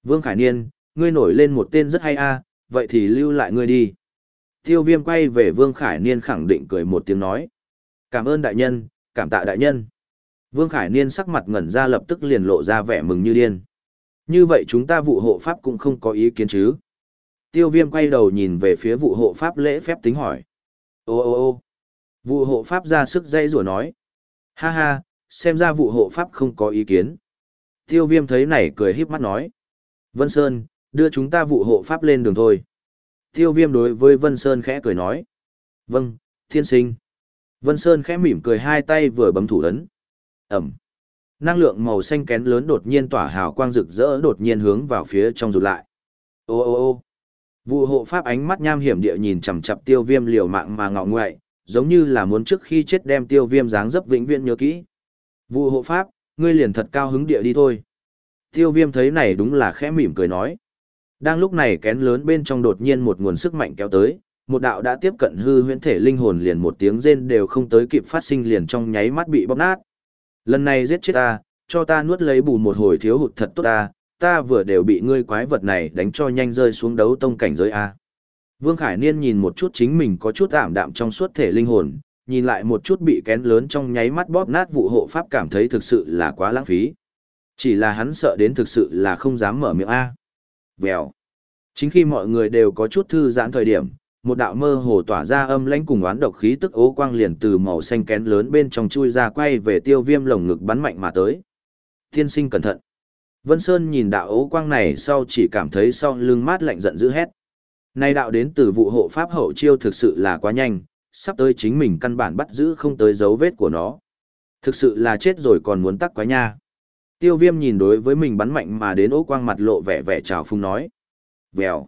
Vương Khải Niên, ngươi nổi lên một tên rất hay a, vậy thì lưu lại ngươi đi. Tiêu viêm quay về Vương Khải Niên khẳng định cười một tiếng nói. Cảm ơn đại nhân, cảm tạ đại nhân. Vương Khải Niên sắc mặt ngẩn ra lập tức liền lộ ra vẻ mừng như điên. Như vậy chúng ta vụ hộ pháp cũng không có ý kiến chứ. Tiêu viêm quay đầu nhìn về phía vụ hộ pháp lễ phép tính hỏi. Ô ô ô vụ hộ pháp ra sức dây rủa nói. Ha ha, xem ra vụ hộ pháp không có ý kiến. Tiêu viêm thấy này cười híp mắt nói. Vân Sơn, đưa chúng ta vụ hộ pháp lên đường thôi. Tiêu viêm đối với Vân Sơn khẽ cười nói. Vâng, thiên sinh. Vân Sơn khẽ mỉm cười hai tay vừa bấm thủ ấn. Ẩm. Năng lượng màu xanh kén lớn đột nhiên tỏa hào quang rực rỡ đột nhiên hướng vào phía trong rụt lại. Ô ô ô vụ hộ pháp ánh mắt nham hiểm địa nhìn chằm chằm tiêu viêm liều mạng mà ngọ ngoại, giống như là muốn trước khi chết đem tiêu viêm dáng dấp vĩnh viễn nhớ kỹ. Vụ hộ pháp, ngươi liền thật cao hứng địa đi thôi. Tiêu viêm thấy này đúng là khẽ mỉm cười nói. Đang lúc này kén lớn bên trong đột nhiên một nguồn sức mạnh kéo tới, một đạo đã tiếp cận hư huyễn thể linh hồn liền một tiếng rên đều không tới kịp phát sinh liền trong nháy mắt bị bóp nát. Lần này giết chết ta, cho ta nuốt lấy bù một hồi thiếu hụt thật tốt ta, ta vừa đều bị ngươi quái vật này đánh cho nhanh rơi xuống đấu tông cảnh giới A. Vương Khải Niên nhìn một chút chính mình có chút ảm đạm trong suốt thể linh hồn, nhìn lại một chút bị kén lớn trong nháy mắt bóp nát vụ hộ pháp cảm thấy thực sự là quá lãng phí. Chỉ là hắn sợ đến thực sự là không dám mở miệng A. Vèo. Chính khi mọi người đều có chút thư giãn thời điểm, một đạo mơ hồ tỏa ra âm lãnh cùng oán độc khí tức ố quang liền từ màu xanh kén lớn bên trong chui ra quay về tiêu viêm lồng ngực bắn mạnh mà tới. Tiên sinh cẩn thận. Vân Sơn nhìn đạo ố quang này sau chỉ cảm thấy sau lưng mát lạnh giận dữ hét. Nay đạo đến từ vụ hộ pháp hậu chiêu thực sự là quá nhanh, sắp tới chính mình căn bản bắt giữ không tới dấu vết của nó. Thực sự là chết rồi còn muốn tắc quá nha. Tiêu viêm nhìn đối với mình bắn mạnh mà đến ố quang mặt lộ vẻ vẻ trào phung nói. Vèo.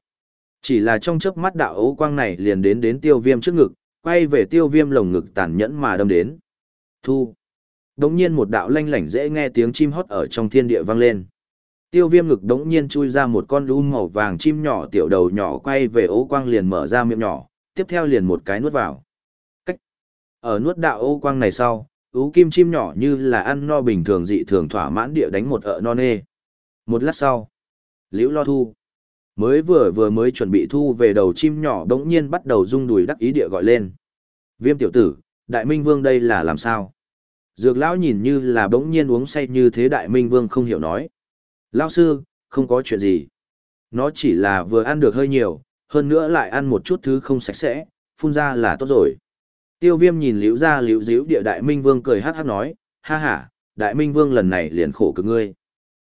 Chỉ là trong chớp mắt đạo ố quang này liền đến đến tiêu viêm trước ngực, quay về tiêu viêm lồng ngực tàn nhẫn mà đâm đến. Thu. Đồng nhiên một đạo lanh lảnh dễ nghe tiếng chim hót ở trong thiên địa vang lên. Tiêu viêm ngực đống nhiên chui ra một con lũ màu vàng chim nhỏ tiểu đầu nhỏ quay về ố quang liền mở ra miệng nhỏ, tiếp theo liền một cái nuốt vào. Cách. Ở nuốt đạo ô quang này sau, ú kim chim nhỏ như là ăn no bình thường dị thường thỏa mãn địa đánh một ợ no nê. Một lát sau, liễu lo thu. Mới vừa vừa mới chuẩn bị thu về đầu chim nhỏ đống nhiên bắt đầu rung đùi đắc ý địa gọi lên. Viêm tiểu tử, đại minh vương đây là làm sao? Dược lão nhìn như là bỗng nhiên uống say như thế đại minh vương không hiểu nói. Lão sư, không có chuyện gì. Nó chỉ là vừa ăn được hơi nhiều, hơn nữa lại ăn một chút thứ không sạch sẽ, phun ra là tốt rồi. Tiêu viêm nhìn liễu ra liễu díu địa đại minh vương cười hát hát nói, ha ha, đại minh vương lần này liền khổ cực ngươi.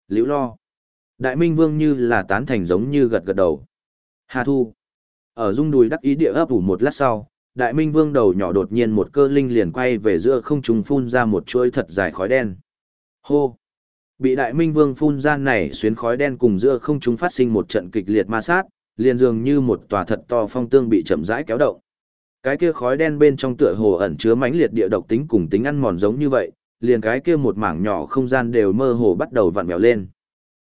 Liễu lo. Đại minh vương như là tán thành giống như gật gật đầu. Hà thu. Ở dung đùi đắc ý địa ấp ủ một lát sau, đại minh vương đầu nhỏ đột nhiên một cơ linh liền quay về giữa không trung phun ra một chuỗi thật dài khói đen. Hô! Bị đại minh vương phun ra này xuyến khói đen cùng giữa không trung phát sinh một trận kịch liệt ma sát, liền dường như một tòa thật to phong tương bị chậm rãi kéo động. Cái kia khói đen bên trong tựa hồ ẩn chứa mãnh liệt địa độc tính cùng tính ăn mòn giống như vậy, liền cái kia một mảng nhỏ không gian đều mơ hồ bắt đầu vặn vẹo lên.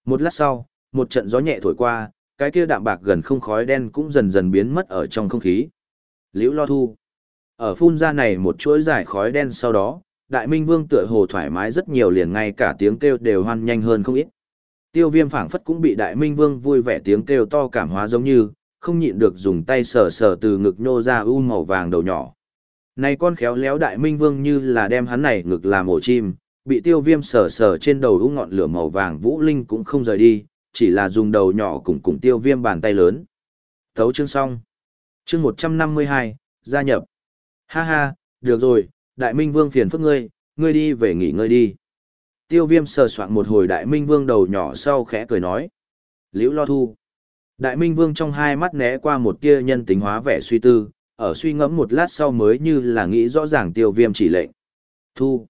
Một lát sau, một trận gió nhẹ thổi qua, cái kia đạm bạc gần không khói đen cũng dần dần biến mất ở trong không khí. Liễu Lo Thu. Ở phun ra này một chuỗi dài khói đen sau đó, Đại Minh Vương tựa hồ thoải mái rất nhiều liền ngay cả tiếng kêu đều hoan nhanh hơn không ít. Tiêu Viêm phảng phất cũng bị Đại Minh Vương vui vẻ tiếng kêu to cảm hóa giống như, không nhịn được dùng tay sờ sờ từ ngực nhô ra u màu vàng đầu nhỏ. Này con khéo léo đại minh vương như là đem hắn này ngực làm ổ chim, bị tiêu viêm sờ sờ trên đầu u ngọn lửa màu vàng vũ linh cũng không rời đi, chỉ là dùng đầu nhỏ cùng cùng tiêu viêm bàn tay lớn. Thấu chương xong. Chương 152, gia nhập. Ha ha, được rồi, đại minh vương phiền phức ngươi, ngươi đi về nghỉ ngơi đi. Tiêu viêm sờ soạn một hồi đại minh vương đầu nhỏ sau khẽ cười nói. Liễu lo thu. Đại minh vương trong hai mắt né qua một tia nhân tính hóa vẻ suy tư, ở suy ngẫm một lát sau mới như là nghĩ rõ ràng tiêu viêm chỉ lệnh. Thu.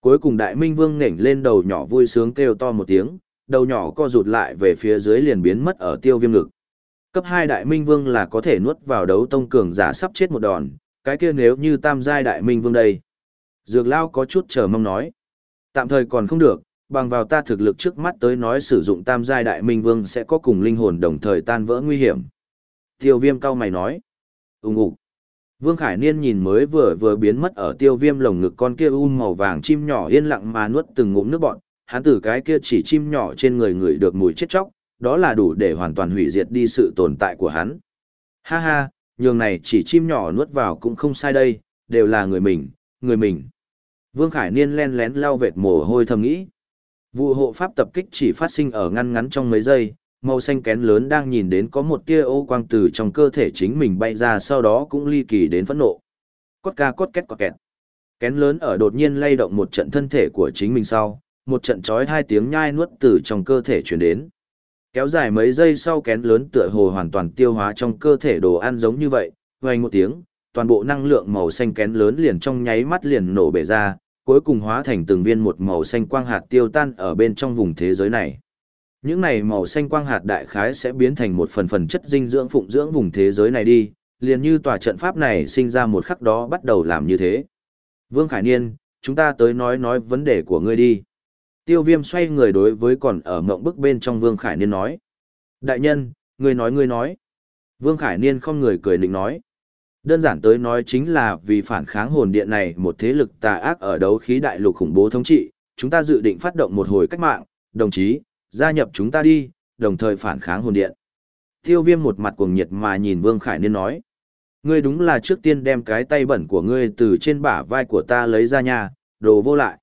Cuối cùng đại minh vương nghển lên đầu nhỏ vui sướng kêu to một tiếng, đầu nhỏ co rụt lại về phía dưới liền biến mất ở tiêu viêm ngực. Cấp hai đại minh vương là có thể nuốt vào đấu tông cường giả sắp chết một đòn, cái kia nếu như tam giai đại minh vương đây. Dược lao có chút chờ mong nói. Tạm thời còn không được, bằng vào ta thực lực trước mắt tới nói sử dụng tam giai đại minh vương sẽ có cùng linh hồn đồng thời tan vỡ nguy hiểm. Tiêu viêm cao mày nói. Úng ủ. Vương Khải Niên nhìn mới vừa vừa biến mất ở tiêu viêm lồng ngực con kia u màu vàng chim nhỏ yên lặng mà nuốt từng ngụm nước bọn, hắn từ cái kia chỉ chim nhỏ trên người người được mùi chết chóc, đó là đủ để hoàn toàn hủy diệt đi sự tồn tại của hắn. Ha ha, nhường này chỉ chim nhỏ nuốt vào cũng không sai đây, đều là người mình, người mình. Vương Khải Niên len lén lau vệt mồ hôi thầm nghĩ. Vụ hộ pháp tập kích chỉ phát sinh ở ngăn ngắn trong mấy giây, màu xanh kén lớn đang nhìn đến có một tia ô quang từ trong cơ thể chính mình bay ra sau đó cũng ly kỳ đến phẫn nộ. Cốt ca cốt két cọt kẹt. Kén lớn ở đột nhiên lay động một trận thân thể của chính mình sau, một trận chói hai tiếng nhai nuốt từ trong cơ thể chuyển đến. Kéo dài mấy giây sau kén lớn tựa hồ hoàn toàn tiêu hóa trong cơ thể đồ ăn giống như vậy, vang một tiếng, toàn bộ năng lượng màu xanh kén lớn liền trong nháy mắt liền nổ bể ra, cuối cùng hóa thành từng viên một màu xanh quang hạt tiêu tan ở bên trong vùng thế giới này. Những này màu xanh quang hạt đại khái sẽ biến thành một phần phần chất dinh dưỡng phụng dưỡng vùng thế giới này đi, liền như tòa trận pháp này sinh ra một khắc đó bắt đầu làm như thế. Vương Khải Niên, chúng ta tới nói nói vấn đề của ngươi đi. Tiêu viêm xoay người đối với còn ở mộng bức bên trong Vương Khải Niên nói. Đại nhân, ngươi nói ngươi nói. Vương Khải Niên không người cười định nói. Đơn giản tới nói chính là vì phản kháng hồn điện này một thế lực tà ác ở đấu khí đại lục khủng bố thống trị, chúng ta dự định phát động một hồi cách mạng, đồng chí, gia nhập chúng ta đi, đồng thời phản kháng hồn điện. Tiêu viêm một mặt cuồng nhiệt mà nhìn Vương Khải Niên nói. Ngươi đúng là trước tiên đem cái tay bẩn của ngươi từ trên bả vai của ta lấy ra nhà, đồ vô lại.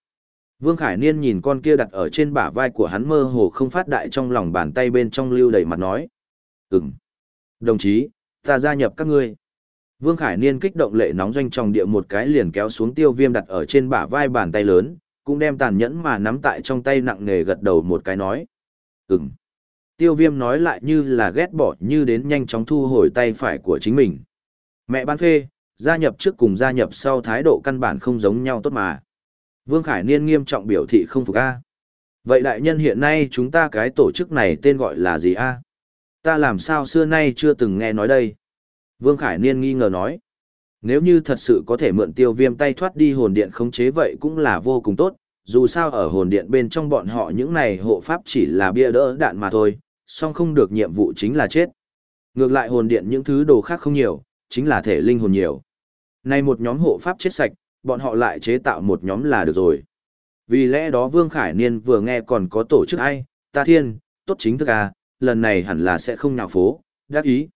Vương Khải Niên nhìn con kia đặt ở trên bả vai của hắn mơ hồ không phát đại trong lòng bàn tay bên trong lưu đầy mặt nói. Ừm. Đồng chí, ta gia nhập các ngươi. Vương Khải Niên kích động lệ nóng doanh trong địa một cái liền kéo xuống tiêu viêm đặt ở trên bả vai bàn tay lớn, cũng đem tàn nhẫn mà nắm tại trong tay nặng nề gật đầu một cái nói. Ừm. Tiêu viêm nói lại như là ghét bỏ như đến nhanh chóng thu hồi tay phải của chính mình. Mẹ bán phê, gia nhập trước cùng gia nhập sau thái độ căn bản không giống nhau tốt mà. Vương Khải Niên nghiêm trọng biểu thị không phục A. Vậy đại nhân hiện nay chúng ta cái tổ chức này tên gọi là gì A? Ta làm sao xưa nay chưa từng nghe nói đây? Vương Khải Niên nghi ngờ nói. Nếu như thật sự có thể mượn tiêu viêm tay thoát đi hồn điện khống chế vậy cũng là vô cùng tốt, dù sao ở hồn điện bên trong bọn họ những này hộ pháp chỉ là bia đỡ đạn mà thôi, song không được nhiệm vụ chính là chết. Ngược lại hồn điện những thứ đồ khác không nhiều, chính là thể linh hồn nhiều. Nay một nhóm hộ pháp chết sạch, bọn họ lại chế tạo một nhóm là được rồi. Vì lẽ đó Vương Khải Niên vừa nghe còn có tổ chức ai, ta thiên, tốt chính thức à, lần này hẳn là sẽ không nhào phố, đáp ý.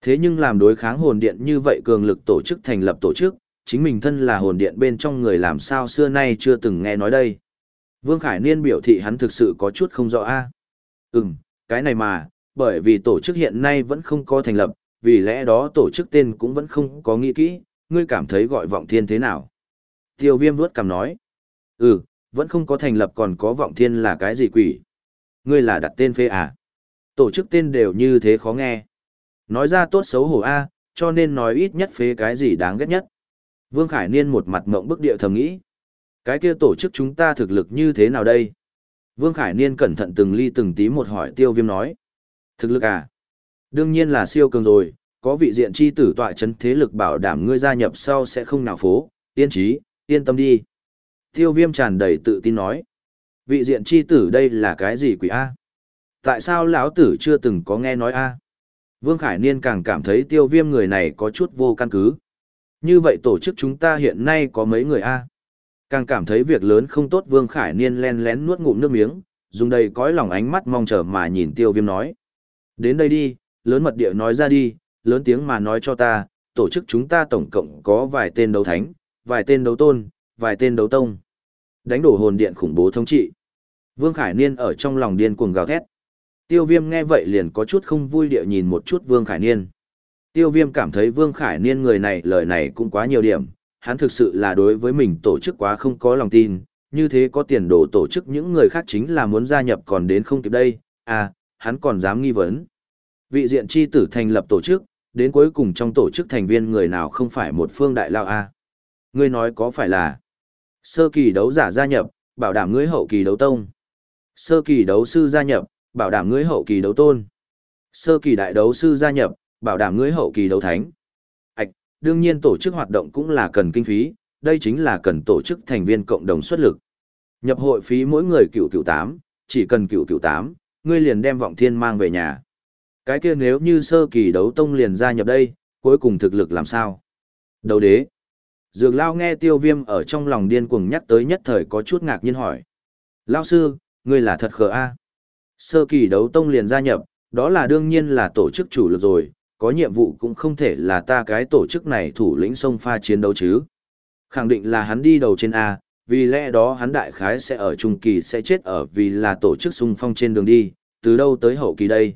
Thế nhưng làm đối kháng hồn điện như vậy cường lực tổ chức thành lập tổ chức, chính mình thân là hồn điện bên trong người làm sao xưa nay chưa từng nghe nói đây. Vương Khải Niên biểu thị hắn thực sự có chút không rõ a. À? Ừm, cái này mà, bởi vì tổ chức hiện nay vẫn không có thành lập, vì lẽ đó tổ chức tên cũng vẫn không có nghĩ kỹ, ngươi cảm thấy gọi vọng thiên thế nào? Tiêu viêm vuốt cằm nói. Ừ, vẫn không có thành lập còn có vọng thiên là cái gì quỷ? Ngươi là đặt tên phê à? Tổ chức tên đều như thế khó nghe. Nói ra tốt xấu hổ A, cho nên nói ít nhất phế cái gì đáng ghét nhất. Vương Khải Niên một mặt mộng bức địa thầm nghĩ. Cái kia tổ chức chúng ta thực lực như thế nào đây? Vương Khải Niên cẩn thận từng ly từng tí một hỏi tiêu viêm nói. Thực lực à? Đương nhiên là siêu cường rồi, có vị diện chi tử tọa chấn thế lực bảo đảm ngươi gia nhập sau sẽ không nào phố, yên trí, yên tâm đi. Tiêu viêm tràn đầy tự tin nói. Vị diện chi tử đây là cái gì quỷ A? Tại sao lão tử chưa từng có nghe nói A? Vương Khải Niên càng cảm thấy tiêu viêm người này có chút vô căn cứ. Như vậy tổ chức chúng ta hiện nay có mấy người A? Càng cảm thấy việc lớn không tốt Vương Khải Niên len lén nuốt ngụm nước miếng, dùng đầy cõi lòng ánh mắt mong chờ mà nhìn tiêu viêm nói. Đến đây đi, lớn mật địa nói ra đi, lớn tiếng mà nói cho ta, tổ chức chúng ta tổng cộng có vài tên đấu thánh, vài tên đấu tôn, vài tên đấu tông. Đánh đổ hồn điện khủng bố thống trị. Vương Khải Niên ở trong lòng điên cuồng gào thét. Tiêu viêm nghe vậy liền có chút không vui địa nhìn một chút Vương Khải Niên. Tiêu viêm cảm thấy Vương Khải Niên người này lời này cũng quá nhiều điểm, hắn thực sự là đối với mình tổ chức quá không có lòng tin, như thế có tiền đồ tổ chức những người khác chính là muốn gia nhập còn đến không kịp đây, à, hắn còn dám nghi vấn. Vị diện chi tử thành lập tổ chức, đến cuối cùng trong tổ chức thành viên người nào không phải một phương đại lao a à? Ngươi nói có phải là sơ kỳ đấu giả gia nhập, bảo đảm ngươi hậu kỳ đấu tông. Sơ kỳ đấu sư gia nhập, bảo đảm ngươi hậu kỳ đấu tôn. Sơ kỳ đại đấu sư gia nhập, bảo đảm ngươi hậu kỳ đấu thánh. Ảch, đương nhiên tổ chức hoạt động cũng là cần kinh phí, đây chính là cần tổ chức thành viên cộng đồng xuất lực. Nhập hội phí mỗi người cựu cựu tám, chỉ cần cựu cựu tám, ngươi liền đem vọng thiên mang về nhà. Cái kia nếu như sơ kỳ đấu tông liền gia nhập đây, cuối cùng thực lực làm sao? Đấu đế. Dược lao nghe tiêu viêm ở trong lòng điên cuồng nhắc tới nhất thời có chút ngạc nhiên hỏi. Lao sư, ngươi là thật khờ a Sơ kỳ đấu tông liền gia nhập, đó là đương nhiên là tổ chức chủ lực rồi, có nhiệm vụ cũng không thể là ta cái tổ chức này thủ lĩnh sông pha chiến đấu chứ. Khẳng định là hắn đi đầu trên A, vì lẽ đó hắn đại khái sẽ ở trung kỳ sẽ chết ở vì là tổ chức xung phong trên đường đi, từ đâu tới hậu kỳ đây.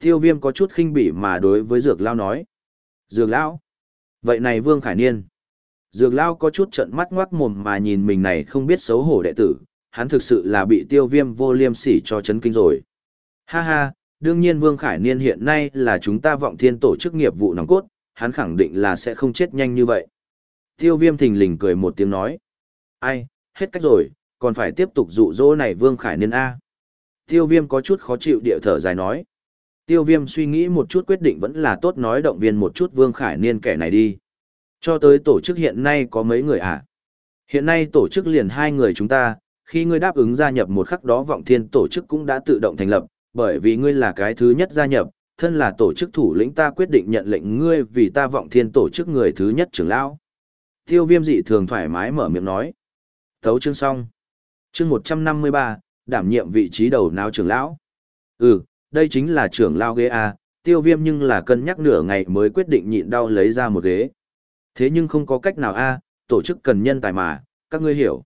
Tiêu viêm có chút khinh bỉ mà đối với dược lao nói. Dược lao? Vậy này Vương Khải Niên. Dược lao có chút trận mắt ngoác mồm mà nhìn mình này không biết xấu hổ đệ tử, hắn thực sự là bị tiêu viêm vô liêm sỉ cho chấn kinh rồi. Ha ha, đương nhiên Vương Khải Niên hiện nay là chúng ta vọng thiên tổ chức nghiệp vụ nòng cốt, hắn khẳng định là sẽ không chết nhanh như vậy. Tiêu viêm thình lình cười một tiếng nói. Ai, hết cách rồi, còn phải tiếp tục dụ dỗ này Vương Khải Niên A. Tiêu viêm có chút khó chịu địa thở dài nói. Tiêu viêm suy nghĩ một chút quyết định vẫn là tốt nói động viên một chút Vương Khải Niên kẻ này đi. Cho tới tổ chức hiện nay có mấy người ạ? À? Hiện nay tổ chức liền hai người chúng ta, khi ngươi đáp ứng gia nhập một khắc đó vọng thiên tổ chức cũng đã tự động thành lập, bởi vì ngươi là cái thứ nhất gia nhập, thân là tổ chức thủ lĩnh ta quyết định nhận lệnh ngươi vì ta vọng thiên tổ chức người thứ nhất trưởng lão. Tiêu viêm dị thường thoải mái mở miệng nói. Thấu chương xong. Chương 153, đảm nhiệm vị trí đầu não trưởng lão. Ừ, đây chính là trưởng lão ghế A, tiêu viêm nhưng là cân nhắc nửa ngày mới quyết định nhịn đau lấy ra một ghế. Thế nhưng không có cách nào A, tổ chức cần nhân tài mà, các ngươi hiểu.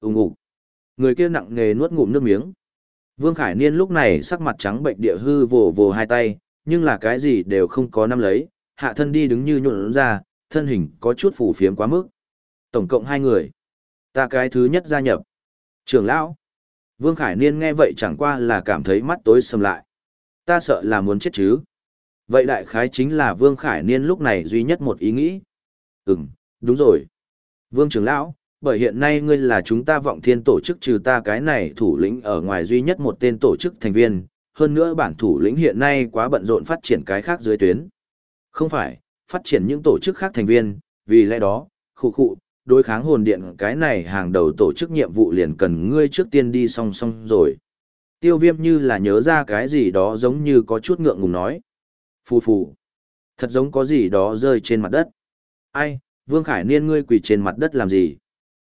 Úng ủ. Người kia nặng nghề nuốt ngụm nước miếng. Vương Khải Niên lúc này sắc mặt trắng bệnh địa hư vồ vồ hai tay, nhưng là cái gì đều không có nắm lấy, hạ thân đi đứng như nhuộn ra, thân hình có chút phủ phiếm quá mức. Tổng cộng hai người. Ta cái thứ nhất gia nhập. Trưởng lão. Vương Khải Niên nghe vậy chẳng qua là cảm thấy mắt tối sầm lại. Ta sợ là muốn chết chứ. Vậy đại khái chính là Vương Khải Niên lúc này duy nhất một ý nghĩ. Ừm, đúng rồi. Vương trưởng lão, bởi hiện nay ngươi là chúng ta vọng thiên tổ chức trừ ta cái này thủ lĩnh ở ngoài duy nhất một tên tổ chức thành viên, hơn nữa bản thủ lĩnh hiện nay quá bận rộn phát triển cái khác dưới tuyến. Không phải, phát triển những tổ chức khác thành viên, vì lẽ đó, khu khu, đối kháng hồn điện cái này hàng đầu tổ chức nhiệm vụ liền cần ngươi trước tiên đi song song rồi. Tiêu viêm như là nhớ ra cái gì đó giống như có chút ngượng ngùng nói. Phù phù. Thật giống có gì đó rơi trên mặt đất. Ai, Vương Khải Niên ngươi quỳ trên mặt đất làm gì?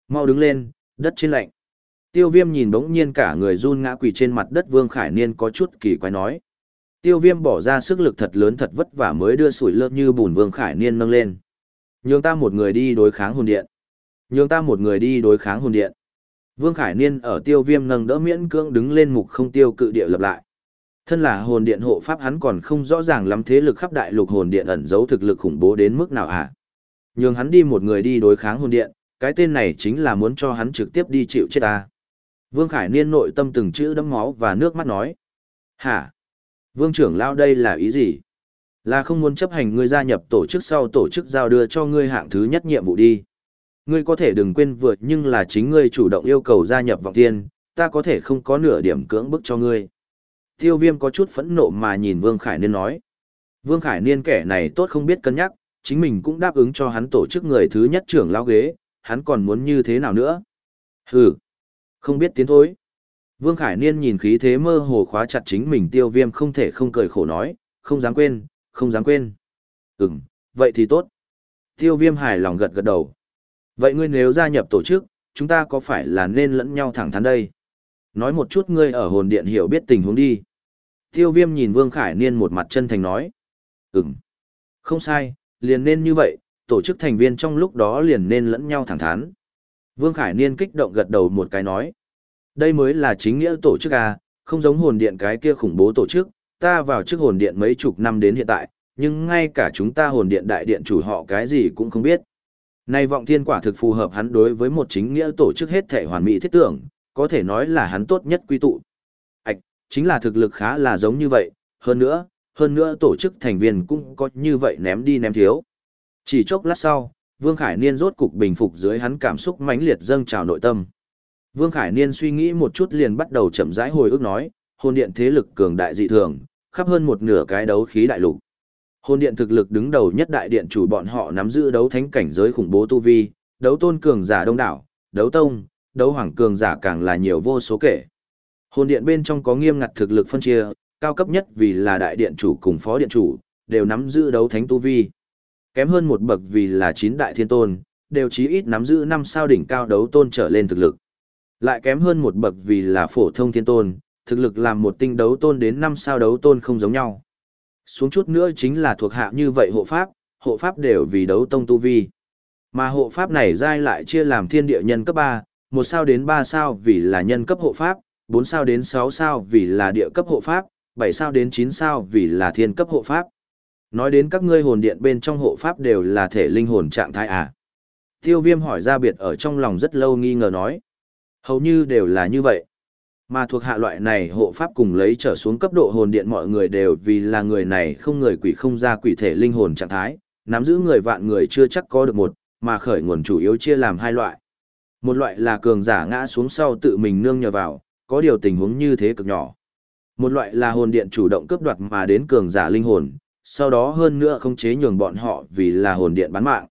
Mau đứng lên, đất trên lạnh. Tiêu viêm nhìn bỗng nhiên cả người run ngã quỳ trên mặt đất Vương Khải Niên có chút kỳ quái nói. Tiêu viêm bỏ ra sức lực thật lớn thật vất vả mới đưa sủi lớp như bùn Vương Khải Niên nâng lên. Nhường ta một người đi đối kháng hồn điện. Nhường ta một người đi đối kháng hồn điện. Vương Khải Niên ở tiêu viêm nâng đỡ miễn cưỡng đứng lên mục không tiêu cự địa lập lại. Thân là hồn điện hộ pháp hắn còn không rõ ràng lắm thế lực khắp đại lục hồn điện ẩn giấu thực lực khủng bố đến mức nào hả? À? Nhường hắn đi một người đi đối kháng hồn điện, cái tên này chính là muốn cho hắn trực tiếp đi chịu chết ta. Vương Khải Niên nội tâm từng chữ đấm máu và nước mắt nói. Hả? Vương trưởng lao đây là ý gì? Là không muốn chấp hành ngươi gia nhập tổ chức sau tổ chức giao đưa cho ngươi hạng thứ nhất nhiệm vụ đi. Ngươi có thể đừng quên vượt nhưng là chính ngươi chủ động yêu cầu gia nhập vọng tiên, ta có thể không có nửa điểm cưỡng bức cho ngươi. Tiêu viêm có chút phẫn nộ mà nhìn Vương Khải Niên nói. Vương Khải Niên kẻ này tốt không biết cân nhắc, chính mình cũng đáp ứng cho hắn tổ chức người thứ nhất trưởng lao ghế, hắn còn muốn như thế nào nữa? Hừ, không biết tiến thối. Vương Khải Niên nhìn khí thế mơ hồ khóa chặt chính mình tiêu viêm không thể không cười khổ nói, không dám quên, không dám quên. Ừm, vậy thì tốt. Tiêu viêm hài lòng gật gật đầu. Vậy ngươi nếu gia nhập tổ chức, chúng ta có phải là nên lẫn nhau thẳng thắn đây? Nói một chút ngươi ở hồn điện hiểu biết tình huống đi. Tiêu viêm nhìn Vương Khải Niên một mặt chân thành nói. Ừm, không sai, liền nên như vậy, tổ chức thành viên trong lúc đó liền nên lẫn nhau thẳng thắn. Vương Khải Niên kích động gật đầu một cái nói. Đây mới là chính nghĩa tổ chức à, không giống hồn điện cái kia khủng bố tổ chức, ta vào trước hồn điện mấy chục năm đến hiện tại, nhưng ngay cả chúng ta hồn điện đại điện chủ họ cái gì cũng không biết. Nay vọng thiên quả thực phù hợp hắn đối với một chính nghĩa tổ chức hết thể hoàn mỹ thiết tưởng, có thể nói là hắn tốt nhất quy tụ. Ảch, chính là thực lực khá là giống như vậy, hơn nữa, hơn nữa tổ chức thành viên cũng có như vậy ném đi ném thiếu. Chỉ chốc lát sau, Vương Khải Niên rốt cục bình phục dưới hắn cảm xúc mãnh liệt dâng trào nội tâm. Vương Khải Niên suy nghĩ một chút liền bắt đầu chậm rãi hồi ức nói, hồn điện thế lực cường đại dị thường, khắp hơn một nửa cái đấu khí đại lục. Hồn điện thực lực đứng đầu nhất đại điện chủ bọn họ nắm giữ đấu thánh cảnh giới khủng bố tu vi, đấu tôn cường giả đông đảo, đấu tông, đấu hoàng cường giả càng là nhiều vô số kể. Hồn điện bên trong có nghiêm ngặt thực lực phân chia, cao cấp nhất vì là đại điện chủ cùng phó điện chủ, đều nắm giữ đấu thánh tu vi. Kém hơn một bậc vì là chín đại thiên tôn, đều chí ít nắm giữ năm sao đỉnh cao đấu tôn trở lên thực lực. Lại kém hơn một bậc vì là phổ thông thiên tôn, thực lực làm một tinh đấu tôn đến năm sao đấu tôn không giống nhau. Xuống chút nữa chính là thuộc hạ như vậy hộ pháp, hộ pháp đều vì đấu tông tu vi. Mà hộ pháp này giai lại chia làm thiên địa nhân cấp 3, một sao đến 3 sao vì là nhân cấp hộ pháp, 4 sao đến 6 sao vì là địa cấp hộ pháp, 7 sao đến 9 sao vì là thiên cấp hộ pháp. Nói đến các ngươi hồn điện bên trong hộ pháp đều là thể linh hồn trạng thái à? Tiêu viêm hỏi ra biệt ở trong lòng rất lâu nghi ngờ nói. Hầu như đều là như vậy. Mà thuộc hạ loại này hộ pháp cùng lấy trở xuống cấp độ hồn điện mọi người đều vì là người này không người quỷ không ra quỷ thể linh hồn trạng thái, nắm giữ người vạn người chưa chắc có được một, mà khởi nguồn chủ yếu chia làm hai loại. Một loại là cường giả ngã xuống sau tự mình nương nhờ vào, có điều tình huống như thế cực nhỏ. Một loại là hồn điện chủ động cướp đoạt mà đến cường giả linh hồn, sau đó hơn nữa không chế nhường bọn họ vì là hồn điện bán mạng.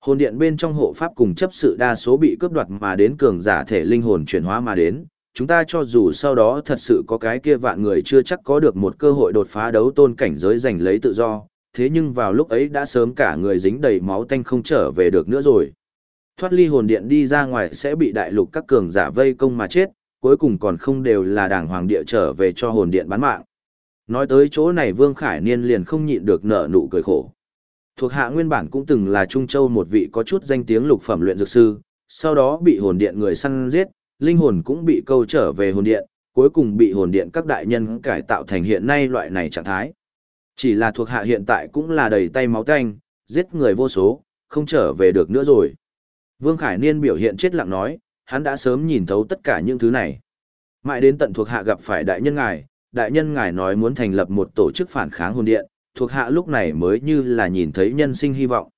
Hồn điện bên trong hộ pháp cùng chấp sự đa số bị cướp đoạt mà đến cường giả thể linh hồn chuyển hóa mà đến, chúng ta cho dù sau đó thật sự có cái kia vạn người chưa chắc có được một cơ hội đột phá đấu tôn cảnh giới giành lấy tự do, thế nhưng vào lúc ấy đã sớm cả người dính đầy máu tanh không trở về được nữa rồi. Thoát ly hồn điện đi ra ngoài sẽ bị đại lục các cường giả vây công mà chết, cuối cùng còn không đều là đảng hoàng địa trở về cho hồn điện bán mạng. Nói tới chỗ này Vương Khải Niên liền không nhịn được nở nụ cười khổ. Thuộc hạ nguyên bản cũng từng là Trung Châu một vị có chút danh tiếng lục phẩm luyện dược sư, sau đó bị hồn điện người săn giết, linh hồn cũng bị câu trở về hồn điện, cuối cùng bị hồn điện các đại nhân cải tạo thành hiện nay loại này trạng thái. Chỉ là thuộc hạ hiện tại cũng là đầy tay máu tanh, giết người vô số, không trở về được nữa rồi. Vương Khải Niên biểu hiện chết lặng nói, hắn đã sớm nhìn thấu tất cả những thứ này. Mãi đến tận thuộc hạ gặp phải đại nhân ngài, đại nhân ngài nói muốn thành lập một tổ chức phản kháng hồn điện, thuộc hạ lúc này mới như là nhìn thấy nhân sinh hy vọng.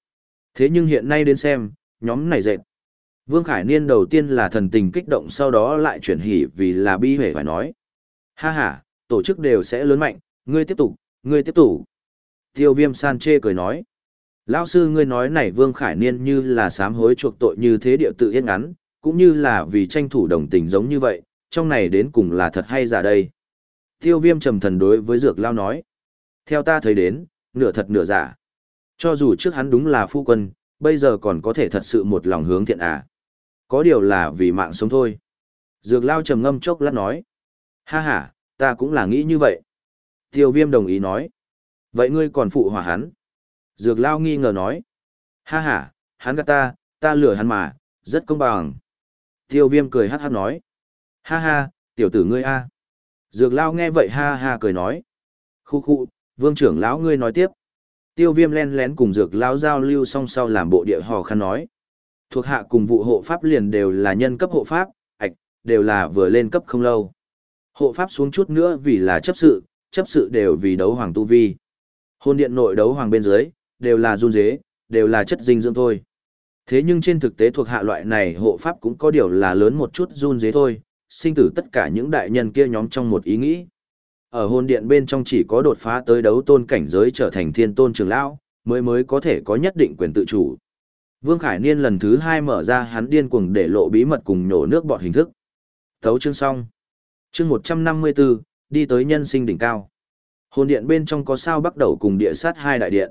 Thế nhưng hiện nay đến xem, nhóm này dệt. Vương Khải Niên đầu tiên là thần tình kích động sau đó lại chuyển hỉ vì là bi hề phải nói. Ha ha, tổ chức đều sẽ lớn mạnh, ngươi tiếp tục, ngươi tiếp tục. Tiêu viêm san chê cười nói. Lão sư ngươi nói này Vương Khải Niên như là sám hối chuộc tội như thế điệu tự yên ngắn, cũng như là vì tranh thủ đồng tình giống như vậy, trong này đến cùng là thật hay giả đây. Tiêu viêm trầm thần đối với dược lao nói. Theo ta thấy đến, nửa thật nửa giả. Cho dù trước hắn đúng là phu quân, bây giờ còn có thể thật sự một lòng hướng thiện à. Có điều là vì mạng sống thôi. Dược lao trầm ngâm chốc lát nói. Ha ha, ta cũng là nghĩ như vậy. Tiêu viêm đồng ý nói. Vậy ngươi còn phụ hòa hắn? Dược lao nghi ngờ nói. Ha ha, hắn gạt ta, ta lừa hắn mà, rất công bằng. Tiêu viêm cười hát hát nói. Ha ha, tiểu tử ngươi a. Dược lao nghe vậy ha ha cười nói. Khu khu, vương trưởng lão ngươi nói tiếp. Tiêu viêm len lén cùng dược Lão giao lưu song sau làm bộ địa hò khăn nói. Thuộc hạ cùng vụ hộ pháp liền đều là nhân cấp hộ pháp, ạch, đều là vừa lên cấp không lâu. Hộ pháp xuống chút nữa vì là chấp sự, chấp sự đều vì đấu hoàng tu vi. Hôn điện nội đấu hoàng bên dưới, đều là run dế, đều là chất dinh dưỡng thôi. Thế nhưng trên thực tế thuộc hạ loại này hộ pháp cũng có điều là lớn một chút run dế thôi, sinh tử tất cả những đại nhân kia nhóm trong một ý nghĩ. Ở hôn điện bên trong chỉ có đột phá tới đấu tôn cảnh giới trở thành thiên tôn trường lão, mới mới có thể có nhất định quyền tự chủ. Vương Khải Niên lần thứ hai mở ra hắn điên cuồng để lộ bí mật cùng nhổ nước bọt hình thức. Thấu chương xong. Chương 154, đi tới nhân sinh đỉnh cao. Hồn điện bên trong có sao bắt đầu cùng địa sát hai đại điện.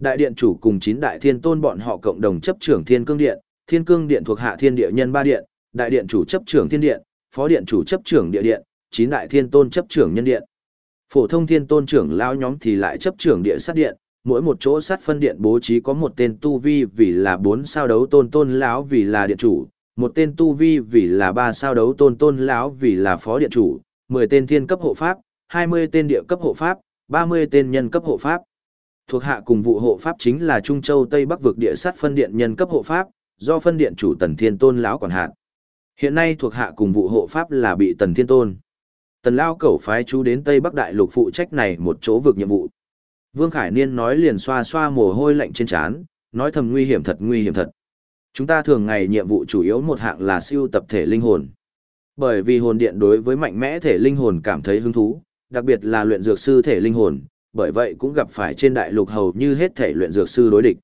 Đại điện chủ cùng chín đại thiên tôn bọn họ cộng đồng chấp trưởng thiên cương điện, thiên cương điện thuộc hạ thiên địa nhân ba điện, đại điện chủ chấp trưởng thiên điện, phó điện chủ chấp trưởng địa điện, chín đại thiên tôn chấp trưởng nhân điện. Phổ thông thiên tôn trưởng lão nhóm thì lại chấp trưởng địa sát điện, mỗi một chỗ sát phân điện bố trí có một tên tu vi vì là bốn sao đấu tôn tôn lão vì là điện chủ, một tên tu vi vì là ba sao đấu tôn tôn lão vì là phó điện chủ, mười tên thiên cấp hộ pháp, hai mươi tên địa cấp hộ pháp, ba mươi tên nhân cấp hộ pháp. Thuộc hạ cùng vụ hộ pháp chính là Trung Châu Tây Bắc vực địa sát phân điện nhân cấp hộ pháp, do phân điện chủ Tần Thiên Tôn lão quản hạt. Hiện nay thuộc hạ cùng vụ hộ pháp là bị Tần Thiên Tôn. Tần Lão cẩu phái chú đến Tây Bắc Đại lục phụ trách này một chỗ vực nhiệm vụ. Vương Khải Niên nói liền xoa xoa mồ hôi lạnh trên trán, nói thầm nguy hiểm thật nguy hiểm thật. Chúng ta thường ngày nhiệm vụ chủ yếu một hạng là siêu tập thể linh hồn. Bởi vì hồn điện đối với mạnh mẽ thể linh hồn cảm thấy hứng thú, đặc biệt là luyện dược sư thể linh hồn, bởi vậy cũng gặp phải trên đại lục hầu như hết thể luyện dược sư đối địch.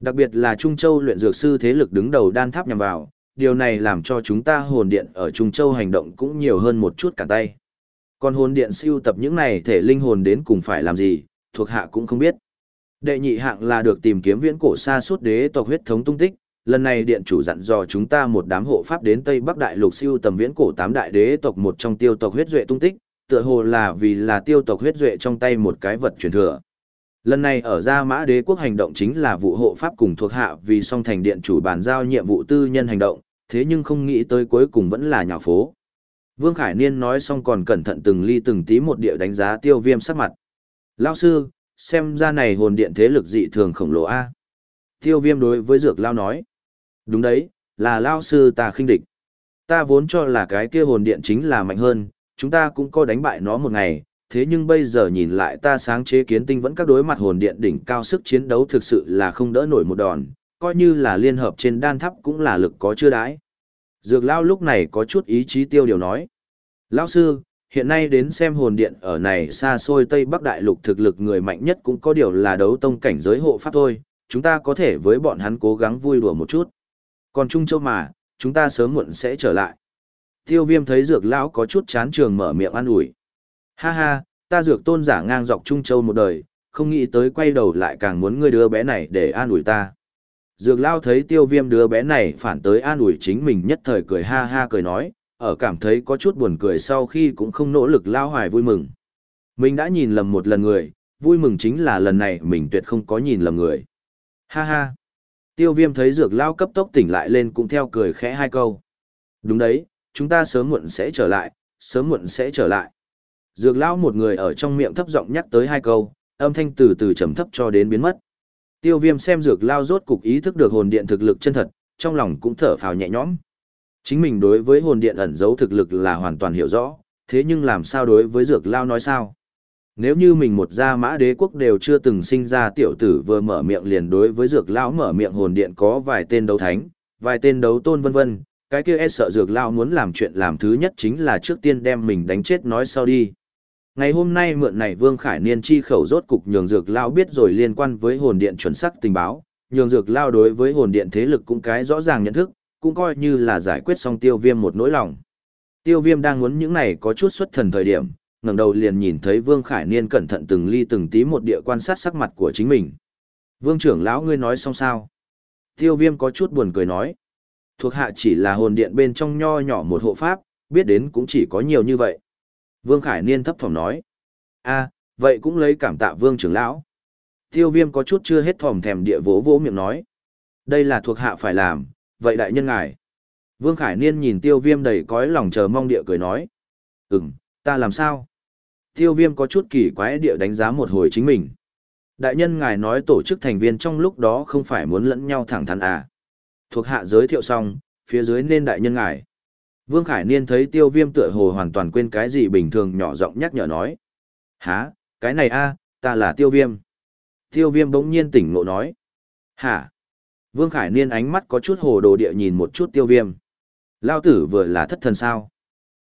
Đặc biệt là Trung Châu luyện dược sư thế lực đứng đầu đan tháp nhằm vào, điều này làm cho chúng ta hồn điện ở Trung Châu hành động cũng nhiều hơn một chút cả tay. Còn hồn điện siêu tập những này thể linh hồn đến cùng phải làm gì, thuộc hạ cũng không biết. Đệ nhị hạng là được tìm kiếm viễn cổ xa suốt đế tộc huyết thống tung tích, lần này điện chủ dặn dò chúng ta một đám hộ pháp đến Tây Bắc Đại Lục siêu tầm viễn cổ tám đại đế tộc một trong tiêu tộc huyết duệ tung tích, tựa hồ là vì là tiêu tộc huyết duệ trong tay một cái vật truyền thừa. Lần này ở Gia Mã Đế quốc hành động chính là vụ hộ pháp cùng thuộc hạ vì song thành điện chủ bàn giao nhiệm vụ tư nhân hành động, thế nhưng không nghĩ tới cuối cùng vẫn là nhà phố. Vương Khải Niên nói xong còn cẩn thận từng ly từng tí một địa đánh giá tiêu viêm sắc mặt. Lao sư, xem ra này hồn điện thế lực dị thường khổng lồ A. Tiêu viêm đối với dược Lao nói. Đúng đấy, là Lao sư ta khinh địch. Ta vốn cho là cái kia hồn điện chính là mạnh hơn, chúng ta cũng có đánh bại nó một ngày, thế nhưng bây giờ nhìn lại ta sáng chế kiến tinh vẫn các đối mặt hồn điện đỉnh cao sức chiến đấu thực sự là không đỡ nổi một đòn, coi như là liên hợp trên đan tháp cũng là lực có chưa đãi. Dược Lao lúc này có chút ý chí tiêu điều nói. Lao sư, hiện nay đến xem hồn điện ở này xa xôi Tây Bắc Đại Lục thực lực người mạnh nhất cũng có điều là đấu tông cảnh giới hộ pháp thôi, chúng ta có thể với bọn hắn cố gắng vui đùa một chút. Còn Trung Châu mà, chúng ta sớm muộn sẽ trở lại. Tiêu viêm thấy dược lão có chút chán trường mở miệng an ủi. Ha ha, ta dược tôn giả ngang dọc Trung Châu một đời, không nghĩ tới quay đầu lại càng muốn ngươi đứa bé này để an ủi ta. Dược lao thấy tiêu viêm đứa bé này phản tới an ủi chính mình nhất thời cười ha ha cười nói, ở cảm thấy có chút buồn cười sau khi cũng không nỗ lực lao hoài vui mừng. Mình đã nhìn lầm một lần người, vui mừng chính là lần này mình tuyệt không có nhìn lầm người. Ha ha. Tiêu viêm thấy dược lao cấp tốc tỉnh lại lên cũng theo cười khẽ hai câu. Đúng đấy, chúng ta sớm muộn sẽ trở lại, sớm muộn sẽ trở lại. Dược lao một người ở trong miệng thấp giọng nhắc tới hai câu, âm thanh từ từ trầm thấp cho đến biến mất. Tiêu viêm xem dược lao rốt cục ý thức được hồn điện thực lực chân thật, trong lòng cũng thở phào nhẹ nhõm. Chính mình đối với hồn điện ẩn giấu thực lực là hoàn toàn hiểu rõ, thế nhưng làm sao đối với dược lao nói sao? Nếu như mình một gia mã đế quốc đều chưa từng sinh ra tiểu tử vừa mở miệng liền đối với dược lão mở miệng hồn điện có vài tên đấu thánh, vài tên đấu tôn vân vân, cái kia e sợ dược lão muốn làm chuyện làm thứ nhất chính là trước tiên đem mình đánh chết nói sau đi. Ngày hôm nay mượn này Vương Khải Niên chi khẩu rốt cục nhường dược lao biết rồi liên quan với hồn điện chuẩn xác tình báo, nhường dược lao đối với hồn điện thế lực cũng cái rõ ràng nhận thức, cũng coi như là giải quyết xong tiêu viêm một nỗi lòng. Tiêu viêm đang muốn những này có chút xuất thần thời điểm, ngẩng đầu liền nhìn thấy Vương Khải Niên cẩn thận từng ly từng tí một địa quan sát sắc mặt của chính mình. Vương trưởng lão ngươi nói xong sao? Tiêu viêm có chút buồn cười nói. Thuộc hạ chỉ là hồn điện bên trong nho nhỏ một hộ pháp, biết đến cũng chỉ có nhiều như vậy. Vương Khải Niên thấp thỏm nói. a vậy cũng lấy cảm tạ Vương trưởng lão. Tiêu viêm có chút chưa hết thỏm thèm địa vỗ vỗ miệng nói. Đây là thuộc hạ phải làm, vậy đại nhân ngài. Vương Khải Niên nhìn tiêu viêm đầy cõi lòng chờ mong địa cười nói. Ừm, ta làm sao? Tiêu viêm có chút kỳ quái địa đánh giá một hồi chính mình. Đại nhân ngài nói tổ chức thành viên trong lúc đó không phải muốn lẫn nhau thẳng thắn à. Thuộc hạ giới thiệu xong, phía dưới nên đại nhân ngài. Vương Khải Niên thấy tiêu viêm tựa hồ hoàn toàn quên cái gì bình thường nhỏ giọng nhắc nhở nói. Hả, cái này a ta là tiêu viêm. Tiêu viêm bỗng nhiên tỉnh ngộ nói. Hả? Vương Khải Niên ánh mắt có chút hồ đồ địa nhìn một chút tiêu viêm. Lao tử vừa là thất thần sao.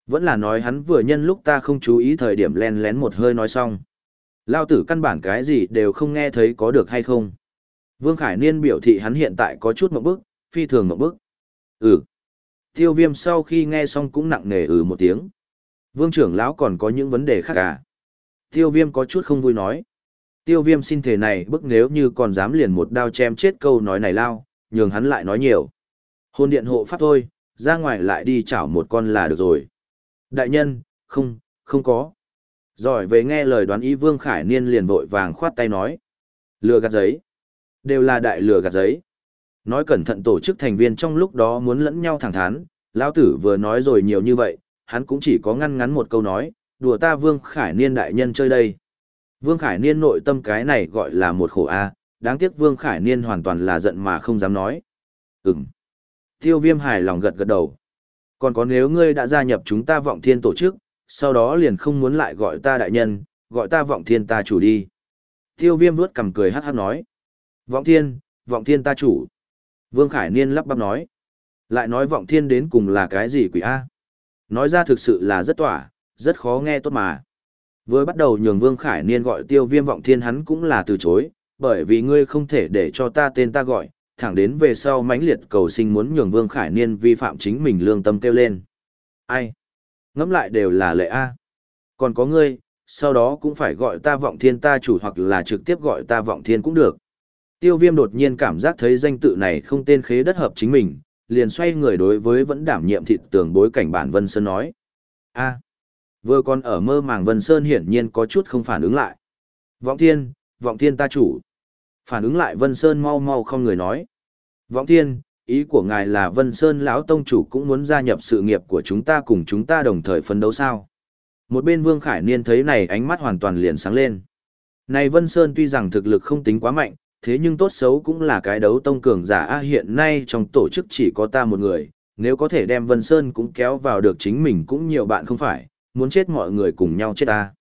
Vẫn là nói hắn vừa nhân lúc ta không chú ý thời điểm len lén một hơi nói xong. Lao tử căn bản cái gì đều không nghe thấy có được hay không. Vương Khải Niên biểu thị hắn hiện tại có chút mộng bức, phi thường ngậm bức. Ừ. Tiêu viêm sau khi nghe xong cũng nặng nề ừ một tiếng. Vương trưởng lão còn có những vấn đề khác à? Tiêu viêm có chút không vui nói. Tiêu viêm xin thể này bức nếu như còn dám liền một đao chém chết câu nói này lao, nhường hắn lại nói nhiều. Hôn điện hộ pháp thôi, ra ngoài lại đi chảo một con là được rồi. Đại nhân, không, không có. Giỏi về nghe lời đoán ý Vương Khải Niên liền vội vàng khoát tay nói. Lừa gạt giấy. Đều là đại lừa gạt giấy. Nói cẩn thận tổ chức thành viên trong lúc đó muốn lẫn nhau thẳng thắn, lão tử vừa nói rồi nhiều như vậy, hắn cũng chỉ có ngăn ngắn một câu nói, đùa ta Vương Khải Niên đại nhân chơi đây. Vương Khải Niên nội tâm cái này gọi là một khổ A, đáng tiếc Vương Khải Niên hoàn toàn là giận mà không dám nói. Ừm. Tiêu viêm hài lòng gật gật đầu. Còn có nếu ngươi đã gia nhập chúng ta vọng thiên tổ chức, sau đó liền không muốn lại gọi ta đại nhân, gọi ta vọng thiên ta chủ đi. Tiêu viêm vuốt cằm cười hắc hắc nói. Vọng thiên, vọng thiên ta chủ. Vương Khải Niên lắp bắp nói. Lại nói vọng thiên đến cùng là cái gì quỷ A? Nói ra thực sự là rất tỏa, rất khó nghe tốt mà. Vừa bắt đầu nhường Vương Khải Niên gọi tiêu viêm vọng thiên hắn cũng là từ chối, bởi vì ngươi không thể để cho ta tên ta gọi, thẳng đến về sau mãnh liệt cầu sinh muốn nhường Vương Khải Niên vi phạm chính mình lương tâm kêu lên. Ai? Ngẫm lại đều là lệ A. Còn có ngươi, sau đó cũng phải gọi ta vọng thiên ta chủ hoặc là trực tiếp gọi ta vọng thiên cũng được. Tiêu viêm đột nhiên cảm giác thấy danh tự này không tên khế đất hợp chính mình, liền xoay người đối với vẫn đảm nhiệm thịt tường bối cảnh bản Vân Sơn nói. a vừa còn ở mơ màng Vân Sơn hiển nhiên có chút không phản ứng lại. Vọng thiên, vọng thiên ta chủ. Phản ứng lại Vân Sơn mau mau không người nói. Vọng thiên, ý của ngài là Vân Sơn lão tông chủ cũng muốn gia nhập sự nghiệp của chúng ta cùng chúng ta đồng thời phấn đấu sao. Một bên Vương Khải Niên thấy này ánh mắt hoàn toàn liền sáng lên. Này Vân Sơn tuy rằng thực lực không tính quá mạnh, thế nhưng tốt xấu cũng là cái đấu tông cường giả a hiện nay trong tổ chức chỉ có ta một người, nếu có thể đem Vân Sơn cũng kéo vào được chính mình cũng nhiều bạn không phải, muốn chết mọi người cùng nhau chết ta.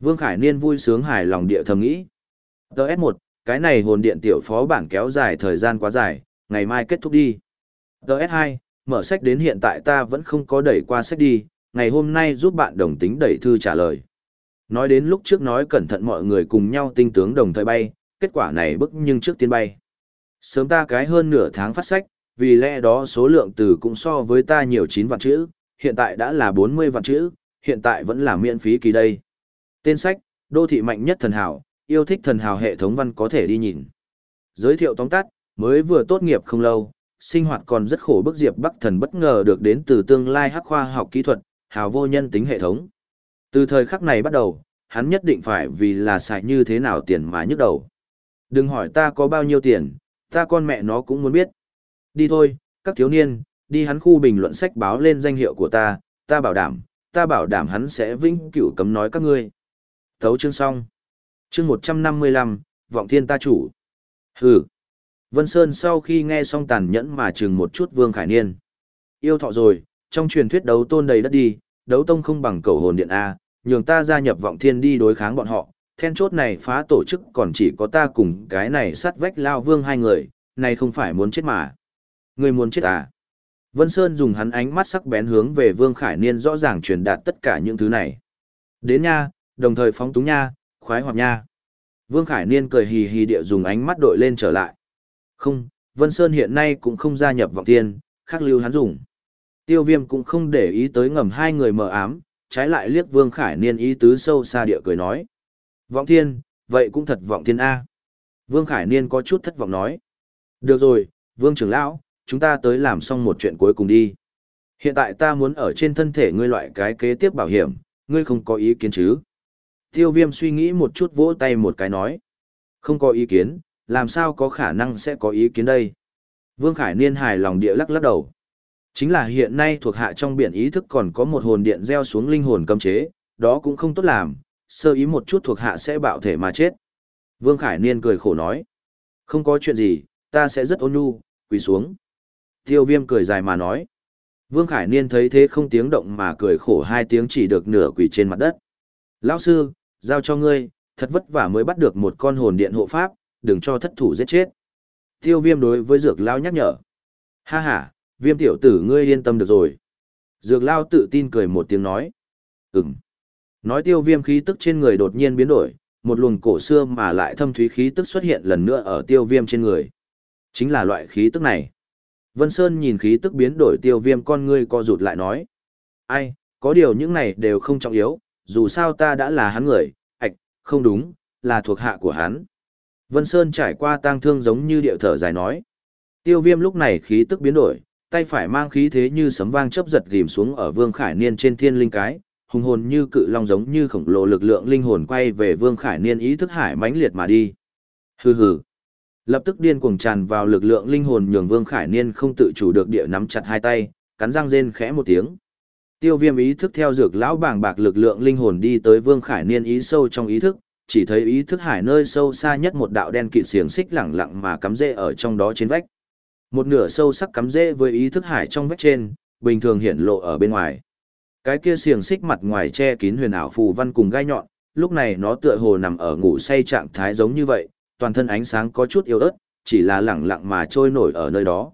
Vương Khải Niên vui sướng hài lòng địa thầm nghĩ. TS1, cái này hồn điện tiểu phó bản kéo dài thời gian quá dài, ngày mai kết thúc đi. TS2, mở sách đến hiện tại ta vẫn không có đẩy qua sách đi, ngày hôm nay giúp bạn đồng tính đẩy thư trả lời. Nói đến lúc trước nói cẩn thận mọi người cùng nhau tinh tướng đồng thời bay, kết quả này bức nhưng trước tiên bay. Sớm ta cái hơn nửa tháng phát sách, vì lẽ đó số lượng từ cũng so với ta nhiều 9 vạn chữ, hiện tại đã là 40 vạn chữ, hiện tại vẫn là miễn phí kỳ đây. Tên sách, Đô thị mạnh nhất thần hào, yêu thích thần hào hệ thống văn có thể đi nhìn. Giới thiệu tóm tắt, mới vừa tốt nghiệp không lâu, sinh hoạt còn rất khổ bức diệp bắc thần bất ngờ được đến từ tương lai hắc khoa học kỹ thuật, hào vô nhân tính hệ thống. Từ thời khắc này bắt đầu, hắn nhất định phải vì là xài như thế nào tiền mà nhức đầu. Đừng hỏi ta có bao nhiêu tiền, ta con mẹ nó cũng muốn biết. Đi thôi, các thiếu niên, đi hắn khu bình luận sách báo lên danh hiệu của ta, ta bảo đảm, ta bảo đảm hắn sẽ vĩnh cửu cấm nói các ngươi. Thấu chương xong. Chương 155, Vọng Thiên ta chủ. Hừ. Vân Sơn sau khi nghe xong tàn nhẫn mà chừng một chút Vương Khải Niên. Yêu thọ rồi, trong truyền thuyết đấu tôn đầy đất đi, đấu tông không bằng cầu hồn điện A, nhường ta gia nhập Vọng Thiên đi đối kháng bọn họ, then chốt này phá tổ chức còn chỉ có ta cùng cái này sát vách lao vương hai người, này không phải muốn chết mà. Người muốn chết à? Vân Sơn dùng hắn ánh mắt sắc bén hướng về Vương Khải Niên rõ ràng truyền đạt tất cả những thứ này. Đến nha, đồng thời phóng túng nha, khoái hoạt nha. Vương Khải Niên cười hì hì địa dùng ánh mắt đội lên trở lại. Không, Vân Sơn hiện nay cũng không gia nhập vọng tiên, khắc lưu hắn dùng. Tiêu viêm cũng không để ý tới ngầm hai người mờ ám, trái lại liếc Vương Khải Niên ý tứ sâu xa địa cười nói. Vọng thiên, vậy cũng thật vọng thiên A. Vương Khải Niên có chút thất vọng nói. Được rồi, Vương trưởng lão, chúng ta tới làm xong một chuyện cuối cùng đi. Hiện tại ta muốn ở trên thân thể ngươi loại cái kế tiếp bảo hiểm, ngươi không có ý kiến chứ? Tiêu viêm suy nghĩ một chút vỗ tay một cái nói. Không có ý kiến, làm sao có khả năng sẽ có ý kiến đây? Vương Khải Niên hài lòng địa lắc lắc đầu. Chính là hiện nay thuộc hạ trong biển ý thức còn có một hồn điện gieo xuống linh hồn cấm chế, đó cũng không tốt làm, sơ ý một chút thuộc hạ sẽ bạo thể mà chết. Vương Khải Niên cười khổ nói. Không có chuyện gì, ta sẽ rất ôn nhu, quỳ xuống. Tiêu viêm cười dài mà nói. Vương Khải Niên thấy thế không tiếng động mà cười khổ hai tiếng chỉ được nửa quỳ trên mặt đất. Lão sư, giao cho ngươi, thật vất vả mới bắt được một con hồn điện hộ pháp, đừng cho thất thủ giết chết. Tiêu viêm đối với dược lao nhắc nhở. Ha ha, viêm tiểu tử ngươi yên tâm được rồi. Dược lao tự tin cười một tiếng nói. Ừm. Nói tiêu viêm khí tức trên người đột nhiên biến đổi, một luồng cổ xưa mà lại thâm thúy khí tức xuất hiện lần nữa ở tiêu viêm trên người. Chính là loại khí tức này. Vân Sơn nhìn khí tức biến đổi tiêu viêm con ngươi co rụt lại nói. Ai, có điều những này đều không trọng yếu, dù sao ta đã là hắn người, ạch, không đúng, là thuộc hạ của hắn. Vân Sơn trải qua tang thương giống như điệu thở dài nói. Tiêu viêm lúc này khí tức biến đổi, tay phải mang khí thế như sấm vang chớp giật ghim xuống ở Vương Khải Niên trên thiên linh cái, hùng hồn như cự long giống như khổng lồ lực lượng linh hồn quay về Vương Khải Niên ý thức hải mãnh liệt mà đi. Hừ hừ. Lập tức điên cuồng tràn vào lực lượng linh hồn nhường Vương Khải Niên không tự chủ được địa nắm chặt hai tay, cắn răng rên khẽ một tiếng. Tiêu viêm ý thức theo dược lão bàng bạc lực lượng linh hồn đi tới Vương Khải Niên ý sâu trong ý thức, chỉ thấy ý thức hải nơi sâu xa nhất một đạo đen kịt xiềng xích lẳng lặng mà cắm rễ ở trong đó trên vách. Một nửa sâu sắc cắm rễ với ý thức hải trong vách trên, bình thường hiện lộ ở bên ngoài. Cái kia xiềng xích mặt ngoài che kín huyền ảo phù văn cùng gai nhọn, lúc này nó tựa hồ nằm ở ngủ say trạng thái giống như vậy, toàn thân ánh sáng có chút yếu ớt, chỉ là lẳng lặng mà trôi nổi ở nơi đó.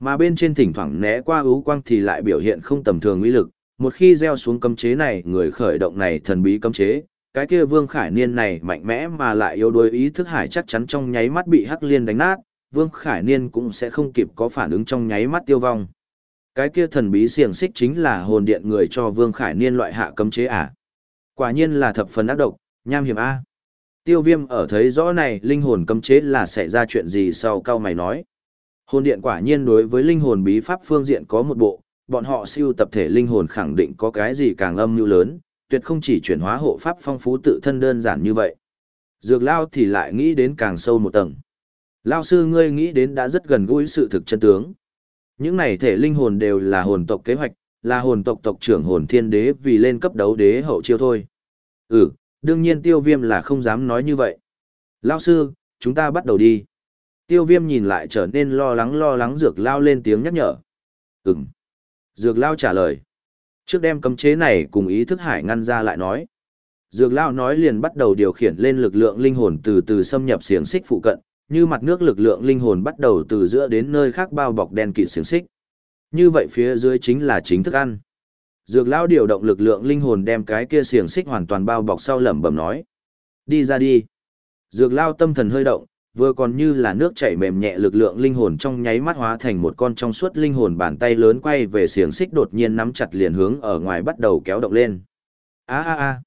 Mà bên trên thỉnh thoảng né qua ứ quang thì lại biểu hiện không tầm thường uy lực, một khi gieo xuống cấm chế này, người khởi động này thần bí cấm chế, cái kia Vương Khải Niên này mạnh mẽ mà lại yếu đuối ý thức hải chắc chắn trong nháy mắt bị Hắc Liên đánh nát, Vương Khải Niên cũng sẽ không kịp có phản ứng trong nháy mắt tiêu vong. Cái kia thần bí xiềng xích chính là hồn điện người cho Vương Khải Niên loại hạ cấm chế à? Quả nhiên là thập phần ác độc, nham hiểm a. Tiêu Viêm ở thấy rõ này linh hồn cấm chế là xảy ra chuyện gì sau cao mày nói. Hồn điện quả nhiên đối với linh hồn bí pháp phương diện có một bộ, bọn họ siêu tập thể linh hồn khẳng định có cái gì càng âm mưu lớn, tuyệt không chỉ chuyển hóa hộ pháp phong phú tự thân đơn giản như vậy. Dược lao thì lại nghĩ đến càng sâu một tầng. Lao sư ngươi nghĩ đến đã rất gần gũi sự thực chân tướng. Những này thể linh hồn đều là hồn tộc kế hoạch, là hồn tộc tộc trưởng hồn thiên đế vì lên cấp đấu đế hậu chiêu thôi. Ừ, đương nhiên tiêu viêm là không dám nói như vậy. Lao sư, chúng ta bắt đầu đi. Tiêu viêm nhìn lại trở nên lo lắng lo lắng dược lao lên tiếng nhắc nhở. Ừm. Dược lao trả lời. Trước đem cấm chế này cùng ý thức hải ngăn ra lại nói. Dược lao nói liền bắt đầu điều khiển lên lực lượng linh hồn từ từ xâm nhập xiềng xích phụ cận, như mặt nước lực lượng linh hồn bắt đầu từ giữa đến nơi khác bao bọc đen kịt xiềng xích. Như vậy phía dưới chính là chính thức ăn. Dược lao điều động lực lượng linh hồn đem cái kia xiềng xích hoàn toàn bao bọc sau lẩm bẩm nói. Đi ra đi. Dược lao tâm thần hơi động, vừa còn như là nước chảy mềm nhẹ lực lượng linh hồn trong nháy mắt hóa thành một con trong suốt linh hồn bàn tay lớn quay về xiềng xích đột nhiên nắm chặt liền hướng ở ngoài bắt đầu kéo động lên. A a a.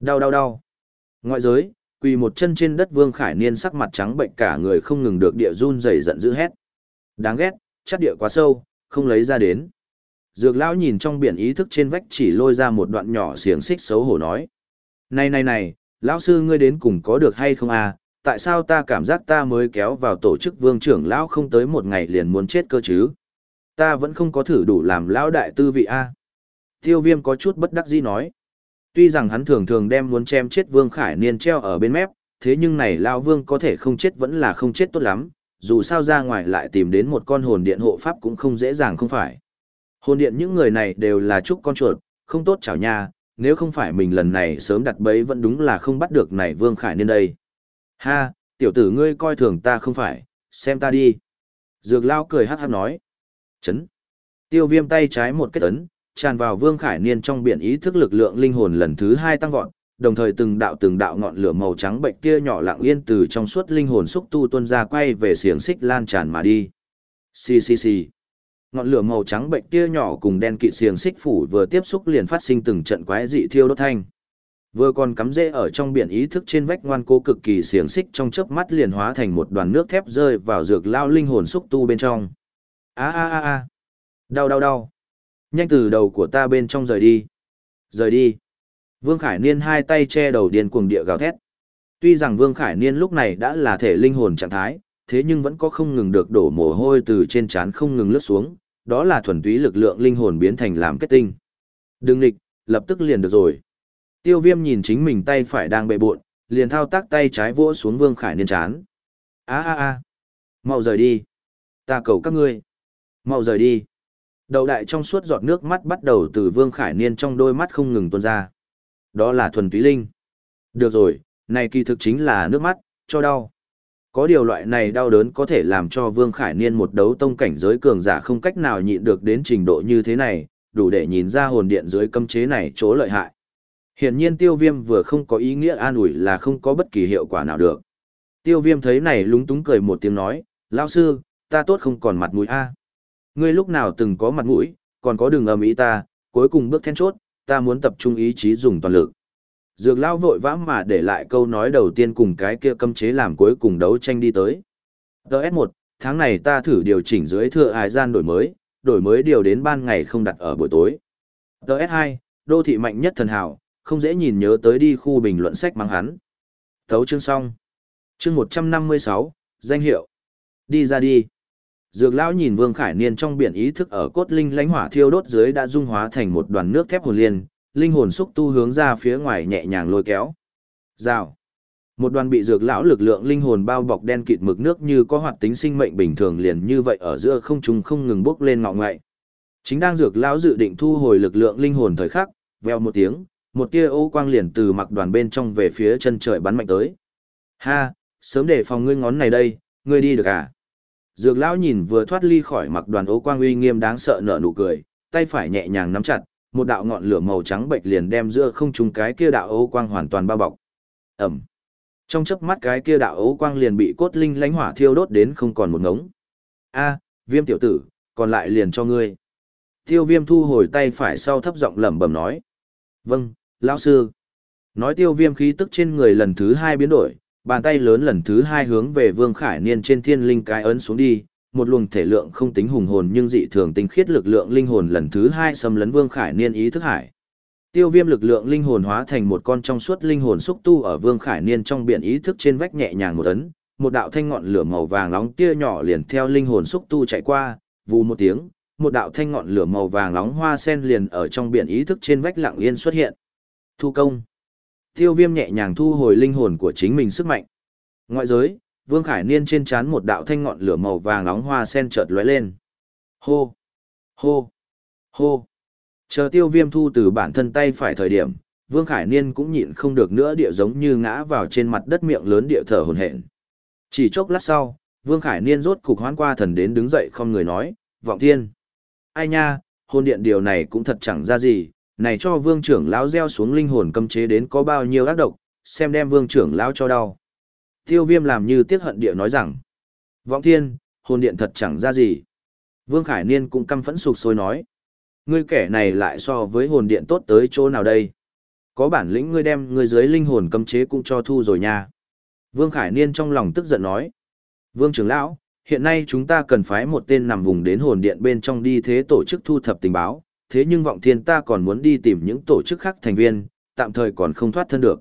Đau đau đau. Ngoại giới, quỳ một chân trên đất Vương Khải Niên sắc mặt trắng bệnh cả người không ngừng được địa run rẩy giận dữ hét. Đáng ghét, chắc địa quá sâu, không lấy ra đến. Dược lão nhìn trong biển ý thức trên vách chỉ lôi ra một đoạn nhỏ xiềng xích xấu hổ nói. Này này này, lão sư ngươi đến cùng có được hay không à, tại sao ta cảm giác ta mới kéo vào tổ chức vương trưởng lão không tới một ngày liền muốn chết cơ chứ? Ta vẫn không có thử đủ làm lão đại tư vị a. Tiêu viêm có chút bất đắc dĩ nói. Tuy rằng hắn thường thường đem muốn chém chết vương khải niên treo ở bên mép, thế nhưng này lão vương có thể không chết vẫn là không chết tốt lắm, dù sao ra ngoài lại tìm đến một con hồn điện hộ pháp cũng không dễ dàng không phải. Hồn điện những người này đều là trúc con chuột, không tốt chảo nha, nếu không phải mình lần này sớm đặt bẫy vẫn đúng là không bắt được này vương khải niên đây. Ha, tiểu tử ngươi coi thường ta không phải, xem ta đi. Dược lao cười hát hát nói. Chấn. Tiêu viêm tay trái một kết ấn, tràn vào vương khải niên trong biển ý thức lực lượng linh hồn lần thứ hai tăng vọt, đồng thời từng đạo từng đạo ngọn lửa màu trắng bệnh kia nhỏ lặng yên từ trong suốt linh hồn xúc tu tuôn ra quay về xiềng xích lan tràn mà đi. Xì xì xì. Ngọn lửa màu trắng bệnh kia nhỏ cùng đen kịt xiềng xích phủ vừa tiếp xúc liền phát sinh từng trận quái dị thiêu đốt thanh. Vừa còn cắm rễ ở trong biển ý thức trên vách ngoan cố cực kỳ xiềng xích trong chớp mắt liền hóa thành một đoàn nước thép rơi vào dược lao linh hồn xúc tu bên trong. A a a a. Đau đau đau. Nhanh từ đầu của ta bên trong rời đi. Rời đi. Vương Khải Niên hai tay che đầu điên cuồng địa gào thét. Tuy rằng Vương Khải Niên lúc này đã là thể linh hồn trạng thái, thế nhưng vẫn có không ngừng được đổ mồ hôi từ trên trán không ngừng lướt xuống, đó là thuần túy lực lượng linh hồn biến thành làm kết tinh. Đừng nghịch, lập tức liền được rồi. Tiêu viêm nhìn chính mình tay phải đang bệ bộn, liền thao tác tay trái vỗ xuống Vương Khải Niên chán. a a a mau rời đi. Ta cầu các ngươi. Mau rời đi. Đầu đại trong suốt giọt nước mắt bắt đầu từ Vương Khải Niên trong đôi mắt không ngừng tuôn ra. Đó là thuần túy linh. Được rồi, này kỳ thực chính là nước mắt, cho đau. Có điều loại này đau đớn có thể làm cho Vương Khải Niên một đấu tông cảnh giới cường giả không cách nào nhịn được đến trình độ như thế này, đủ để nhìn ra hồn điện dưới cấm chế này chỗ lợi hại. Hiển nhiên tiêu viêm vừa không có ý nghĩa an ủi là không có bất kỳ hiệu quả nào được. Tiêu viêm thấy này lúng túng cười một tiếng nói, lão sư, ta tốt không còn mặt mũi a Ngươi lúc nào từng có mặt mũi, còn có đường ầm ý ta, cuối cùng bước then chốt, ta muốn tập trung ý chí dùng toàn lực. Dược lao vội vã mà để lại câu nói đầu tiên cùng cái kia cấm chế làm cuối cùng đấu tranh đi tới. TS1, tháng này ta thử điều chỉnh dưới thừa hải gian đổi mới, đổi mới điều đến ban ngày không đặt ở buổi tối. TS2, đô thị mạnh nhất thần hảo, không dễ nhìn nhớ tới đi khu bình luận sách mang hắn. Thấu chương xong. chương 156, danh hiệu. Đi ra đi. Dược lão nhìn Vương Khải Niên trong biển ý thức ở cốt linh lãnh hỏa thiêu đốt dưới đã dung hóa thành một đoàn nước thép hồn liên, linh hồn xúc tu hướng ra phía ngoài nhẹ nhàng lôi kéo. Rào. Một đoàn bị dược lão lực lượng linh hồn bao bọc đen kịt mực nước như có hoạt tính sinh mệnh bình thường liền như vậy ở giữa không trung không ngừng bốc lên ngọ ngậy. Chính đang dược lão dự định thu hồi lực lượng linh hồn thời khắc, veo một tiếng, một tia ô quang liền từ mặc đoàn bên trong về phía chân trời bắn mạnh tới. Ha, sớm để phòng ngươi ngón này đây, ngươi đi được à? Dược lão nhìn vừa thoát ly khỏi mặc đoàn ố quang uy nghiêm đáng sợ nở nụ cười, tay phải nhẹ nhàng nắm chặt, một đạo ngọn lửa màu trắng bệch liền đem giữa không trung cái kia đạo ố quang hoàn toàn bao bọc. Ẩm. Trong chớp mắt cái kia đạo ố quang liền bị cốt linh lãnh hỏa thiêu đốt đến không còn một ngống. A, viêm tiểu tử, còn lại liền cho ngươi. Tiêu viêm thu hồi tay phải sau thấp giọng lẩm bẩm nói. Vâng, lão sư. Nói tiêu viêm khí tức trên người lần thứ hai biến đổi, bàn tay lớn lần thứ hai hướng về Vương Khải Niên trên thiên linh cái ấn xuống đi, một luồng thể lượng không tính hùng hồn nhưng dị thường tinh khiết lực lượng linh hồn lần thứ hai xâm lấn Vương Khải Niên ý thức hải. Tiêu viêm lực lượng linh hồn hóa thành một con trong suốt linh hồn xúc tu ở Vương Khải Niên trong biển ý thức trên vách nhẹ nhàng một ấn, một đạo thanh ngọn lửa màu vàng nóng tia nhỏ liền theo linh hồn xúc tu chạy qua, vù một tiếng, một đạo thanh ngọn lửa màu vàng nóng hoa sen liền ở trong biển ý thức trên vách lặng yên xuất hiện. Thu công. Tiêu viêm nhẹ nhàng thu hồi linh hồn của chính mình sức mạnh. Ngoại giới, Vương Khải Niên trên chán một đạo thanh ngọn lửa màu vàng nóng hoa sen chợt lóe lên. Hô! Hô! Hô! Chờ tiêu viêm thu từ bản thân tay phải thời điểm, Vương Khải Niên cũng nhịn không được nữa địa giống như ngã vào trên mặt đất miệng lớn địa thở hồn hển. Chỉ chốc lát sau, Vương Khải Niên rốt cục hoán qua thần đến đứng dậy không người nói, vọng thiên. Ai nha, Hôn điện điều này cũng thật chẳng ra gì, này cho vương trưởng lão gieo xuống linh hồn cấm chế đến có bao nhiêu ác độc, xem đem vương trưởng lão cho đau. Tiêu viêm làm như tiếc hận địa nói rằng, vọng thiên, hồn điện thật chẳng ra gì. Vương Khải Niên cũng căm phẫn sụp sôi nói, ngươi kẻ này lại so với hồn điện tốt tới chỗ nào đây? Có bản lĩnh ngươi đem ngươi dưới linh hồn cấm chế cũng cho thu rồi nha. Vương Khải Niên trong lòng tức giận nói, Vương trưởng lão, hiện nay chúng ta cần phái một tên nằm vùng đến hồn điện bên trong đi thế tổ chức thu thập tình báo, thế nhưng vọng thiên ta còn muốn đi tìm những tổ chức khác thành viên, tạm thời còn không thoát thân được.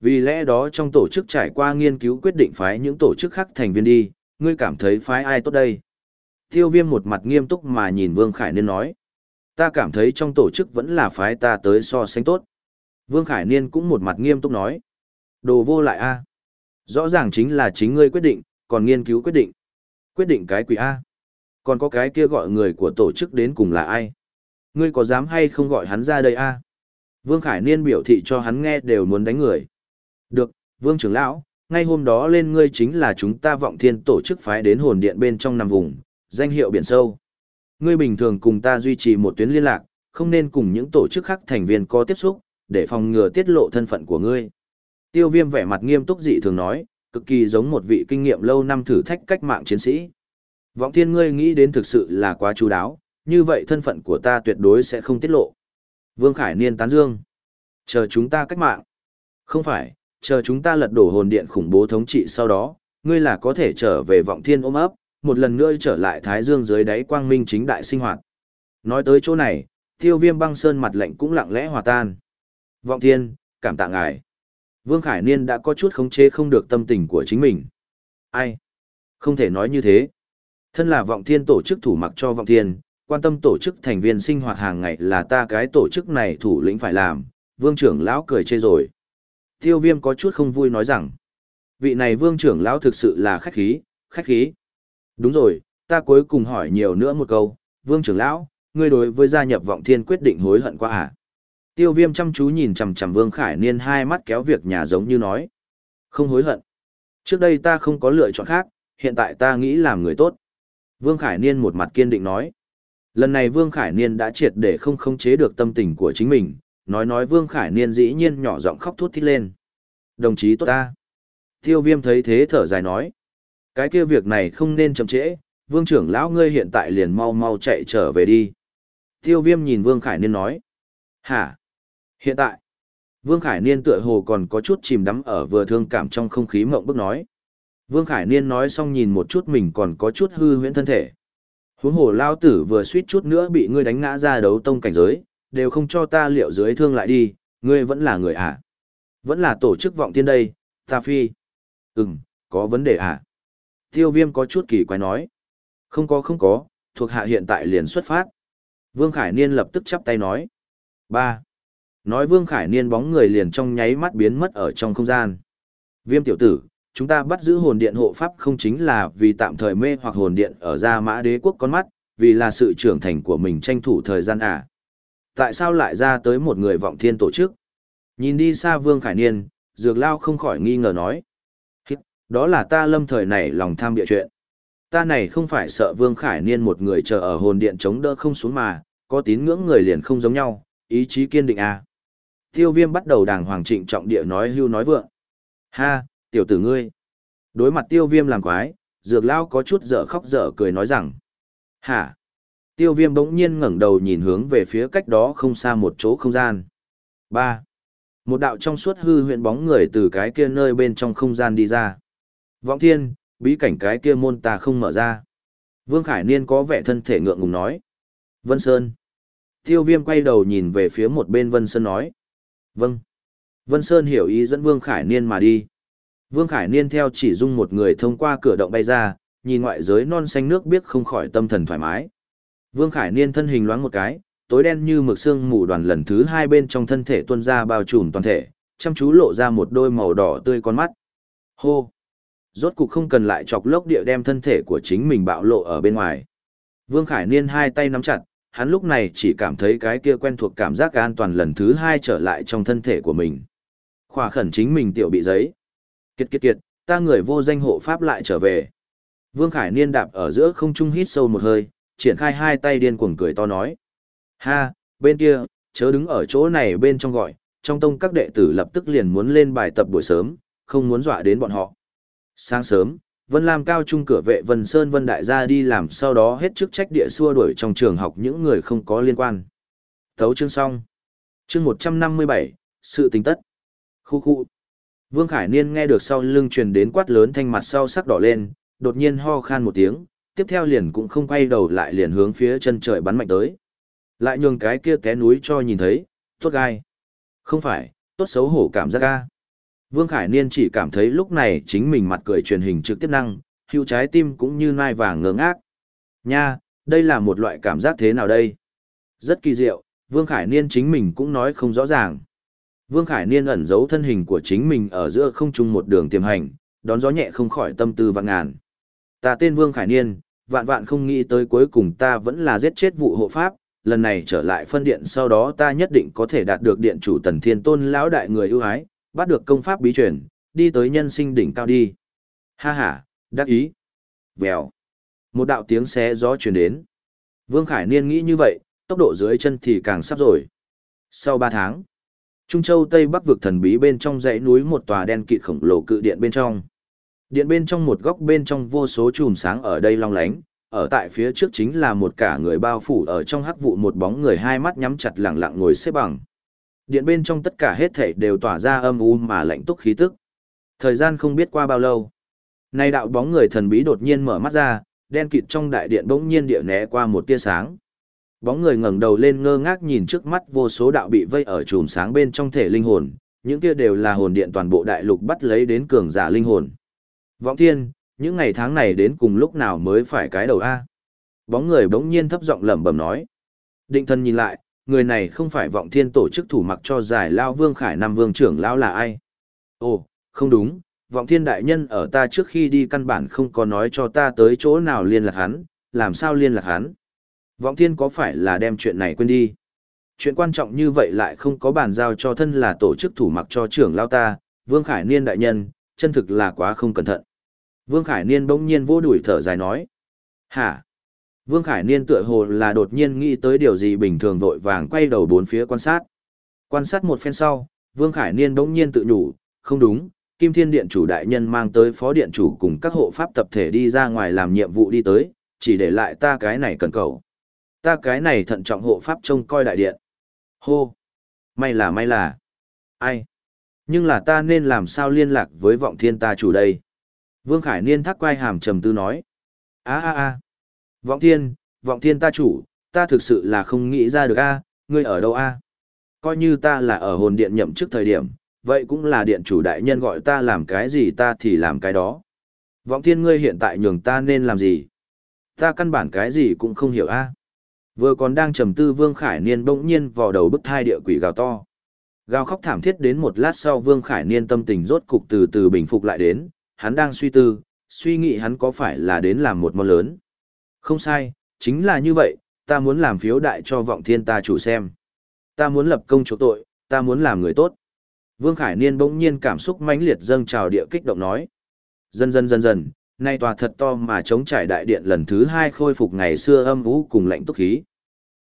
Vì lẽ đó trong tổ chức trải qua nghiên cứu quyết định phái những tổ chức khác thành viên đi, ngươi cảm thấy phái ai tốt đây? Tiêu viêm một mặt nghiêm túc mà nhìn Vương Khải Niên nói. Ta cảm thấy trong tổ chức vẫn là phái ta tới so sánh tốt. Vương Khải Niên cũng một mặt nghiêm túc nói. Đồ vô lại a Rõ ràng chính là chính ngươi quyết định, còn nghiên cứu quyết định. Quyết định cái quỷ A. Còn có cái kia gọi người của tổ chức đến cùng là ai? Ngươi có dám hay không gọi hắn ra đây A? Vương Khải Niên biểu thị cho hắn nghe đều muốn đánh người. Được, Vương trưởng lão, ngay hôm đó lên ngươi chính là chúng ta vọng thiên tổ chức phái đến hồn điện bên trong nằm vùng, danh hiệu biển sâu. Ngươi bình thường cùng ta duy trì một tuyến liên lạc, không nên cùng những tổ chức khác thành viên có tiếp xúc, để phòng ngừa tiết lộ thân phận của ngươi. Tiêu viêm vẻ mặt nghiêm túc dị thường nói, cực kỳ giống một vị kinh nghiệm lâu năm thử thách cách mạng chiến sĩ. Vọng thiên ngươi nghĩ đến thực sự là quá chú đáo, như vậy thân phận của ta tuyệt đối sẽ không tiết lộ. Vương Khải Niên tán dương. Chờ chúng ta cách mạng. Không phải, chờ chúng ta lật đổ hồn điện khủng bố thống trị sau đó, ngươi là có thể trở về vọng thiên ôm ấp, một lần nữa trở lại Thái Dương dưới đáy quang minh chính đại sinh hoạt. Nói tới chỗ này, tiêu viêm băng sơn mặt lạnh cũng lặng lẽ hòa tan. Vọng thiên, cảm tạ ngài. Vương Khải Niên đã có chút khống chế không được tâm tình của chính mình. Ai? Không thể nói như thế. Thân là vọng thiên tổ chức thủ mặc cho vọng thiên, quan tâm tổ chức thành viên sinh hoạt hàng ngày là ta cái tổ chức này thủ lĩnh phải làm, vương trưởng lão cười chê rồi. Tiêu viêm có chút không vui nói rằng, vị này vương trưởng lão thực sự là khách khí, khách khí. Đúng rồi, ta cuối cùng hỏi nhiều nữa một câu, vương trưởng lão, ngươi đối với gia nhập vọng thiên quyết định hối hận quá à? Tiêu viêm chăm chú nhìn chằm chằm Vương Khải Niên hai mắt kéo việc nhà giống như nói. Không hối hận. Trước đây ta không có lựa chọn khác, hiện tại ta nghĩ làm người tốt. Vương Khải Niên một mặt kiên định nói. Lần này Vương Khải Niên đã triệt để không khống chế được tâm tình của chính mình, nói nói Vương Khải Niên dĩ nhiên nhỏ giọng khóc thút thít lên. Đồng chí tốt ta. Tiêu viêm thấy thế thở dài nói. Cái kia việc này không nên chậm trễ, Vương trưởng lão ngươi hiện tại liền mau mau chạy trở về đi. Tiêu viêm nhìn Vương Khải Niên nói. Hả? Hiện tại, Vương Khải Niên tựa hồ còn có chút chìm đắm ở vừa thương cảm trong không khí mộng bức nói. Vương Khải Niên nói xong nhìn một chút mình còn có chút hư huyễn thân thể. Huống hồ lao tử vừa suýt chút nữa bị ngươi đánh ngã ra đấu tông cảnh giới, đều không cho ta liệu dưới thương lại đi, ngươi vẫn là người à? Vẫn là tổ chức vọng tiên đây, ta phi. Ừm, có vấn đề à? Tiêu viêm có chút kỳ quái nói. Không có không có, thuộc hạ hiện tại liền xuất phát. Vương Khải Niên lập tức chắp tay nói. ba Nói Vương Khải Niên bóng người liền trong nháy mắt biến mất ở trong không gian. Viêm tiểu tử, chúng ta bắt giữ hồn điện hộ pháp không chính là vì tạm thời mê hoặc hồn điện ở ra mã đế quốc con mắt, vì là sự trưởng thành của mình tranh thủ thời gian à. Tại sao lại ra tới một người vọng thiên tổ chức? Nhìn đi xa Vương Khải Niên, Dược Lao không khỏi nghi ngờ nói. Đó là ta lâm thời này lòng tham địa chuyện. Ta này không phải sợ Vương Khải Niên một người chờ ở hồn điện chống đỡ không xuống mà, có tín ngưỡng người liền không giống nhau, ý chí kiên định à. Tiêu viêm bắt đầu đàng hoàng trịnh trọng địa nói hưu nói vượng. Ha, tiểu tử ngươi. Đối mặt tiêu viêm làm quái, dược lao có chút dở khóc dở cười nói rằng. Hả? Tiêu viêm bỗng nhiên ngẩng đầu nhìn hướng về phía cách đó không xa một chỗ không gian. ba Một đạo trong suốt hư huyện bóng người từ cái kia nơi bên trong không gian đi ra. Vọng thiên, bí cảnh cái kia môn ta không mở ra. Vương Khải Niên có vẻ thân thể ngượng ngùng nói. Vân Sơn. Tiêu viêm quay đầu nhìn về phía một bên Vân Sơn nói. Vâng. Vân Sơn hiểu ý dẫn Vương Khải Niên mà đi. Vương Khải Niên theo chỉ dung một người thông qua cửa động bay ra, nhìn ngoại giới non xanh nước biếc không khỏi tâm thần thoải mái. Vương Khải Niên thân hình loáng một cái, tối đen như mực xương mù đoàn lần thứ hai bên trong thân thể tuôn ra bao trùm toàn thể, chăm chú lộ ra một đôi màu đỏ tươi con mắt. Hô! Rốt cục không cần lại chọc lốc địa đem thân thể của chính mình bạo lộ ở bên ngoài. Vương Khải Niên hai tay nắm chặt, hắn lúc này chỉ cảm thấy cái kia quen thuộc cảm giác an toàn lần thứ hai trở lại trong thân thể của mình. Khỏa khẩn chính mình tiểu bị giấy. Kiệt kiệt kiệt, ta người vô danh hộ pháp lại trở về. Vương Khải Niên đạp ở giữa không trung hít sâu một hơi, triển khai hai tay điên cuồng cười to nói. Ha, bên kia, chớ đứng ở chỗ này bên trong gọi, trong tông các đệ tử lập tức liền muốn lên bài tập buổi sớm, không muốn dọa đến bọn họ. Sáng sớm, Vân Lam cao trung cửa vệ Vân Sơn Vân Đại gia đi làm sau đó hết chức trách địa xua đuổi trong trường học những người không có liên quan. Thấu chương xong. Chương 157, sự tình tất. Khu khu. Vương Khải Niên nghe được sau lưng truyền đến quát lớn thanh mặt sau sắc đỏ lên, đột nhiên ho khan một tiếng, tiếp theo liền cũng không quay đầu lại liền hướng phía chân trời bắn mạnh tới. Lại nhường cái kia té núi cho nhìn thấy, tốt gai. Không phải, tốt xấu hổ cảm giác ga. Vương Khải Niên chỉ cảm thấy lúc này chính mình mặt cười truyền hình trực tiếp năng, hữu trái tim cũng như nai vàng ngớ ngác. Nha, đây là một loại cảm giác thế nào đây? Rất kỳ diệu, Vương Khải Niên chính mình cũng nói không rõ ràng. Vương Khải Niên ẩn giấu thân hình của chính mình ở giữa không trung một đường tiềm hành, đón gió nhẹ không khỏi tâm tư vạn ngàn. Ta tên Vương Khải Niên, vạn vạn không nghĩ tới cuối cùng ta vẫn là giết chết vụ hộ pháp, lần này trở lại phân điện sau đó ta nhất định có thể đạt được điện chủ tần thiên tôn lão đại người ưu ái, bắt được công pháp bí truyền, đi tới nhân sinh đỉnh cao đi. Ha ha, đắc ý. Vèo. Một đạo tiếng xé gió truyền đến. Vương Khải Niên nghĩ như vậy, tốc độ dưới chân thì càng sắp rồi. Sau 3 tháng, Trung Châu Tây Bắc vực thần bí bên trong dãy núi một tòa đen kịt khổng lồ cự điện bên trong. Điện bên trong một góc bên trong vô số chùm sáng ở đây long lánh, ở tại phía trước chính là một cả người bao phủ ở trong hắc vụ một bóng người hai mắt nhắm chặt lặng lặng ngồi xếp bằng. Điện bên trong tất cả hết thảy đều tỏa ra âm u mà lạnh túc khí tức. Thời gian không biết qua bao lâu. Nay đạo bóng người thần bí đột nhiên mở mắt ra, đen kịt trong đại điện bỗng nhiên địa né qua một tia sáng. Bóng người ngẩng đầu lên ngơ ngác nhìn trước mắt vô số đạo bị vây ở chùm sáng bên trong thể linh hồn, những kia đều là hồn điện toàn bộ đại lục bắt lấy đến cường giả linh hồn. Vọng Thiên, những ngày tháng này đến cùng lúc nào mới phải cái đầu a? Bóng người bỗng nhiên thấp giọng lẩm bẩm nói. Định thân nhìn lại, người này không phải Vọng Thiên tổ chức thủ mặc cho giải lao Vương Khải Nam Vương trưởng lão là ai? Ồ, không đúng, Vọng Thiên đại nhân ở ta trước khi đi căn bản không có nói cho ta tới chỗ nào liên lạc hắn, làm sao liên lạc hắn? Vọng Thiên có phải là đem chuyện này quên đi? Chuyện quan trọng như vậy lại không có bàn giao cho thân là tổ chức thủ mặc cho trưởng lao ta, Vương Khải Niên đại nhân, chân thực là quá không cẩn thận. Vương Khải Niên bỗng nhiên vô đuổi thở dài nói. Hả? Vương Khải Niên tựa hồ là đột nhiên nghĩ tới điều gì bình thường vội vàng quay đầu bốn phía quan sát. Quan sát một phen sau, Vương Khải Niên bỗng nhiên tự nhủ, không đúng, Kim Thiên Điện chủ đại nhân mang tới phó điện chủ cùng các hộ pháp tập thể đi ra ngoài làm nhiệm vụ đi tới, chỉ để lại ta cái này cần cầu. Ta cái này thận trọng hộ pháp trông coi đại điện. Hô! May là may là. Ai? Nhưng là ta nên làm sao liên lạc với vọng thiên ta chủ đây? Vương Khải Niên thắc quay hàm trầm tư nói. a a a Vọng thiên, vọng thiên ta chủ, ta thực sự là không nghĩ ra được a ngươi ở đâu a Coi như ta là ở hồn điện nhậm chức thời điểm, vậy cũng là điện chủ đại nhân gọi ta làm cái gì ta thì làm cái đó. Vọng thiên ngươi hiện tại nhường ta nên làm gì? Ta căn bản cái gì cũng không hiểu a. Vừa còn đang trầm tư Vương Khải Niên bỗng nhiên vào đầu bức thai địa quỷ gào to. Gào khóc thảm thiết đến một lát sau Vương Khải Niên tâm tình rốt cục từ từ bình phục lại đến, hắn đang suy tư, suy nghĩ hắn có phải là đến làm một món lớn. Không sai, chính là như vậy, ta muốn làm phiếu đại cho vọng thiên ta chủ xem. Ta muốn lập công chỗ tội, ta muốn làm người tốt. Vương Khải Niên bỗng nhiên cảm xúc mãnh liệt dâng trào địa kích động nói. Dần dần dần dần, nay tòa thật to mà chống trải đại điện lần thứ hai khôi phục ngày xưa âm vũ cùng lạnh túc khí.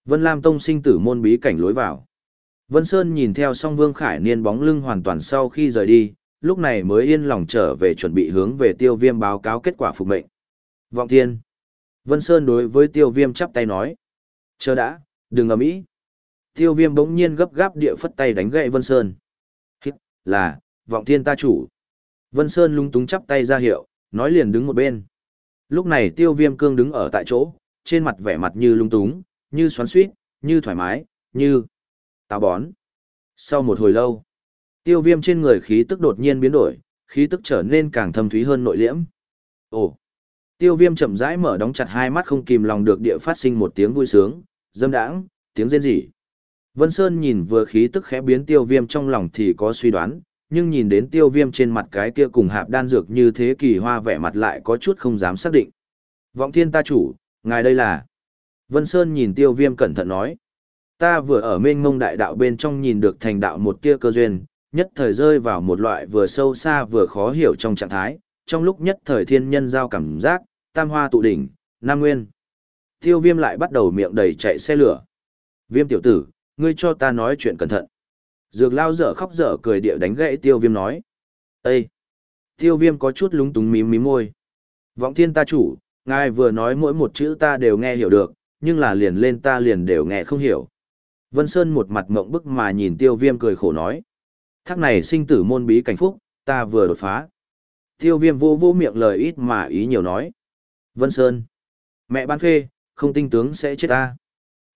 Vân Lam Tông sinh tử môn bí cảnh lối vào. Vân Sơn nhìn theo song Vương Khải Niên bóng lưng hoàn toàn sau khi rời đi, lúc này mới yên lòng trở về chuẩn bị hướng về tiêu viêm báo cáo kết quả phục mệnh. Vọng thiên. Vân Sơn đối với tiêu viêm chắp tay nói. Chờ đã, đừng ầm ĩ. Tiêu viêm bỗng nhiên gấp gáp địa phất tay đánh gậy Vân Sơn. Hít, là, vọng thiên ta chủ. Vân Sơn lung túng chắp tay ra hiệu, nói liền đứng một bên. Lúc này tiêu viêm cương đứng ở tại chỗ, trên mặt vẻ mặt như lung túng, như xoắn suýt, như thoải mái, như táo bón. Sau một hồi lâu, tiêu viêm trên người khí tức đột nhiên biến đổi, khí tức trở nên càng thâm thúy hơn nội liễm. Ồ! Tiêu viêm chậm rãi mở đóng chặt hai mắt không kìm lòng được địa phát sinh một tiếng vui sướng, dâm đãng, tiếng rên rỉ. Vân Sơn nhìn vừa khí tức khẽ biến tiêu viêm trong lòng thì có suy đoán, nhưng nhìn đến tiêu viêm trên mặt cái kia cùng hạp đan dược như thế kỳ hoa vẻ mặt lại có chút không dám xác định. Vọng thiên ta chủ, ngài đây là... Vân Sơn nhìn tiêu viêm cẩn thận nói. Ta vừa ở mênh mông đại đạo bên trong nhìn được thành đạo một tia cơ duyên, nhất thời rơi vào một loại vừa sâu xa vừa khó hiểu trong trạng thái, trong lúc nhất thời thiên nhân giao cảm giác, tam hoa tụ đỉnh, nam nguyên. Tiêu viêm lại bắt đầu miệng đầy chạy xe lửa. Viêm tiểu tử, ngươi cho ta nói chuyện cẩn thận. Dược lao dở khóc dở cười địa đánh gãy tiêu viêm nói. Ê! Tiêu viêm có chút lúng túng mím mím môi. Vọng thiên ta chủ, ngài vừa nói mỗi một chữ ta đều nghe hiểu được, nhưng là liền lên ta liền đều nghe không hiểu. Vân Sơn một mặt mộng bức mà nhìn tiêu viêm cười khổ nói. Thác này sinh tử môn bí cảnh phúc, ta vừa đột phá. Tiêu viêm vô vô miệng lời ít mà ý nhiều nói. Vân Sơn. Mẹ ban phê, không tinh tướng sẽ chết ta.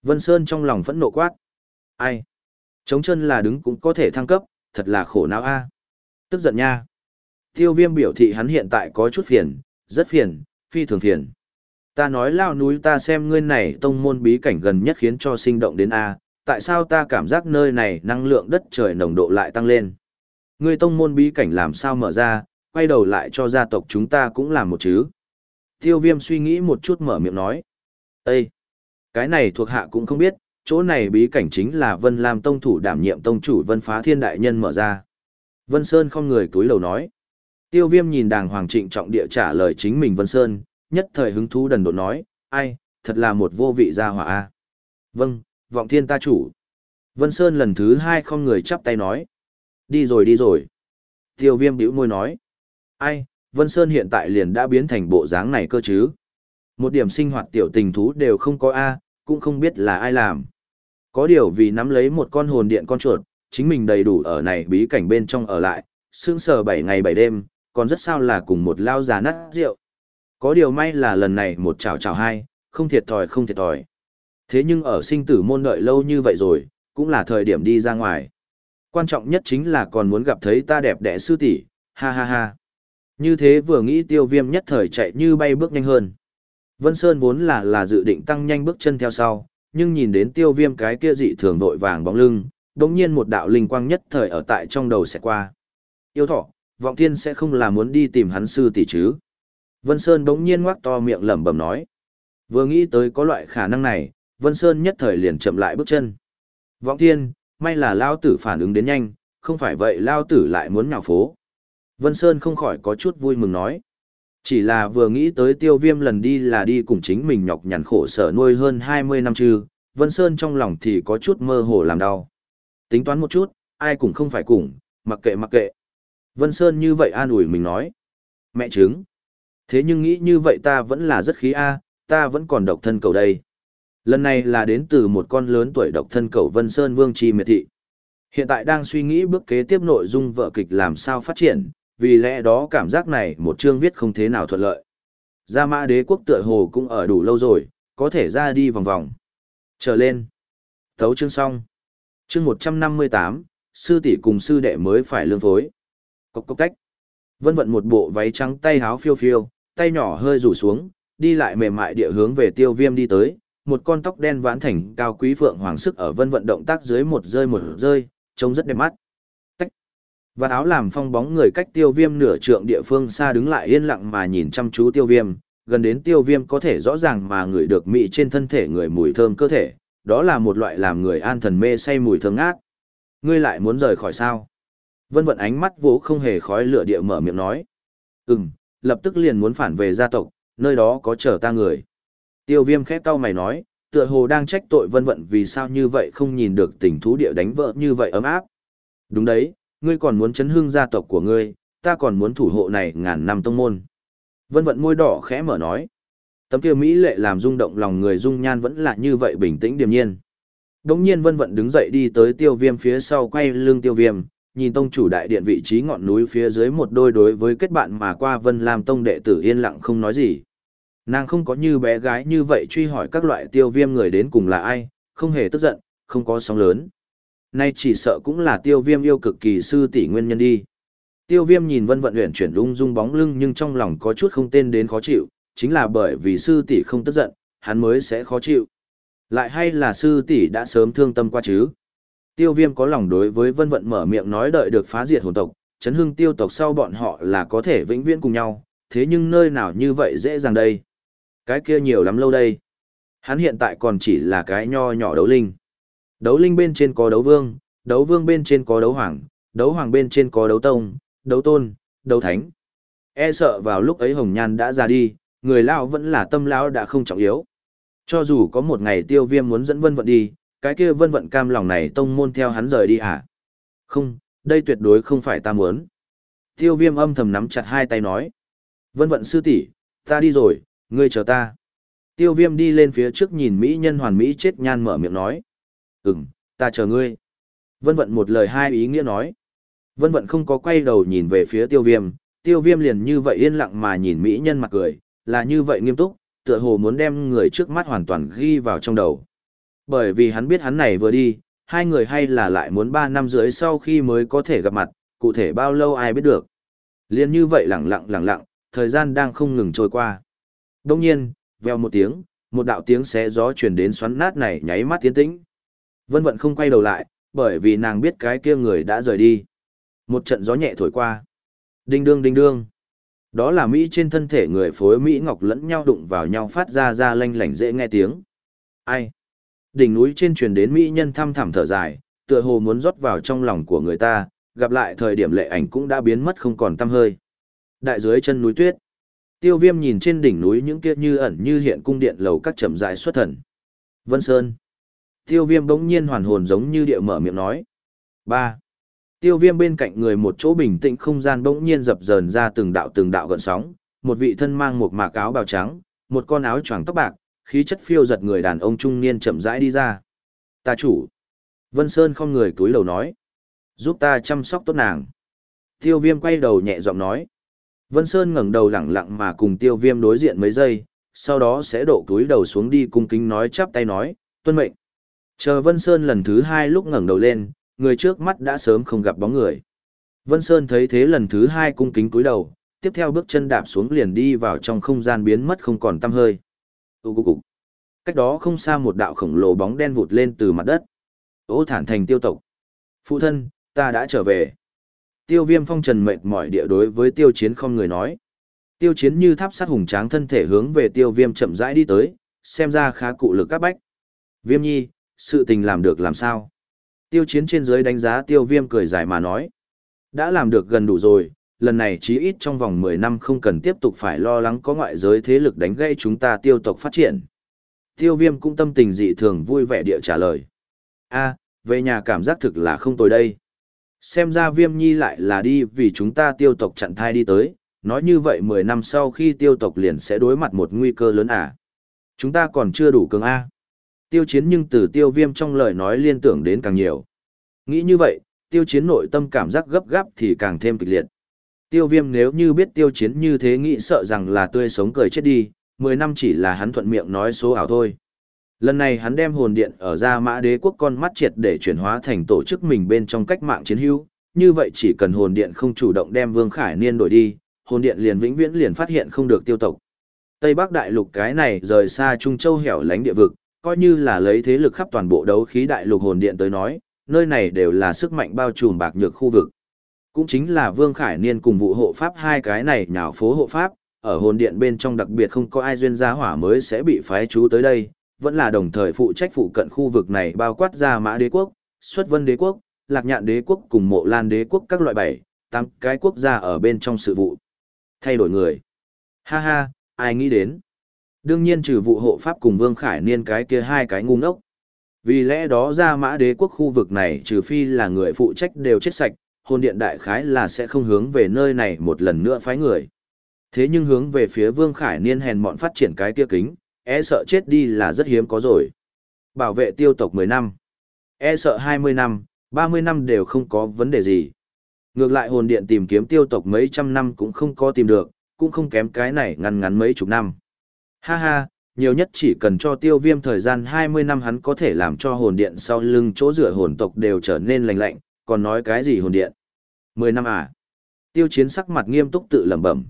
Vân Sơn trong lòng phẫn nộ quát. Ai? Chống chân là đứng cũng có thể thăng cấp, thật là khổ não a. Tức giận nha. Tiêu viêm biểu thị hắn hiện tại có chút phiền, rất phiền, phi thường phiền. Ta nói lao núi ta xem ngươi này tông môn bí cảnh gần nhất khiến cho sinh động đến A, tại sao ta cảm giác nơi này năng lượng đất trời nồng độ lại tăng lên. Ngươi tông môn bí cảnh làm sao mở ra, quay đầu lại cho gia tộc chúng ta cũng làm một chứ. Tiêu viêm suy nghĩ một chút mở miệng nói. Ê! Cái này thuộc hạ cũng không biết, chỗ này bí cảnh chính là Vân Lam Tông thủ đảm nhiệm tông chủ Vân Phá Thiên Đại Nhân mở ra. Vân Sơn không người túi lầu nói. Tiêu viêm nhìn đàng hoàng trịnh trọng địa trả lời chính mình Vân Sơn, nhất thời hứng thú đần độn nói, ai, thật là một vô vị gia hỏa a. Vâng, vọng thiên ta chủ. Vân Sơn lần thứ hai không người chắp tay nói. Đi rồi đi rồi. Tiêu viêm bĩu môi nói. Ai, Vân Sơn hiện tại liền đã biến thành bộ dáng này cơ chứ. Một điểm sinh hoạt tiểu tình thú đều không có A, cũng không biết là ai làm. Có điều vì nắm lấy một con hồn điện con chuột, chính mình đầy đủ ở này bí cảnh bên trong ở lại, sững sờ 7 ngày 7 đêm, còn rất sao là cùng một lao già nát rượu. Có điều may là lần này một chào chào hai, không thiệt thòi không thiệt thòi. Thế nhưng ở sinh tử môn đợi lâu như vậy rồi, cũng là thời điểm đi ra ngoài. Quan trọng nhất chính là còn muốn gặp thấy ta đẹp đẽ sư tỷ, ha ha ha. Như thế vừa nghĩ tiêu viêm nhất thời chạy như bay bước nhanh hơn. Vân Sơn vốn là là dự định tăng nhanh bước chân theo sau, nhưng nhìn đến tiêu viêm cái kia dị thường vội vàng bóng lưng, đống nhiên một đạo linh quang nhất thời ở tại trong đầu sẽ qua. Yêu thọ, vọng thiên sẽ không là muốn đi tìm hắn sư tỷ chứ. Vân Sơn đống nhiên ngoác to miệng lẩm bẩm nói. Vừa nghĩ tới có loại khả năng này, Vân Sơn nhất thời liền chậm lại bước chân. Vọng thiên, may là Lao tử phản ứng đến nhanh, không phải vậy Lao tử lại muốn nhào phố. Vân Sơn không khỏi có chút vui mừng nói. Chỉ là vừa nghĩ tới tiêu viêm lần đi là đi cùng chính mình nhọc nhằn khổ sở nuôi hơn 20 năm chứ, Vân Sơn trong lòng thì có chút mơ hồ làm đau. Tính toán một chút, ai cũng không phải cùng, mặc kệ mặc kệ. Vân Sơn như vậy an ủi mình nói. Mẹ chứng. Thế nhưng nghĩ như vậy ta vẫn là rất khí A, ta vẫn còn độc thân cầu đây. Lần này là đến từ một con lớn tuổi độc thân cầu Vân Sơn Vương Chi Miệt Thị. Hiện tại đang suy nghĩ bước kế tiếp nội dung vợ kịch làm sao phát triển, vì lẽ đó cảm giác này một chương viết không thế nào thuận lợi. Gia mã đế quốc tựa hồ cũng ở đủ lâu rồi, có thể ra đi vòng vòng. Trở lên. Thấu chương xong. Chương 158, sư tỷ cùng sư đệ mới phải lương phối. Cốc cốc cách. Vân vận một bộ váy trắng tay háo phiêu phiêu, tay nhỏ hơi rủ xuống, đi lại mềm mại địa hướng về tiêu viêm đi tới, một con tóc đen vãn thành cao quý phượng hoàng sức ở vân vận động tác dưới một rơi một rơi, trông rất đẹp mắt. Và áo làm phong bóng người cách tiêu viêm nửa trượng địa phương xa đứng lại yên lặng mà nhìn chăm chú tiêu viêm, gần đến tiêu viêm có thể rõ ràng mà ngửi được mị trên thân thể người mùi thơm cơ thể, đó là một loại làm người an thần mê say mùi thơm ngát. Ngươi lại muốn rời khỏi sao? Vân vận ánh mắt vỗ không hề khói lửa địa mở miệng nói. Ừm, lập tức liền muốn phản về gia tộc, nơi đó có chờ ta người. Tiêu viêm khép cau mày nói, tựa hồ đang trách tội vân vận vì sao như vậy không nhìn được tình thú địa đánh vợ như vậy ấm áp. Đúng đấy, ngươi còn muốn chấn hương gia tộc của ngươi, ta còn muốn thủ hộ này ngàn năm tông môn. Vân vận môi đỏ khẽ mở nói. Tấm kia Mỹ lệ làm rung động lòng người dung nhan vẫn là như vậy bình tĩnh điềm nhiên. Đống nhiên vân vận đứng dậy đi tới tiêu viêm phía sau quay lưng tiêu viêm, nhìn tông chủ đại điện vị trí ngọn núi phía dưới một đôi đối với kết bạn mà qua vân làm tông đệ tử yên lặng không nói gì. Nàng không có như bé gái như vậy truy hỏi các loại tiêu viêm người đến cùng là ai, không hề tức giận, không có sóng lớn. Nay chỉ sợ cũng là tiêu viêm yêu cực kỳ sư tỷ nguyên nhân đi. Tiêu viêm nhìn vân vận luyện chuyển lung dung bóng lưng nhưng trong lòng có chút không tên đến khó chịu, chính là bởi vì sư tỷ không tức giận, hắn mới sẽ khó chịu. Lại hay là sư tỷ đã sớm thương tâm qua chứ? Tiêu viêm có lòng đối với vân vận mở miệng nói đợi được phá diệt hồn tộc, chấn hưng tiêu tộc sau bọn họ là có thể vĩnh viễn cùng nhau, thế nhưng nơi nào như vậy dễ dàng đây? Cái kia nhiều lắm lâu đây. Hắn hiện tại còn chỉ là cái nho nhỏ đấu linh. Đấu linh bên trên có đấu vương, đấu vương bên trên có đấu hoàng, đấu hoàng bên trên có đấu tông, đấu tôn, đấu thánh. E sợ vào lúc ấy hồng nhan đã ra đi, người lão vẫn là tâm lão đã không trọng yếu. Cho dù có một ngày tiêu viêm muốn dẫn vân vận đi, cái kia vân vận cam lòng này tông môn theo hắn rời đi à? Không, đây tuyệt đối không phải ta muốn. Tiêu viêm âm thầm nắm chặt hai tay nói. Vân vận sư tỷ ta đi rồi, ngươi chờ ta. Tiêu viêm đi lên phía trước nhìn Mỹ nhân hoàn Mỹ chết nhan mở miệng nói. Ừm, ta chờ ngươi. Vân vận một lời hai ý nghĩa nói. Vân vận không có quay đầu nhìn về phía tiêu viêm, tiêu viêm liền như vậy yên lặng mà nhìn Mỹ nhân mặt cười, là như vậy nghiêm túc, tựa hồ muốn đem người trước mắt hoàn toàn ghi vào trong đầu. Bởi vì hắn biết hắn này vừa đi, hai người hay là lại muốn ba năm rưỡi sau khi mới có thể gặp mặt, cụ thể bao lâu ai biết được. Liên như vậy lẳng lặng lẳng lặng, thời gian đang không ngừng trôi qua. Đông nhiên, veo một tiếng, một đạo tiếng xé gió truyền đến xoắn nát này nháy mắt tiến tĩnh. Vân vận không quay đầu lại, bởi vì nàng biết cái kia người đã rời đi. Một trận gió nhẹ thổi qua. Đinh đương đinh đương. Đó là Mỹ trên thân thể người phối Mỹ ngọc lẫn nhau đụng vào nhau phát ra ra lanh lảnh dễ nghe tiếng. Ai? Đỉnh núi trên truyền đến Mỹ nhân thăm thẳm thở dài, tựa hồ muốn rót vào trong lòng của người ta, gặp lại thời điểm lệ ảnh cũng đã biến mất không còn tăm hơi. Đại dưới chân núi tuyết. Tiêu viêm nhìn trên đỉnh núi những kia như ẩn như hiện cung điện lầu các chậm rãi xuất thần. Vân Sơn. Tiêu viêm bỗng nhiên hoàn hồn giống như địa mở miệng nói. ba Tiêu viêm bên cạnh người một chỗ bình tĩnh không gian bỗng nhiên dập dờn ra từng đạo từng đạo gợn sóng, một vị thân mang một mạc áo bào trắng, một con áo choàng tóc bạc, khí chất phiêu giật người đàn ông trung niên chậm rãi đi ra. Ta chủ. Vân Sơn không người túi đầu nói. Giúp ta chăm sóc tốt nàng. Tiêu viêm quay đầu nhẹ giọng nói. Vân Sơn ngẩng đầu lẳng lặng mà cùng tiêu viêm đối diện mấy giây, sau đó sẽ đổ túi đầu xuống đi cung kính nói chắp tay nói, tuân mệnh. Chờ Vân Sơn lần thứ hai lúc ngẩng đầu lên, người trước mắt đã sớm không gặp bóng người. Vân Sơn thấy thế lần thứ hai cung kính cúi đầu, tiếp theo bước chân đạp xuống liền đi vào trong không gian biến mất không còn tăm hơi. Ú cục cục. Cách đó không xa một đạo khổng lồ bóng đen vụt lên từ mặt đất. Ô thản thành tiêu tộc. Phụ thân, ta đã trở về. Tiêu viêm phong trần mệt mỏi địa đối với tiêu chiến không người nói. Tiêu chiến như tháp sát hùng tráng thân thể hướng về tiêu viêm chậm rãi đi tới, xem ra khá cụ lực các bách. Viêm nhi, sự tình làm được làm sao? Tiêu chiến trên dưới đánh giá tiêu viêm cười dài mà nói. Đã làm được gần đủ rồi, lần này chí ít trong vòng 10 năm không cần tiếp tục phải lo lắng có ngoại giới thế lực đánh gây chúng ta tiêu tộc phát triển. Tiêu viêm cũng tâm tình dị thường vui vẻ địa trả lời. a về nhà cảm giác thực là không tồi đây. Xem ra viêm nhi lại là đi vì chúng ta tiêu tộc chặn thai đi tới, nói như vậy 10 năm sau khi tiêu tộc liền sẽ đối mặt một nguy cơ lớn à. Chúng ta còn chưa đủ cường A. Tiêu chiến nhưng từ tiêu viêm trong lời nói liên tưởng đến càng nhiều. Nghĩ như vậy, tiêu chiến nội tâm cảm giác gấp gáp thì càng thêm kịch liệt. Tiêu viêm nếu như biết tiêu chiến như thế nghĩ sợ rằng là tươi sống cười chết đi, 10 năm chỉ là hắn thuận miệng nói số ảo thôi. Lần này hắn đem hồn điện ở ra mã đế quốc con mắt triệt để chuyển hóa thành tổ chức mình bên trong cách mạng chiến hữu, như vậy chỉ cần hồn điện không chủ động đem Vương Khải Niên đổi đi, hồn điện liền vĩnh viễn liền phát hiện không được tiêu tộc. Tây Bắc đại lục cái này rời xa Trung Châu hẻo lánh địa vực, coi như là lấy thế lực khắp toàn bộ đấu khí đại lục hồn điện tới nói, nơi này đều là sức mạnh bao trùm bạc nhược khu vực. Cũng chính là Vương Khải Niên cùng vụ hộ pháp hai cái này nhào phố hộ pháp, ở hồn điện bên trong đặc biệt không có ai duyên gia hỏa mới sẽ bị phái chú tới đây, vẫn là đồng thời phụ trách phụ cận khu vực này bao quát ra mã đế quốc, xuất vân đế quốc, lạc nhạn đế quốc cùng mộ lan đế quốc các loại bảy, tám cái quốc gia ở bên trong sự vụ. Thay đổi người. Ha ha, ai nghĩ đến. Đương nhiên trừ vụ hộ pháp cùng Vương Khải Niên cái kia hai cái ngu ngốc. Vì lẽ đó ra mã đế quốc khu vực này trừ phi là người phụ trách đều chết sạch, hồn điện đại khái là sẽ không hướng về nơi này một lần nữa phái người. Thế nhưng hướng về phía Vương Khải Niên hèn mọn phát triển cái kia kính, e sợ chết đi là rất hiếm có rồi. Bảo vệ tiêu tộc 10 năm, e sợ 20 năm, 30 năm đều không có vấn đề gì. Ngược lại hồn điện tìm kiếm tiêu tộc mấy trăm năm cũng không có tìm được, cũng không kém cái này ngăn ngắn mấy chục năm. Ha ha, nhiều nhất chỉ cần cho tiêu viêm thời gian 20 năm hắn có thể làm cho hồn điện sau lưng chỗ rửa hồn tộc đều trở nên lành lạnh, còn nói cái gì hồn điện? 10 năm à? Tiêu chiến sắc mặt nghiêm túc tự lẩm bẩm.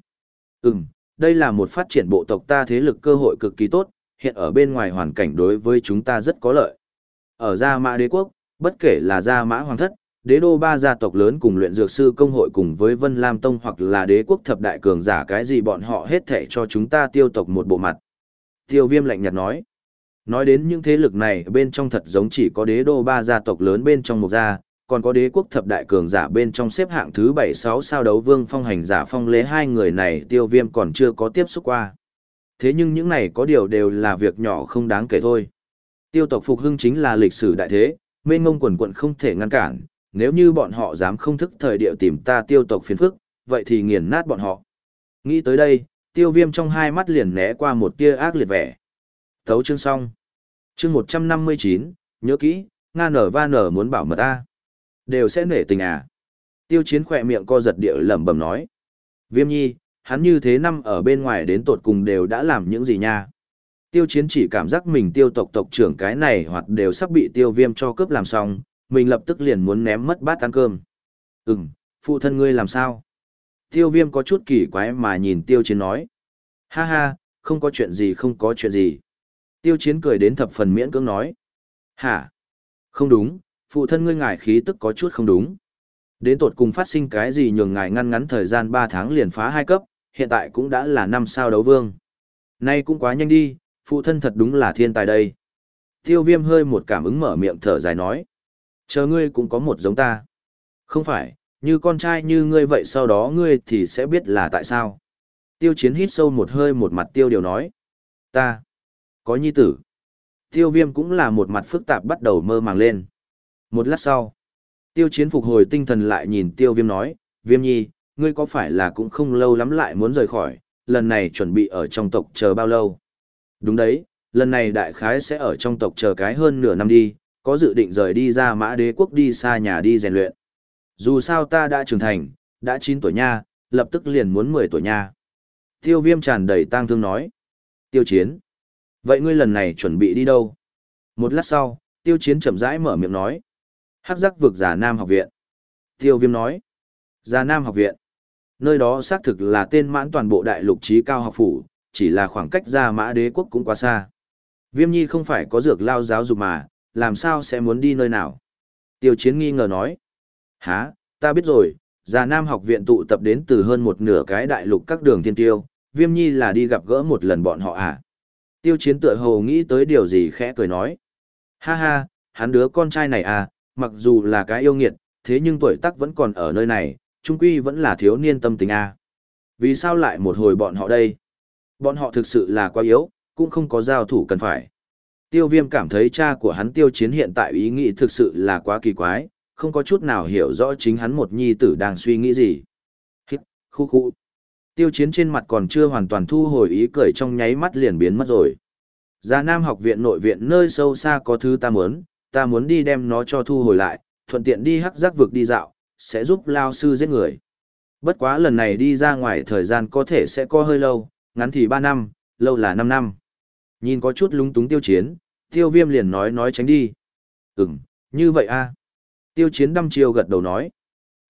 Ừm, đây là một phát triển bộ tộc ta thế lực cơ hội cực kỳ tốt, hiện ở bên ngoài hoàn cảnh đối với chúng ta rất có lợi. Ở Gia Mã Đế Quốc, bất kể là Gia Mã Hoàng Thất, đế đô ba gia tộc lớn cùng luyện dược sư công hội cùng với Vân Lam Tông hoặc là đế quốc thập đại cường giả cái gì bọn họ hết thể cho chúng ta tiêu tộc một bộ mặt. Tiêu viêm lạnh nhạt nói. Nói đến những thế lực này bên trong thật giống chỉ có đế đô ba gia tộc lớn bên trong một gia, còn có đế quốc thập đại cường giả bên trong xếp hạng thứ bảy sáu sao đấu vương phong hành giả phong lế hai người này tiêu viêm còn chưa có tiếp xúc qua. Thế nhưng những này có điều đều là việc nhỏ không đáng kể thôi. Tiêu tộc phục hưng chính là lịch sử đại thế, mênh mông quần quận không thể ngăn cản, nếu như bọn họ dám không thức thời địa tìm ta tiêu tộc phiền phức, vậy thì nghiền nát bọn họ. Nghĩ tới đây, tiêu viêm trong hai mắt liền né qua một tia ác liệt vẻ. Thấu chương xong. Chương một trăm năm mươi chín nhớ kỹ, Nga nở va nở muốn bảo mật ta. Đều sẽ nể tình à. Tiêu chiến khỏe miệng co giật địa lẩm bẩm nói. Viêm nhi, hắn như thế năm ở bên ngoài đến tột cùng đều đã làm những gì nha. Tiêu chiến chỉ cảm giác mình tiêu tộc tộc trưởng cái này hoặc đều sắp bị tiêu viêm cho cướp làm xong, mình lập tức liền muốn ném mất bát ăn cơm. Ừm, phụ thân ngươi làm sao? Tiêu viêm có chút kỳ quái mà nhìn tiêu chiến nói. Ha ha, không có chuyện gì không có chuyện gì. Tiêu chiến cười đến thập phần miễn cưỡng nói. Hả? Không đúng, phụ thân ngươi ngài khí tức có chút không đúng. Đến tột cùng phát sinh cái gì nhường ngài ngăn ngắn thời gian 3 tháng liền phá hai cấp, hiện tại cũng đã là năm sao đấu vương. Nay cũng quá nhanh đi, phụ thân thật đúng là thiên tài đây. Tiêu viêm hơi một cảm ứng mở miệng thở dài nói. Chờ ngươi cũng có một giống ta. Không phải, như con trai như ngươi vậy sau đó ngươi thì sẽ biết là tại sao. Tiêu chiến hít sâu một hơi một mặt tiêu điều nói. Ta, có nhi tử. Tiêu viêm cũng là một mặt phức tạp bắt đầu mơ màng lên. Một lát sau, tiêu chiến phục hồi tinh thần lại nhìn tiêu viêm nói, viêm nhi, ngươi có phải là cũng không lâu lắm lại muốn rời khỏi, lần này chuẩn bị ở trong tộc chờ bao lâu? Đúng đấy, lần này đại khái sẽ ở trong tộc chờ cái hơn nửa năm đi, có dự định rời đi ra mã đế quốc đi xa nhà đi rèn luyện. Dù sao ta đã trưởng thành, đã 9 tuổi nha, lập tức liền muốn 10 tuổi nha. Tiêu viêm tràn đầy tang thương nói. Tiêu chiến. Vậy ngươi lần này chuẩn bị đi đâu? Một lát sau, tiêu chiến chậm rãi mở miệng nói. Hắc giác vực giả nam học viện. Tiêu viêm nói. Giả nam học viện. Nơi đó xác thực là tên mãn toàn bộ đại lục trí cao học phủ, chỉ là khoảng cách ra mã đế quốc cũng quá xa. Viêm nhi không phải có dược lao giáo dục mà, làm sao sẽ muốn đi nơi nào? Tiêu chiến nghi ngờ nói. Hả, ta biết rồi, già nam học viện tụ tập đến từ hơn một nửa cái đại lục các đường thiên tiêu, viêm nhi là đi gặp gỡ một lần bọn họ à? Tiêu chiến tựa hồ nghĩ tới điều gì khẽ cười nói. Ha ha, hắn đứa con trai này à, mặc dù là cái yêu nghiệt, thế nhưng tuổi tác vẫn còn ở nơi này, trung quy vẫn là thiếu niên tâm tình à. Vì sao lại một hồi bọn họ đây? Bọn họ thực sự là quá yếu, cũng không có giao thủ cần phải. Tiêu viêm cảm thấy cha của hắn tiêu chiến hiện tại ý nghĩ thực sự là quá kỳ quái, không có chút nào hiểu rõ chính hắn một nhi tử đang suy nghĩ gì. Hít, khu khu. Tiêu chiến trên mặt còn chưa hoàn toàn thu hồi ý cười trong nháy mắt liền biến mất rồi. Già Nam học viện nội viện nơi sâu xa có thứ ta muốn, ta muốn đi đem nó cho thu hồi lại, thuận tiện đi hắc giác vực đi dạo, sẽ giúp lao sư giết người. Bất quá lần này đi ra ngoài thời gian có thể sẽ có hơi lâu, ngắn thì 3 năm, lâu là 5 năm. Nhìn có chút lúng túng tiêu chiến, tiêu viêm liền nói nói tránh đi. Ừm, như vậy a Tiêu chiến đăm chiêu gật đầu nói.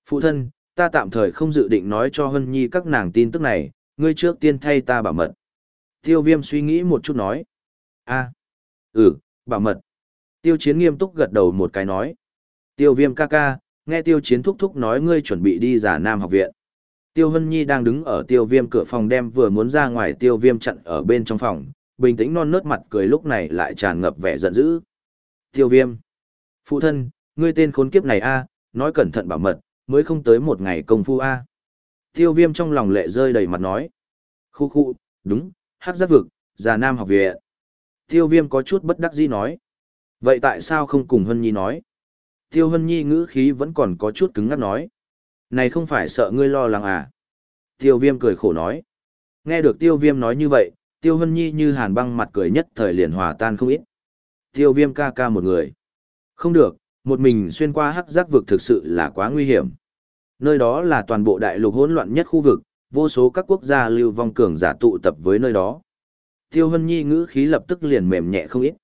Phụ thân, ta tạm thời không dự định nói cho Hân Nhi các nàng tin tức này, ngươi trước tiên thay ta bảo mật. Tiêu viêm suy nghĩ một chút nói. a ừ, bảo mật. Tiêu chiến nghiêm túc gật đầu một cái nói. Tiêu viêm ca ca, nghe tiêu chiến thúc thúc nói ngươi chuẩn bị đi giả nam học viện. Tiêu Hân Nhi đang đứng ở tiêu viêm cửa phòng đem vừa muốn ra ngoài tiêu viêm chặn ở bên trong phòng, bình tĩnh non nớt mặt cười lúc này lại tràn ngập vẻ giận dữ. Tiêu viêm. Phụ thân, ngươi tên khốn kiếp này a nói cẩn thận bảo mật, mới không tới một ngày công phu a Tiêu viêm trong lòng lệ rơi đầy mặt nói. Khu khu, đúng, hát giác vực, già nam học viện. Tiêu viêm có chút bất đắc dĩ nói. Vậy tại sao không cùng Hân Nhi nói? Tiêu Hân Nhi ngữ khí vẫn còn có chút cứng ngắc nói. Này không phải sợ ngươi lo lắng à? Tiêu viêm cười khổ nói. Nghe được tiêu viêm nói như vậy, tiêu Hân Nhi như hàn băng mặt cười nhất thời liền hòa tan không ít. Tiêu viêm ca ca một người. Không được, một mình xuyên qua hắc giác vực thực sự là quá nguy hiểm. Nơi đó là toàn bộ đại lục hỗn loạn nhất khu vực, vô số các quốc gia lưu vong cường giả tụ tập với nơi đó. Tiêu Hân Nhi ngữ khí lập tức liền mềm nhẹ không ít.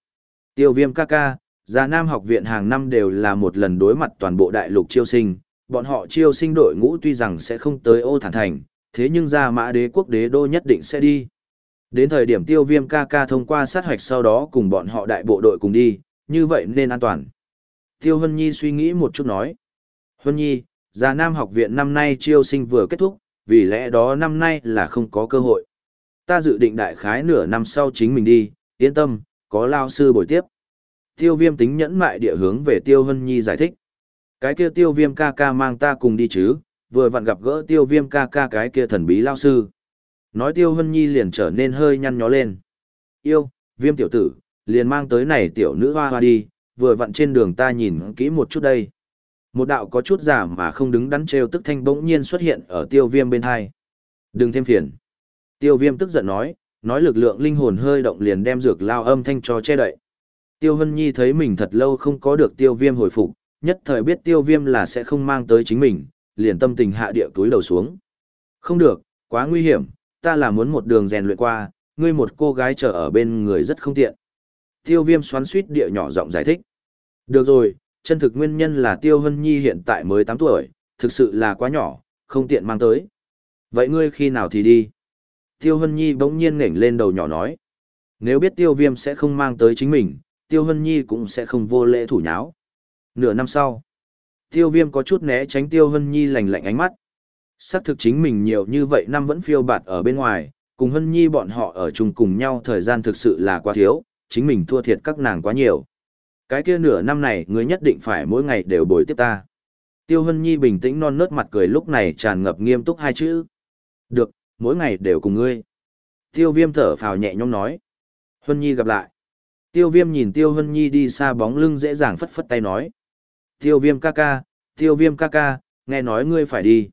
Tiêu viêm ca ca, Già Nam học viện hàng năm đều là một lần đối mặt toàn bộ đại lục chiêu sinh, bọn họ chiêu sinh đội ngũ tuy rằng sẽ không tới ô thản thành, thế nhưng ra mã đế quốc đế đô nhất định sẽ đi. Đến thời điểm tiêu viêm ca ca thông qua sát hoạch sau đó cùng bọn họ đại bộ đội cùng đi, như vậy nên an toàn. Tiêu Hân Nhi suy nghĩ một chút nói. Hân Nhi, Già Nam học viện năm nay chiêu sinh vừa kết thúc, vì lẽ đó năm nay là không có cơ hội. Ta dự định đại khái nửa năm sau chính mình đi, yên tâm, có lao sư bồi tiếp. Tiêu viêm tính nhẫn mại địa hướng về Tiêu Hân Nhi giải thích. Cái kia tiêu viêm ca ca mang ta cùng đi chứ, vừa vặn gặp gỡ tiêu viêm ca ca cái kia thần bí lao sư. Nói tiêu hân nhi liền trở nên hơi nhăn nhó lên. Yêu, viêm tiểu tử, liền mang tới này tiểu nữ hoa hoa đi, vừa vặn trên đường ta nhìn kỹ một chút đây. Một đạo có chút giả mà không đứng đắn trêu tức thanh bỗng nhiên xuất hiện ở tiêu viêm bên hai. Đừng thêm phiền. Tiêu viêm tức giận nói, nói lực lượng linh hồn hơi động liền đem dược lao âm thanh cho che đậy. Tiêu Hân Nhi thấy mình thật lâu không có được tiêu viêm hồi phục, nhất thời biết tiêu viêm là sẽ không mang tới chính mình, liền tâm tình hạ địa túi đầu xuống. Không được, quá nguy hiểm, ta là muốn một đường rèn luyện qua, ngươi một cô gái chờ ở bên người rất không tiện. Tiêu viêm xoắn suýt địa nhỏ giọng giải thích. Được rồi, chân thực nguyên nhân là Tiêu Hân Nhi hiện tại mới 8 tuổi, thực sự là quá nhỏ, không tiện mang tới. Vậy ngươi khi nào thì đi? Tiêu Hân Nhi bỗng nhiên ngẩng lên đầu nhỏ nói. Nếu biết Tiêu Viêm sẽ không mang tới chính mình, Tiêu Hân Nhi cũng sẽ không vô lễ thủ nháo. Nửa năm sau, tiêu viêm có chút né tránh tiêu hân nhi lạnh lạnh ánh mắt. Xác thực chính mình nhiều như vậy năm vẫn phiêu bạt ở bên ngoài, cùng hân nhi bọn họ ở chung cùng nhau thời gian thực sự là quá thiếu, chính mình thua thiệt các nàng quá nhiều. Cái kia nửa năm này ngươi nhất định phải mỗi ngày đều bồi tiếp ta. Tiêu hân nhi bình tĩnh non nớt mặt cười lúc này tràn ngập nghiêm túc hai chữ. Được, mỗi ngày đều cùng ngươi. Tiêu viêm thở phào nhẹ nhõm nói. Hân nhi gặp lại. Tiêu viêm nhìn tiêu hân nhi đi xa bóng lưng dễ dàng phất phất tay nói. Tiêu viêm ca ca, tiêu viêm ca ca, nghe nói ngươi phải đi.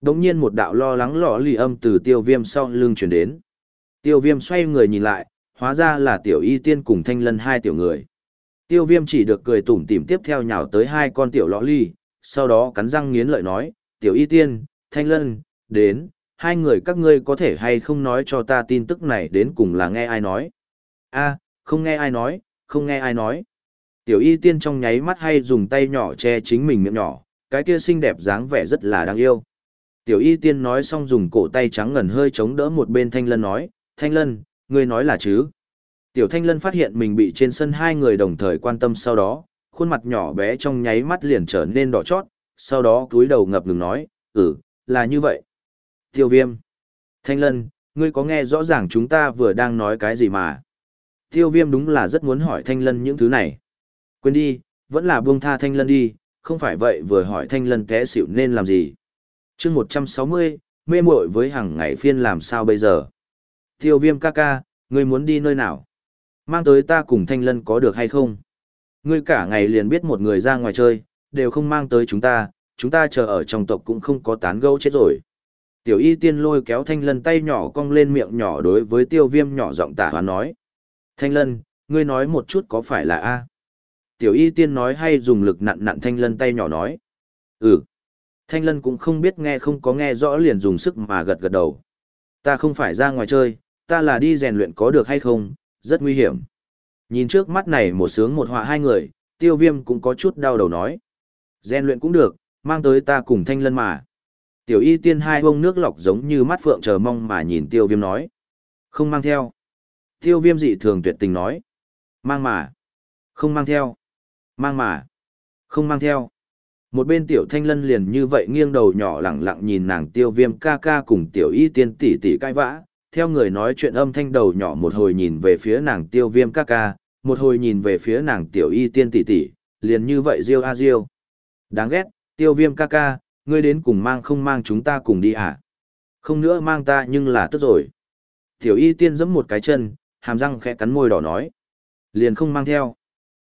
Đống nhiên một đạo lo lắng lọ lì âm từ tiêu viêm sau lưng chuyển đến. Tiêu viêm xoay người nhìn lại, hóa ra là tiểu y tiên cùng thanh lân hai tiểu người. Tiêu viêm chỉ được cười tủm tỉm tiếp theo nhào tới hai con tiểu lọ ly, sau đó cắn răng nghiến lợi nói, tiểu y tiên, thanh lân, đến, hai người các ngươi có thể hay không nói cho ta tin tức này đến cùng là nghe ai nói. a không nghe ai nói, không nghe ai nói. Tiểu y tiên trong nháy mắt hay dùng tay nhỏ che chính mình miệng nhỏ, cái kia xinh đẹp dáng vẻ rất là đáng yêu. Tiểu y tiên nói xong dùng cổ tay trắng ngần hơi chống đỡ một bên thanh lân nói, thanh lân, ngươi nói là chứ. Tiểu thanh lân phát hiện mình bị trên sân hai người đồng thời quan tâm sau đó, khuôn mặt nhỏ bé trong nháy mắt liền trở nên đỏ chót, sau đó cúi đầu ngập ngừng nói, ừ, là như vậy. Tiêu viêm. Thanh lân, ngươi có nghe rõ ràng chúng ta vừa đang nói cái gì mà. Tiêu viêm đúng là rất muốn hỏi thanh lân những thứ này. Quên đi, vẫn là buông tha thanh lân đi, không phải vậy vừa hỏi thanh lân té xỉu nên làm gì chương 160, mê muội với hàng ngày phiên làm sao bây giờ. Tiêu viêm ca ca, ngươi muốn đi nơi nào? Mang tới ta cùng thanh lân có được hay không? Ngươi cả ngày liền biết một người ra ngoài chơi, đều không mang tới chúng ta, chúng ta chờ ở trong tộc cũng không có tán gẫu chết rồi. Tiểu y tiên lôi kéo thanh lân tay nhỏ cong lên miệng nhỏ đối với tiêu viêm nhỏ giọng tả hoán nói. Thanh lân, ngươi nói một chút có phải là A? Tiểu y tiên nói hay dùng lực nặn nặn thanh lân tay nhỏ nói. Ừ. Thanh lân cũng không biết nghe không có nghe rõ liền dùng sức mà gật gật đầu. Ta không phải ra ngoài chơi, ta là đi rèn luyện có được hay không, rất nguy hiểm. Nhìn trước mắt này một sướng một họa hai người, tiêu viêm cũng có chút đau đầu nói. Rèn luyện cũng được, mang tới ta cùng thanh lân mà. Tiểu y tiên hai bông nước lọc giống như mắt phượng chờ mong mà nhìn tiêu viêm nói. Không mang theo. Tiêu viêm dị thường tuyệt tình nói. Mang mà. Không mang theo. Mang mà. Không mang theo. Một bên tiểu thanh lân liền như vậy nghiêng đầu nhỏ lẳng lặng nhìn nàng tiêu viêm ca ca cùng tiểu y tiên tỷ tỷ cãi vã. Theo người nói chuyện âm thanh đầu nhỏ một hồi nhìn về phía nàng tiêu viêm ca ca, một hồi nhìn về phía nàng tiểu y tiên tỷ tỷ, liền như vậy riêu a riêu. Đáng ghét, tiêu viêm ca ca, ngươi đến cùng mang không mang chúng ta cùng đi à? Không nữa mang ta nhưng là tức rồi. Tiểu y tiên giẫm một cái chân, hàm răng khẽ cắn môi đỏ nói. Liền không mang theo.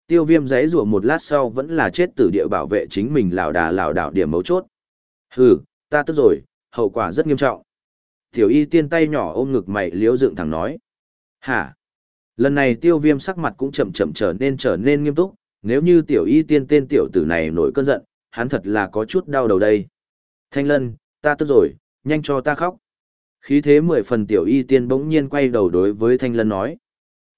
Tiêu viêm giấy rùa một lát sau vẫn là chết tử địa bảo vệ chính mình lảo đà lảo đảo điểm mấu chốt. Hừ, ta tức rồi, hậu quả rất nghiêm trọng. Tiểu y tiên tay nhỏ ôm ngực mày liếu dựng thẳng nói. Hả? Lần này tiêu viêm sắc mặt cũng chậm chậm trở nên trở nên nghiêm túc, nếu như tiểu y tiên tên tiểu tử này nổi cơn giận, hắn thật là có chút đau đầu đây. Thanh lân, ta tức rồi, nhanh cho ta khóc. Khí thế mười phần tiểu y tiên bỗng nhiên quay đầu đối với thanh lân nói.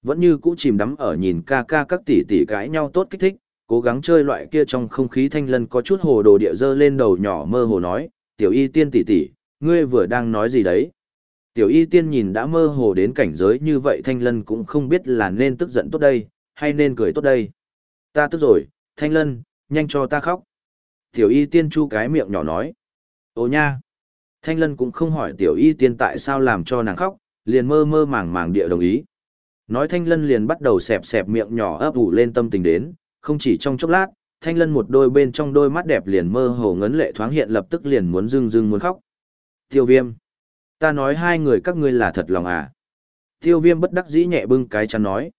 Vẫn như cũ chìm đắm ở nhìn ca ca các tỷ tỷ cãi nhau tốt kích thích, cố gắng chơi loại kia trong không khí thanh lân có chút hồ đồ địa dơ lên đầu nhỏ mơ hồ nói, tiểu y tiên tỷ tỷ, ngươi vừa đang nói gì đấy? Tiểu y tiên nhìn đã mơ hồ đến cảnh giới như vậy thanh lân cũng không biết là nên tức giận tốt đây, hay nên cười tốt đây. Ta tức rồi, thanh lân, nhanh cho ta khóc. Tiểu y tiên chu cái miệng nhỏ nói. Ồ nha! Thanh lân cũng không hỏi tiểu y tiên tại sao làm cho nàng khóc, liền mơ mơ màng màng địa đồng ý. Nói thanh lân liền bắt đầu xẹp xẹp miệng nhỏ ấp ủ lên tâm tình đến, không chỉ trong chốc lát, thanh lân một đôi bên trong đôi mắt đẹp liền mơ hồ ngấn lệ thoáng hiện lập tức liền muốn dưng dưng muốn khóc. Tiêu viêm! Ta nói hai người các ngươi là thật lòng à? Tiêu viêm bất đắc dĩ nhẹ bưng cái chắn nói.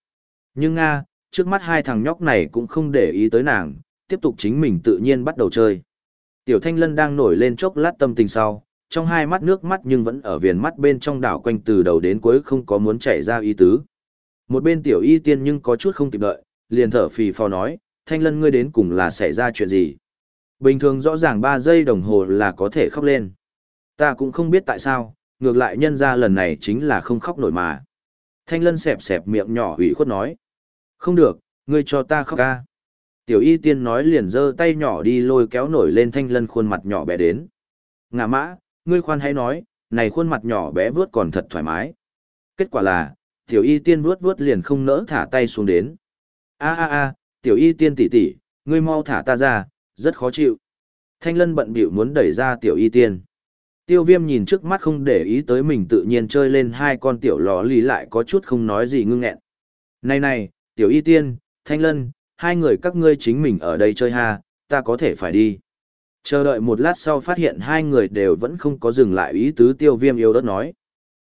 Nhưng Nga, trước mắt hai thằng nhóc này cũng không để ý tới nàng, tiếp tục chính mình tự nhiên bắt đầu chơi. Tiểu Thanh Lân đang nổi lên chốc lát tâm tình sau, trong hai mắt nước mắt nhưng vẫn ở viền mắt bên trong đảo quanh từ đầu đến cuối không có muốn chảy ra ý tứ. Một bên tiểu y tiên nhưng có chút không kịp đợi, liền thở phì phò nói, Thanh Lân ngươi đến cùng là xảy ra chuyện gì? Bình thường rõ ràng 3 giây đồng hồ là có thể khóc lên. Ta cũng không biết tại sao, ngược lại nhân ra lần này chính là không khóc nổi mà. Thanh Lân xẹp xẹp miệng nhỏ ủy khuất nói. Không được, ngươi cho ta khóc ca. Tiểu y tiên nói liền giơ tay nhỏ đi lôi kéo nổi lên thanh lân khuôn mặt nhỏ bé đến. ngã mã, ngươi khoan hãy nói, này khuôn mặt nhỏ bé vướt còn thật thoải mái. Kết quả là, tiểu y tiên vuốt vuốt liền không nỡ thả tay xuống đến. a a a tiểu y tiên tỷ tỷ, ngươi mau thả ta ra, rất khó chịu. Thanh lân bận bịu muốn đẩy ra tiểu y tiên. Tiêu viêm nhìn trước mắt không để ý tới mình tự nhiên chơi lên hai con tiểu lò lì lại có chút không nói gì ngưng nghẹn. Này này, tiểu y tiên, thanh lân, hai người các ngươi chính mình ở đây chơi ha, ta có thể phải đi. Chờ đợi một lát sau phát hiện hai người đều vẫn không có dừng lại ý tứ tiêu viêm yêu đất nói.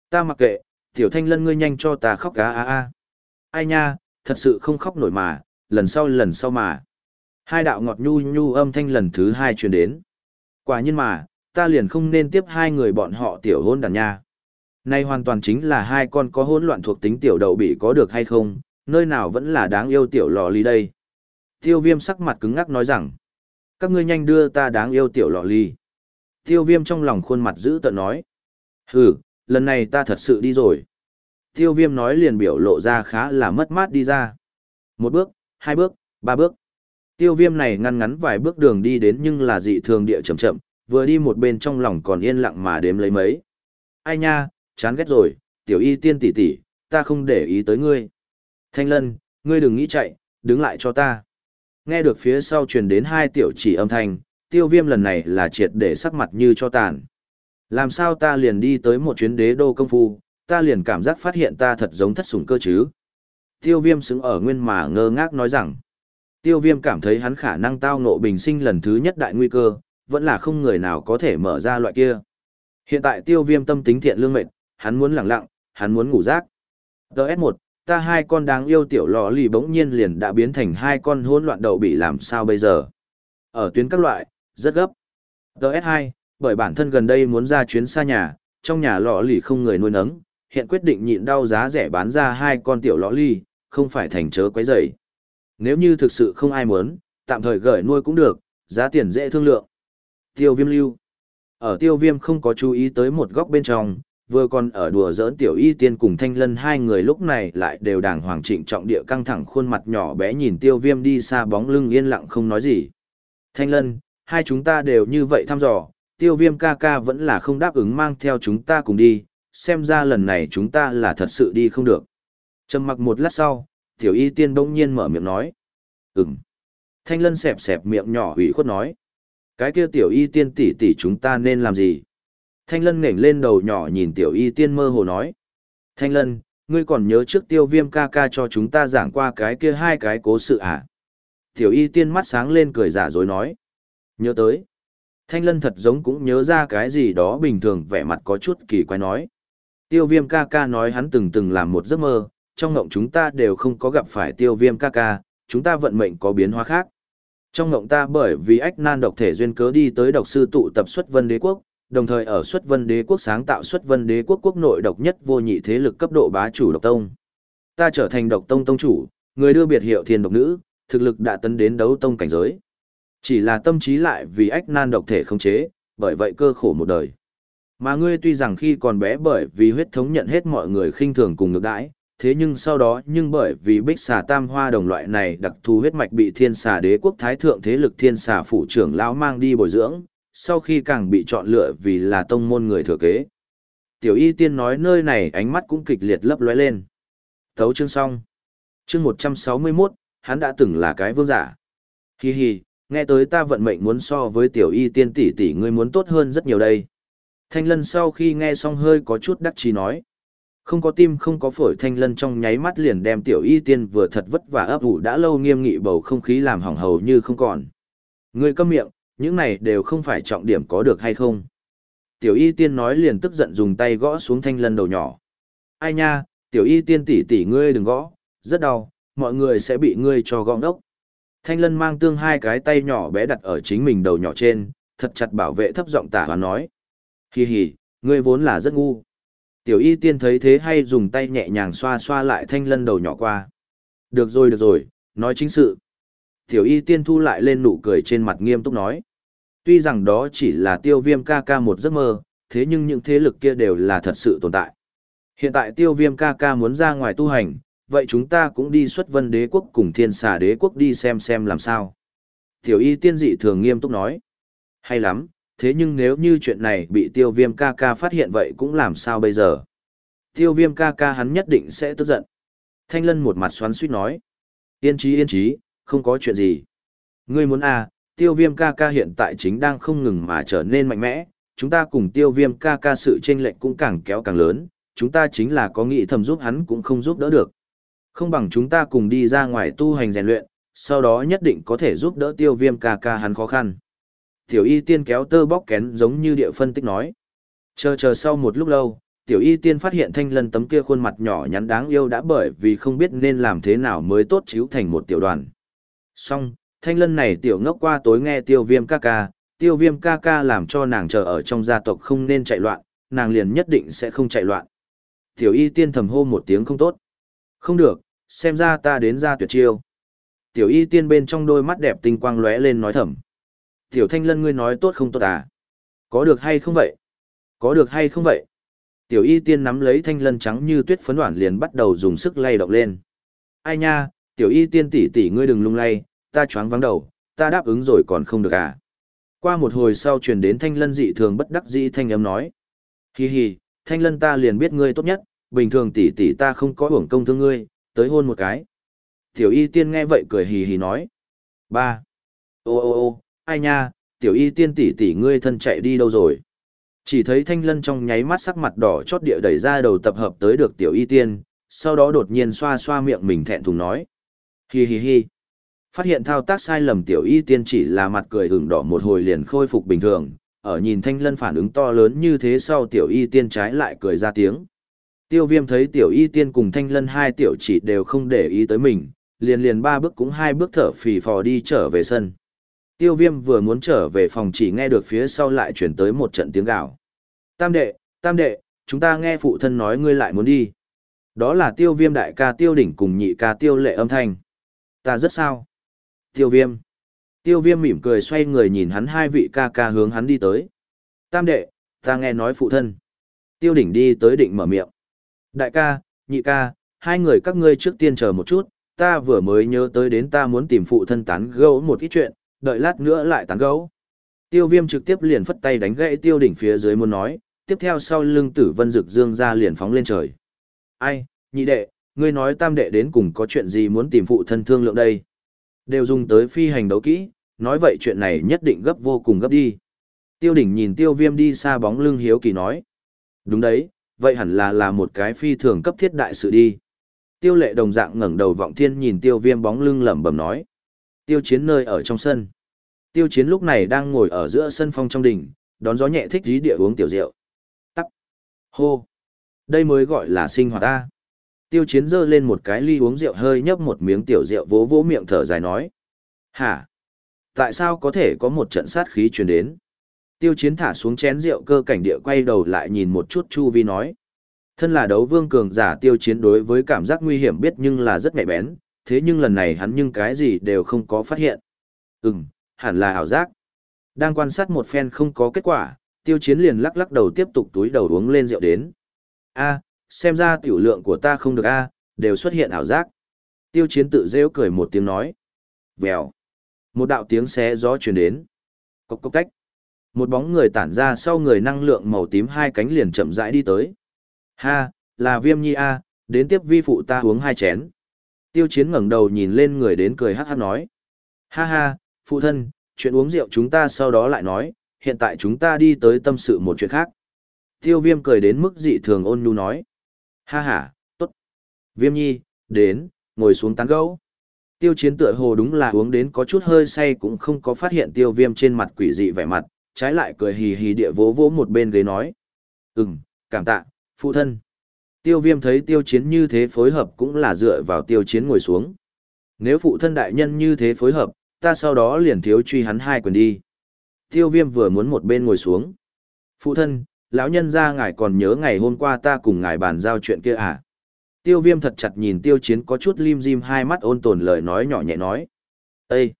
Ta mặc kệ, tiểu thanh lân ngươi nhanh cho ta khóc cá a a. Ai nha, thật sự không khóc nổi mà, lần sau lần sau mà. Hai đạo ngọt nhu nhu âm thanh lần thứ hai truyền đến. Quả nhiên mà, ta liền không nên tiếp hai người bọn họ tiểu hôn đàn nha. Nay hoàn toàn chính là hai con có hỗn loạn thuộc tính tiểu đậu bị có được hay không, nơi nào vẫn là đáng yêu tiểu lò ly đây. Tiêu viêm sắc mặt cứng ngắc nói rằng, các ngươi nhanh đưa ta đáng yêu tiểu lọ ly. Tiêu viêm trong lòng khuôn mặt giữ tợn nói, hừ, lần này ta thật sự đi rồi. Tiêu viêm nói liền biểu lộ ra khá là mất mát đi ra. Một bước, hai bước, ba bước. Tiêu viêm này ngăn ngắn vài bước đường đi đến nhưng là dị thường địa chậm chậm, vừa đi một bên trong lòng còn yên lặng mà đếm lấy mấy. Ai nha, chán ghét rồi, tiểu y tiên tỷ tỷ, ta không để ý tới ngươi. Thanh lân, ngươi đừng nghĩ chạy, đứng lại cho ta. Nghe được phía sau truyền đến hai tiểu chỉ âm thanh, tiêu viêm lần này là triệt để sắc mặt như cho tàn. Làm sao ta liền đi tới một chuyến đế đô công phu, ta liền cảm giác phát hiện ta thật giống thất sủng cơ chứ. Tiêu viêm xứng ở nguyên mà ngơ ngác nói rằng, tiêu viêm cảm thấy hắn khả năng tao ngộ bình sinh lần thứ nhất đại nguy cơ, vẫn là không người nào có thể mở ra loại kia. Hiện tại tiêu viêm tâm tính thiện lương mệnh, hắn muốn lẳng lặng, hắn muốn ngủ rác. DS1, ta hai con đáng yêu tiểu lò lì bỗng nhiên liền đã biến thành hai con hỗn loạn đậu bị làm sao bây giờ. Ở tuyến các loại, rất gấp. DS2, bởi bản thân gần đây muốn ra chuyến xa nhà, trong nhà lọ lì không người nuôi nấng, hiện quyết định nhịn đau giá rẻ bán ra hai con tiểu lọ lì, không phải thành chớ quấy rầy. Nếu như thực sự không ai muốn, tạm thời gửi nuôi cũng được, giá tiền dễ thương lượng. Tiêu viêm lưu. Ở tiêu viêm không có chú ý tới một góc bên trong, vừa còn ở đùa giỡn tiểu y tiên cùng thanh lân hai người lúc này lại đều đàng hoàng trịnh trọng địa căng thẳng khuôn mặt nhỏ bé nhìn tiêu viêm đi xa bóng lưng yên lặng không nói gì. Thanh lân, hai chúng ta đều như vậy thăm dò, tiêu viêm ca ca vẫn là không đáp ứng mang theo chúng ta cùng đi, xem ra lần này chúng ta là thật sự đi không được. Trầm mặc một lát sau, tiểu y tiên bỗng nhiên mở miệng nói. Ừm. Thanh lân xẹp xẹp miệng nhỏ ủy khuất nói. Cái kia tiểu y tiên tỷ tỷ chúng ta nên làm gì? Thanh lân nghển lên đầu nhỏ nhìn tiểu y tiên mơ hồ nói. Thanh lân, ngươi còn nhớ trước tiêu viêm ca ca cho chúng ta giảng qua cái kia hai cái cố sự à? Tiểu y tiên mắt sáng lên cười giả dối nói. Nhớ tới. Thanh lân thật giống cũng nhớ ra cái gì đó bình thường vẻ mặt có chút kỳ quái nói. Tiêu viêm ca ca nói hắn từng từng làm một giấc mơ, trong ngộng chúng ta đều không có gặp phải tiêu viêm ca ca, chúng ta vận mệnh có biến hóa khác. Trong ngộng ta bởi vì ách nan độc thể duyên cớ đi tới độc sư tụ tập xuất vân đế quốc, đồng thời ở xuất vân đế quốc sáng tạo xuất vân đế quốc quốc nội độc nhất vô nhị thế lực cấp độ bá chủ độc tông. Ta trở thành độc tông tông chủ, người đưa biệt hiệu thiên độc nữ, thực lực đã tấn đến đấu tông cảnh giới. Chỉ là tâm trí lại vì ách nan độc thể không chế, bởi vậy cơ khổ một đời. Mà ngươi tuy rằng khi còn bé bởi vì huyết thống nhận hết mọi người khinh thường cùng ngược đãi, thế nhưng sau đó nhưng bởi vì bích xà tam hoa đồng loại này đặc thù huyết mạch bị thiên xà đế quốc thái thượng thế lực thiên xà phủ trưởng lão mang đi bồi dưỡng, sau khi càng bị chọn lựa vì là tông môn người thừa kế. Tiểu y tiên nói nơi này ánh mắt cũng kịch liệt lấp lóe lên. Thấu chương xong. Chương 161, hắn đã từng là cái vương giả. Hi hi, nghe tới ta vận mệnh muốn so với tiểu y tiên tỷ tỷ ngươi muốn tốt hơn rất nhiều đây. Thanh lân sau khi nghe xong hơi có chút đắc chí nói. Không có tim không có phổi thanh lân trong nháy mắt liền đem tiểu y tiên vừa thật vất vả ấp ủ đã lâu nghiêm nghị bầu không khí làm hỏng hầu như không còn. Ngươi câm miệng, những này đều không phải trọng điểm có được hay không. Tiểu y tiên nói liền tức giận dùng tay gõ xuống thanh lân đầu nhỏ. Ai nha, tiểu y tiên tỷ tỷ ngươi đừng gõ, rất đau, mọi người sẽ bị ngươi cho gọng đốc. Thanh lân mang tương hai cái tay nhỏ bé đặt ở chính mình đầu nhỏ trên, thật chặt bảo vệ thấp giọng tả và nói. Hì hì, ngươi vốn là rất ngu. Tiểu y tiên thấy thế hay dùng tay nhẹ nhàng xoa xoa lại thanh lân đầu nhỏ qua. Được rồi được rồi, nói chính sự. Tiểu y tiên thu lại lên nụ cười trên mặt nghiêm túc nói. Tuy rằng đó chỉ là tiêu viêm ca ca một giấc mơ, thế nhưng những thế lực kia đều là thật sự tồn tại. Hiện tại tiêu viêm ca ca muốn ra ngoài tu hành, vậy chúng ta cũng đi xuất vân đế quốc cùng thiên xà đế quốc đi xem xem làm sao. Tiểu y tiên dị thường nghiêm túc nói. Hay lắm, thế nhưng nếu như chuyện này bị tiêu viêm ca ca phát hiện vậy cũng làm sao bây giờ? Tiêu viêm ca ca hắn nhất định sẽ tức giận. Thanh lân một mặt xoắn suýt nói. Yên trí yên trí, không có chuyện gì. Ngươi muốn à, tiêu viêm ca ca hiện tại chính đang không ngừng mà trở nên mạnh mẽ, chúng ta cùng tiêu viêm ca ca sự chênh lệch cũng càng kéo càng lớn, chúng ta chính là có nghĩ thầm giúp hắn cũng không giúp đỡ được. Không bằng chúng ta cùng đi ra ngoài tu hành rèn luyện, sau đó nhất định có thể giúp đỡ tiêu viêm ca ca hắn khó khăn. Tiểu y tiên kéo tơ bóc kén giống như địa phân tích nói. Chờ chờ sau một lúc lâu, tiểu y tiên phát hiện thanh lân tấm kia khuôn mặt nhỏ nhắn đáng yêu đã bởi vì không biết nên làm thế nào mới tốt chiếu thành một tiểu đoàn. Xong, thanh lân này tiểu ngốc qua tối nghe tiêu viêm ca ca, tiêu viêm ca ca làm cho nàng chờ ở trong gia tộc không nên chạy loạn, nàng liền nhất định sẽ không chạy loạn. Tiểu y tiên thầm hô một tiếng không tốt. Không được, xem ra ta đến ra tuyệt chiêu. Tiểu y tiên bên trong đôi mắt đẹp tinh quang lóe lên nói thầm. Tiểu thanh lân ngươi nói tốt không tốt à? Có được hay không vậy? Có được hay không vậy? Tiểu y tiên nắm lấy thanh lân trắng như tuyết phấn đoạn liền bắt đầu dùng sức lay động lên. Ai nha, tiểu y tiên tỷ tỷ ngươi đừng lung lay, ta choáng vắng đầu, ta đáp ứng rồi còn không được à? Qua một hồi sau truyền đến thanh lân dị thường bất đắc dĩ thanh âm nói. Hi hi, thanh lân ta liền biết ngươi tốt nhất, bình thường tỷ tỷ ta không có hưởng công thương ngươi, tới hôn một cái. Tiểu y tiên nghe vậy cười hì hì nói. Ba. Ô ô ô, ai nha, tiểu y tiên tỷ tỷ ngươi thân chạy đi đâu rồi? Chỉ thấy thanh lân trong nháy mắt sắc mặt đỏ chót địa đẩy ra đầu tập hợp tới được tiểu y tiên, sau đó đột nhiên xoa xoa miệng mình thẹn thùng nói. Hi hi hi. Phát hiện thao tác sai lầm tiểu y tiên chỉ là mặt cười hưởng đỏ một hồi liền khôi phục bình thường, ở nhìn thanh lân phản ứng to lớn như thế sau tiểu y tiên trái lại cười ra tiếng. Tiêu viêm thấy tiểu y tiên cùng thanh lân hai tiểu chỉ đều không để ý tới mình, liền liền ba bước cũng hai bước thở phì phò đi trở về sân. Tiêu viêm vừa muốn trở về phòng chỉ nghe được phía sau lại chuyển tới một trận tiếng gào. Tam đệ, tam đệ, chúng ta nghe phụ thân nói ngươi lại muốn đi. Đó là tiêu viêm đại ca tiêu đỉnh cùng nhị ca tiêu lệ âm thanh. Ta rất sao. Tiêu viêm. Tiêu viêm mỉm cười xoay người nhìn hắn hai vị ca ca hướng hắn đi tới. Tam đệ, ta nghe nói phụ thân. Tiêu đỉnh đi tới định mở miệng. Đại ca, nhị ca, hai người các ngươi trước tiên chờ một chút, ta vừa mới nhớ tới đến ta muốn tìm phụ thân tán gẫu một ít chuyện, đợi lát nữa lại tán gẫu. Tiêu viêm trực tiếp liền phất tay đánh gãy tiêu đỉnh phía dưới muốn nói, tiếp theo sau lưng tử vân rực dương ra liền phóng lên trời. Ai, nhị đệ, ngươi nói tam đệ đến cùng có chuyện gì muốn tìm phụ thân thương lượng đây? Đều dùng tới phi hành đấu kỹ, nói vậy chuyện này nhất định gấp vô cùng gấp đi. Tiêu đỉnh nhìn tiêu viêm đi xa bóng lưng hiếu kỳ nói. Đúng đấy, vậy hẳn là là một cái phi thường cấp thiết đại sự đi. Tiêu lệ đồng dạng ngẩng đầu vọng thiên nhìn tiêu viêm bóng lưng lẩm bẩm nói. Tiêu chiến nơi ở trong sân. Tiêu chiến lúc này đang ngồi ở giữa sân phong trong đỉnh, đón gió nhẹ thích dí địa uống tiểu rượu. Tắc. Hô. Đây mới gọi là sinh hoạt ta. Tiêu chiến giơ lên một cái ly uống rượu hơi nhấp một miếng tiểu rượu vỗ vỗ miệng thở dài nói. Hả? Tại sao có thể có một trận sát khí truyền đến? Tiêu chiến thả xuống chén rượu cơ cảnh địa quay đầu lại nhìn một chút Chu Vi nói. Thân là đấu vương cường giả tiêu chiến đối với cảm giác nguy hiểm biết nhưng là rất nhạy bén, thế nhưng lần này hắn nhưng cái gì đều không có phát hiện. Ừm, hẳn là ảo giác. Đang quan sát một phen không có kết quả, tiêu chiến liền lắc lắc đầu tiếp tục túi đầu uống lên rượu đến. a xem ra tiểu lượng của ta không được a đều xuất hiện ảo giác. Tiêu chiến tự rêu cười một tiếng nói. Vèo. Một đạo tiếng xé gió truyền đến. Cốc cốc tách. Một bóng người tản ra sau người năng lượng màu tím hai cánh liền chậm rãi đi tới. Ha, là viêm nhi a, đến tiếp vi phụ ta uống hai chén. Tiêu chiến ngẩng đầu nhìn lên người đến cười hát hát nói. Ha ha, phụ thân, chuyện uống rượu chúng ta sau đó lại nói, hiện tại chúng ta đi tới tâm sự một chuyện khác. Tiêu viêm cười đến mức dị thường ôn nhu nói. Ha ha, tốt. Viêm nhi, đến, ngồi xuống tán gấu. Tiêu chiến tựa hồ đúng là uống đến có chút hơi say cũng không có phát hiện tiêu viêm trên mặt quỷ dị vẻ mặt, trái lại cười hì hì địa vỗ vỗ một bên ghế nói. Ừm, cảm tạ, phụ thân. Tiêu viêm thấy tiêu chiến như thế phối hợp cũng là dựa vào tiêu chiến ngồi xuống. Nếu phụ thân đại nhân như thế phối hợp, ta sau đó liền thiếu truy hắn hai quyền đi. Tiêu viêm vừa muốn một bên ngồi xuống. Phụ thân, lão nhân ra ngài còn nhớ ngày hôm qua ta cùng ngài bàn giao chuyện kia à? Tiêu viêm thật chặt nhìn tiêu chiến có chút lim dim hai mắt ôn tồn lời nói nhỏ nhẹ nói. Ê!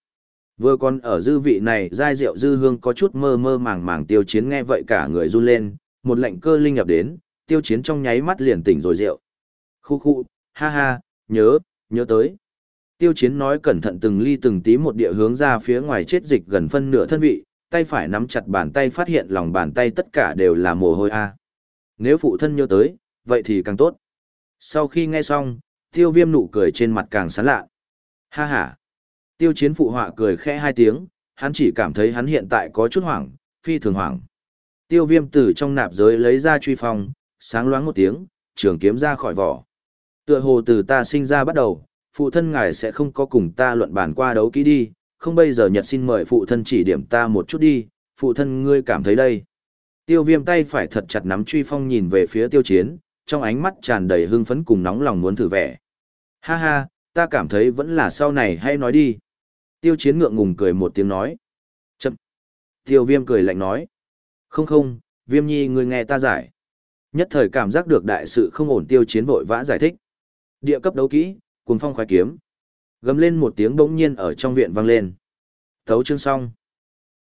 Vừa còn ở dư vị này dai rượu dư hương có chút mơ mơ màng màng tiêu chiến nghe vậy cả người run lên, một lệnh cơ linh nhập đến, tiêu chiến trong nháy mắt liền tỉnh rồi rượu. Khu khu, ha ha, nhớ, nhớ tới. Tiêu chiến nói cẩn thận từng ly từng tí một địa hướng ra phía ngoài chết dịch gần phân nửa thân vị, tay phải nắm chặt bàn tay phát hiện lòng bàn tay tất cả đều là mồ hôi a. Nếu phụ thân nhớ tới, vậy thì càng tốt. Sau khi nghe xong, tiêu viêm nụ cười trên mặt càng sán lạ. Ha ha. Tiêu chiến phụ họa cười khẽ hai tiếng, hắn chỉ cảm thấy hắn hiện tại có chút hoảng, phi thường hoảng. Tiêu viêm từ trong nạp giới lấy ra truy phong, sáng loáng một tiếng, trường kiếm ra khỏi vỏ. Tựa hồ từ ta sinh ra bắt đầu, phụ thân ngài sẽ không có cùng ta luận bàn qua đấu kỹ đi, không bây giờ nhật xin mời phụ thân chỉ điểm ta một chút đi, phụ thân ngươi cảm thấy đây. Tiêu viêm tay phải thật chặt nắm truy phong nhìn về phía tiêu chiến, trong ánh mắt tràn đầy hưng phấn cùng nóng lòng muốn thử vẻ. Ha ha, ta cảm thấy vẫn là sau này hay nói đi. Tiêu chiến ngượng ngùng cười một tiếng nói. Chậm. Tiêu viêm cười lạnh nói. Không không, viêm nhi ngươi nghe ta giải. Nhất thời cảm giác được đại sự không ổn tiêu chiến vội vã giải thích. Địa cấp đấu kỹ, cùng phong khoái kiếm. Gầm lên một tiếng bỗng nhiên ở trong viện vang lên. Thấu chương xong.